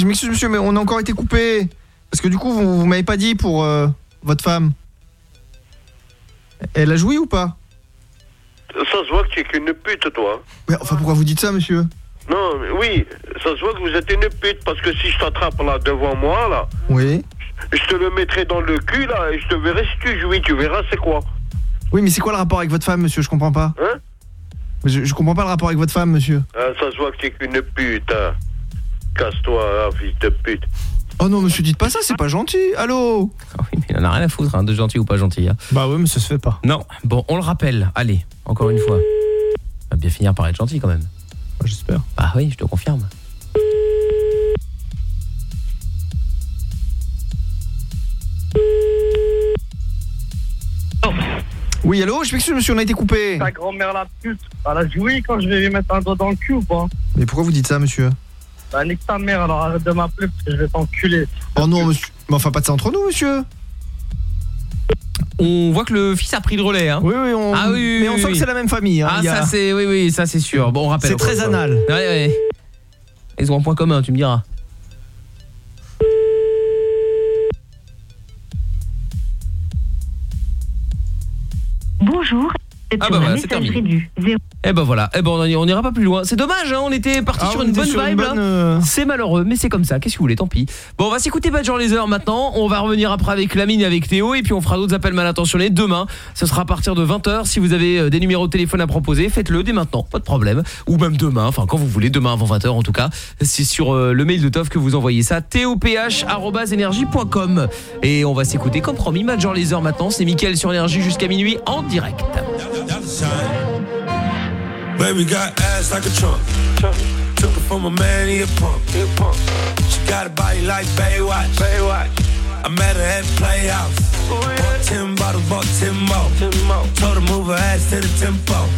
Je m'excuse, monsieur, mais on a encore été coupé. Parce que du coup, vous, vous m'avez pas dit pour euh, votre femme. Elle a joui ou pas? Ça se voit que tu es qu'une pute, toi. Mais enfin, pourquoi vous dites ça, monsieur? Non, mais oui, ça se voit que vous êtes une pute, parce que si je t'attrape là devant moi, là, Oui. je te le mettrai dans le cul, là, et je te verrai si tu jouis, tu verras c'est quoi. Oui, mais c'est quoi le rapport avec votre femme, monsieur? Je comprends pas. Hein? Je, je comprends pas le rapport avec votre femme, monsieur. Ah, ça se voit que tu es qu'une pute, hein. Casse-toi, hein, fils de pute. Oh non, monsieur, dites pas ça, c'est pas gentil. Allô Il en a rien à foutre, hein, de gentil ou pas gentil. Hein. Bah oui, mais ça se fait pas. Non, bon, on le rappelle. Allez, encore une fois. On va bien finir par être gentil quand même. J'espère. Bah oui, je te confirme. Oui, allô Je m'excuse, monsieur, on a été coupé. Ta grand-mère la pute, elle a joué quand je vais lui mettre un doigt dans le cul ou pas Mais pourquoi vous dites ça, monsieur? Bah nique ta mère, alors arrête de m'appeler parce que je vais t'enculer. Oh non, monsieur. Mais enfin, pas de ça entre nous, monsieur. On voit que le fils a pris le relais. Hein. Oui, oui, on... Ah oui, mais on oui, sent oui. que c'est la même famille. hein. Ah, Il y a- ça c'est, oui, oui, ça c'est sûr. Bon, on rappelle. C'est très anal. Ouais, ouais. Ils ont un point commun, tu me diras. Bonjour, Ah bah voilà, c'est terminé. Eh ben voilà, eh ben on n'ira pas plus loin. C'est dommage, hein, on était parti Ah, sur une bonne sur vibe. bonne, euh, C'est malheureux, mais c'est comme ça. Qu'est-ce que vous voulez, tant pis. Bon, on va s'écouter Major Laser maintenant. On va revenir après avec Lamine et avec Théo, et puis on fera d'autres appels mal intentionnés demain. Ce sera à partir de 20h. Si vous avez euh, des numéros de téléphone à proposer, faites-le dès maintenant, pas de problème. Ou même demain, enfin quand vous voulez, demain avant 20h en tout cas. C'est sur euh, le mail de Toff que vous envoyez ça, toph@energie.com. Et on va s'écouter comme promis Major Laser maintenant. C'est Mickaël sur Énergie jusqu'à minuit en direct. Baby got ass like a trunk. Took it from a man, he a punk. She got a body like Baywatch. Baywatch. I met her at Playhouse. Bought 10 bottles, bought 10 more. Told her move her ass to the tempo.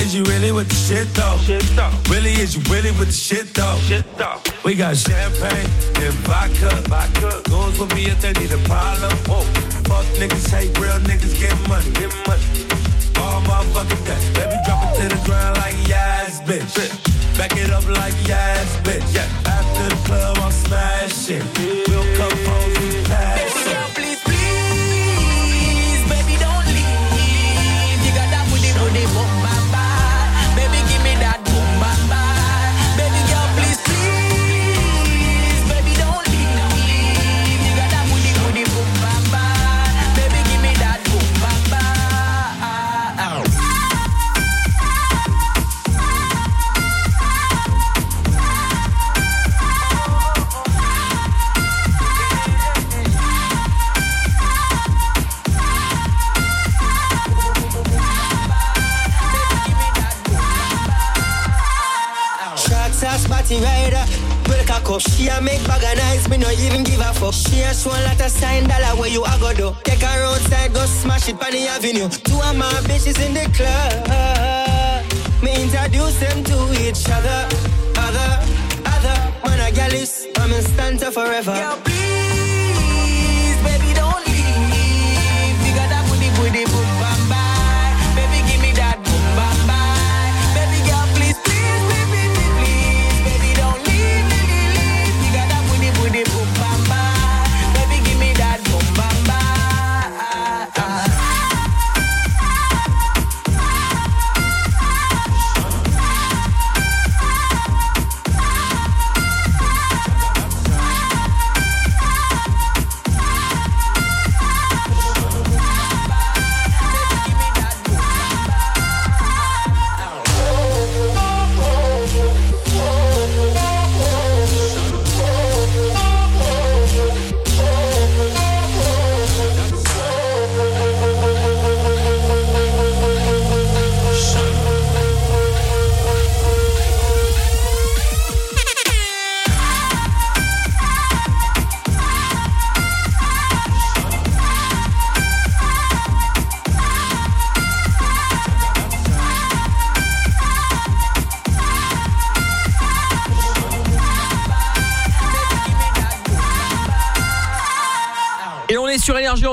Is you really with the shit though? Really, is you really with the shit though? We got champagne and vodka. Goons with me if they need a problem. Fuck niggas, hate real niggas, get money. Get money. All motherfucking day. Baby, drop it to the ground like yes, bitch. Back it up like yes, bitch. Yeah. After the club, I'm smashing. We'll come A rider. With a cock up, she a make bag of nice, me no even give a fuck. She a show lot of sign dollar where you a go do. Take her outside, go smash it on the avenue. Two of my bitches in the club. Me introduce them to each other. Other, other, man a gal is, I'm in stanza forever. Girl, please,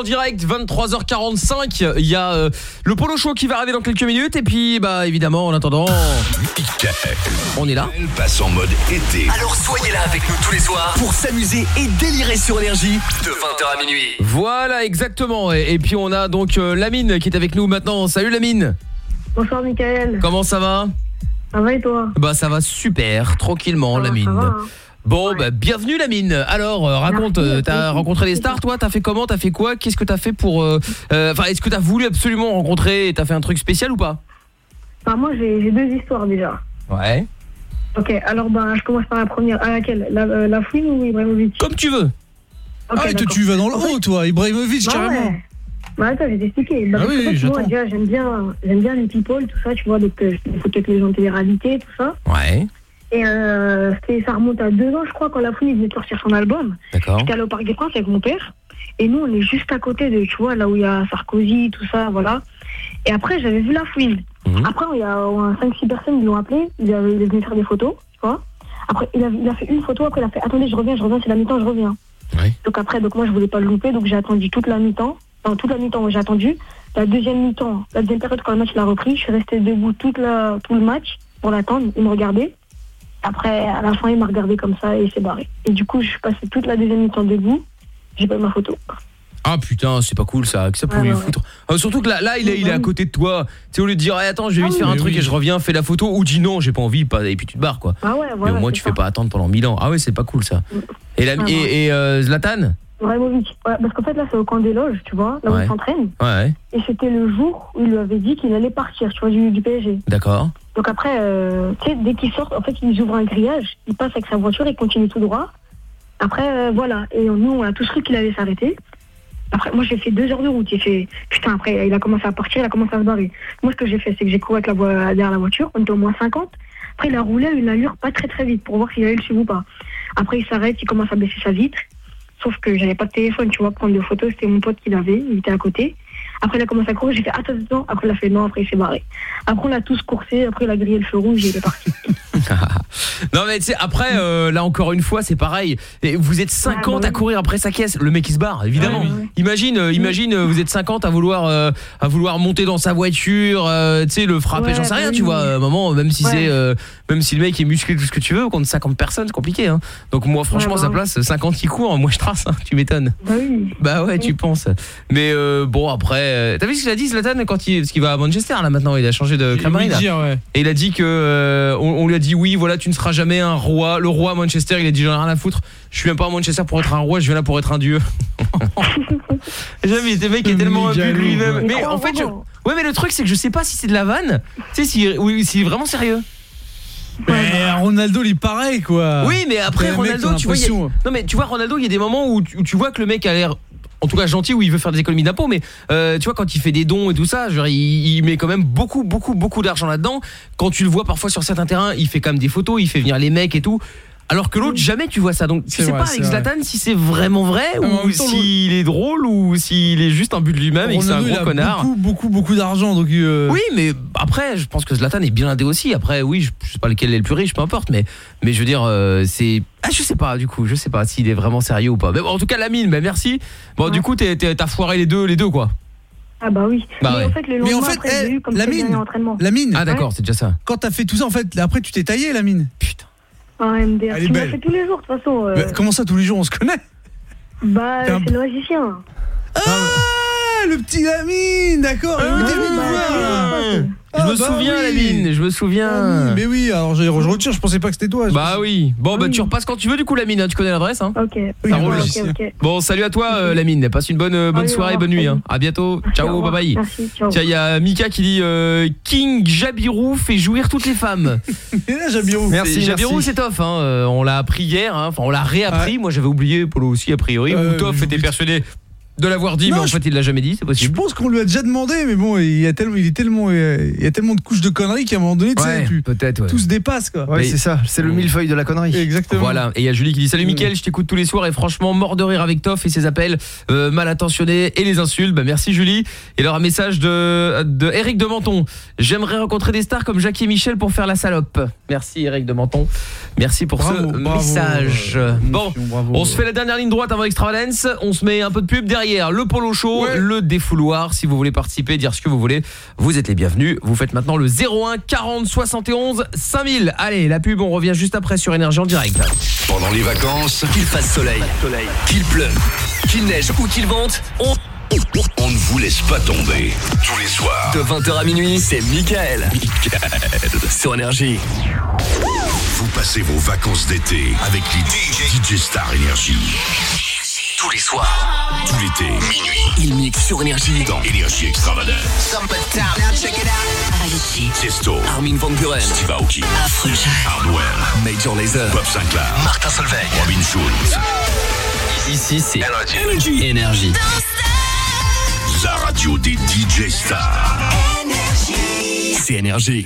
en direct, 23h45. Il y a euh, le Polo Show qui va arriver dans quelques minutes. Et puis, bah évidemment, en attendant, on est là. Elle passe en mode été. Alors soyez là avec nous tous les soirs pour s'amuser et délirer sur énergie de 20h à minuit. Voilà, exactement. Et, et puis on a donc euh, Lamine qui est avec nous maintenant. Salut Lamine. Bonsoir, Michael. Comment ça va? Ça va et toi? Bah ça va super, tranquillement Lamine. va, hein. Bon, bah bienvenue Lamine. Alors, euh, raconte, euh, t'as rencontré les stars toi? T'as fait comment? T'as fait quoi? Qu'est-ce que t'as fait pour... euh, euh, Enfin, est-ce que t'as voulu absolument rencontrer et T'as fait un truc spécial ou pas? Enfin, moi, j'ai j'ai deux histoires déjà. Ouais. Ok, alors ben, je commence par la première. À laquelle? La, euh, la fouine ou Ibrahimovic? Comme tu veux. Ok, ah, toi, d'accord. tu vas dans le haut, toi, Ibrahimovic, Bah carrément. ouais. Bah attends, je vais t'expliquer. Bah, Ah oui, qu'en fait, j'attends. moi, déjà, j'aime bien, j'aime bien les people, tout ça, tu vois, donc euh, je fais avec les gens de télé-réalité, tout ça. Ouais. Et euh, ça remonte à deux ans, je crois, quand la fouine venait de sortir son album. D'accord. J'étais allé au Parc des Princes avec mon père. Et nous, on est juste à côté de, tu vois, là où il y a Sarkozy, tout ça, voilà. Et après, j'avais vu la fouine. Mhm. Après, il y a 5-6 personnes qui l'ont appelé. Ils avaient- il est venu faire des photos, tu vois. Après, il a, il a fait une photo. Après, il a fait Attendez, je reviens, je reviens, c'est la mi-temps, je reviens. Donc après, donc moi, je voulais pas le louper. Donc j'ai attendu toute la mi-temps. Enfin, toute la mi-temps, j'ai attendu. La deuxième mi-temps, la deuxième période, quand le match il a repris, je suis restée debout toute la, tout le match pour l'attendre. Il me regardait. Après, à la fin, il m'a regardé comme ça et il s'est barré. Et du coup, je suis passée toute la deuxième mi-temps debout. J'ai pas eu ma photo. Ah putain, c'est pas cool ça, que ça peut lui foutre. Euh, surtout que là, là il, est, il est à côté de toi. Tu sais, au lieu de dire, Eh, attends, je vais vite Ah faire un truc oui. et je reviens, fais la photo, ou dis non, j'ai pas envie, pas, et puis tu te barres quoi. Ah ouais, Mais au moins, tu ça. fais pas attendre pendant 1000 ans. Ah ouais, c'est pas cool ça. Et, la, Ah, ouais. et, et, euh, Zlatan? Ibrahimovic. Ouais, parce qu'en fait, là, c'est au camp des loges, tu vois, là où Ouais. il s'entraîne. Ouais, Et c'était le jour où il lui avait dit qu'il allait partir, tu vois, du, du PSG. d'accord. Donc après, euh, tu sais, dès qu'il sort, en fait, ils ouvrent un grillage, il passe avec sa voiture et continue tout droit. Après, euh, voilà. Et nous, on a tous cru qu'il allait s'arrêter. Après, moi, j'ai fait deux heures de route. J'ai fait, putain, après, il a commencé à partir, il a commencé à se barrer. Moi, ce que j'ai fait, c'est que j'ai couru avec la voie, derrière la voiture. On était au moins 50. Après, il a roulé à une allure pas très très vite pour voir s'il allait le suivre ou pas. Après, il s'arrête, il commence à baisser sa vitre. Sauf que j'avais pas de téléphone, tu vois, prendre des photos. C'était mon pote qui l'avait, il était à côté. Après, il a commencé à courir, j'ai fait attends, attends. Après, il a fait non, après, il s'est barré. Après, on a tous coursé, après, il a grillé le feu rouge et il est parti. Non mais tu sais après euh, là encore une fois c'est pareil Et vous êtes 50 à courir après sa caisse le mec il se barre évidemment imagine euh, imagine euh, vous êtes 50 à vouloir à vouloir monter dans sa voiture tu sais le frapper Ouais, j'en sais bah rien tu vois moment même si c'est même si le mec est musclé tout ce que tu veux contre 50 personnes c'est compliqué hein. donc moi franchement à sa bah place 50 qui courent moi je trace hein, tu m'étonnes Bah oui. bah ouais tu penses mais bon après euh, t'as vu ce qu'il a dit Zlatan quand il parce qu'il va à Manchester là maintenant il a changé de crèmerie là. dire, ouais. Et il a dit que euh, on, on lui a dit oui, voilà, tu ne seras jamais un roi, le roi à Manchester. Il a dit j'en ai rien à foutre. Je viens pas à Manchester pour être un roi, je viens là pour être un dieu. Jamais, ce mec est tellement imbu de lui-même. ouais. Mais en fait, je... ouais, mais le truc c'est que je sais pas si c'est de la vanne. Tu sais si oui, s'il est vraiment sérieux. Mais Ronaldo, il est pareil, quoi. Oui, mais après Ronaldo, tu vois, il y a- l'impression. non mais tu vois Ronaldo, il y a des moments où tu, où tu vois que le mec a l'air en tout cas gentil où il veut faire des économies d'impôts mais euh, tu vois quand il fait des dons et tout ça genre il, il met quand même beaucoup beaucoup beaucoup d'argent là-dedans. Quand tu le vois parfois sur certains terrains il fait quand même des photos il fait venir les mecs et tout alors que l'autre jamais tu vois ça donc tu C'est sais vrai, pas avec vrai. Zlatan si c'est vraiment vrai ou s'il est drôle ou s'il est juste un but de lui-même et que c'est un gros a connard beaucoup, beaucoup, beaucoup d'argent, donc. euh, oui, mais après, je pense que Zlatan est bien indé aussi. Après, oui, je, je sais pas lequel est le plus riche, peu importe. Mais, mais je veux dire, euh, c'est, ah, je sais pas. Du coup, je sais pas s'il est vraiment sérieux ou pas. Mais bon, en tout cas, Lamine, bah, merci. Bon, du coup, t'as foiré les deux, les deux, quoi. Ah bah oui. Bah mais ouais. en fait, le Mais lendemain, en fait, après, eh, eu comme la mine, la mine. Ah, d'accord, c'est déjà ça. Quand t'as fait tout ça, en fait, après, tu t'es taillé, la mine. Ah, MDR. Elle est Tu m'as belle. fait tous les jours, de toute façon. euh, comment ça, tous les jours, on se connaît Bah, T'es un c'est le magicien. Ah, le petit Lamine, d'accord. Ah. Je Ah, me bah souviens, oui. Lamine, je me souviens. Mais oui, alors je, je retire, je pensais pas que c'était toi. Bah oui. Bon, bah tu repasses quand tu veux, du coup, Lamine. hein, Tu connais l'adresse, hein Ok. Ça roule. Bon, salut à toi, euh, Lamine. Passe une bonne, euh, bonne Allez, soirée, bonne nuit. Hein. À bientôt. Ciao, bye bye. Merci, ciao. Tiens, il y a Mika qui dit euh, King Jabirou fait jouir toutes les femmes. Et là, Jabirou. Merci, Jabirou, c'est Toff. On l'a appris hier. Enfin, on l'a réappris. Moi, j'avais oublié. Polo aussi, a priori. Ou Toff était persuadé de l'avoir dit, Non, mais en je- fait, il l'a jamais dit. C'est Je possible. pense qu'on lui a déjà demandé, mais bon, il y a tellement, il est tellement, euh, il y a tellement de couches de conneries qu'à un moment donné, tu sais, Ouais, tu- peut-être. ouais. tout se dépasse, quoi. Ouais, c'est ça, c'est le millefeuille de la connerie. Exactement. Voilà, et il y a Julie qui dit Salut Mm. Mickaël, je t'écoute tous les soirs et franchement mort de rire avec Toff et ses appels euh, mal intentionnés et les insultes. Bah merci Julie. Et alors un message de, de Eric de Menton. J'aimerais rencontrer des stars comme Jackie et Michel pour faire la salope. Merci Eric de Menton. Merci pour Bravo, ce bravo, message. euh, bon, on se fait la dernière ligne droite avant Extravagance. On se met un peu de pub derrière. Le polo show, le défouloir. Si vous voulez participer, dire ce que vous voulez, vous êtes les bienvenus. Vous faites maintenant le 01 40 71 5000. Allez, la pub, on revient juste après sur Énergie en direct. Pendant les vacances, qu'il fasse soleil, qu'il pleuve, qu'il neige ou qu'il vente, on... on ne vous laisse pas tomber. Tous les soirs, de 20h à minuit, c'est Michael. Sur Énergie. Vous passez vos vacances d'été avec les DJ, DJ Star Énergie. Tous les soirs, Tout l'été, minuit, il mixe sur Énergie. dans Énergie Extravagance. Tiesto, Armin Van Buren, Steve Aoki, Hardwell, Major Lazer, Bob Sinclair, Martin Solveig. Robin Schulz. Ici, c'est Énergie. Énergie. La radio des DJ Stars. C'est Énergie.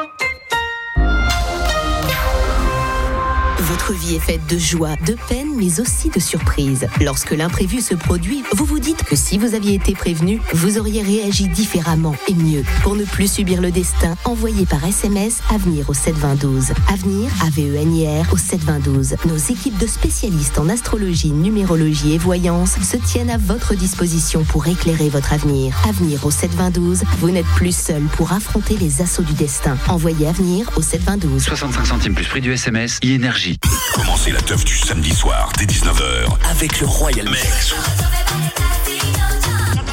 Votre vie est faite de joie, de peine, mais aussi de surprises. Lorsque l'imprévu se produit, vous vous dites que si vous aviez été prévenu, vous auriez réagi différemment et mieux. Pour ne plus subir le destin, envoyez par SMS Avenir au 72012. Avenir, A-V-E-N-I-R, au 72012. Nos équipes de spécialistes en astrologie, numérologie et voyance se tiennent à votre disposition pour éclairer votre avenir. Avenir au 72012, vous n'êtes plus seul pour affronter les assauts du destin. Envoyez Avenir au 72012. 65 centimes plus prix du SMS, e-énergie. Commencez la teuf du samedi soir dès 19h avec le Royal Mix.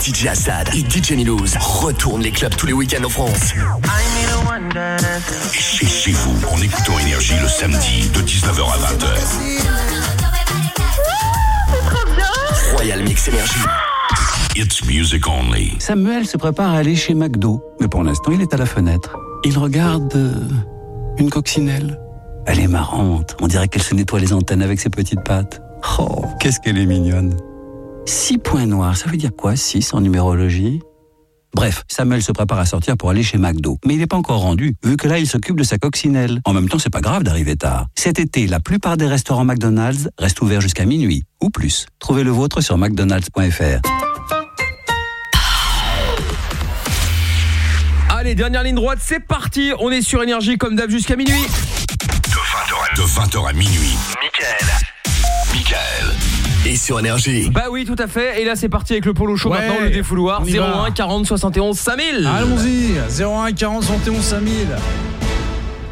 DJ Assad et DJ Milouz retournent les clubs tous les week-ends en France. Et chez, chez vous, en écoutant Énergie le samedi de 19h à 20h. Royal Mix Énergie. It's music only. Samuel se prépare à aller chez McDo, mais pour l'instant il est à la fenêtre. Il regarde euh, une coccinelle. Elle est marrante, on dirait qu'elle se nettoie les antennes avec ses petites pattes. Oh, qu'est-ce qu'elle est mignonne. Six points noirs, ça veut dire quoi, six en numérologie? Bref, Samuel se prépare à sortir pour aller chez McDo. Mais il n'est pas encore rendu, vu que là, il s'occupe de sa coccinelle. En même temps, c'est pas grave d'arriver tard. Cet été, la plupart des restaurants McDonald's restent ouverts jusqu'à minuit, ou plus. Trouvez le vôtre sur mcdonalds.fr. Allez, dernière ligne droite, c'est parti. On est sur énergie comme d'hab jusqu'à minuit. De 20h à minuit. Michael. Michael. Et sur énergie. Bah oui, tout à fait. Et là, c'est parti avec le polo show Ouais, maintenant, le défouloir. on y va. 01 40 71 5000. Allons-y, 01 40 71 5000.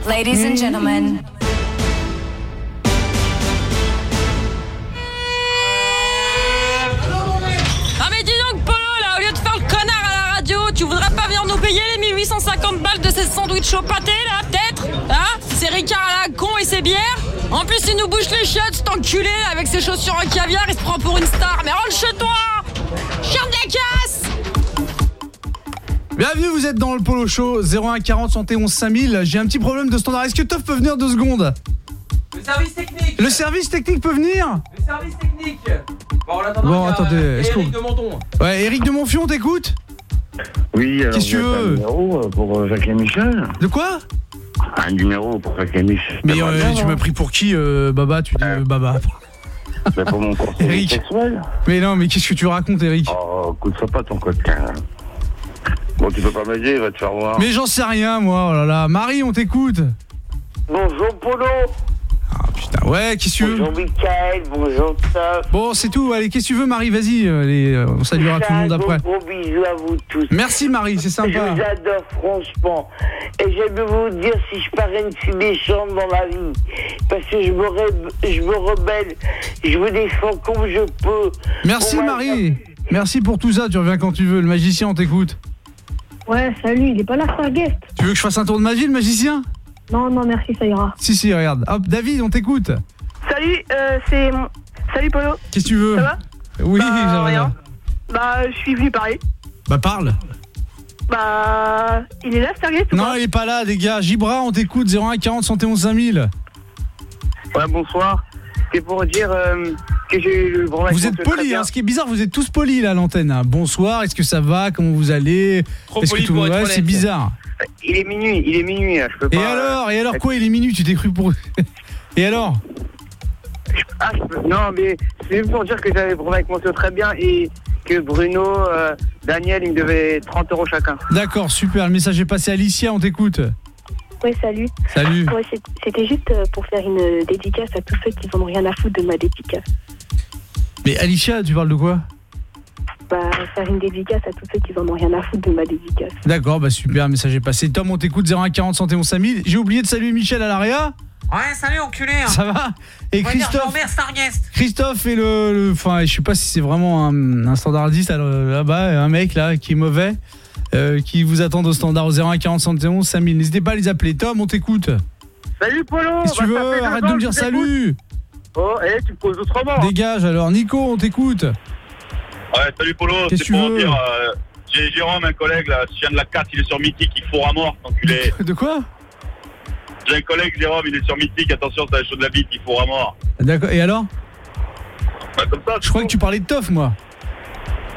Ladies and gentlemen. Ah mais dis donc Polo là, au lieu de faire le connard à la radio, tu voudrais pas venir nous payer les 1850 balles de ces sandwichs au pâté là, peut-être Hein Ces ricards à la con et ces bières En plus il nous bouge les chiottes, cet enculé avec ses chaussures en caviar, il se prend pour une star. Mais rentre chez toi Chien de la casse Bienvenue, vous êtes dans le Polo Show 01 40 71 5000. J'ai un petit problème de standard. Est-ce que Toff peut venir deux secondes Le service technique. Le service technique peut venir Le service technique. Bon, en attendant, Bon, il y a, attendez, euh, est-ce Eric qu'on- de Menton. Ouais, Eric de Monfion, t'écoutes Oui, alors Qu'est-ce que tu veux un numéro euh, pour euh, Jacques et Michel De quoi Un numéro pour et Michel. Mais euh, tu m'as pris pour qui, euh, Baba Tu dis euh, Baba. Mais pour mon conseiller Eric. sexuel Mais non, mais qu'est-ce que tu racontes, Eric Oh, écoute ça pas ton coquin. Bon, tu peux pas m'aider, il va te faire voir. Mais j'en sais rien, moi. Oh là là. Marie, on t'écoute. Bonjour Polo Putain, ouais, qu'est-ce que tu veux Bonjour Michael, bonjour Top. Bon, c'est tout. Allez, qu'est-ce que tu veux, Marie Vas-y. euh, euh, on saluera tout le monde après. Gros bisous à vous tous. Merci, Marie, c'est Je sympa. vous adore franchement. Et j'aime vous dire si je parais une fille méchante dans la vie. Parce que je me, ré- je me rebelle. Je me défends comme je peux. Merci, Marie. Merci pour tout ça. Tu reviens quand tu veux. Le magicien, on t'écoute. Ouais, salut, il est pas là, c'est un guest. Tu veux que je fasse un tour de magie, le magicien? Non, non, merci, ça ira. Si, si, regarde. Hop, David, on t'écoute. Salut, euh, c'est. mon- Salut Polo. Qu'est-ce que tu veux Ça va? Oui, Bah, ça va. rien. Bah, je suis venu parler. Bah, parle. Bah, il est là, Stargate ou Non, il est pas là, les gars. Gibra, on t'écoute. 01 40 71 5000. Ouais, bonsoir. C'est pour dire euh, que j'ai eu le grand Vous êtes polis, hein. Ce qui est bizarre, vous êtes tous polis là à l'antenne. hein. Bonsoir, est-ce que ça va? Comment vous allez? Trop Est-ce que poli tout pour être ouais, honnête. c'est bizarre. Il est minuit, il est minuit, là, je peux pas. Et alors Et alors quoi Il est minuit, tu t'es cru pour. Et alors Ah, je peux- Non, mais c'est juste pour dire que j'avais problème avec mon très bien et que Bruno, euh, Daniel, ils me devaient 30 euros chacun. D'accord, super. Le message est passé à Alicia, on t'écoute. Ouais, salut. Salut. Ouais, c'est- c'était juste euh, pour faire une euh, dédicace à tous ceux qui n'en ont rien à foutre de ma dédicace. Mais Alicia, tu parles de quoi? Bah, faire une dédicace à tous ceux qui n'en ont rien à foutre de ma dédicace. D'accord, bah super, message est passé. Tom, on t'écoute 01 40 71 5000. J'ai oublié de saluer Michel à l'AREA. Ouais, salut enculé. hein. Ça va Et On va dire, Christophe. Christophe est le, enfin, je sais pas si c'est vraiment un, un standardiste alors, là-bas, un mec là qui est mauvais, euh, qui vous attend au standard au 01 40 71 5000. N'hésitez pas à les appeler. Tom, on t'écoute. Salut Polo Qu'est-ce que tu Bah, veux Arrête de me dire salut Oh, eh, tu me poses autrement. Dégage alors, Nico, on t'écoute Ouais, salut Polo, c'est pour veux dire, euh, j'ai Jérôme, un collègue là, chien de la 4, il est sur Mythique, il fourre à mort, enculé. De quoi? J'ai un collègue, Jérôme, il est sur Mythique, attention, c'est la chose de la bite, il fourre à mort. D'accord, et alors? Bah, comme ça, Je croyais que tu parlais de Toff, moi.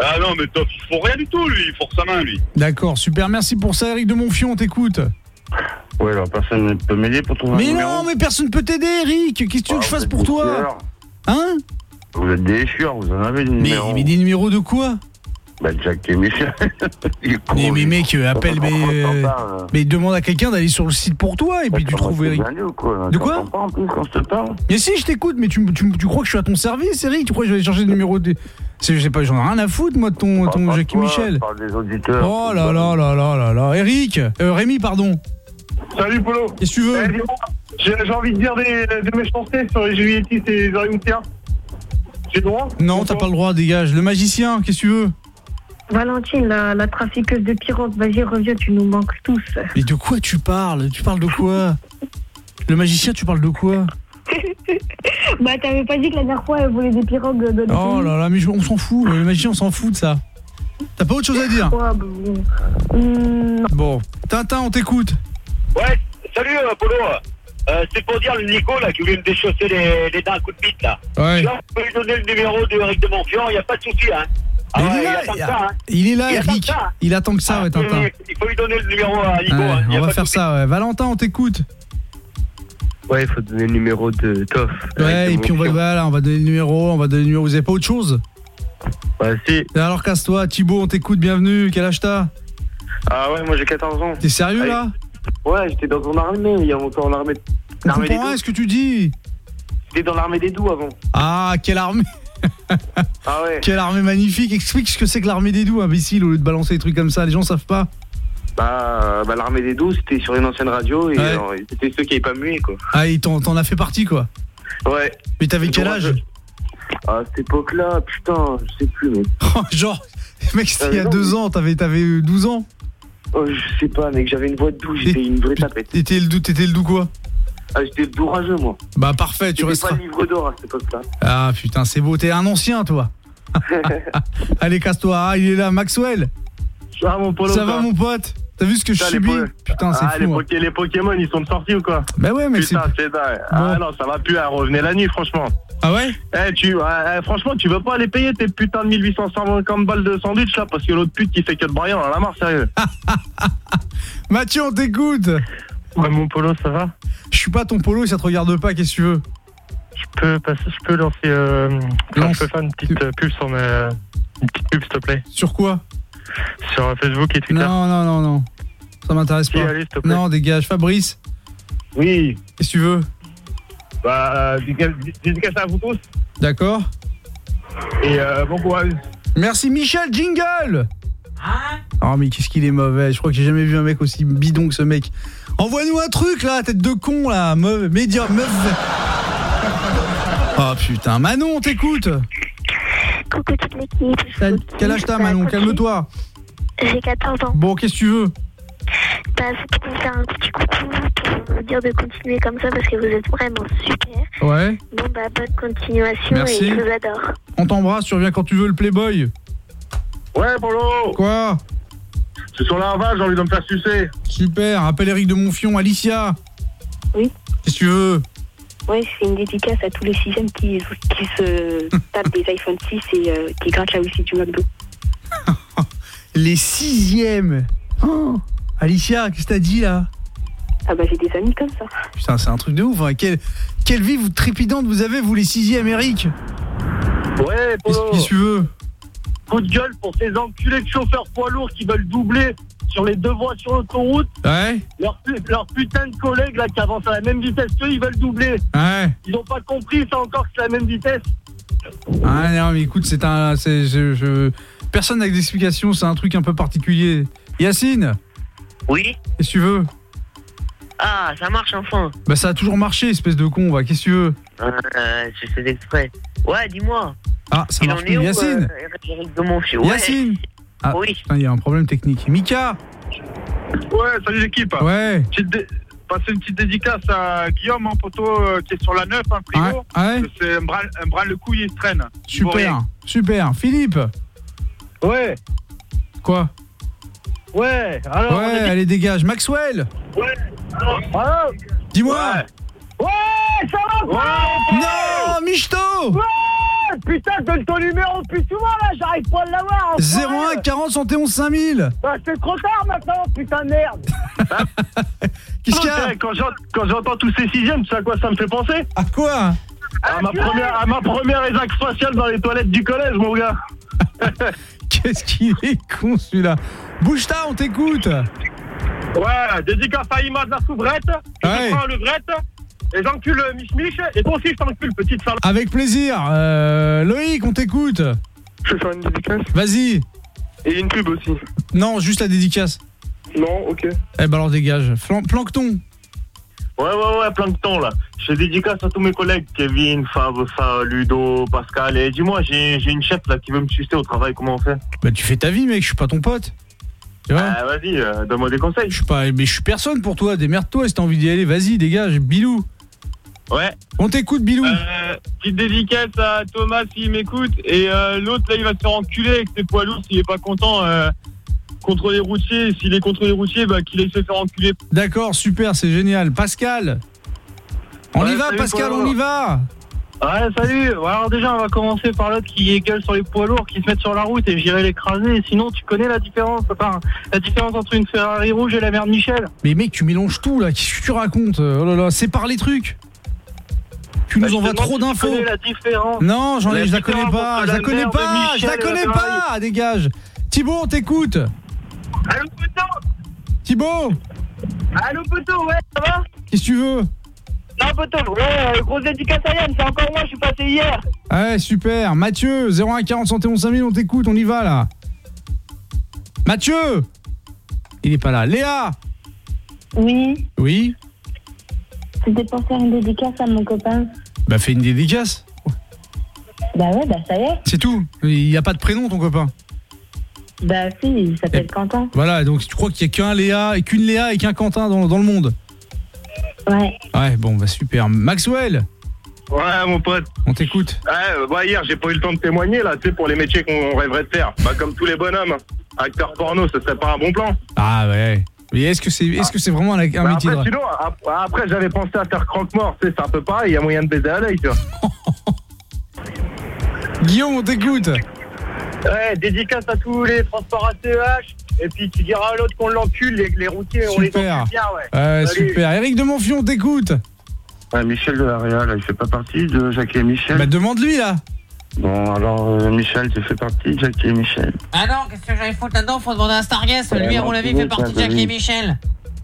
Ah non, mais top, il fourre rien du tout, lui, il fourre sa main, lui. D'accord, super, merci pour ça, Eric de Monfion, on t'écoute. Ouais, alors personne ne peut m'aider pour trouver un Mais numéro. non, mais personne peut t'aider, Eric. Qu'est-ce que tu veux que je fasse pour toi? Hein? Vous êtes des chieurs, vous en avez des mais, numéros. mais des numéros de quoi? Bah, Jack et Michel. mais, mais mec, euh, appelle, mais, euh, mais demande à quelqu'un d'aller sur le site pour toi et puis tu trouves Eric. De quoi? pas en plus quand je te parle. Mais si, je t'écoute, mais tu, tu, tu crois que je suis à ton service, Eric? Tu crois que je vais aller chercher le numéro de. C'est- Je sais pas, j'en ai rien à foutre, moi, de ton, ton Jackie Michel. Je parle des auditeurs. Oh là là là là là là. Eric euh, Rémi, pardon. Salut Polo Qu'est-ce que tu veux? Eh, dis-moi, J'ai j'ai envie de dire des, des méchancetés sur les Juliettis et les. J'ai le droit Non, t'as pas le droit, dégage. Le magicien, qu'est-ce que tu veux? Valentine, la, la trafiqueuse de pirogues, vas-y, reviens, tu nous manques tous. Mais de quoi tu parles? Tu parles de quoi? Le magicien, tu parles de quoi? Bah, t'avais pas dit que la dernière fois, elle volait des pirogues de Oh là là, mais on s'en fout. Le magicien, on s'en fout de ça. T'as pas autre chose à dire? Ouais, bah, bon. Hmm, Bon, Tintin, on t'écoute. Ouais, salut euh, Polo. Euh, c'est pour dire le Nico là qui voulait me déchausser les, les dents à coup de bite là. Ouais. Là, on peut lui donner le numéro de Eric de Monfion, il n'y a pas de souci hein. Ah ouais, il est là, il ça, hein. il est là, Eric. ça, hein. Il attend que ça, ouais, Tintin. Il, faut lui donner le numéro à Nico. Ouais, hein. On va faire ça, ouais. Valentin, on t'écoute. Ouais, il faut donner le numéro de Toff. Ouais, et puis on va, voilà, on va donner le numéro, on va donner le numéro. Vous avez pas autre chose? Ouais, si. Alors casse-toi, Thibaut, on t'écoute, bienvenue. Quel âge t'as? Ah ouais, moi j'ai 14 ans. T'es sérieux là? Ouais, j'étais dans ton armée, il y a longtemps en armée. On l'armée des Doux. ce que tu dis. J'étais dans l'armée des doux avant. Ah, quelle armée Ah ouais. Quelle armée magnifique Explique ce que c'est que l'armée des doux, imbécile, au lieu de balancer des trucs comme ça. Les gens savent pas. Bah, euh, bah l'armée des doux, c'était sur une ancienne radio et Ouais. euh, c'était ceux qui avaient pas mué quoi. Ah, et t'en t'en as fait partie, quoi. Ouais. Mais t'avais quel âge À cette époque-là, putain, je sais plus, mec. Oh, Genre, mec, c'était il y a Euh, deux mais- ans, t'avais t'avais euh, 12 ans. Oh, je sais pas, mec, j'avais une voix de doux, j'étais une vraie tapette. T'étais le doux, t'étais le doux quoi Ah, j'étais le doux rageux, moi. Bah parfait, tu resteras. pas livre d'or à cette époque-là. Ah putain, c'est beau, t'es un ancien, toi. Allez, casse-toi, ah, il est là, Maxwell. Ça va mon Polo Ça va, mon pote T'as vu ce que je subis Putain, c'est ah, les, hein. Les Pokémon, ils sont sortis ou quoi Bah ouais, mais c'est. Putain, c'est dingue. Ah non, ça va plus, hein, revenez la nuit, franchement. Ah ouais Eh, tu, ouais, eh, franchement, tu veux pas aller payer tes putains de 1850 balles de sandwich là parce que l'autre pute qui fait que de brailler, on en a marre, sérieux. Mathieu, on t'écoute. Ouais, mon polo, ça va? Je suis pas ton polo et ça te regarde pas, qu'est-ce que tu veux? Je peux, passer, je peux lancer. Euh, enfin, je peux faire une petite euh, pub sur ma. Une petite pub, s'il te plaît. Sur quoi? Sur Facebook et Twitter. Non, non, non, non. Ça m'intéresse pas. allez, s'il te plaît. non, dégage. Fabrice Oui. Qu'est-ce que tu veux Bah, euh, dédicace à vous tous. D'accord Et euh, bon courage. Merci Michel, jingle Oh mais qu'est-ce qu'il est mauvais, je crois que j'ai jamais vu un mec aussi bidon que ce mec. Envoie-nous un truc là, tête de con là, meuf, média, meuf. Oh putain, Manon, on t'écoute Coucou toute l'équipe. Quel- Quel âge t'as Manon? Calme-toi. J'ai 14 ans. Bon, qu'est-ce que tu veux? Bah, c'est pour faire un petit coucou, pour vous dire de continuer comme ça parce que vous êtes vraiment super. Ouais, Bon, bah, bonne continuation Merci. et je vous adore. on t'embrasse, tu reviens quand tu veux le Playboy. Ouais, Polo Quoi? C'est sur la j'ai envie de me faire sucer. Super, appelle Eric de Monfion, Alicia. Oui. Qu'est-ce que tu veux? Ouais, je fais une dédicace à tous les sixièmes qui, qui se tapent des iPhone 6 et euh, qui grattent la wifi du McDo. Les sixièmes Oh, Alicia, qu'est-ce que t'as dit là? Ah bah j'ai des amis comme ça. Putain, c'est un truc de ouf. hein. Quelle, quelle vie vous trépidante vous avez, vous les sixièmes, Eric? Ouais, Polo. Qu'est-ce que tu veux? Coup de gueule pour ces enculés de chauffeurs poids lourds qui veulent doubler sur les deux voies sur l'autoroute. Ouais Leurs pu- leurs putains de collègues là qui avancent à la même vitesse qu'eux, ils veulent doubler. Ouais. Ils ont pas compris ça encore que c'est la même vitesse. Ah non, mais écoute, c'est un. c'est- je- je- Personne n'a d'explication, c'est un truc un peu particulier. Yacine? Oui Qu'est-ce que tu veux? Ah, ça marche enfin. Bah, ça a toujours marché, espèce de con, va. Qu'est-ce que tu veux? Euh, je fais exprès. Ouais, dis-moi. Ah, ça Il marche en plus. est où, Yacine? euh, Ouais. Yacine? Ah, Oui. putain, il y a un problème technique. Mika Ouais, salut l'équipe. Ouais. Petite, dé- passer une petite dédicace à Guillaume, un poteau euh, qui est sur la 9, un frigo. Ouais, ouais. C'est un bras, un bras le couille, il se traîne. Super, super. Philippe Ouais, Quoi? Ouais. Alors, Ouais, allez, dégage. Maxwell Ouais. Alors Dis-moi Ouais, ça va Non, Michto Ouais, putain, donne ton numéro plus souvent là, j'arrive pas à l'avoir. enfoiré. 01 40 71 5000 Bah, c'est trop tard maintenant, putain de merde. Qu'est-ce qu'il y a Quand j'ent- quand j'entends tous ces sixièmes, tu sais à quoi ça me fait penser? À quoi? À ma, première, à ma première évac faciale dans les toilettes du collège, mon gars. Qu'est-ce qu'il est con celui-là Bouge-ta, on t'écoute Ouais, dédicace à Ima de la soubrette, je Ouais. te prends le levrette, et j'encule Mich Mich, et toi aussi je t'encule, petite salope. Avec plaisir. Euh, Loïc, on t'écoute. Je vais faire une dédicace Vas-y. Et une pub aussi. Non, juste la dédicace. Non, ok. Eh ben alors dégage. Plancton. Ouais, ouais, ouais, plein de temps là. Je dédicace à tous mes collègues, Kevin, Fab, Fa, Ludo, Pascal, et dis-moi, j'ai j'ai une chef là qui veut me sucer au travail, comment on fait? Bah tu fais ta vie mec, je suis pas ton pote. Tu vois? Ah, vas-y, euh, donne-moi des conseils. Je suis pas mais je suis personne pour toi, démerde-toi si t'as envie d'y aller, vas-y, dégage, Bilou. Ouais. On t'écoute Bilou. Euh, petite dédicace à Thomas s'il m'écoute. Et euh, l'autre là, il va se faire enculer avec ses poids lourds s'il est pas content euh, contre les routiers. S'il est contre les routiers, bah qu'il aille se faire enculer. D'accord, super, c'est génial. Pascal. On Ouais, y va salut, Pascal, on y va. Ouais, salut. Alors déjà, on va commencer par l'autre qui gueule sur les poids lourds, qui se mettent sur la route et j'irai l'écraser. Sinon, tu connais la différence, enfin, la différence entre une Ferrari rouge et la mère de Michel? Mais mec, tu mélanges tout là, qu'est-ce que tu racontes? Oh là là, sépare les trucs. Tu Bah, nous envoies trop d'infos. Non, j'en ai, je la connais pas, je la connais pas, je la connais pas, dégage. Thibaut, on t'écoute. Allô, poteau Thibaut, Allô, poteau, ouais, ça va qu'est-ce que tu veux Non, poteau, ouais, euh, grosse dédicace à Yann, c'est encore moi, je suis passé hier. Ouais, super. Mathieu, 01 40 71 5000, on t'écoute, on y va là. Mathieu Il est pas là. Léa Oui, Oui c'était pour faire une dédicace à mon copain. Bah fais une dédicace. Bah ouais, bah ça y est. C'est tout. Il n'y a pas de prénom ton copain. Bah si, il s'appelle Quentin. Voilà, donc tu crois qu'il y a qu'un Léa et qu'une Léa et qu'un Quentin dans, dans le monde Ouais. Ouais, bon, bah super. Maxwell, Ouais, mon pote. on t'écoute. Ouais, euh, bah hier, j'ai pas eu le temps de témoigner, là, tu sais, pour les métiers qu'on rêverait de faire. Bah, comme tous les bonhommes, acteur porno, ce serait pas un bon plan. Ah ouais. Mais est-ce que c'est est-ce que c'est vraiment un, un Bah, métier de après, rêve sinon, ap- après, j'avais pensé à faire croque-mort, tu sais, c'est un peu pareil, il y a moyen de baiser à l'œil, tu vois. Guillaume, on t'écoute. Ouais, dédicace à tous les transports ACEH, et puis tu diras à l'autre qu'on l'encule, les, les routiers, on les Super. encule bien, ouais. Ouais, Salut. super. Eric de Monfion, on t'écoute. Ouais, Michel de la Réal, il fait pas partie de Jackie et Michel. Bah demande-lui là. Bon, alors euh, Michel, tu fais partie de Jackie et Michel. Ah non, qu'est-ce que j'allais foutre là-dedans? Faut demander à Starguest. Ouais, Lui, à mon avis, c'est il fait partie de Jackie et. Michel.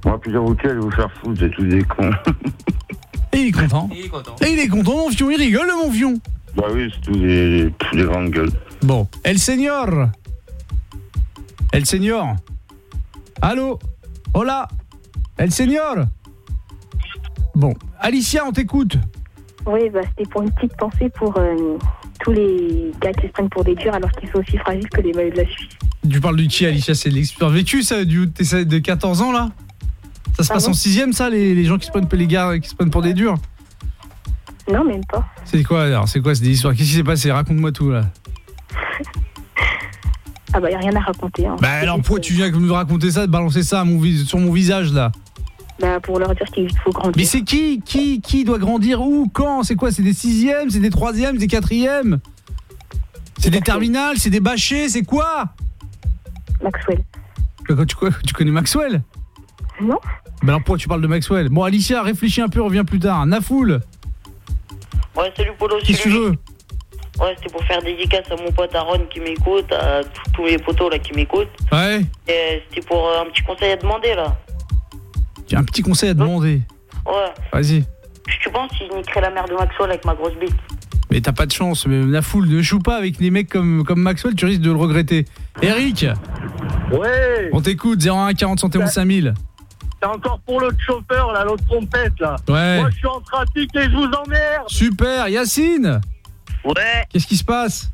Moi, plusieurs routiers, allez vous faire foutre, vous êtes tous des cons. Et il est content. Il est content. Et il est content, Monfion. Il rigole, le Monfion. bah oui, c'est tous des, tous des grandes gueules. Bon. El Senior. El Senior. Allô? Hola? El Senior Bon. Alicia, on t'écoute. Oui, bah c'était pour une petite pensée pour euh, tous les gars qui se prennent pour des durs alors qu'ils sont aussi fragiles que les maillots de la Suisse. Tu parles du qui, Alicia? C'est l'expert vécu, ça, du, de 14 ans, là? Ça se passe Pardon en sixième, ça, les, les gens qui se prennent, les gars qui se prennent pour des durs? Non, même pas. C'est quoi, alors C'est quoi, c'est des histoires Qu'est-ce qui s'est passé? Raconte-moi tout, là. Ah bah y a rien à raconter. Hein. Bah alors, pourquoi tu viens me raconter ça, de balancer ça à mon vis- sur mon visage, là? Bah pour leur dire qu'il faut grandir. Mais c'est qui Qui Qui doit grandir Où Quand? C'est quoi? C'est des sixièmes? C'est des troisièmes? C'est des quatrièmes? C'est des terminales? C'est des bâchés C'est quoi? Maxwell. Quoi, tu, quoi, tu connais Maxwell? Non. Bah alors pourquoi tu parles de Maxwell? Bon Alicia, réfléchis un peu, reviens plus tard. Nafoul, Ouais, salut Polo, qu'est-ce que tu veux? Ouais, c'était pour faire dédicace à mon pote Aaron qui m'écoute, à tous- les potos là qui m'écoutent. Ouais Et c'était pour euh, un petit conseil à demander là. J'ai un petit conseil à demander. Ouais. Vas-y. Qu'est-ce que tu penses si je niquerais la mère de Maxwell avec ma grosse bite? Mais t'as pas de chance, mais Nafoul, ne joue pas avec des mecs comme, comme Maxwell, tu risques de le regretter. Eric? Ouais On t'écoute, 01 40 71 5000. C'est encore pour l'autre chauffeur, là, l'autre trompette, là. Ouais. Moi, je suis en trafic et je vous emmerde. Super, Yacine? Ouais. Qu'est-ce qui se passe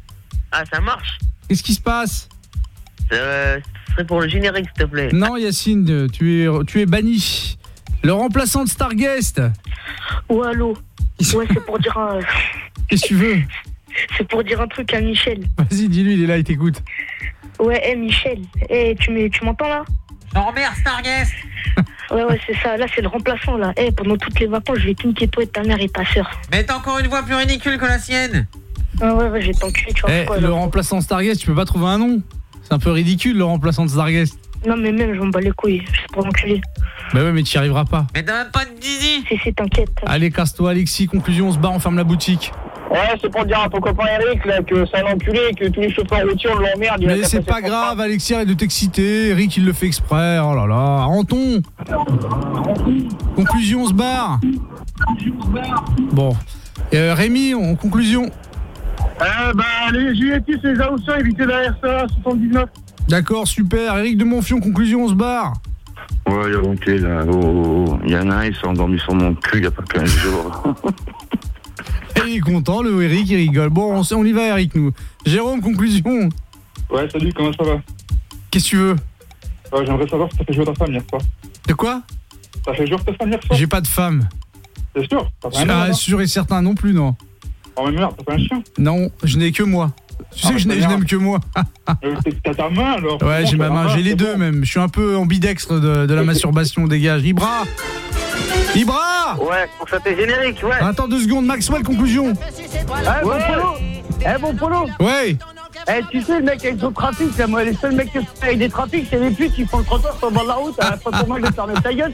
Ah, ça marche Qu'est-ce qui se passe euh, Ce serait pour le générique, s'il te plaît. Non Yacine, tu es, tu es banni. Le remplaçant de Starguest. Ouais, allô Ouais, c'est pour dire un... Qu'est-ce que tu veux C'est pour dire un truc à Michel. Vas-y, dis-lui, il est là, il t'écoute. Ouais, hé Michel, Eh, tu m'entends là Jean-Robert Starguest Ouais, ouais, c'est ça. Là, c'est le remplaçant là. Eh, pendant toutes les vacances, je vais t'inquiéter toi et ta mère et ta soeur. Mais t'as encore une voix plus ridicule que la sienne Ah ouais, ouais, je vais t'enculer, tu vois. Eh, quoi, le là. remplaçant de Starguest, tu peux pas trouver un nom C'est un peu ridicule, le remplaçant de Starguest. Non, mais même, je m'en bats les couilles. C'est pour l'enculer. Bah ouais, mais tu y arriveras pas. Mais t'as même pas de zizi Si, si, t'inquiète. Allez, casse-toi, Alexis. Conclusion, on se barre, on ferme la boutique. Ouais, c'est pour dire à ton copain Eric là, que c'est un enculé et que tous les chauffeurs routiers on l'emmerde. il a Mais c'est pas grave, Alexis, arrête de t'exciter. Eric, il le fait exprès. Oh là là. Anton Conclusion, on se barre. Bon. Euh, Rémi, en conclusion. Euh, bah, les JET, c'est les Aoussiens, évitez la RCA 79. D'accord, super. Eric de Monfion, conclusion, on se barre. Ouais, il y a longtemps, là. Oh, oh, oh. Il y en a un, il s'est endormi sur mon cul il y a pas 15 jours. Et il est content, le Eric, il rigole. Bon, on, sait- on y va, Eric, nous. Jérôme, conclusion. Ouais, salut, comment ça va? Qu'est-ce que tu veux? Ouais, J'aimerais savoir si t'as fait jouer ta femme hier soir. De quoi? T'as fait jouer ta femme hier soir? J'ai pas de femme. T'es sûr? T'as pas Ah, merde, sûr et certain non plus, non. Mais merde, t'as pas un chien Non, je n'ai que moi. Tu sais Ah, que je bah, n'ai- je merde. n'aime que moi. Euh, T'as ta main alors Ouais, j'ai ma main, j'ai les deux bon. même. Je suis un peu ambidextre de, de la masturbation, dégage. Ibra Ibra Ouais, pour ça t'es générique, ouais. Attends deux secondes, Maxwell, conclusion. Eh, mon polo Eh, mon polo Ouais Eh, tu sais, le mec avec son trafic, là, moi, les seuls mecs que je fais avec des trafics, c'est les putes qui font le trottoir sur le bord de la route. Pas pour moi de fermer ta gueule.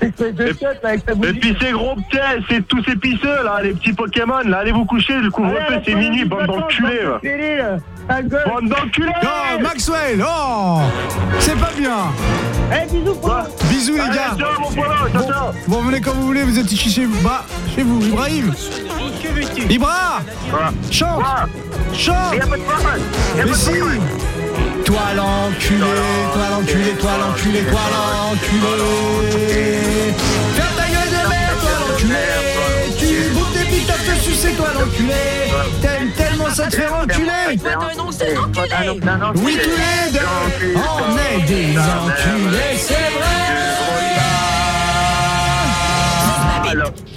Espèce de tête, là, avec ta Et bougie. puis ces gros petits, c'est tous ces pisseux là, les petits Pokémon là, allez vous coucher, le couvre-feu c'est minuit, bande d'enculés là. Bande d'enculés Oh, Maxwell Oh C'est pas bien Eh, bisous, polo Bisous les gars ciao, mon polo, ciao, Bon, ciao. Bon, venez quand vous voulez, vous êtes ici chez vous. Bah, chez vous, Ibrahim Ibra Chante Chante Mais si. Toi l'enculé, toi l'enculé, toi l'enculé, toi l'enculé. Ferme ta gueule de merde, toi l'enculé. Tu bouffes des bites à te sucer, toi l'enculé. T'aimes tellement ça te fait enculer. Oui, tous les deux. On est des enculés, c'est vrai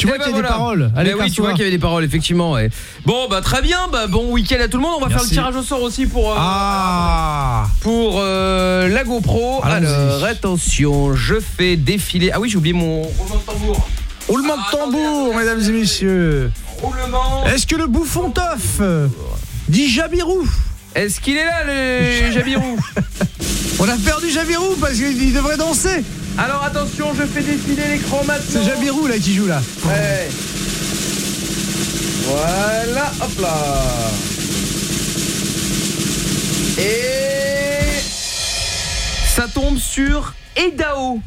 Tu vois ben qu'il y a des voilà. paroles Allez, oui, tu vois qu'il y avait des paroles, effectivement. ouais. Bon, bah très bien. Bah, bon week-end à tout le monde. On va faire le tirage au sort aussi pour euh, Ah pour euh, la GoPro. Allons-y. Alors attention, je fais défiler. Ah oui, j'ai oublié mon roulement de tambour. Roulement de tambour, mesdames et messieurs. Roulement. Est-ce que le bouffon toff dit Jabirou Est-ce qu'il est là, le Jabirou? On a perdu Jabirou parce qu'il devrait danser. Alors attention, je fais défiler l'écran maintenant. C'est Jabirou là qui joue là. Ouais. Voilà, hop là. Et ça tombe sur Edao.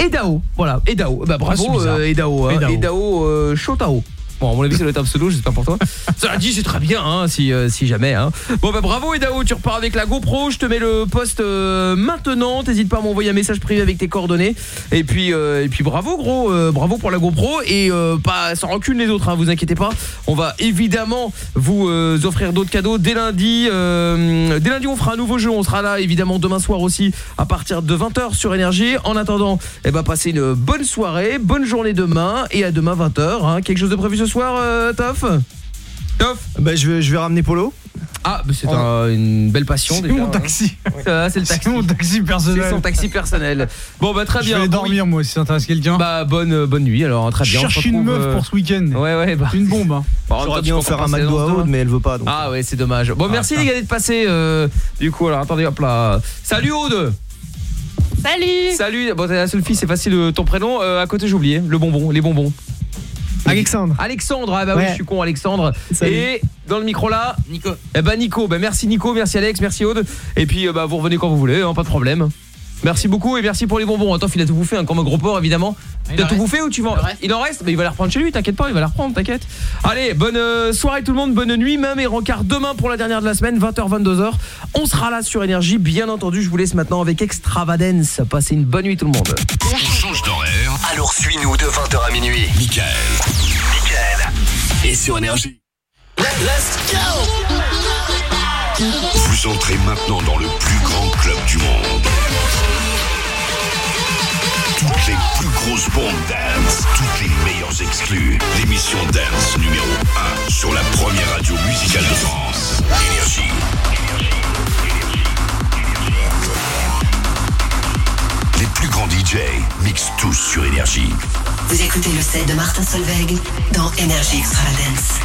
Edao, voilà, Edao. Bah Ah, bravo bizarre. euh, Edao, hein. Edao. Edao euh, Shotao. Bon, à mon avis, ça doit être un pseudo, j'espère pour toi. Cela dit, c'est très bien, hein, si, euh, si jamais. Hein. Bon, bah bravo Edao, tu repars avec la GoPro. Je te mets le poste euh, maintenant. T'hésites pas à m'envoyer un message privé avec tes coordonnées. Et puis, euh, et puis bravo, gros. bravo pour la GoPro. Et pas sans rancune les autres, hein, vous inquiétez pas. On va évidemment vous offrir d'autres cadeaux dès lundi. dès lundi, on fera un nouveau jeu. On sera là, évidemment, demain soir aussi, à partir de 20h sur Énergie. En attendant, eh ben, passez une bonne soirée, bonne journée demain. Et à demain, 20h. Hein. Quelque chose de prévu ce soir, euh, Toff Toff Bah je vais, je vais ramener Polo. Ah, bah, c'est un- une belle passion C'est déjà. mon hein. taxi. Ça, c'est le taxi. C'est mon taxi personnel. C'est son taxi personnel. Bon bah très Je bien. vais Bon, dormir moi si ça intéresse quelqu'un. Bah bonne euh, bonne nuit alors très Je bien. on se cherche une retrouve, meuf euh, pour ce week-end. Ouais ouais bah. Une bombe. hein. Bon, en même J'aurais bien peux un passer McDo à dans ce Aude, mais elle veut pas. Donc. Ah ouais c'est dommage. Bon merci putain. les gars d'être passés. euh, du coup alors attendez hop là. Salut Aude. Salut Salut. Bon t'es la seule fille c'est facile euh, ton prénom. Euh, à côté j'ai oublié le bonbon les bonbons. Alexandre. Alexandre, ah bah oui, je suis con Alexandre. Salut. Et dans le micro là, Nico. Eh bah Nico, bah merci Nico, merci Alex, merci Aude. Et puis euh, bah vous revenez quand vous voulez, hein, pas de problème. Merci beaucoup et merci pour les bonbons. Attends, il a tout bouffé, hein, comme un gros porc évidemment. Il T'as en tout reste. bouffé ou tu vas Il en reste. Il en reste, mais il va les reprendre chez lui, t'inquiète pas, il va les reprendre, t'inquiète. Allez, bonne euh, soirée tout le monde, bonne nuit, même et rencard demain pour la dernière de la semaine, 20h 22h. On sera là sur énergie, bien entendu, je vous laisse maintenant avec Extravadance. Passez une bonne nuit tout le monde. On change d'horaire, alors suis-nous de 20h à minuit. Michael. Michael. Et sur énergie. Let's go Vous entrez maintenant dans le plus grand club du monde. Grosses bombes dance, toutes les meilleures exclus. L'émission dance numéro 1 sur la première radio musicale de France. Énergie. Les plus grands DJ mixent tous sur Énergie. Vous écoutez le set de Martin Solveig dans Energy Extravagance.